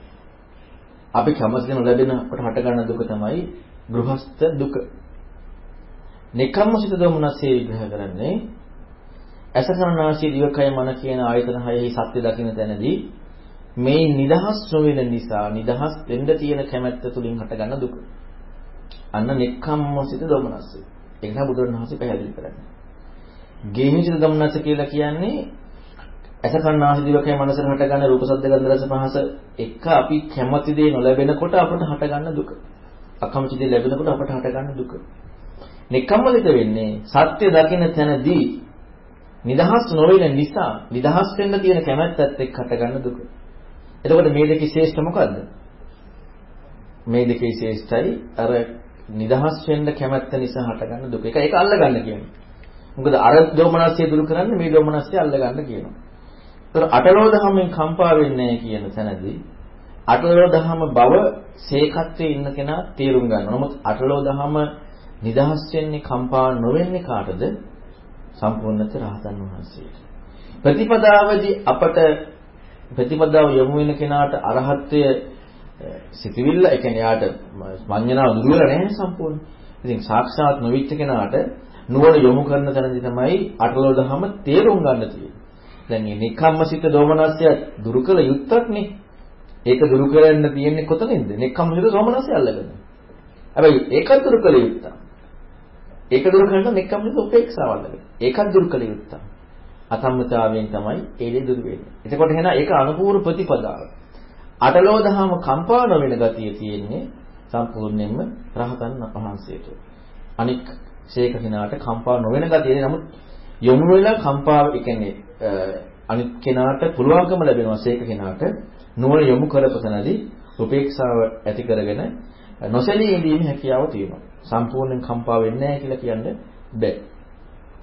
අපි කැමති නොලැබෙනකොට හට ගන්න දුක තමයි ගෘහස්ත දුක. නිකම්මසිත දෝමනස්සය විග්‍රහ කරන්නේ ඇස කන නාසය දිවකය මන කියන ආයතන හයෙහි සත්‍ය දකින්න තැනදී මේ නිදහස් නොවන නිසා නිදහස් වෙන්න තියෙන කැමැත්ත තුලින් හටගන්න දුක. අන්න නෙක්ඛම්මසිත දොමනස්ස. ඒක තමයි බුදුරණවහන්සේ පැහැදිලි කරන්නේ. ගේහිසිත දොමනස්ස කියලා කියන්නේ අසකන්නාසි දිවකේ මනසට හටගන්න රූප සද්ද ගන්ධ රස පහස එක අපි කැමති දේ නොලැබෙනකොට අපට හටගන්න දුක. අකමැති දේ ලැබෙනකොට අපට හටගන්න දුක. නෙක්ඛම්මසිත වෙන්නේ සත්‍ය දකින තැනදී නිදහස් නොවන නිසා නිදහස් වෙන්න තියෙන කැමැත්තත් එක්ක හටගන්න දුක. එතකොට මේ දෙකේ ශ්‍රේෂ්ඨ මොකද්ද? මේ දෙකේ ශ්‍රේෂ්ඨයි අර නිදහස් වෙන්න කැමැත්ත නිසා හටගන්න දුක. ඒක ඒක අල්ලගන්න කියනවා. මොකද අර දෝමනස්ය දුරු කරන්න මේ දෝමනස්ය අල්ලගන්න කියනවා. ඒතර අටලෝ දහමෙන් කම්පා වෙන්නේ කියන තැනදී අටලෝ දහම බව සේකත්වයේ ඉන්න කෙනා තේරුම් ගන්නවා. නමුත් අටලෝ දහම නිදහස් වෙන්නේ කම්පා නොවෙන්නේ කාටද? සම්පූර්ණත රහතන් වහන්සේට. ප්‍රතිපදාවදී අපට ප්‍රතිපදාව යොමු වෙන කෙනාට අරහත්ත්වය සිතවිල්ල ඒ කියන්නේ යාට මඤ්ඤණාව දුර වෙලා නැහැ සම්පූර්ණ. ඉතින් සාක්ෂාත් නොවිච්ච කෙනාට නුවණ යොමු කරන තැනදී තමයි අටලෝ දහම තේරුම් ගන්න තියෙන්නේ. දැන් මේ නිකම්මසිත දෝමනස්ය දුරු කළ යුත්තක් නේ. ඒක දුරු කරන්න තියෙන්නේ කොතනින්ද? නිකම්මසිත දෝමනස්ය අල්ලගෙන. හැබැයි ඒකත් දුරු කළ යුත්තක්. ඒක දුරු කරන්න නිකම්මසිත උපේක්ෂාව අල්ලගෙන. ඒකත් දුරු කළ යුත්තක්. අසම්මතාවයෙන් තමයි ඒ දේ දුරු වෙන්නේ. එතකොට එහෙනම් ඒක අනුපූර්ව ප්‍රතිපදාව. අටලෝ දහම කම්පා නොවන ගතිය තියෙන්නේ සම්පූර්ණයෙන්ම රහතන් වහන්සේට. අනික් ශේක කෙනාට කම්පා නොවන ගතිය නමුත් යොමු වෙලා කම්පාව කියන්නේ අනිත් කෙනාට පුළුවන්කම ලැබෙනවා ශේක කෙනාට නුවණ යොමු කරපතනදී උපේක්ෂාව ඇති කරගෙන නොසැලී ඉඳීමේ හැකියාව තියෙනවා. සම්පූර්ණයෙන් කම්පා වෙන්නේ නැහැ කියලා කියන්න බෑ.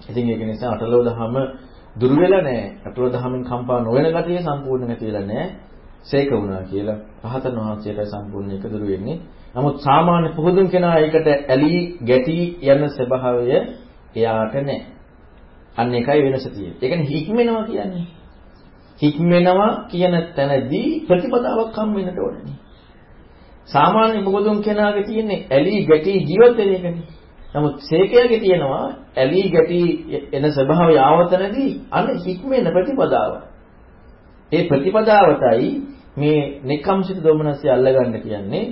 ඉතින් ඒක නිසා අටලෝ දහම දුරු වෙලා නැහැ. අටලෝ දහමින් කම්පා නොවන ගතිය සම්පූර්ණ නැති වෙලා නැහැ. සේක වුණා කියලා රහතන් වහන්සේට සම්පූර්ණ එක දුරු වෙන්නේ. නමුත් සාමාන්‍ය පුහුදුන් කෙනා ඒකට ඇලී ගැටි යන ස්වභාවය එයාට නැහැ. අන්න ඒකයි වෙනස තියෙන්නේ. ඒ කියන්නේ හික්මෙනවා කියන්නේ. හික්මෙනවා කියන තැනදී ප්‍රතිපදාවක් හම් වෙන්නට ඕනේ. සාමාන්‍ය මොකදුන් කෙනාගේ තියෙන්නේ ඇලි ගැටි ජීවත් වෙන එකනේ. නමුත් සේකයාගේ තියෙනවා ඇලි ගැටි එන ස්වභාවය ආවතනදී අන්න හික්මෙන ප්‍රතිපදාව. ඒ ප්‍රතිපදාවටයි මේ නිකම්සිත දොමනසය අල්ලගන්න කියන්නේ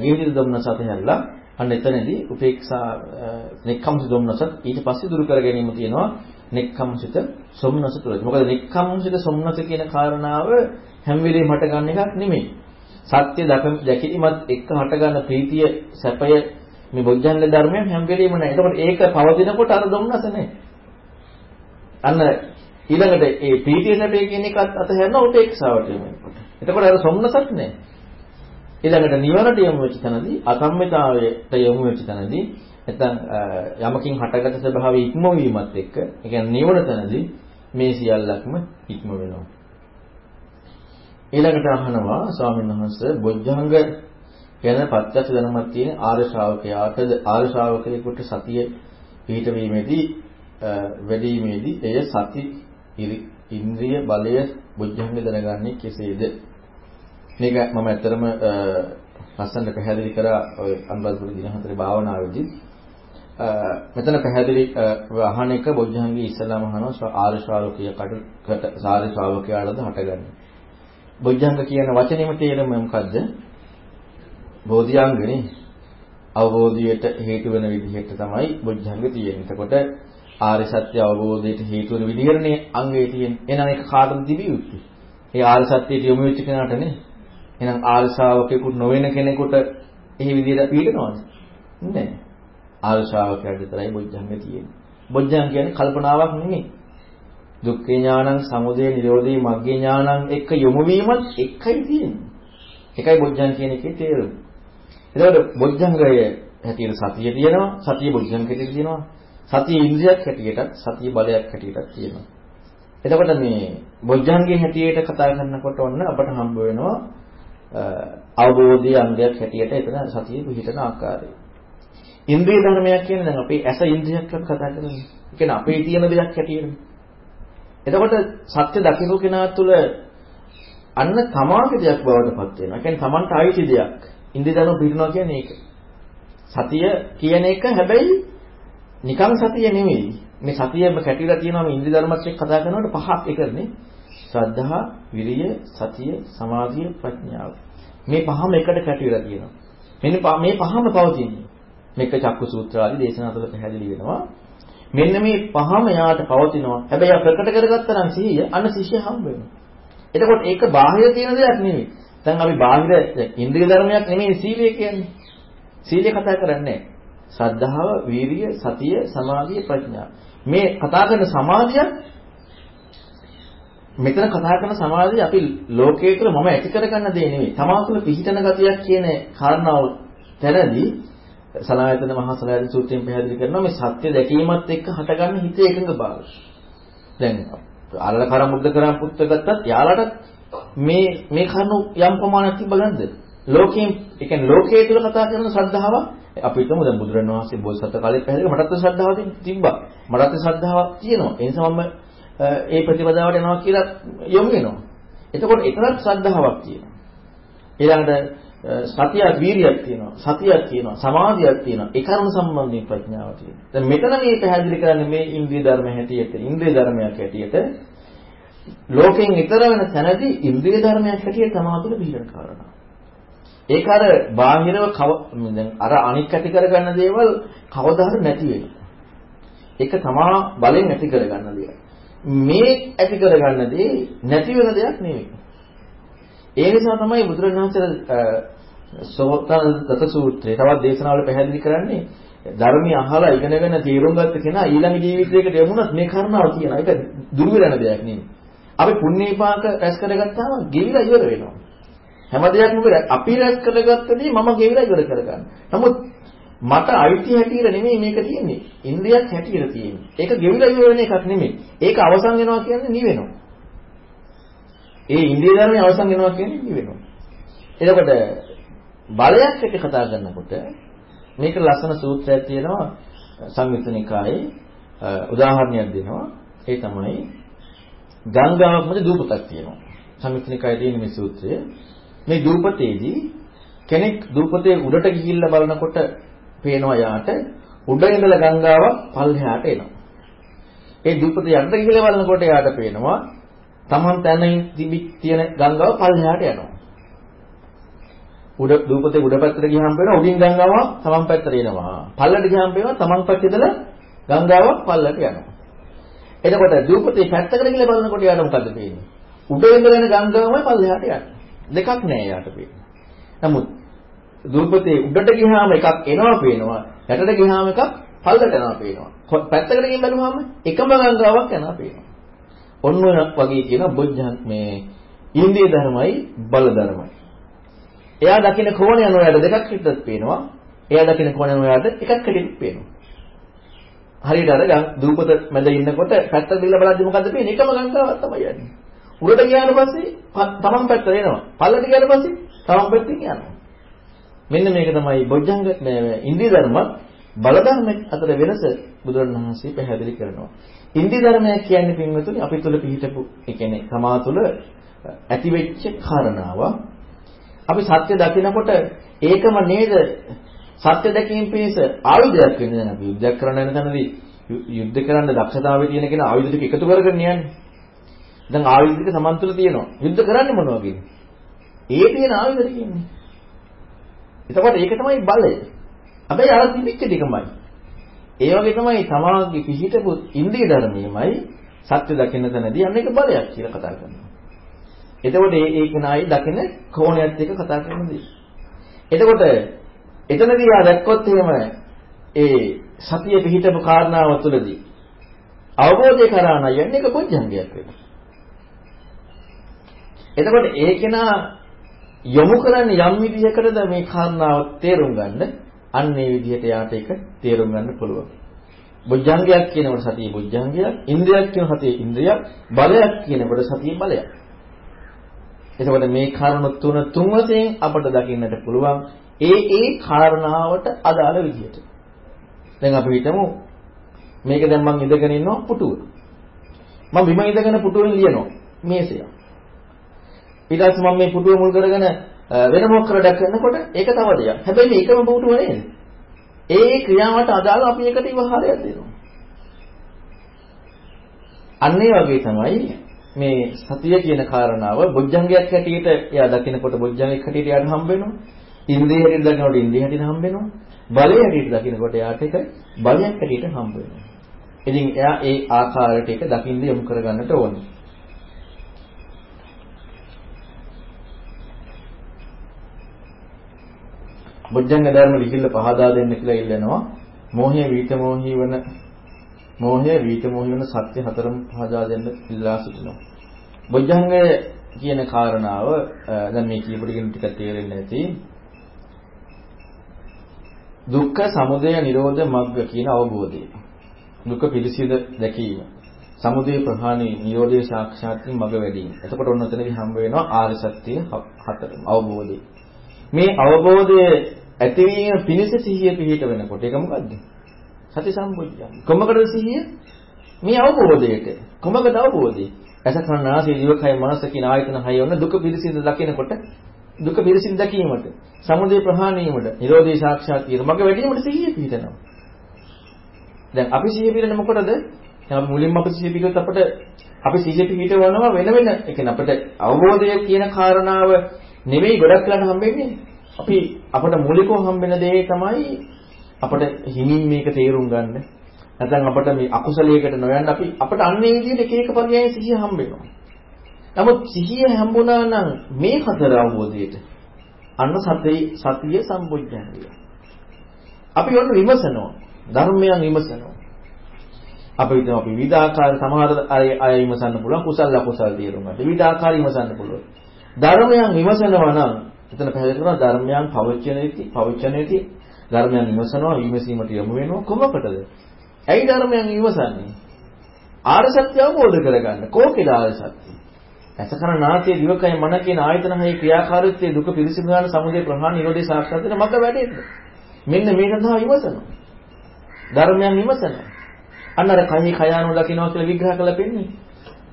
ජීවිත දොමනස අතහැරලා අන්න එතනදී උපේක්ෂා නිකම්සිත දොමනසත් ඊට පස්සේ දුරු කර ගැනීම තියෙනවා නික්කම්සිත සොම්නස තුල. මොකද නික්කම්සිත සොම්නස කියන කාරණාව හැම වෙලේම හට ගන්න එකක් නෙමෙයි. සත්‍ය දැකීමත් එක්ක හට ගන්න ප්‍රීතිය, සැපය මේ බොජ්ජංග ධර්මයන් හැම වෙලේම නැහැ. එතකොට ඒක පවතිනකොට අර දුම්නස නැහැ. අන්න ඊළඟට ඒ ප්‍රීතිය සැපේ කියන එකත් අතහැරන උපේක්ෂාවට යොමු වෙනකොට. එතකොට අර සොම්නසක් නැහැ. ඊළඟට නිවනට යොමු වෙච්ච තැනදී අසම්මිතාවයට යොමු වෙච්ච තැනදී නැත්නම් යමකින් හටගත ස්වභාවය ඉක්මවීමත් එක්ක ඒ කියන්නේ නිවන තැනදී මේ සියල්ලක්ම ඉක්ම වෙනවා. ඊළඟට අහනවා ස්වාමීන් වහන්සේ බොජ්ජංග කියන පත්‍යක්ෂ ධර්මයක් තියෙන ආර්ය ශ්‍රාවකයාටද ආර්ය ශ්‍රාවකයෙකුට සතිය පිහිටවීමේදී වැඩිීමේදී එය සති ඉන්ද්‍රිය බලය බොජ්ජංග දැනගන්නේ කෙසේද? මේක මම ඇත්තරම ලස්සනට පැහැදිලි කරා ඔය අනුරාධපුර දින හතරේ භාවනාවේදී මෙතන පැහැදිලි අහන එක බොජ්ජංගී ඉස්සලාම අහනවා ආර්ය ශ්‍රාවකයාට ආර්ය ශ්‍රාවකයාටද හටගන්නේ. බොජ්ජංග කියන වචනේම තේරුම මොකද්ද? බෝධිඅංගනේ අවබෝධයට හේතු වෙන විදිහට තමයි බොජ්ජංග තියෙන්නේ. එතකොට ආර්ය සත්‍ය අවබෝධයට හේතු වෙන විදිහරනේ අංගේ තියෙන්නේ. එහෙනම් ඒක කාටද තිබිය යුත්තේ? ඒ ආර්ය සත්‍යයට යොමු වෙච්ච කෙනාට නේ. එහෙනම් ආර්ය ශ්‍රාවකෙකුට නොවන කෙනෙකුට එහෙ විදිහට පීඩනවද? නෑ. ආර්ය ශ්‍රාවකයාට විතරයි බොජ්ජංග තියෙන්නේ. බොජ්ජංග කියන්නේ කල්පනාවක් නෙමෙයි. දුක්ඛ ඥානං, සමුදය නිරෝධී මග්ගේ ඥානං එක්ක යොමු වීමත් එකයි තියෙන්නේ. එකයි බොජ්ජංග කියන එකේ තේරුම. එතකොට බොජ්ජංගය හැටියට සතිය තියෙනවා, සතිය බොජ්ජංග හැටියට තියෙනවා. සතිය ඉන්ද්‍රියක් හැටියටත් සතිය බලයක් හැටියටත් තියෙනවා. එතකොට මේ බොජ්ජංගයේ හැටියට කතා කරනකොට ඔන්න අපට හම්බ වෙනවා අවබෝධයේ අංගයක් හැටියට එතන සතිය පිහිටන ආකාරය. ඉන්ද්‍රිය ධර්මයක් කියන්නේ දැන් අපි ඇස ඉන්ද්‍රියක් කතා කරන්නේ. ඒ කියන්නේ අපේ තියෙන දෙයක් හැටියට. එතකොට සත්‍ය දකින්න කෙනා තුළ අන්න තමාගේ දෙයක් බවට පත් වෙනවා. කියන්නේ තමන්ට අයිති දෙයක්. ඉන්ද්‍රයන්ව පිළිනවා කියන්නේ ඒක. සතිය කියන එක හැබැයි නිකම් සතිය නෙමෙයි. මේ සතියෙම කැටිලා තියෙනවා මේ ඉන්ද්‍රිය ධර්මත් එක්ක කතා කරනකොට පහක් එකනේ. ශ්‍රද්ධා, විරිය, සතිය, සමාධිය, ප්‍රඥාව. මේ පහම එකට කැටිලා තියෙනවා. මෙන්න මේ පහම පවතින්නේ. මේක චක්කු සූත්‍ර ආදී දේශනා තුළ පැහැදිලි වෙනවා. මෙන්න මේ පහම යාට පවතිනවා. හැබැයි ප්‍රකට කරගත්තා නම් සිහිය අන්න ශිෂ්‍ය හම්බ වෙනවා. එතකොට ඒක බාහිර තියෙන දෙයක් නෙමෙයි. දැන් අපි බාහිර ඉන්ද්‍රිය ධර්මයක් නෙමෙයි සීලය කියන්නේ. සීලය කතා කරන්නේ ශ්‍රද්ධාව, වීරිය, සතිය, සමාධිය, ප්‍රඥා. මේ කතා කරන සමාධිය මෙතන කතා කරන සමාධිය අපි ලෝකයේ තුල මම ඇති කරගන්න දේ නෙමෙයි. තමා තුළ පිහිටන ගතියක් කියන කාරණාව තැනදී සලායතන මහා සලායතන සූත්‍රයෙන් පැහැදිලි කරනවා මේ සත්‍ය දැකීමත් එක්ක හටගන්න හිතේ එකඟ භාවය. දැන් අල්ල කරමුද්ද කරන් පුත්ත ගත්තත් යාලට මේ මේ කරුණු යම් ප්‍රමාණයක් තිබ්බලන්ද? ලෝකයෙන් ඒ කියන්නේ ලෝකයේ තුල කතා කරන ශ්‍රද්ධාව අපි හිතමු දැන් බුදුරණවහන්සේ බෝසත් කාලේ පැහැදිලි මටත් ශ්‍රද්ධාව තිබ්බා. මටත් ශ්‍රද්ධාවක් තියෙනවා. ඒ නිසා මම ඒ ප්‍රතිපදාවට එනවා කියලා යොමු වෙනවා. එතකොට එතරම් ශ්‍රද්ධාවක් තියෙනවා. ඊළඟට සතියක් වීරියක් තියෙනවා. සතියක් තියෙනවා. සමාධියක් තියෙනවා. ඒ කර්ම සම්බන්ධයෙන් ප්‍රඥාව තියෙනවා. දැන් මෙතන මේ පැහැදිලි කරන්නේ මේ ඉන්ද්‍රිය ධර්ම හැටියට, ඉන්ද්‍රිය ධර්මයක් හැටියට ලෝකෙන් ඈතර වෙන තැනදී ඉන්ද්‍රිය ධර්මයක් හැටියට තමා තුළ පිළිගන්න කාරණා. ඒක අර බාහිරව දැන් අර අනික් ඇති කරගන්න දේවල් කවදා හරි නැති වෙනවා. ඒක තමා බලෙන් ඇති කරගන්න දේවල්. මේ ඇති කරගන්න දේ නැති වෙන දෙයක් නෙවෙයි. ඒ නිසා තමයි බුදුරජාණන්සේ සෝතන දත සූත්‍රයේ තවත් දේශනාවල පැහැදිලි කරන්නේ ධර්මය අහලා ඉගෙනගෙන තේරුම් ගත්ත කෙනා ඊළඟ ජීවිතයකට යමුණත් මේ කරුණාව කියනවා. ඒක දුරු වෙන දෙයක් නෙවෙයි. අපි පුණ්‍ය විපාක රැස් කරගත්තාම ගෙවිලා ඉවර වෙනවා. හැම දෙයක්ම අපි රැස් කරගත්තදී මම ගෙවිලා ඉවර කරගන්න. නමුත් මට අයිති හැටියට නෙමෙයි මේක තියෙන්නේ. ඉන්ද්‍රියක් හැටියට තියෙන්නේ. ඒක ගෙවිලා ඉවර වෙන එකක් නෙමෙයි. ඒක අවසන් වෙනවා කියන්නේ නිවෙනවා. ඒ ඉන්ද්‍රිය ධර්මයේ අවසන් වෙනවා කියන්නේ නිවෙනවා. එතකොට බලයක් එක්ක කතා කරනකොට මේක ලස්සන සූත්‍රයක් තියෙනවා සංයුත්ත නිකායේ උදාහරණයක් දෙනවා. ඒ තමයි ගංගාවක් මැද දූපතක් තියෙනවා. සම්මිත්‍නිකය තියෙන මේ සූත්‍රය. මේ දූපතේදී කෙනෙක් දූපතේ උඩට ගිහිල්ලා බලනකොට පේනවා යාට උඩ ඉඳලා ගංගාවක් පල්ලෙහාට එනවා. ඒ දූපතේ යටට ගිහිල්ලා බලනකොට යාට පේනවා Taman තැනින් තිබිච්ච තියෙන ගංගාව පල්ලෙහාට යනවා. උඩ දූපතේ උඩ පැත්තට ගියාම පේනවා උඩින් ගංගාවක් Taman පැත්තට එනවා. පල්ලට ගියාම පේනවා Taman පැත්තේ ඉඳලා ගංගාවක් පල්ලට යනවා. එතකොට දූපතේ පැත්තකට ගිහලා බලනකොට යාට මොකද පේන්නේ? උඩ ඉඳලා යන ගංගාවමයි පල්ලෙහාට යන්නේ. දෙකක් නෑ යාට පේන්නේ. නමුත් දූපතේ උඩට ගියාම එකක් එනවා පේනවා. යටට ගියාම එකක් පල්ලට යනවා පේනවා. පැත්තකට ගිහින් බැලුවාම එකම ගංගාවක් යනවා පේනවා. ඔන්න ඔය වගේ කියන බොජ්ජන් මේ ඉන්දිය ධර්මයි බල ධර්මයි. එයා දකින්න කෝණ යන ඔයාලට දෙකක් හිටත් පේනවා. එයා දකින්න කෝණ යන ඔයාලට එකක් හිටිත් පේනවා. හරියට අර දූපත මැද ඉන්නකොට පැත්තට දිලා බලද්දි මොකද්ද පේන්නේ? එකම ගංගාවක් තමයි යන්නේ. උඩට ගියාට පස්සේ තමන් පැත්තට එනවා. පල්ලට ගියාට පස්සේ තමන් පැත්තෙන් යනවා. මෙන්න මේක තමයි බොජ්ජංග ඉන්දිය ධර්ම බල ධර්ම අතර වෙනස බුදුරණවහන්සේ පැහැදිලි කරනවා. ඉන්දිය ධර්මය කියන්නේ පින්වතුනි අපි තුල පිහිටපු ඒ කියන්නේ තමා තුල ඇතිවෙච්ච කාරණාව. අපි සත්‍ය දකිනකොට ඒකම නේද සත්‍ය දැකීම පිණිස ආයුධයක් වෙන්නේ දැන් අපි යුද්ධයක් කරන්න යන තැනදී යුද්ධ කරන්න දක්ෂතාවය තියෙන කෙනා ආයුධ ටික එකතු කරගෙන යන්නේ. දැන් ආයුධ ටික සමන් තුල තියෙනවා. යුද්ධ කරන්නේ මොනවා කියන්නේ? ඒ තියෙන ආයුධ ටිකනේ. එතකොට ඒක තමයි බලය. හැබැයි අර තිබිච්ච ටිකමයි. ඒ වගේ තමයි සමාගයේ පිහිටපු ඉන්ද්‍රිය ධර්මයමයි සත්‍ය දකින්න තැනදී අන්න ඒක බලයක් කියලා කතා කරනවා. එතකොට ඒ ඒ කෙනායි දකින කෝණයත් එක්ක කතා කරන දේ. එතකොට එතනදී ආ දැක්කොත් එහෙම ඒ සතිය පිහිටපු කාරණාව තුළදී අවබෝධය කරා නම් යන්නේ ඒක බොජ්ජංගයක් වෙනවා. එතකොට ඒ කෙනා යොමු කරන්නේ යම් විදිහකටද මේ කාරණාව තේරුම් ගන්න අන්න ඒ විදිහට යාට ඒක තේරුම් ගන්න පුළුවන්. බොජ්ජංගයක් කියනකොට සතිය බොජ්ජංගයක්, ඉන්ද්‍රියක් කියන සතිය ඉන්ද්‍රියක්, බලයක් කියනකොට සතිය බලයක්. එතකොට මේ කරුණු තුන තුන් වශයෙන් අපට දකින්නට පුළුවන් ඒ ඒ කාරණාවට අදාළ විදිහට. දැන් අපි හිතමු මේක දැන් මම ඉඳගෙන ඉන්නවා පුටුව. මම බිම ඉඳගෙන පුටුවෙන් ලියනවා මේසය. ඊට පස්සේ මම මේ පුටුව මුල් කරගෙන වෙන මොකක් කරඩක් කරනකොට ඒක තව දෙයක්. හැබැයි මේකම පුටුව නේද? ඒ ක්‍රියාවට අදාළ අපි එකට විවහාරයක් දෙනවා. අන්න ඒ වගේ තමයි මේ සතිය කියන කාරණාව බොජ්ජංගයක් හැටියට එයා දකිනකොට බොජ්ජංගයක් හැටියට යාට හම්බ වෙනවා. ඉන්ද්‍රිය හැටියට දකිනකොට ඉන්ද්‍රිය හැටියට හම්බ වෙනවා. බලය හැටියට දකිනකොට යාට ඒක බලයක් හැටියට හම්බ වෙනවා. ඉතින් එයා ඒ ආකාරයට ඒක දකින්න යොමු කරගන්නට ඕනේ. බොජ්ජංග ධර්ම ලිහිල්ල පහදා දෙන්න කියලා ඉල්ලනවා. මෝහය විිත මොහී වන මෝහය විිත මොහී වන සත්‍ය හතරම පහදා දෙන්න ඉල්ලා සිටිනවා. බොජ්ජංග කියන කාරණාව දැන් මේ කියපු ටිකෙන් ටිකක් තේරෙන්නේ නැති. දුක්ඛ සමුදය නිරෝධ මග්ග කියන අවබෝධය. දුක පිළිසිඳ දැකීම. සමුදය ප්‍රහාණය නිරෝධය සාක්ෂාත් වීම මග වැඩිම. එතකොට ඔන්න ඔතනදී හම්බ වෙනවා ආර්ය සත්‍ය හතරම අවබෝධය. මේ අවබෝධය ඇතිවීම පිණිස සිහිය පිහිට වෙනකොට ඒක මොකද්ද? සති සම්බුද්ධිය. කොමකටද සිහිය? මේ අවබෝධයට. කොමකද අවබෝධය? අසකනාසී දිවකය මනස කියන ආයතන හය වන දුක පිළිසිඳ දකිනකොට දුක පිළිසිඳ දැකීමට, සමුදය ප්‍රහාණයීමට, නිරෝධය සාක්ෂාත් කිරීම මග වැඩිවීමට සිහිය පිහිටනවා. දැන් අපි සිහිය පිළින මොකටද? දැන් මුලින්ම අපි සිහිය පිළිවෙත් අපිට අපි සිහිය පිහිටවනවා වෙන වෙන ඒ කියන්නේ අපිට අවබෝධය කියන කාරණාව නෙවෙයි ගොඩක් වෙලාට හම්බෙන්නේ. අපි අපට මූලිකව හම්බෙන දේ තමයි අපට හිමින් මේක තේරුම් ගන්න. නැත්නම් අපට මේ අකුසලයකට නොයන්න අපි අපට අන්නේ විදිහට එක එක පරියාය සිහිය හම්බෙනවා. නමුත් සිහිය හම්බුණා නම් මේ හතර අවබෝධයට අන්න සතිය සතිය සම්බුද්ධංගය. අපි ඔන්න විමසනවා. ධර්මයන් විමසනවා. අපි හිතමු අපි විවිධාකාර සමහර අය අය විමසන්න පුළුවන් කුසල අකුසල තේරුම් ගන්න. විවිධාකාර විමසන්න පුළුවන්. ධර්මයන් විමසනවා නම් එතන පැහැදිලි කරනවා ධර්මයන් පවචනයේති පවචනයේති ධර්මයන් විමසනවා විමසීමට යොමු වෙනවා කොමකටද? ඇයි ධර්මයන් විමසන්නේ? ආර්ය සත්‍ය අවබෝධ කරගන්න. කෝකේද ආර්ය සත්‍ය? ඇසකන නාසය දිවකය මන කියන ආයතන හයේ ක්‍රියාකාරීත්වයේ දුක පිරිසිදු කරන සමුදය ප්‍රහාණ නිරෝධය සාක්ෂාත් වෙන මග වැඩේද? මෙන්න මේක තමයි විමසනවා. ධර්මයන් විමසනවා. අන්න අර කයි කයානෝ දකින්නවා කියලා විග්‍රහ කළා පෙන්නේ.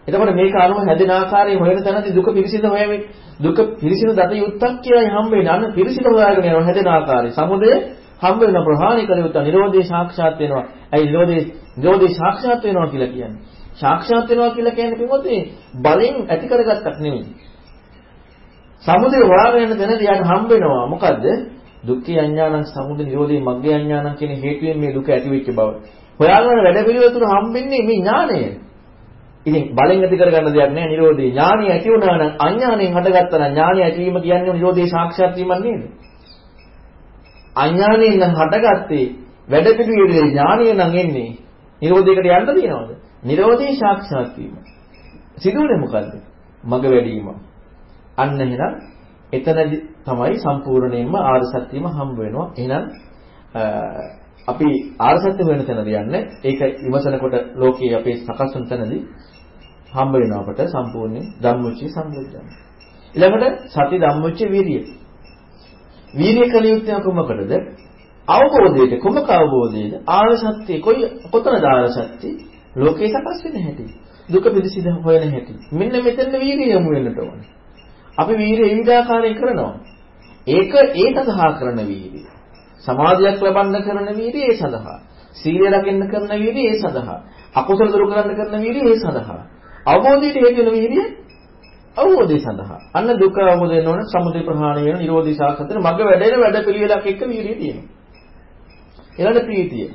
එතකොට මේක අනුව හැදෙන ආකාරය හොයන තැනදී දුක පිරිසිදු හොයන්නේ දුක පිරිසිදු දත යුත්තක් කියලා හම්බ වෙන අන්න පිරිසිදු හොයාගෙන යන හැදෙන ආකාරය. සමුදය හම්බ වෙන ප්‍රහාණය කළ යුත්ත නිරෝධේ සාක්ෂාත් වෙනවා. ඇයි නිරෝධේ නිරෝධේ සාක්ෂාත් වෙනවා කියලා කියන්නේ? සාක්ෂාත් වෙනවා කියලා කියන්නේ පිටොතේ බලෙන් ඇති කරගත්තක් නෙමෙයි. සමුදය හොයාගෙන යන තැනදී යාට හම්බ වෙනවා මොකද්ද? දුක්ඛ අඥානං සමුදය නිරෝධේ මග්ගේ අඥානං කියන හේතුවෙන් මේ දුක ඇති වෙච්ච බව. හොයාගෙන වැඩ පිළිවෙල තුන හම්බෙන්නේ මේ ඥාණය. ඉතින් බලෙන් ඇති කරගන්න දෙයක් නෑ නිරෝධේ. ඥානිය ඇති වුණා නම් අඥාණයෙන් හටගත්තා නම් ඥානිය ඇතිවීම කියන්නේ නිරෝධේ සාක්ෂාත් වීමක් නේද? අඥාණයෙන් නම් හටගත්තේ වැඩ පිළිවෙලේ ඥානිය නම් එන්නේ නිරෝධයකට යන්න තියනවද? නිරෝධේ සාක්ෂාත් වීම. සිදුවන්නේ මොකද්ද? මග වැඩිම. අන්න එහෙනම් එතනදි තමයි සම්පූර්ණයෙන්ම ආර්ය සත්‍යම හම්බ වෙනවා. එහෙනම් අපි ආර්ය සත්‍ය වෙන තැනද යන්නේ. ඒක ඉවසනකොට ලෝකයේ අපේ සකස් වෙන තැනදී හම්බ වෙනවා අපට සම්පූර්ණ ධම්මොච්චේ සම්බුද්ධං. ඊළඟට සති ධම්මොච්චේ වීර්යය. වීර්ය කළ යුත්තේ කොමකටද? අවබෝධයට කොමක අවබෝධයේද? ආර්ය සත්‍ය කොයි කොතනද ආර්ය සත්‍ය? ලෝකේ සකස් වෙන හැටි. දුක පිළිසිඳ හොයන හැටි. මෙන්න මෙතන වීර්යය යමු වෙන්නට ඕනේ. අපි වීර්ය විවිධාකාරයෙන් කරනවා. ඒක ඒ සඳහා කරන වීර්යය. සමාධියක් ලබන්න කරන වීර්යය ඒ සඳහා. සීලය රකින්න කරන වීර්යය ඒ සඳහා. අකුසල දුරු කරන්න කරන වීර්යය ඒ සඳහා. අවබෝධයට හේතු වෙන වීර්යය අවබෝධය සඳහා. අන්න දුක අවබෝධ වෙන ඕන සමුදය ප්‍රහාණය වෙන නිරෝධී සාකච්ඡාවේ මග වැඩෙන වැඩ පිළිවෙලක් එක්ක වීර්යය තියෙනවා. ඊළඟ ප්‍රීතිය.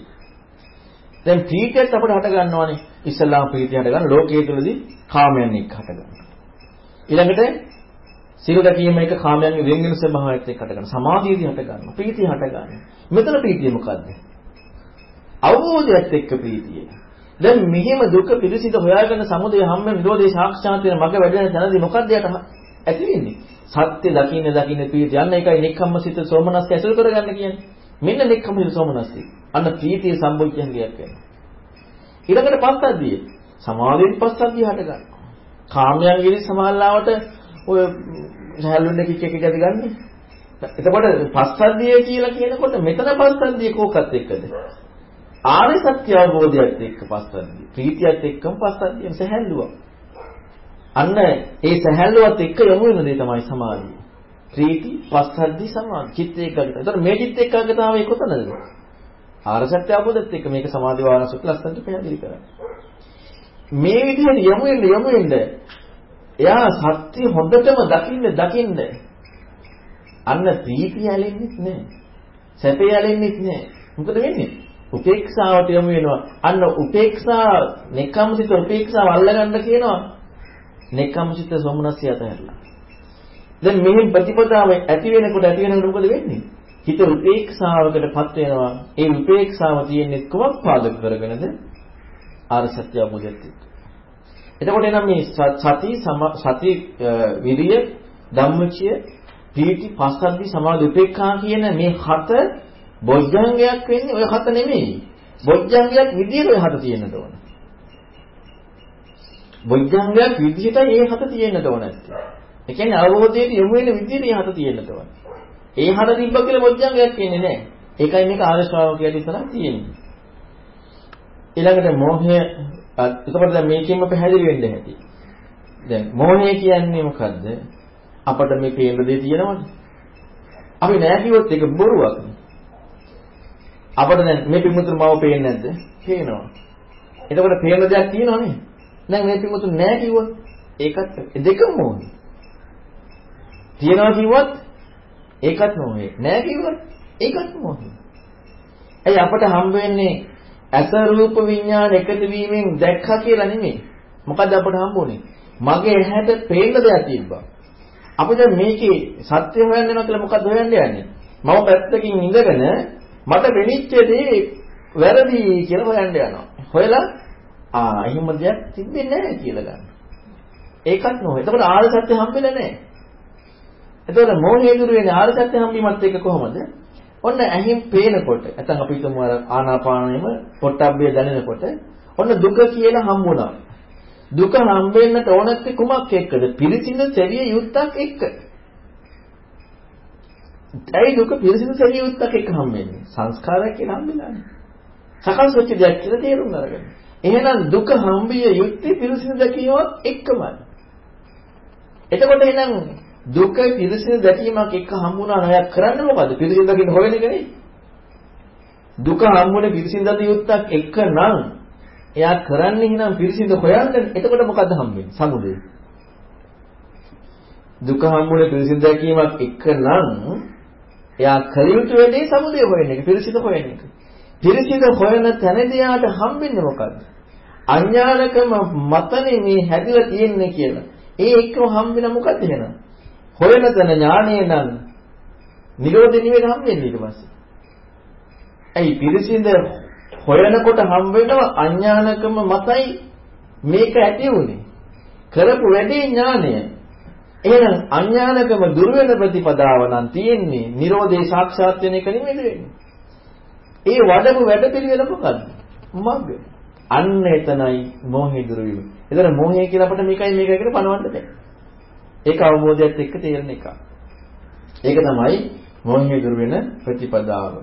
දැන් ප්‍රීතියත් අපිට හට ගන්නවානේ. ඉස්සල්ලාම ප්‍රීතිය හට ගන්න ලෝකයේ තුලදී කාමයන් එක්ක හට ගන්නවා. ඊළඟට සිල් දැකීම එක කාමයන්ගේ වෙන වෙන ස්වභාවයත් එක්ක හට ගන්නවා. සමාධියදී හට ගන්නවා. ප්‍රීතිය හට ගන්නවා. මෙතන ප්‍රීතිය මොකද්ද? අවබෝධයත් එක්ක ප්‍රීතිය. දැන් මෙහෙම දුක පිළිසිඳ හොයාගෙන සමුදය හැම නිරෝධේ සාක්ෂාත් වෙන මග වැඩෙන තැනදී මොකද්ද යට ඇති වෙන්නේ? සත්‍ය දකින්න දකින්න ප්‍රීතිය. යන්න එකයි නෙක්ඛම්ම සිත සෝමනස්ස ඇසුරු කරගන්න කියන්නේ. මෙන්න නෙක්ඛම්ම සිත සෝමනස්සයි. අන්න ප්‍රීතිය සම්බුද්ධියෙන් ගියක් වෙනවා. ඊළඟට පස්සද්ධිය. සමාධියෙන් පස්සද්ධිය හට ගන්නවා. කාමයන්ගෙනි සමාල්ලාවට ඔය සහැල්ලුන්න කික් එක ගැද ගන්න. එතකොට පස්සද්ධිය කියලා කියනකොට මෙතන පස්සද්ධිය කෝකත් එක්කද? ආර්ය සත්‍ය අවබෝධයත් එක්ක පස්සද්ධිය. ප්‍රීතියත් එක්කම පස්සද්ධිය සහැල්ලුවක්. අන්න ඒ සහැල්ලුවත් එක්ක යොමු වෙන දේ තමයි සමාධිය. ප්‍රීති, පස්සද්ධි, සමාධි, චිත්ත ඒකාග්‍රතාවය. එතකොට මේ චිත්ත ඒකාග්‍රතාවය කොතනද? ආර්ය සත්‍ය අවබෝධයත් එක්ක මේක සමාධි වාරසුත් ලස්සනට පැහැදිලි කරන්නේ. මේ විදිහට යමු වෙන්න යමු වෙන්න එයා සත්‍ය හොඳටම දකින්න දකින්න අන්න ප්‍රීතිය ඇලෙන්නෙත් නැහැ. සැපේ ඇලෙන්නෙත් නැහැ. මොකද වෙන්නේ? උපේක්ෂාවට යමු වෙනවා. අන්න උපේක්ෂා නෙකම්සිත උපේක්ෂාව අල්ලගන්න කියනවා. නෙකම්සිත සොමනස්සිය අතහැරලා. දැන් මෙහෙන් ප්‍රතිපදාව ඇති වෙනකොට ඇති වෙනකොට මොකද වෙන්නේ? හිත උපේක්ෂාවකටපත් වෙනවා. ඒ උපේක්ෂාව තියෙන්නේ කොමක් පාදක කරගෙනද? ආර සත්‍ය අවබෝධයත් එක්ක. එතකොට එනම් මේ සති සති විරිය ධම්මචිය පීටි පස්සද්ධි සමාධි උපේක්ඛා කියන මේ හත බොජ්ජංගයක් වෙන්නේ ඔය හත නෙමෙයි. බොජ්ජංගයක් විදියට ඔය හත තියෙන්නට ඕන. බොජ්ජංගයක් විදියට ඒ හත තියෙන්නට ඕන නැත්තේ. ඒ කියන්නේ අවබෝධයට යොමු වෙන විදියට ඒ හත තියෙන්නට ඕන. ඒ හත තිබ්බ කියලා බොජ්ජංගයක් කියන්නේ නැහැ. ඒකයි මේක ආර්ය ශ්‍රාවකයට විතරක් තියෙන්නේ. ඊළඟට මෝහය එතකොට දැන් මේකෙන්ම පැහැදිලි වෙන්න ඇති. දැන් මෝහය කියන්නේ මොකද්ද? අපිට මේ පේන දේ තියෙනවනේ. අපි නෑ කිව්වොත් ඒක බොරුවක්. අපිට දැන් මේ පිමුතුරු මව පේන්නේ නැද්ද? පේනවා. එතකොට පේන දෙයක් තියෙනවනේ. දැන් මේ පිමුතුරු නෑ කිව්වොත් ඒකත් දෙකම මොහොනේ. තියනවා කිව්වත් ඒකත් මොහේ. නෑ කිව්වත් ඒකත් මොහේ. ඇයි අපට හම්බ වෙන්නේ ඇස රූප විඥාන එකතු වීමෙන් දැක්කා කියලා නෙමෙයි. මොකද අපට හම්බුනේ? මගේ ඇහැට පේන දෙයක් තිබ්බා. අපි දැන් මේකේ සත්‍ය හොයන්න යනවා කියලා මොකද හොයන්න යන්නේ? මම පැත්තකින් ඉඳගෙන මට වෙනිච්ච දේ වැරදි කියලා හොයන්න යනවා. හොයලා ආ එහෙම දෙයක් තිබෙන්නේ නැහැ කියලා ගන්න. ඒකත් නෝ. එතකොට ආර්ය සත්‍ය හම්බෙලා නැහැ. එතකොට මොහේ දුර වෙන්නේ ආර්ය සත්‍ය හම්බීමත් එක්ක කොහොමද? ඔන්න ඇහින් පේනකොට නැත්නම් අපි හිතමු අර ආනාපානෙම පොට්ටබ්බේ දැනෙනකොට ඔන්න දුක කියලා හම්බුණා. දුක හම්බෙන්නට ඕනත් කුමක් එක්කද? පිරිසිදු සෙවිය යුත්තක් එක්ක. ඇයි දුක පිරිසිදු සෙවිය යුත්තක් එක්ක හම්බෙන්නේ? සංස්කාරයක් කියලා හම්බෙලානේ. සකස් වෙච්ච දෙයක් කියලා තේරුම් අරගන්න. එහෙනම් දුක හම්බිය යුත්තේ පිරිසිදු දැකීමක් එක්කමයි. එතකොට එහෙනම් දුක පිරිසිදු දැකීමක් එක්ක හම්බුණා නම් එයා කරන්නේ මොකද්ද? පිරිසිදු දකින්න හොයන එක නෙවෙයි. දුක හම්බුනේ පිරිසිදු දත යුත්තක් එක්ක නම් එයා කරන්නේ එහෙනම් පිරිසිදු හොයන්නේ. එතකොට මොකද්ද හම්බෙන්නේ? සමුදය. දුක හම්බුනේ පිරිසිදු දැකීමක් එක්ක නම් එයා කල යුතු වැඩේ සමුදය හොයන එක, පිරිසිදු හොයන එක. පිරිසිදු හොයන තැනදී යාට හම්බෙන්නේ මොකද්ද? අඥානකම මතනේ මේ හැදිලා තියෙන්නේ කියලා. ඒ එක්කම හම්බෙන මොකද්ද එහෙනම්? හොයන තැන ඥානය නම් නිරෝධ නිවේද හම්බෙන්නේ ඊට පස්සේ. ඇයි පිරිසිඳ හොයනකොට හම්බ වෙනවා අඥානකම මතයි මේක ඇති වුනේ. කරපු වැඩේ ඥානය. එහෙනම් අඥානකම දුර වෙන ප්‍රතිපදාව නම් තියෙන්නේ Nirodhe සාක්ෂාත් වෙන එක නෙමෙයි වෙන්නේ. ඒ වඩපු වැඩ පිළිවෙල මොකද්ද? මග්ග. අන්න එතනයි මෝහය දුර වීම. එතන මෝහය කියලා අපිට මේකයි මේකයි කියලා පනවන්න බෑ. ඒක අවබෝධයත් එක්ක තේරෙන එක. ඒක තමයි මෝහය දුර වෙන ප්‍රතිපදාව.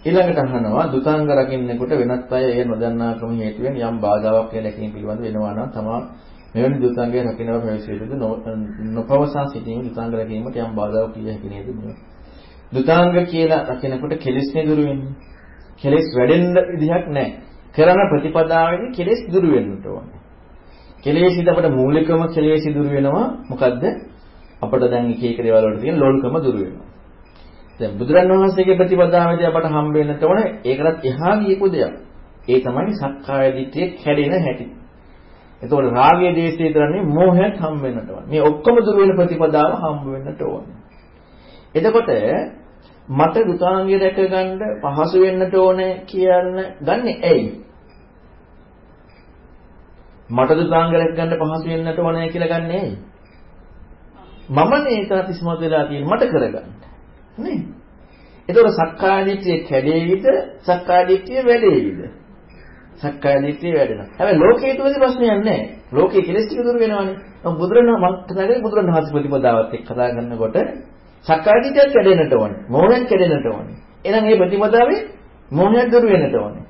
ඊළඟට අහනවා දුතාංග රකින්නකොට වෙනත් අය එය නොදන්නාකම හේතුවෙන් යම් බාධාවක් කියලා දැකීම පිළිබඳ වෙනවා නම් තමා මෙවැනි දුතාංගය රකින්නව පැවැසියුද නොපවසා සිටීම දුතාංග රැකීමට යම් බාධාවක් කිය හැකි නේද දුතාංග කියලා රකින්නකොට කෙලෙස් නෙදුරු වෙන්නේ. කෙලෙස් වැඩෙන්න විදිහක් නැහැ. කරන ප්‍රතිපදාවේදී කෙලෙස් දුරු වෙන්නට ඕනේ. කෙලෙසිද අපට මූලිකම කෙලෙසි දුරු වෙනවා. මොකද්ද? අපිට දැන් එක එක දේවල් වලට තියෙන ලෝල්කම දුරු වෙනවා. දැන් බුදුරන් වහන්සේගේ ප්‍රතිපදාවේදී අපට හම්බ වෙන්නට ඕනේ ඒකටත් එහා ගියපු දෙයක්. ඒ තමයි සක්කාය දිට්ඨිය කැඩෙන හැටි. එතකොට රාගයේ දේශේ කරන්නේ මෝහයත් හම්බ වෙන්නට ඕනේ. මේ ඔක්කොම දුර වෙන ප්‍රතිපදාව හම්බ වෙන්නට ඕනේ. එතකොට මට දුතාංගය දැක ගන්න පහසු වෙන්නට ඕනේ කියන්න ගන්නෙ ඇයි? මට දුතාංග දැක ගන්න පහසු වෙන්නට ඕනේ කියලා ගන්නෙ ඇයි? මම මේ තරත් ඉස්මතු වෙලා තියෙන මට කරගන්න. නේ? එතකොට සක්කාය දිට්ඨිය කැඩේවිද? සක්කාය දිට්ඨිය වැඩේවිද? සක්කාය දිට්ඨිය වැඩෙනවා. හැබැයි ලෝකයේ තුලදී ප්‍රශ්නයක් නැහැ. ලෝකයේ කෙලෙස් ටික දුර වෙනවානේ. මම බුදුරණා මම කතා කරේ බුදුරණාහි ප්‍රතිපදාවත් එක්ක කතා කරනකොට සක්කාය දිට්ඨියත් කැඩෙන්නට ඕනේ. මෝහයෙන් කැඩෙන්නට ඕනේ. එහෙනම් මේ ප්‍රතිපදාවේ මෝහය දුර වෙන්නට ඕනේ.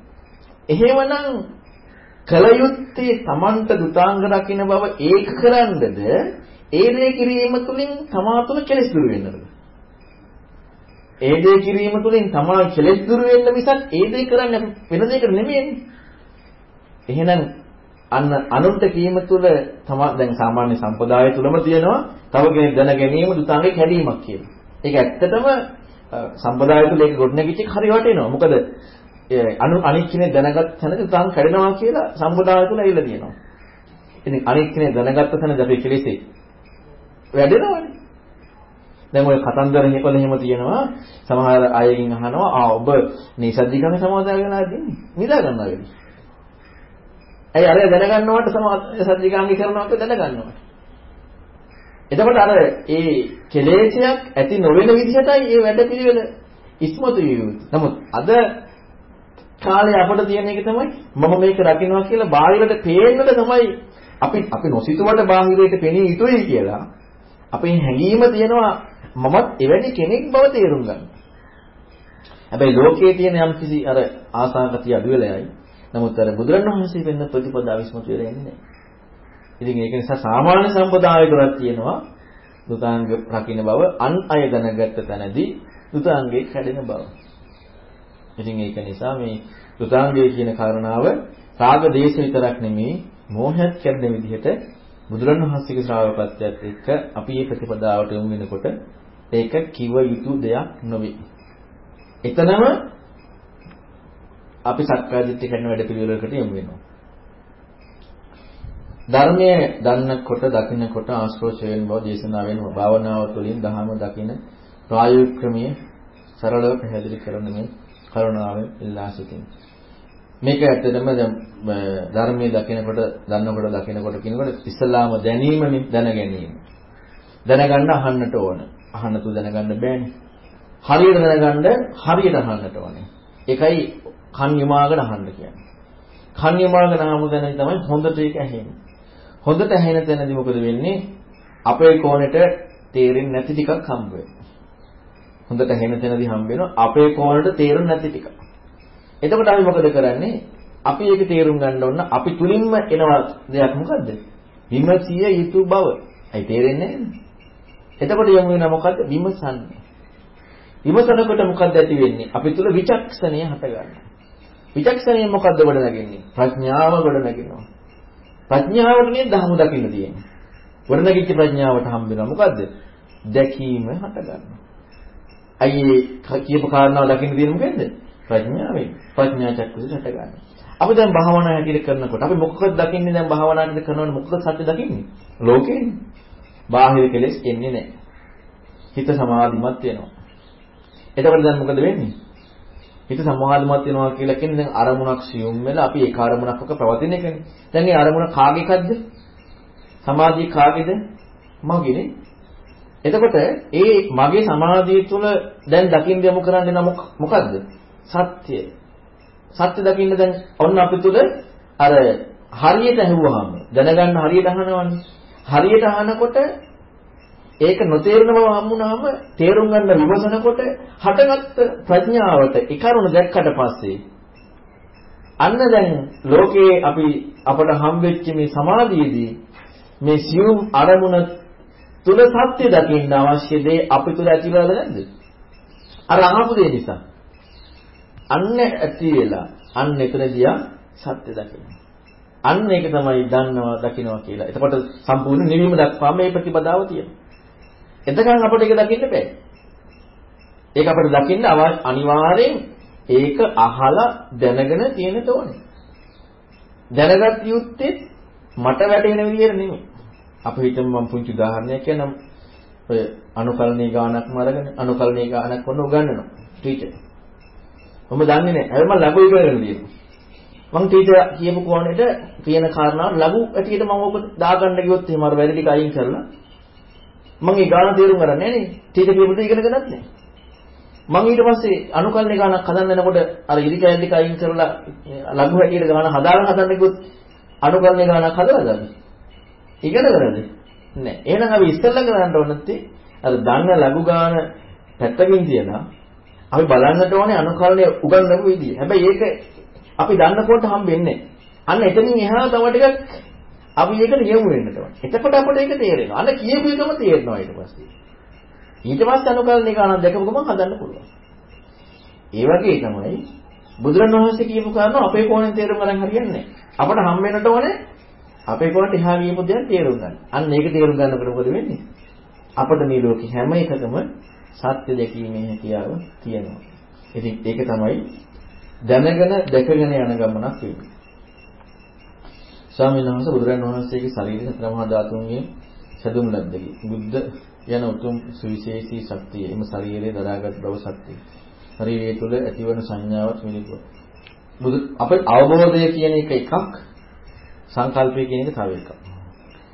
එහෙමනම් කලයුත්තේ Tamanta දුතාංග රකින්න බව ඒක කරන්නද ඒ දේ කිරීම තුළින් තමා තුළ කෙලෙස් දුර වෙන්නද? ඒ දේ කිරීම තුළින් තමා කෙලෙස් දුර වෙන්න මිසක් ඒ දේ කරන්නේ වෙන දෙයකට නෙමෙයිනේ. එහෙනම් අන්න අනුන්ට කීම තුළ තමා දැන් සාමාන්‍ය සම්පදාය තුලම තියෙනවා තව කෙනෙක් දැන ගැනීම දුතාංගේ කැඩීමක් කියලා. ඒක ඇත්තටම සම්පදාය තුල ඒක ගොඩනැගිච්ච එක හරි වටිනවා. මොකද අනු අනික් කෙනෙක් දැනගත් තැනක දුතාංග කැඩෙනවා කියලා සම්පදාය තුල ඇවිල්ලා තියෙනවා. ඉතින් අනික් කෙනෙක් දැනගත්ත තැනදී අපි කෙලෙසේ වැඩෙනවනේ. දැන් ඔය කතන්දර හිපල එහෙම තියෙනවා සමහර අයගෙන් අහනවා ආ ඔබ නිසද්දිකම සමාදාගෙන ආදින්නේ නිදා ගන්නවා වෙලී. ඇයි අර දැනගන්නවට සද්දිකාංගි කරනවට දැනගන්නවට. එතකොට අර ඒ කෙලෙසයක් ඇති නොවන විදිහටයි මේ වැඩ පිළිවෙල ඉස්මතු යුතු. නමුත් අද කාලේ අපිට තියෙන එක තමයි මම මේක රකින්නවා කියලා බාහිරට පේන්නට තමයි අපි අපි නොසිතුවට බාහිරයට පෙනී යුතුයි කියලා අපේ හැඟීම තියෙනවා මමත් එවැනි කෙනෙක් බව තේරුම් ගන්න. හැබැයි ලෝකයේ තියෙන යම් කිසි අර ආසාකතිය අඩු වෙලා යයි. නමුත් අර බුදුරණවහන්සේ වෙන්න ප්‍රතිපදාව විශ්මතු වෙලා යන්නේ නැහැ. ඉතින් ඒක නිසා සාමාන්‍ය සම්පදායකරක් තියෙනවා දුතාංග රකින්න බව අන් අය දැනගත්ත තැනදී දුතාංගේ කැඩෙන බව. ඉතින් ඒක නිසා මේ දුතාංගය කියන කාරණාව රාග දේශ විතරක් නෙමෙයි මෝහයත් කැඩෙන විදිහට බුදුරණවහන්සේගේ ශ්‍රාවකත්වයට එක්ක අපි මේ ප්‍රතිපදාවට යොමු වෙනකොට ඒක කිව යුතු දෙයක් නොවේ. එතනම අපි සක්කාදිට්ඨිය කරන වැඩ පිළිවෙලකට යොමු වෙනවා. ධර්මයේ දන්නකොට දකින්නකොට ආශ්‍රෝෂ වෙන බව දේශනා වෙනවා. භාවනාව තුළින් ධහම දකින ප්‍රායෝගික ක්‍රමයේ සරලව පැහැදිලි කරන මේ කරුණාවෙන් ඉල්ලා සිටිනවා. මේක ඇත්තටම දැන් ධර්මයේ දකිනකොට දන්නකොට දකිනකොට කියනකොට ඉස්ලාම දැනීමනේ දැන ගැනීම. දැනගන්න අහන්නට ඕන. අහන්න තු දැනගන්න බෑනේ. හරියට දැනගන්න හරියට අහන්නට ඕනේ. ඒකයි කන් යමාගෙන අහන්න කියන්නේ. කන් යමාගෙන ආමු දැන තමයි හොඳට ඒක ඇහෙන්නේ. හොඳට ඇහෙන තැනදී මොකද වෙන්නේ? අපේ කෝණයට තේරෙන්නේ නැති ටිකක් හම්බ වෙනවා. හොඳට ඇහෙන තැනදී හම්බ වෙනවා අපේ කෝණයට තේරෙන්නේ නැති ටිකක්. එතකොට අපි මොකද කරන්නේ? අපි ඒක තේරුම් ගන්න ඕන අපි තුලින්ම එනවා දෙයක් මොකද්ද? විමසිය යුතු බව. අයි තේරෙන්නේ නැහැ. එතකොට යමු වෙන මොකද්ද? විමසන්නේ. විමසනකොට මොකද්ද ඇති වෙන්නේ? අපි තුල විචක්ෂණය හටගන්නවා. විචක්ෂණය මොකද්ද ගොඩනගන්නේ? ප්‍රඥාව ගොඩනගෙනවා. ප්‍රඥාවට නේ ධහම දකින්න තියෙන්නේ. ගොඩනගිච්ච ප්‍රඥාවට හම්බ වෙනවා මොකද්ද? දැකීම හටගන්නවා. අයියේ කියපු කාරණාව දකින්න තියෙන මොකෙන්ද? ප්‍රඥාවෙන්. ප්‍රඥා චක්කුස හටගන්නවා. අපි දැන් භාවනා හැටියට කරනකොට අපි මොකක්ද දකින්නේ දැන් භාවනා හැටියට කරනකොට මොකක්ද සත්‍ය දකින්නේ? ලෝකෙන්නේ. බාහිර කෙලෙස් එන්නේ නැහැ. හිත සමාධිමත් වෙනවා. එතකොට දැන් මොකද වෙන්නේ? හිත සමාධිමත් වෙනවා කියලා කියන්නේ දැන් අරමුණක් සියුම් වෙලා අපි ඒක අරමුණක් ඔක පවතින එකනේ. දැන් මේ අරමුණ කාගේ එකක්ද? සමාධිය කාගේද? මගේනේ. එතකොට ඒ මගේ සමාධිය තුළ දැන් දකින්න යමු කරන්නේ නම් මොකද්ද? සත්‍ය. සත්‍ය දකින්න දැන් ඔන්න අපි තුළ අර හරියට ඇහුවාම දැනගන්න හරියට අහනවනේ. හරියට අහනකොට ඒක නොතේරෙන බව හම්බුනාම තේරුම් ගන්න විමසනකොට හටගත්ත ප්‍රඥාවට ඒ කරුණ දැක්කට පස්සේ අන්න දැන් ලෝකේ අපි අපට හම්බෙච්ච මේ සමාධියේදී මේ සියුම් අරමුණ තුල සත්‍ය දකින්න අවශ්‍ය දේ අපි තුල ඇති වෙලාද නැද්ද? අර අහපු දේ නිසා. අන්න ඇති වෙලා අන්න එතනදී සත්‍ය දකින්න. අන්න ඒක තමයි දන්නවා දකින්නවා කියලා. එතකොට සම්පූර්ණ නිවීම දක්වා මේ ප්‍රතිපදාව තියෙනවා. එතකන් අපිට ඒක දකින්න බෑ. ඒක අපිට දකින්න අනිවාර්යෙන් ඒක අහලා දැනගෙන තියෙන්න ඕනේ. දැනගත් යුත්තේ මට වැටෙන විදියට නෙමෙයි. අපි හිතමු මම පුංචි උදාහරණයක් කියන්නම්. ඔය අනුකල්පනීය ගානක්ම අරගෙන අනුකල්පනීය ගානක් වොන්න උගන්වනවා. ටීචර්. මම දන්නේ නැහැ. හැබැයි මම ලඝු ඉගෙනගෙන තියෙනවා. මම ටීචර් කියපු කෝණයට කියන කාරණා ලඝු ඇටියට මම ඔක දාගන්න ගියොත් එහෙම අර වැඩි ටික අයින් කරලා මම ඒ ගාන තේරුම් ගන්න නැහැ නේ. ටීචර් කියපු දේ ඉගෙන ගන්නත් නැහැ. මම ඊට පස්සේ අනුකල්පනීය ගානක් හදන්න යනකොට අර ඉරි කැලේ ටික අයින් කරලා ලඝු ඇටියට ගාන හදාගෙන හදන්න ගියොත් අනුකල්පනීය ගානක් හදලාද? ඉගෙන ගන්නද? නෑ. එහෙනම් අපි ඉස්සෙල්ලා කරන්න ඕනත් අර දන්න ලඝු ගාන පැත්තකින් තියලා අපි බලන්නට ඕනේ අනුකරණය උගන්වපු විදිය. හැබැයි ඒක අපි දන්නකොට හම්බෙන්නේ අන්න එතනින් එහා තව ටිකක් අපි ඒකට යමු වෙන්නට ඕනේ. එතකොට අපිට ඒක තේරෙනවා. අන්න කියපු එකම තේරෙනවා ඊට පස්සේ. ඊට පස්සේ අනුකරණය ගානක් දැකපු ගමන් හදන්න පුළුවන්. ඒ වගේ තමයි බුදුරණවහන්සේ කියපු කාරණා අපේ කෝණයෙන් තේරුම් ගන්න හරියන්නේ නැහැ. අපට හම් වෙන්නට ඕනේ අපේ කොනට එහා ගියපු දේ තේරුම් ගන්න. අන්න ඒක තේරුම් ගන්නකොට මොකද වෙන්නේ? අපිට මේ ලෝකේ හැම එකකම සත්‍ය දැකීමේ හැකියාව තියෙනවා. ඉතින් ඒක තමයි දැනගෙන දැකගෙන යන ගමනක් වෙන්නේ. ස්වාමීන් වහන්සේ බුදුරන් වහන්සේගේ ශරීරයේ සතර මහා ධාතුන්ගේ සැදුම් ලද්දකි. බුද්ධ යන උතුම් සුවිශේෂී ශක්තිය එම ශරීරයේ දරාගත් බව සත්‍යයි. ශරීරය තුළ ඇතිවන සංඥාවත් මිලිකුව. බුදු අපේ අවබෝධය කියන එක එකක් සංකල්පය කියන එක තව එකක්.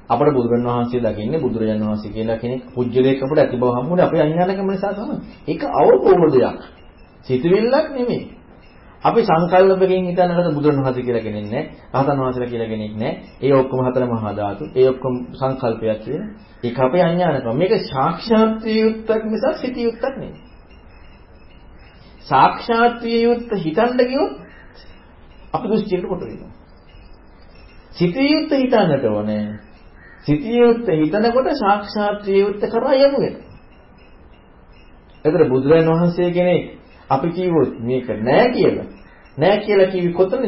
අපට බුදුරන් වහන්සේ දකින්නේ බුදුරජාන් වහන්සේ කියලා කෙනෙක් පුජ්‍යලයක් අපට ඇති බව හම්බුනේ අපේ අඥානකම නිසා තමයි. ඒක අවබෝධයක්. සිතුවිල්ලක් නෙමෙයි. අපි සංකල්පකකින් හිතනකොට බුදුරන් වහන්සේ කියලා කෙනෙක් නැහැ. රහතන් වහන්සේලා කියලා කෙනෙක් නැහැ. ඒ ඔක්කොම හතර මහා ධාතු. ඒ ඔක්කොම සංකල්පයක් කියන. ඒක අපේ අඥානකම. මේක සාක්ෂාත් විය යුත්තක් මිසක් සිටිය යුත්තක් නෙමෙයි. සාක්ෂාත් විය යුත්ත හිතන්න ගියොත් අපි දුස්චින්ට කොට වෙනවා. සිටිය යුත්ත හිතන්නට ඕනේ. සිටිය යුත්ත හිතනකොට සාක්ෂාත් විය යුත්ත කරා යමු වෙනවා. එතන බුදුරජාණන් වහන්සේ කෙනෙක් අපි කිව්වොත් මේක නෑ කියලා. නෑ කියලා කිවි කොතනද?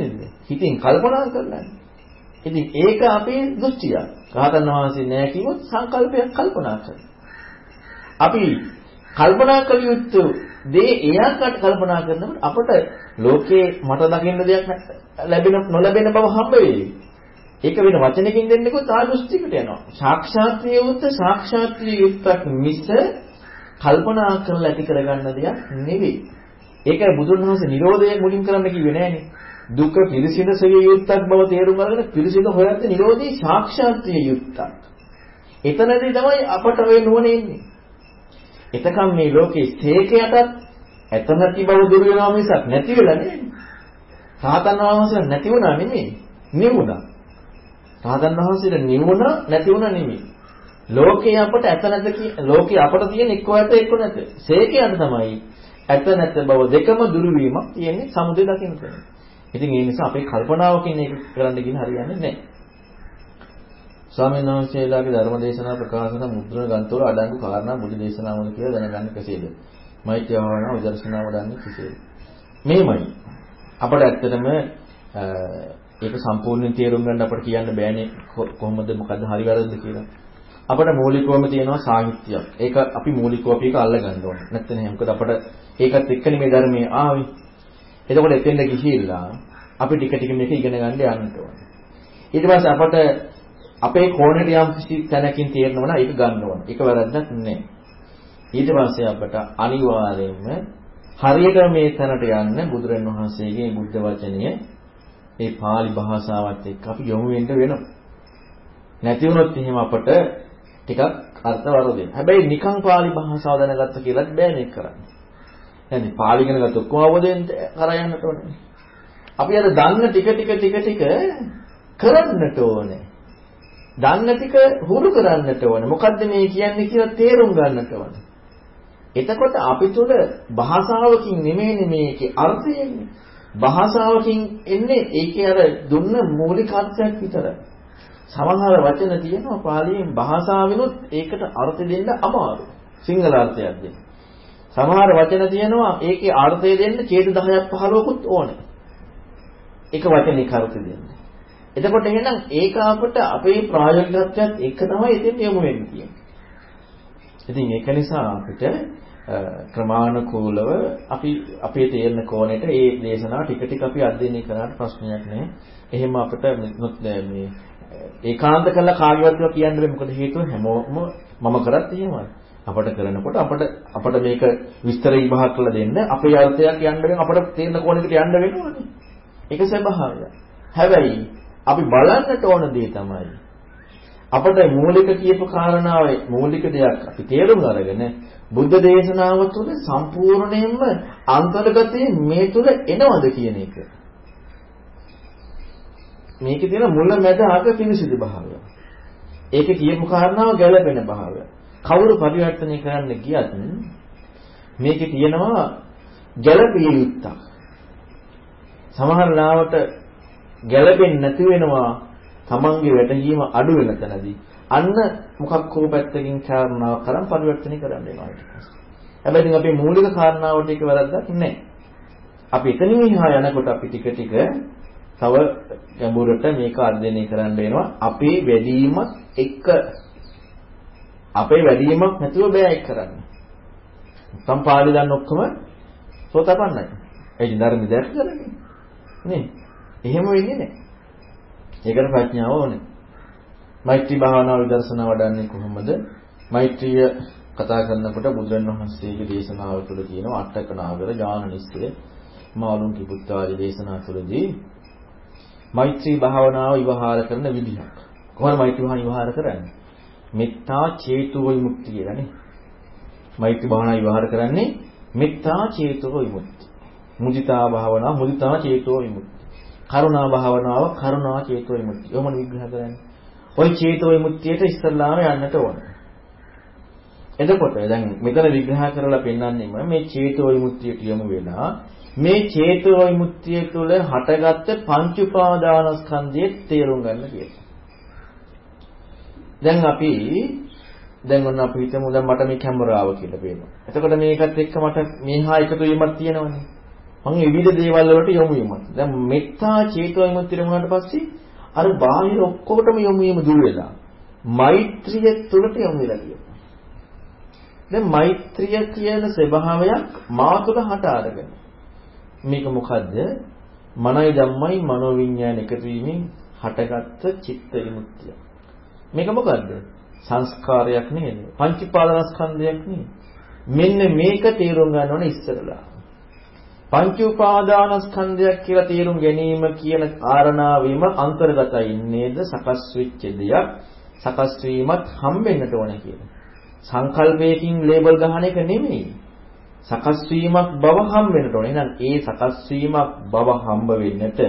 හිතින් කල්පනා කරලා. ඉතින් ඒක අපේ දෘෂ්ටිය. රහතන් වහන්සේ නෑ කිව්වොත් සංකල්පයක් කල්පනා කරනවා. අපි කල්පනා කළ යුතු දේ එයාකට කල්පනා කරනකොට අපට ලෝකේ මට දකින්න දෙයක් ලැබෙන නොලැබෙන බව හම්බ වෙයි. ඒක වෙන වචනකින් දෙන්නකොත් ආදෘෂ්ටිකට යනවා. සාක්ෂාත්ත්‍ය යුක්ත සාක්ෂාත්ත්‍ය යුක්තක් මිස කල්පනා කරලා ඇති කරගන්න දෙයක් නෙවෙයි. ඒකයි බුදුන් වහන්සේ Nirodha මුලින් කරන්න කිව්වේ නෑනේ. දුක පිරිසිඳ සවිය යුක්තක් බව තේරුම් අරගෙන පිරිසිඳ හොයද්ද Nirodhi සාක්ෂාත්ත්‍ය යුක්තක්. එතනදී තමයි අපට ඔය නුවණ එන්නේ. එතකම් මේ ලෝකේ තේකයටත් ඇත නැති බව දුර වෙනවා මිසක් නැති වෙලා නෙමෙයි. සාතන් වහන්සේ නැති වුණා නෙමෙයි. නිවුණා. රහතන් වහන්සේට නිවුණ නැති වුණ නෙමෙයි. ලෝකේ අපට ඇත නැත ලෝකේ අපට තියෙන එක්ක ඇත එක්ක නැත. සේකයන් තමයි ඇත නැත බව දෙකම දුරු වීමක් තියෙන්නේ සමුදය දකින්න. ඉතින් ඒ නිසා අපේ කල්පනාවකින් ඒක කරන්න කියන හරියන්නේ නැහැ. ස්වාමීන් වහන්සේලාගේ ධර්ම දේශනා ප්‍රකාශන මුද්‍රණ ග්‍රන්ථවල අඩංගු කාරණා බුදු දේශනාවල කියලා දැනගන්න කෙසේද? මෛත්‍රිය භාවනාව උදර්ශනාව වඩන්නේ කෙසේද? මේමයි. අපිට ඇත්තටම ඒක සම්පූර්ණයෙන් තේරුම් ගන්න අපිට කියන්න බෑනේ කොහොමද මොකද්ද හරි වැරද්ද කියලා. අපිට මූලිකවම තියෙනවා සාහිත්‍යයක්. ඒක අපි මූලිකව අපි ඒක අල්ල ගන්න ඕනේ. නැත්නම් එහෙනම් මොකද අපිට ඒකත් එක්කනේ මේ ධර්මයේ ආවේ. එතකොට එතෙන්ද ගිහිල්ලා අපි ටික ටික මේක ඉගෙන ගන්න යන්න ඕනේ. ඊට පස්සේ අපට අපේ කෝණයට යම් කිසි තැනකින් තේරෙනවා නම් ඒක ගන්න ඕනේ. ඒක වැරද්දක් නෑ. ඊට පස්සේ අපට අනිවාර්යයෙන්ම හරියට මේ තැනට යන්න බුදුරණවහන්සේගේ බුද්ධ වචනය ඒ pāli භාෂාවත් එක්ක අපි යොමු වෙන්න වෙනවා. නැති වුණොත් එහෙම අපට ටිකක් අර්ථ වරදින. හැබැයි නිකං pāli භාෂාව දැනගත්ත කියලාත් බෑ මේක කරන්න. يعني pāli ඉගෙන ගත්ත ඔක්කොම අවබෝධයෙන් කරා යන්නට ඕනේ. අපි අර දන්න ටික ටික ටික ටික කරන්නට ඕනේ. දන්න ටික හුරු කරන්නට ඕනේ. මොකද්ද මේ කියන්නේ කියලා තේරුම් ගන්නට ඕනේ. එතකොට අපි තුල භාෂාවකින් නෙමෙයිනේ මේකේ අර්ථය එන්නේ. භාෂාවකින් එන්නේ ඒකේ අර දුන්න මූලික අර්ථයක් විතරයි. සමහර වචන තියෙනවා පාලියෙන් භාෂාවෙනුත් ඒකට අර්ථ දෙන්න අමාරුයි. සිංහල අර්ථයක් දෙන්න. සමහර වචන තියෙනවා ඒකේ අර්ථය දෙන්න ඡේද 10ක් 15කුත් ඕනේ. එක වචනයක අර්ථ දෙන්න. එතකොට එහෙනම් ඒක අපිට අපේ ප්‍රායෝගිකත්වයත් එක තමයි එතෙන් යමු වෙන්නේ කියන්නේ. ඉතින් ඒක නිසා අපිට ක්‍රමානුකූලව අපි අපේ තේරෙන කෝණයට මේ දේශනාව ටික ටික අපි අධ්‍යයනය කරාට ප්‍රශ්නයක් නැහැ. එහෙම අපිට මේ ඒකාන්ත කළා කාගේවත් කියන්න බෑ මොකද හේතුව හැමෝම මම කරත් එහෙමයි. අපට කරනකොට අපට අපට මේක විස්තර විභාග කරලා දෙන්න අපේ අර්ථයක් යන්න වෙන අපට තේරෙන කෝණයකට යන්න වෙනවනේ. ඒක ස්වභාවය. හැබැයි අපි බලන්නට ඕන දේ තමයි අපට මූලික කියපු කාරණාවේ මූලික දෙයක් අපි තේරුම් අරගෙන බුද්ධ දේශනාව තුළ සම්පූර්ණයෙන්ම අන්තර්ගතයේ මේ තුල එනවද කියන එක. මේකේ තියෙන මුල මැද අග පිරිසිදු භාවය. ඒකේ කියපු කාරණාව ගැළපෙන භාවය. කවුරු පරිවර්තනය කරන්න ගියත් මේකේ තියෙනවා ගැළපිය යුත්තක්. සමහර ලාවට ගැළපෙන්නේ නැති වෙනවා තමන්ගේ වැටහීම අඩු වෙන තැනදී අන්න මොකක් හෝ පැත්තකින් කාරණාවක් කරන් පරිවර්තනය කරන්න වෙනවා ඊට පස්සේ. හැබැයි ඉතින් අපේ මූලික කාරණාවට ඒක වැරද්දක් නැහැ. අපි එතනින් එහා යනකොට අපි ටික ටික තව ගැඹුරට මේක අධ්‍යයනය කරන්න වෙනවා. අපේ වැඩිමත් එක්ක අපේ වැඩිමක් නැතුව බෑ ඒක කරන්න. සම්පාදි දන්න ඔක්කොම සෝතපන්නයි. ඒ ධර්ම දැක්ක කරන්නේ. නේ? එහෙම වෙන්නේ නැහැ. ඒකට ප්‍රඥාව ඕනේ. මෛත්‍රී භාවනාව විදර්ශනා වඩන්නේ කොහොමද? මෛත්‍රිය කතා කරනකොට බුදුරණවහන්සේගේ දේශනාව තුළ තියෙනවා අටක නාගර ඥාන නිස්සය මාළුන් කිපුත්තාදී දේශනා තුළදී මෛත්‍රී භාවනාව විවහාර කරන විදිහක්. කොහොමද මෛත්‍රී භාවනාව විවහාර කරන්නේ? මෙත්තා චේතු විමුක්තිය කියලානේ. මෛත්‍රී භාවනාව විවහාර කරන්නේ මෙත්තා චේතු විමුක්ති. මුදිතා භාවනාව මුදිතා චේතු විමුක්ති. කරුණා භාවනාව කරුණා චේතු විමුක්ති. ඔහොම විග්‍රහ කරන්නේ. ওই චේතෝ විමුක්තියට ඉස්සල්ලාම යන්නට ඕන. එතකොට දැන් මෙතන විග්‍රහ කරලා පෙන්වන්නේම මේ චේතෝ විමුක්තියට යමු වෙලා මේ චේතෝ විමුක්තිය තුළ හටගත්ත පංච උපාදානස්කන්ධයේ තේරුම් ගන්න කියලා. දැන් අපි දැන් ඔන්න අපි හිතමු දැන් මට මේ කැමරාව කියලා පේනවා. එතකොට මේකත් එක්ක මට මේහා එකතු වීමක් තියෙනවනේ. මම විවිධ දේවල් වලට යොමු වීමක්. දැන් මෙත්තා චේතෝ විමුක්තිය වුණාට පස්සේ අර බාහිර ඔක්කොටම යොමු වීම දුර වෙලා මෛත්‍රිය තුළට යොමු වෙලා කියනවා. දැන් මෛත්‍රිය කියන ස්වභාවයක් මා තුළ හට අරගෙන. මේක මොකද්ද? මනයි ධම්මයි මනෝවිඤ්ඤාණ එකතු වීමෙන් හටගත්ත චිත්ත විමුක්තිය. මේක මොකද්ද? සංස්කාරයක් නේද? පංචීපාදනස්කන්ධයක් නේද? මෙන්න මේක තේරුම් ගන්න ඕනේ ඉස්සරලා. පංච උපාදානස්කන්ධයක් කියලා තේරුම් ගැනීම කියන කාරණාවෙම අන්තර්ගතයි නේද සකස් වෙච්ච දෙයක් සකස් වීමත් හම්බෙන්නට ඕන කියලා. සංකල්පයකින් ලේබල් ගහන එක නෙමෙයි. සකස් වීමක් බව හම්බෙන්නට ඕන. එහෙනම් ඒ සකස් වීමක් බව හම්බ වෙන්නට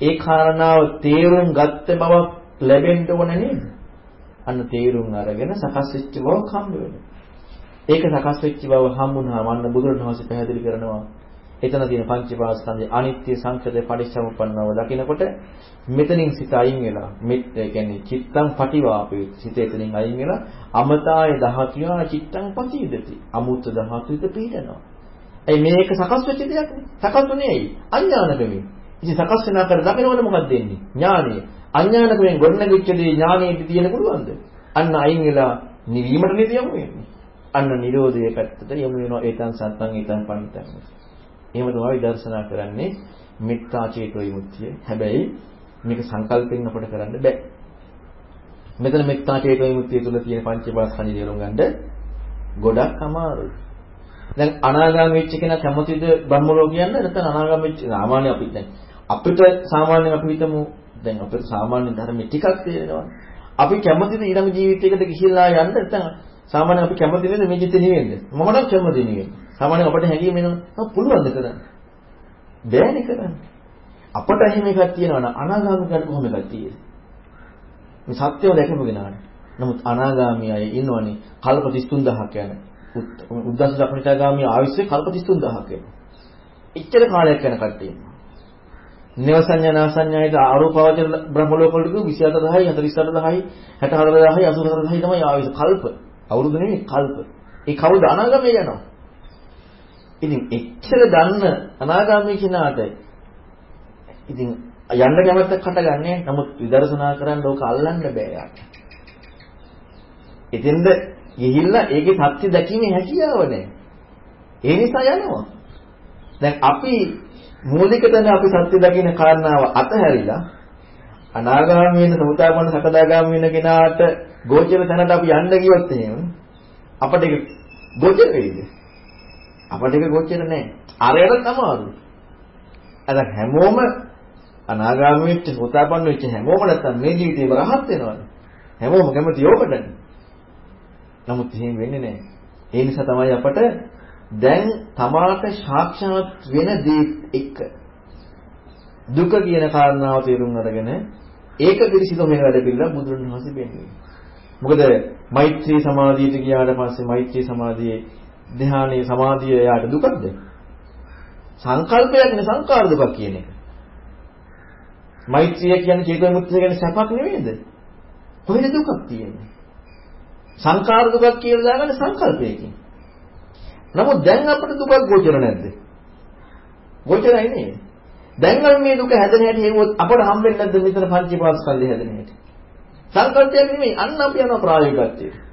ඒ කාරණාව තේරුම් ගත්ත බවක් ලැබෙන්න ඕන නේද? අන්න තේරුම් අරගෙන සකස් වෙච්ච බවක් හම්බ වෙනවා. ඒක සකස් වෙච්ච බව හම්බුනහම අන්න බුදුරණවහන්සේ පැහැදිලි කරනවා එතන තියෙන පංචපාස්කන්ධය අනිත්‍ය සංකතේ පටිච්චසමුප්පන්නව දකිනකොට මෙතනින් සිත අයින් වෙලා මෙත් ඒ කියන්නේ චිත්තං පටිවාපේ සිත එතනින් අයින් වෙලා අමතාය ධාතුයා චිත්තං පටිවිදති අමුත්ත ධාතුවිත පීඩනවා. ඒ මේක සකස් වෙච්ච දෙයක්? නේ සකස් වුණේ ඇයි? අඥානකමෙන්. ඉතින් සකස් වෙනා කර දකිනවද මොකක්ද වෙන්නේ ඥානෙ අඥානකමෙන් ගොඩනැගිච්ච දේ ඥානෙට තියෙන පුළුවන්ද? අන්න අයින් වෙලා නිවීමට නේද යමු වෙන්නේ. අන්න නිරෝධයේ පැත්තට යමු වෙනවා. ඒතන් සත්තං ඒතන් පණිතං. එහෙම තමයි විදර්ශනා කරන්නේ මෙත්තා චේතෝ විමුක්තිය. හැබැයි මේක සංකල්පෙන් අපිට කරන්න බෑ. මෙතන මෙත්තා චේතෝ විමුක්තිය තුල තියෙන පංචපාස්කන්ධය තේරුම් ගන්න ගොඩක් අමාරුයි. දැන් අනාගාමී වෙච්ච කෙනා කැමතිද බ්‍රහ්ම ලෝක කියන්න නැත්නම් අනාගාමී වෙච්ච සාමාන්‍ය අපි දැන් අපිට සාමාන්‍යයෙන් අපි හිතමු දැන් අපිට සාමාන්‍ය ධර්ම ටිකක් තේරෙනවා. අපි කැමතිද ඊළඟ ජීවිතයකට ගිහිල්ලා යන්න නැත්නම් සාමාන්‍යයෙන් අපි කැමති නේද මේ ජීවිතේ නිවෙන්න? මම නම් කැමති නිවෙන්න. සාමාන්‍යයෙන් අපිට හැඟීම එනවා පුළුවන්ද කරන්න? බෑනේ කරන්න. අපට එහෙම එකක් තියෙනවා නම් අනාගාමිකයන්ට කොහොම එකක් තියෙන්නේ? මේ සත්‍යව දැකපු කෙනාට. නමුත් අනාගාමී අය ඉන්නවනේ කල්ප 33000ක් යන. උද්දස්ස දක්නිතාගාමී ආයුෂ්‍ය කල්ප 33000ක් යන. එච්චර කාලයක් යන කට්ටිය. නේවසඤ්ඤා නාසඤ්ඤායට ආරෝපවචර බ්‍රහ්ම ලෝක වලට 24000යි 48000යි 64000යි 84000යි තමයි ආයුෂ කල්ප. අවුරුදු නෙමෙයි කල්ප. ඒ කවුද අනාගමේ යනවා. ඉතින් එච්චර දන්න අනාගාමී කෙනාට ඉතින් යන්න කැමැත්තක් හටගන්නේ නමුත් විදර්ශනා කරන්න ඕක අල්ලන්න බෑ යාට. එතෙන්ද ගිහිල්ලා ඒකේ සත්‍ය දැකීමේ හැකියාව නැහැ. ඒ නිසා යනවා. දැන් අපි මූලික තැන අපි සත්‍ය දකින්න කාරණාව අතහැරිලා අනාගාමී වෙන සමුදායපන්න සකදාගාමී වෙන කෙනාට ගෝචර තැනට අපි යන්න ගියොත් එහෙම අපිට ඒක ගෝචර වෙයිද? අපිට ඒක ගෝචර නැහැ. අරයට අමාරුයි. අර හැමෝම අනාගාමී වෙච්ච සෝතාපන්න වෙච්ච හැමෝම නැත්තම් මේ ජීවිතේම රහත් වෙනවනේ. හැමෝම කැමති යෝකටනේ. නමුත් එහෙම වෙන්නේ නැහැ. ඒ නිසා තමයි අපට දැන් තමාට සාක්ෂාත් වෙන දේ එක්ක දුක කියන කාරණාව තේරුම් අරගෙන ඒක පිළිසිදු වෙන වැඩ පිළිලා බුදුරණවහන්සේ පෙන්වන්නේ. මොකද මෛත්‍රී සමාධියට ගියාට පස්සේ මෛත්‍රී සමාධියේ ධ්‍යානයේ සමාධිය යාට දුකක්ද? සංකල්පයක් නේ සංකාර දුකක් කියන එක. මෛත්‍රිය කියන්නේ චේතෝ මුත්‍ත්‍ය කියන්නේ සැපක් නෙවෙයිද? කොහෙද දුකක් තියෙන්නේ? සංකාර දුකක් කියලා දාගන්න සංකල්පයකින්. නමුත් දැන් අපිට දුකක් ගෝචර නැද්ද? ගෝචරයි නේද? දැන් නම් මේ දුක හැදෙන හැටි හෙව්වොත් අපට හම්බෙන්නේ නැද්ද මෙතන පංචීපාස්කන්ධය හැදෙන හැටි? සංකල්පයක් නෙමෙයි අන්න අපි යනවා ප්‍රායෝගිකත්වයට.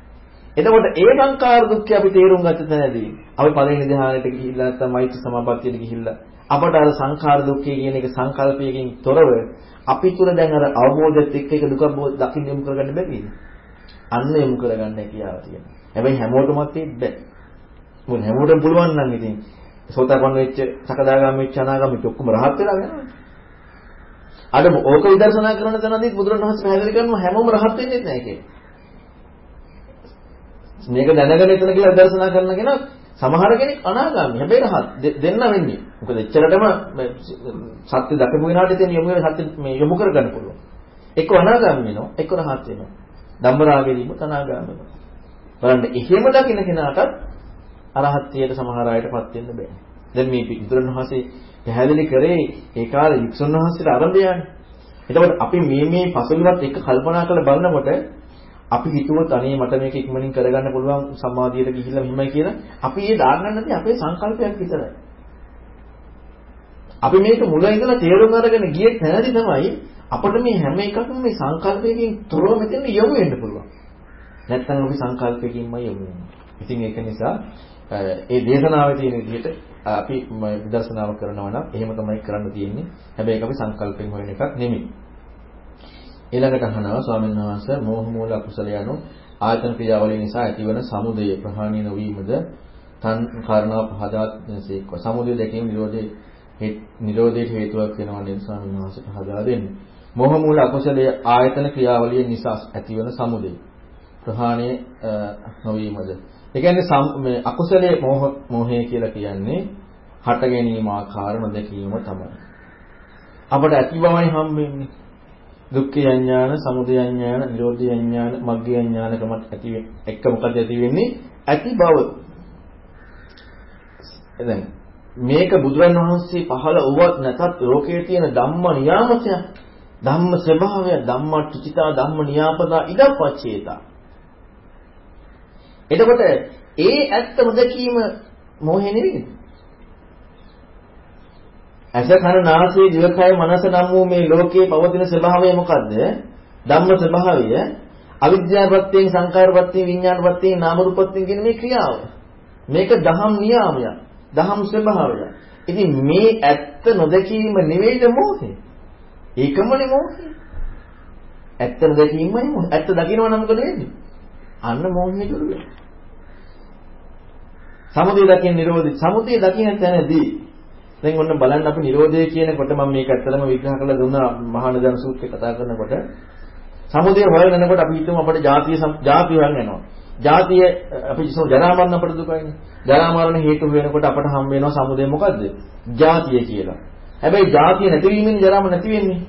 එතකොට ඒ සංකාර දුක්ඛ අපි තේරුම් ගත්ත තැනදී අපි පළවෙනි ධ්‍යානෙට ගිහිල්ලා නැත්නම් මෛත්‍රී සමාපත්තියට ගිහිල්ලා අපට අර සංඛාර දුක්ඛය කියන එක සංකල්පයකින් තොරව අපි තුල දැන් අර අවබෝධයත් එක්ක ඒක දුක දකින්න යොමු කරගන්න බැරිද? අන්න යොමු කරගන්න හැකියාව තියෙනවා. හැබැයි හැමෝටමත් බැහැ. මොකද හැමෝටම පුළුවන් නම් ඉතින් සෝතාපන්න වෙච්ච සකදාගාමී වෙච්ච අනාගාමී ඔක්කොම රහත් වෙලා යනවා. අද ඕක විදර්ශනා කරන තැනදී බුදුරණවහන්සේ පැහැදිලි කරනවා හැමෝම රහත් වෙන්නේ නැහැ කියලා. මේක දැනගෙන එතන කියලා දර්ශනා කරන කෙනා සමහර කෙනෙක් අනාගාමී. හැබැයි රහත් දෙන්න වෙන්නේ. මොකද එච්චරටම සත්‍ය දකපු කෙනාට තියෙන යොමු වෙන සත්‍ය මේ යොමු කරගන්න පුළුවන්. එක්ක අනාගාමී වෙනවා, එක්ක රහත් වෙනවා. ධම්මරාගෙදීම අනාගාමී වෙනවා. බලන්න එහෙම දකින්න කෙනාටත් අරහත්ත්වයට සමහර අයටපත් වෙන්න බෑ. දැන් මේ බුදුරණවහන්සේ පැහැදිලි කරේ ඒ කාලේ වික්ෂුන් වහන්සේලා ආරම්භයන්නේ. එතකොට අපි මේ මේ පසුබිමත් එක්ක කල්පනා කරලා බලනකොට අපි හිතුවොත් අනේ මට මේක ඉක්මනින් කරගන්න පුළුවන් සමාධියට ගිහිල්ලා මෙහෙමයි කියලා අපි ඒ දාගන්නදී අපේ සංකල්පයක් විතරයි. අපි මේක මුල ඉඳලා තේරුම් අරගෙන ගියේ තැනදී තමයි අපිට මේ හැම එකක්ම මේ සංකල්පයකින් තොරව මෙතන යොමු වෙන්න පුළුවන්. නැත්නම් අපි සංකල්පයකින්මයි යොමු වෙන්නේ. ඉතින් ඒක නිසා ඒ දේශනාවේ තියෙන විදිහට අපි විදර්ශනාව කරනවා නම් එහෙම තමයි කරන්න තියෙන්නේ. හැබැයි ඒක අපි සංකල්පෙන් හොයන එකක් නෙමෙයි. ඊළඟට අහනවා ස්වාමීන් වහන්සේ මෝහ මූල අකුසල යනු ආයතන ක්‍රියාවලිය නිසා ඇතිවන සමුදය ප්‍රහාණය නොවීමද තන් කාරණා පහදාත්සේක්ව සමුදය දැකීම නිරෝධේ නිරෝධයට හේතුවක් වෙනවා නේද ස්වාමීන් වහන්සේ පහදා දෙන්නේ. මෝහ මූල අකුසලයේ ආයතන ක්‍රියාවලිය නිසා ඇතිවන සමුදය ප්‍රහාණය නොවීමද. ඒ කියන්නේ මේ අකුසලයේ මෝහ මෝහය කියලා කියන්නේ හට ගැනීම ආකාර නොදැකීම තමයි. අපට ඇති බවයි හම්බෙන්නේ. දුක්ඛ යඥාන, සමුදය යඥාන, නිරෝධ යඥාන, මග්ග යඥානකමත් ඇති එක මොකද ඇති වෙන්නේ? ඇති බව. දැන් මේක බුදුරන් වහන්සේ පහළ වුවත් නැතත් ලෝකයේ තියෙන ධම්ම නියාමකයක් ධම්ම ස්වභාවය ධම්ම ටිචිතා ධම්ම නියාපදා ඉදප්පච්චේතා එතකොට ඒ ඇත්ත නොදකීම මොහේ නෙවෙයි ඇස කන නාසය දිවකය මනස නම් වූ මේ ලෝකයේ පවතින ස්වභාවය මොකද්ද ධම්ම ස්වභාවය අවිද්‍යාවපත්යෙන් සංකාරපත්යෙන් විඥානපත්යෙන් නාම රූපපත්යෙන් කියන මේ ක්‍රියාව මේක දහම් නියාමයක් දහම් ස්වභාවය ඉතින් මේ ඇත්ත නොදකීම නෙවෙයිද මොහේ ඒකමනේ මොහේ. ඇත්ත දැකීමයි මොහේ. ඇත්ත දකිනවා නම් මොකද වෙන්නේ? අන්න මොහේ දුර වෙනවා. සමුදය දකින්න නිරෝධي. සමුදය දකින්න තැනදී දැන් ඔන්න බලන්න අපි නිරෝධය කියනකොට මම මේක ඇත්තටම විග්‍රහ කරලා දුන්නා මහානදන සූත්‍රේ කතා කරනකොට සමුදය හොයගෙන යනකොට අපි හිතමු අපිට ජාතිය ජාතිය හොයන් යනවා. ජාතිය අපි හිතමු ජරා මරණ අපිට දුකයිනේ. ජරා මරණ හේතු වෙනකොට අපට හම් වෙනවා සමුදය මොකද්ද? ජාතිය කියලා. හැබැයි ජාතිය නැතිවීමෙන් ජරාම නැති වෙන්නේ.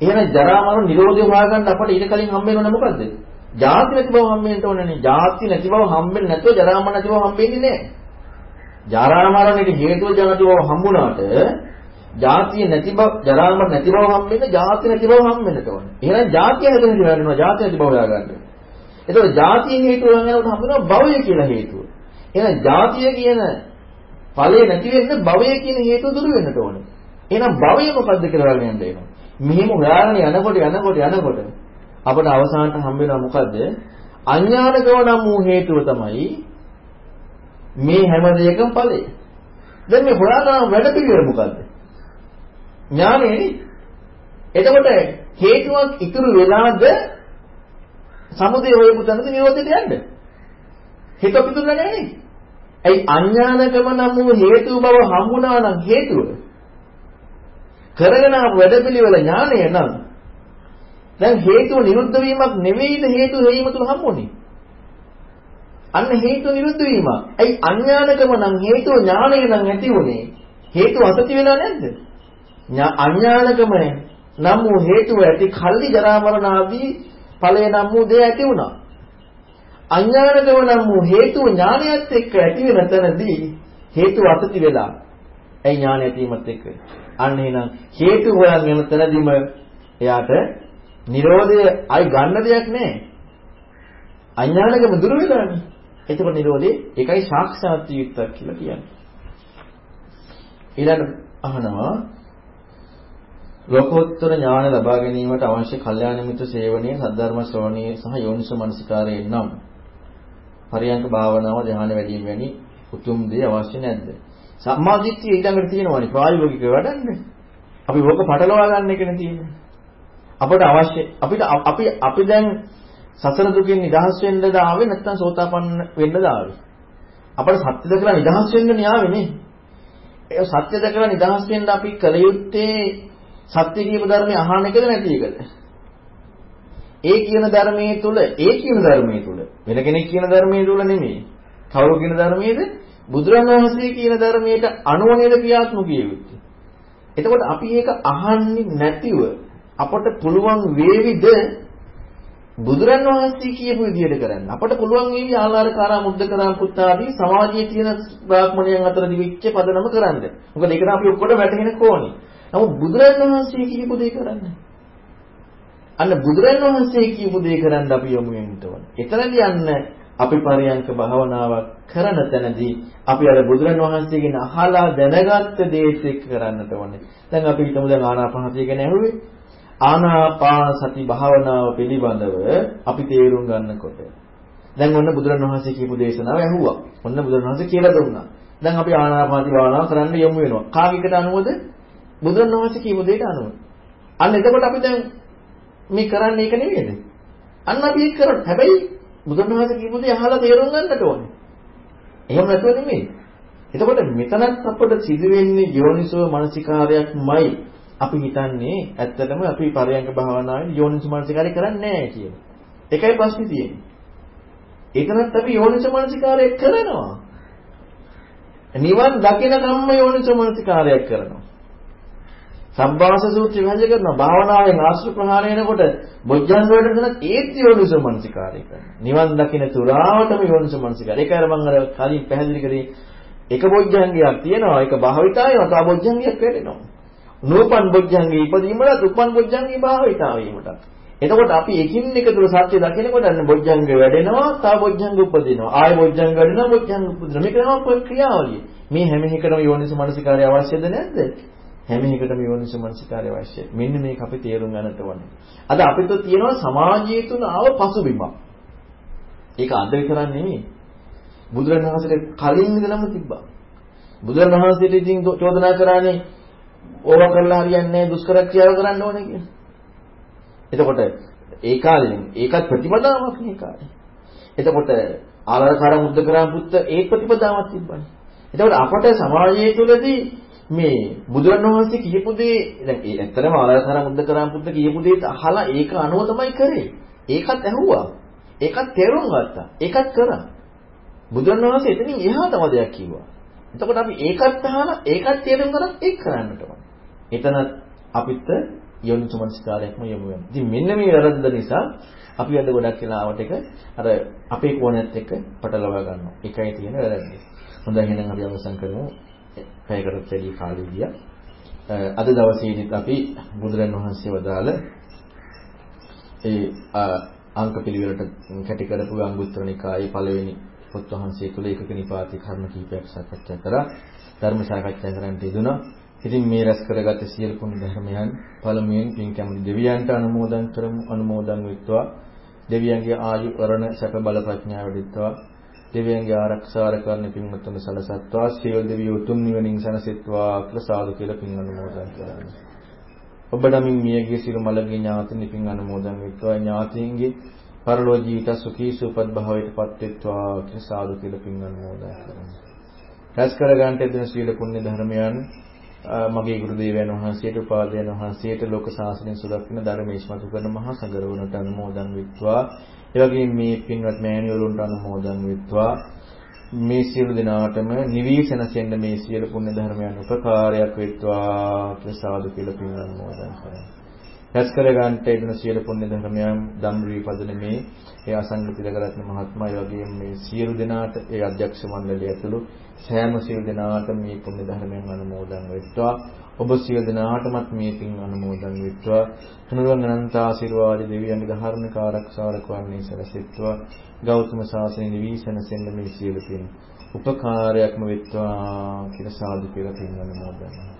එහෙනම් ජරා මරණ නිරෝධය හොයාගන්න අපට ඊට කලින් හම්බෙන්නේ මොකද්ද? ජාති නැති බව හම්බෙන්න ඕනනේ. ජාති නැති බව හම්බෙන්නේ නැතුව ජරා මරණ නැති බව හම්බෙන්නේ නැහැ. ජරා මරණයට හේතුව ජාති බව හම්බුණාට ජාතිය නැති බව ජරා මරණ නැති බව හම්බෙන්නේ ජාති නැති බව හම්බෙන්නට ඕනේ. එහෙනම් ජාතිය හැදෙන්න හොයාගන්නවා ජාති නැති බව හොයාගන්න. එතකොට ජාතිය හේතුව හොයාගන්නකොට හම්බෙනවා භවය කියලා හේතුව. එහෙනම් ජාතිය කියන ඵලය නැති වෙන්න භවය කියන හේතුව දුරු වෙන්නට ඕනේ. එහෙනම් භවය මොකද්ද කියලා හොයන්න යන්න වෙනවා. මෙහෙම හොයාගෙන යනකොට යනකොට යනකොට අපට අවසානට හම්බ වෙනවා මොකද්ද? අඥානකව නම් වූ හේතුව තමයි මේ හැම දෙයකම ඵලය. දැන් මේ හොයාගන්න වැඩ පිළිවෙල මොකද්ද? ඥානෙනේ. එතකොට හේතුවක් ඉතුරු වෙලාද සමුදය හොයපු තැනද නිරෝධයට යන්න. හේතුවක් ඉතුරු නැහැ නේ. ඇයි අඥානකම නම් වූ හේතු බව හම්බුණා නම් හේතුව කරගෙන ආපු වැඩපිළිවෙල ඥානය නම් දැන් හේතුව නිරුද්ධ වීමක් නෙවෙයිද හේතු හේීම තුල හම්බුනේ. අන්න හේතු නිරුද්ධ වීම. ඇයි අඥානකම නම් හේතුව ඥානය නම් ඇති උනේ. හේතුව අසති වෙලා නැද්ද? අඥානකම නම් වූ හේතුව ඇති කල්ලි ජරා මරණ ආදී ඵලය නම් වූ දේ ඇති වුණා. අඥානකම නම් වූ හේතුව ඥානයත් එක්ක ඇති වෙන තැනදී හේතුව අසති වෙලා. ඇයි ඥානය ඇතිවීමත් එක්ක? අන්න එහෙනම් හේතු හොයන් යන තැනදීම එයාට Nirodha අයි ගන්න දෙයක් නැහැ. අඥානකම දුර වෙලානේ. එතකොට Nirodhe ඒකයි සාක්ෂාත් යුක්තක් කියලා කියන්නේ. ඊළඟ අහනවා ලෝකෝත්තර ඥාන ලබා ගැනීමට අවශ්‍ය කල්යාණ මිත්‍ර සේවනයේ සද්ධර්ම ශ්‍රවණයේ සහ යෝනිසෝ මනසිකාරයෙන් නම් පරියංක භාවනාව ධ්‍යාන වැඩි වීම වැනි උතුම් දේ අවශ්‍ය නැද්ද? සම්මාදිට්ඨිය ඊළඟට තියෙනවානේ ප්‍රායෝගිකව වඩන්නේ. අපි ඕක පටලවා ගන්න එකනේ තියෙන්නේ. අපට අවශ්‍ය අපිට අපි අපි දැන් සසර දුකින් නිදහස් වෙන්නද ආවේ නැත්නම් සෝතාපන්න වෙන්නද ආවේ? අපට සත්‍ය දැකලා නිදහස් වෙන්න න්යාවේ නේ. ඒ සත්‍ය දැකලා නිදහස් වෙන්න අපි කල යුත්තේ සත්‍ය කියපු ධර්මයේ අහන එකද නැති එකද? ඒ කියන ධර්මයේ තුල ඒ කියන ධර්මයේ තුල වෙන කෙනෙක් කියන ධර්මයේ තුල නෙමෙයි. කවුරු කියන ධර්මයේද? බුදුරණවහන්සේ කියන ධර්මයට අනුව නේද ක්‍රියාත්මක යුත්තේ. එතකොට අපි ඒක අහන්නේ නැතිව අපට පුළුවන් වේවිද බුදුරණවහන්සේ කියපු විදිහට කරන්න. අපට පුළුවන් වේවි ආලාරකාරා මුද්දකරා පුත්තාදී සමාජයේ තියෙන බ්‍රාහ්මණයන් අතර දිවිච්ච පදනම කරන්න. මොකද ඒකට අපි ඔක්කොට වැටහෙන කෝණේ. නමුත් බුදුරණවහන්සේ කියපු දේ කරන්න. අන්න බුදුරණවහන්සේ කියපු දේ කරන්න අපි යොමු වෙන්න ඕන. එතනදී යන්න අපි පරියංක භාවනාවක් කරන තැනදී අපි අර බුදුරන් වහන්සේගෙන් අහලා දැනගත්ත දේත් එක්ක කරන්නට ඕනේ. දැන් අපි හිතමු දැන් ආනාපානසතිය ගැන ඇහුවේ. ආනාපාන සති භාවනාව පිළිබඳව අපි තේරුම් ගන්නකොට දැන් ඔන්න බුදුරන් වහන්සේ කියපු දේශනාව ඇහුවා. ඔන්න බුදුරන් වහන්සේ කියලා දුන්නා. දැන් අපි ආනාපානසති භාවනාව කරන්න යමු වෙනවා. කාගේකට අනුවද? බුදුරන් වහන්සේ කියපු දෙයට අනුව. අන්න එතකොට අපි දැන් මේ කරන්නේ ඒක නෙමෙයිද? අන්න අපි ඒක කරන්නේ. හැබැයි බුදුරණවහන්සේ කියපු දේ අහලා තේරුම් ගන්නට ඕනේ. එහෙම නැතුව නෙමෙයි. එතකොට මෙතනත් අපට සිදු වෙන්නේ යෝනිසෝ මනසිකාරයක්මයි. අපි හිතන්නේ ඇත්තටම අපි පරයන්ක භාවනාවේ යෝනිසෝ මනසිකාරය කරන්නේ නැහැ කියලා. ඒකයි ප්‍රශ්නේ තියෙන්නේ. ඒකනත් අපි යෝනිසෝ මනසිකාරය කරනවා. නිවන් දකින කම්ම යෝනිසෝ මනසිකාරයක් කරනවා. සම්භාස සූත්‍රය විභජ කරනවා භාවනාවෙන් ආශ්‍ර ප්‍රහාණය වෙනකොට බොජ්ජංග වලට දෙන ඒත් යෝනිසෝ මනසිකාරය කරනවා. නිවන් දකින්න තුරාවටම යෝනිසෝ මනසිකාරය. ඒකයි මම අර කලින් පැහැදිලි කරේ එක බොජ්ජංගයක් තියෙනවා ඒක භාවිතා වෙනවා තව බොජ්ජංගයක් වැඩෙනවා. නූපන් බොජ්ජංගේ ඉපදීමලත් උපන් බොජ්ජංගේ භාවිතා වීමට. එතකොට අපි එකින් එක තුල සත්‍ය දකිනකොට අන්න බොජ්ජංග වැඩෙනවා තව බොජ්ජංග උපදිනවා. ආය බොජ්ජංග වැඩෙනවා බොජ්ජංග උපදිනවා. මේක තමයි ක්‍රියාවලිය. මේ හැම එකටම යෝනිස මනසිකාරය අවශ්‍යද නැද්ද? හැම එකටම යෝනිස මනසිකාරය අවශ්‍යයි. මෙන්න මේක අපි තේරුම් ගන්නට ඕනේ. අද අපිට තියෙනවා සමාජය තුල ආව පසුබිමක්. ඒක අද විතරක් නෙමෙයි. බුදුරණවහන්සේට කලින් ඉඳලම තිබ්බා. බුදුරණවහන්සේට ඉතින් චෝදනා කරානේ ඕවා කරලා හරියන්නේ නැහැ දුෂ්කර ක්‍රියාව කරන්න ඕනේ කියලා. එතකොට ඒ කාලේ ඒකත් ප්‍රතිපදාවක් නේ කාලේ. එතකොට ආලාරකාර මුද්ද කරා පුත්ත ඒ ප්‍රතිපදාවක් තිබ්බනේ. එතකොට අපට සමාජය තුළදී මේ බුදුරණවහන්සේ කියපු දේ දැන් ඒ ඇත්තටම ආලාරකාර මුද්ද කරා පුත්ත කියපු දේ අහලා ඒක අනුව තමයි කරේ. ඒකත් ඇහුවා. ඒකත් තේරුම් ගත්තා. ඒකත් කරා. බුදුරණවහන්සේ එතනින් එහා තව දෙයක් කිව්වා. එතකොට අපි ඒකත් අහලා ඒකත් තේරුම් ගන්න ඒක කරන්නට ඕන. එතන අපිට යෝනිසමනස්කාරයක්ම යොමු වෙනවා. ඉතින් මෙන්න මේ වැරද්ද නිසා අපි අද ගොඩක් වෙලාවට එක අර අපේ කෝණයත් එක්ක පටලවා ගන්නවා. ඒකයි තියෙන වැරද්ද. හොඳයි එහෙනම් අපි අවසන් කරමු. පැයකට වැඩි කාලෙ ගියා. අද දවසේදීත් අපි බුදුරණවහන්සේ වදාළ ඒ අංක පිළිවෙලට කැටි කරපු අංගුත්තර නිකායේ පළවෙනි පොත් වහන්සේ තුල ඒකක නිපාතී කර්ම කීපයක් සාකච්ඡා කරා. ධර්ම සාකච්ඡා කරන්න යෙදුණා. ඉතින් මේ රැස් කරගත සියලු කුණ ධර්මයන් පළමුවෙන් පින් කැමති දෙවියන්ට අනුමෝදන් කරමු අනුමෝදන් වෙත්වා. දෙවියන්ගේ ආයු වරණ සැප බල ප්‍රඥාව වෙත්වා. දෙවියන්ගේ ආරක්ෂාර කරන පින්වත්තුන් සලසත්වා සියලු දෙවියෝ උතුම් නිවනින් සැනසෙත්වා කියලා සාදු කියලා පින් අනුමෝදන් කරන්නේ. ඔබ නමින් මියගේ සිරු මළගේ ඥාතින් පින් අනුමෝදන් වෙත්වා ඥාතීන්ගේ පරලෝ ජීවිත සුඛී සුවපත් භාවයට පත්වෙත්වා කියලා සාදු කියලා පින් අනුමෝදන් කරන්නේ. රැස් කර ගන්නට දෙන සීල පුණ්‍ය ධර්මයන් මගේ ගුරු දේවයන් වහන්සේට උපාධයන් වහන්සේට ලෝක ශාසනය සුදක්න ධර්මේශ්මතු කරන මහා සංඝරවණට අනුමෝදන් වෙත්වා. ඒ වගේම මේ පින්වත් මෑණිවරුන්ට අනුමෝදන් වෙත්වා. මේ සියලු දෙනාටම නිවිසනසෙන්න මේ සියලු පුණ්‍ය ධර්මයන් උපකාරයක් වෙත්වා කියලා සාදු කියලා පින් අනුමෝදන් කරනවා. රැස් කර ගන්නට යෙදෙන සියලු පුණ්‍ය ධර්මයන් ධම්රී පදනමේ ඒ අසංගති දගරත්න මහත්මයා ඒ වගේම මේ සියලු දෙනාට ඒ අධ්‍යක්ෂ මණ්ඩලය ඇතුළු සෑම සියලු දෙනාට මේ පුණ්‍ය ධර්මයන් අනුමෝදන් වෙත්වා. ඔබ සියලු දෙනාටමත් මේ පින් අනුමෝදන් වෙත්වා. තුනුරුවන් අනන්ත ආශිර්වාද දෙවියන්ගේ ධාර්මික ආරක්ෂාවක් වන්නේ සැලසෙත්වා ගෞතම සාසනය නිවිසන සෙන්න මේ සියලු පින් උපකාරයක්ම වෙත්වා කියලා සාදු කියලා පින් අනුමෝදන්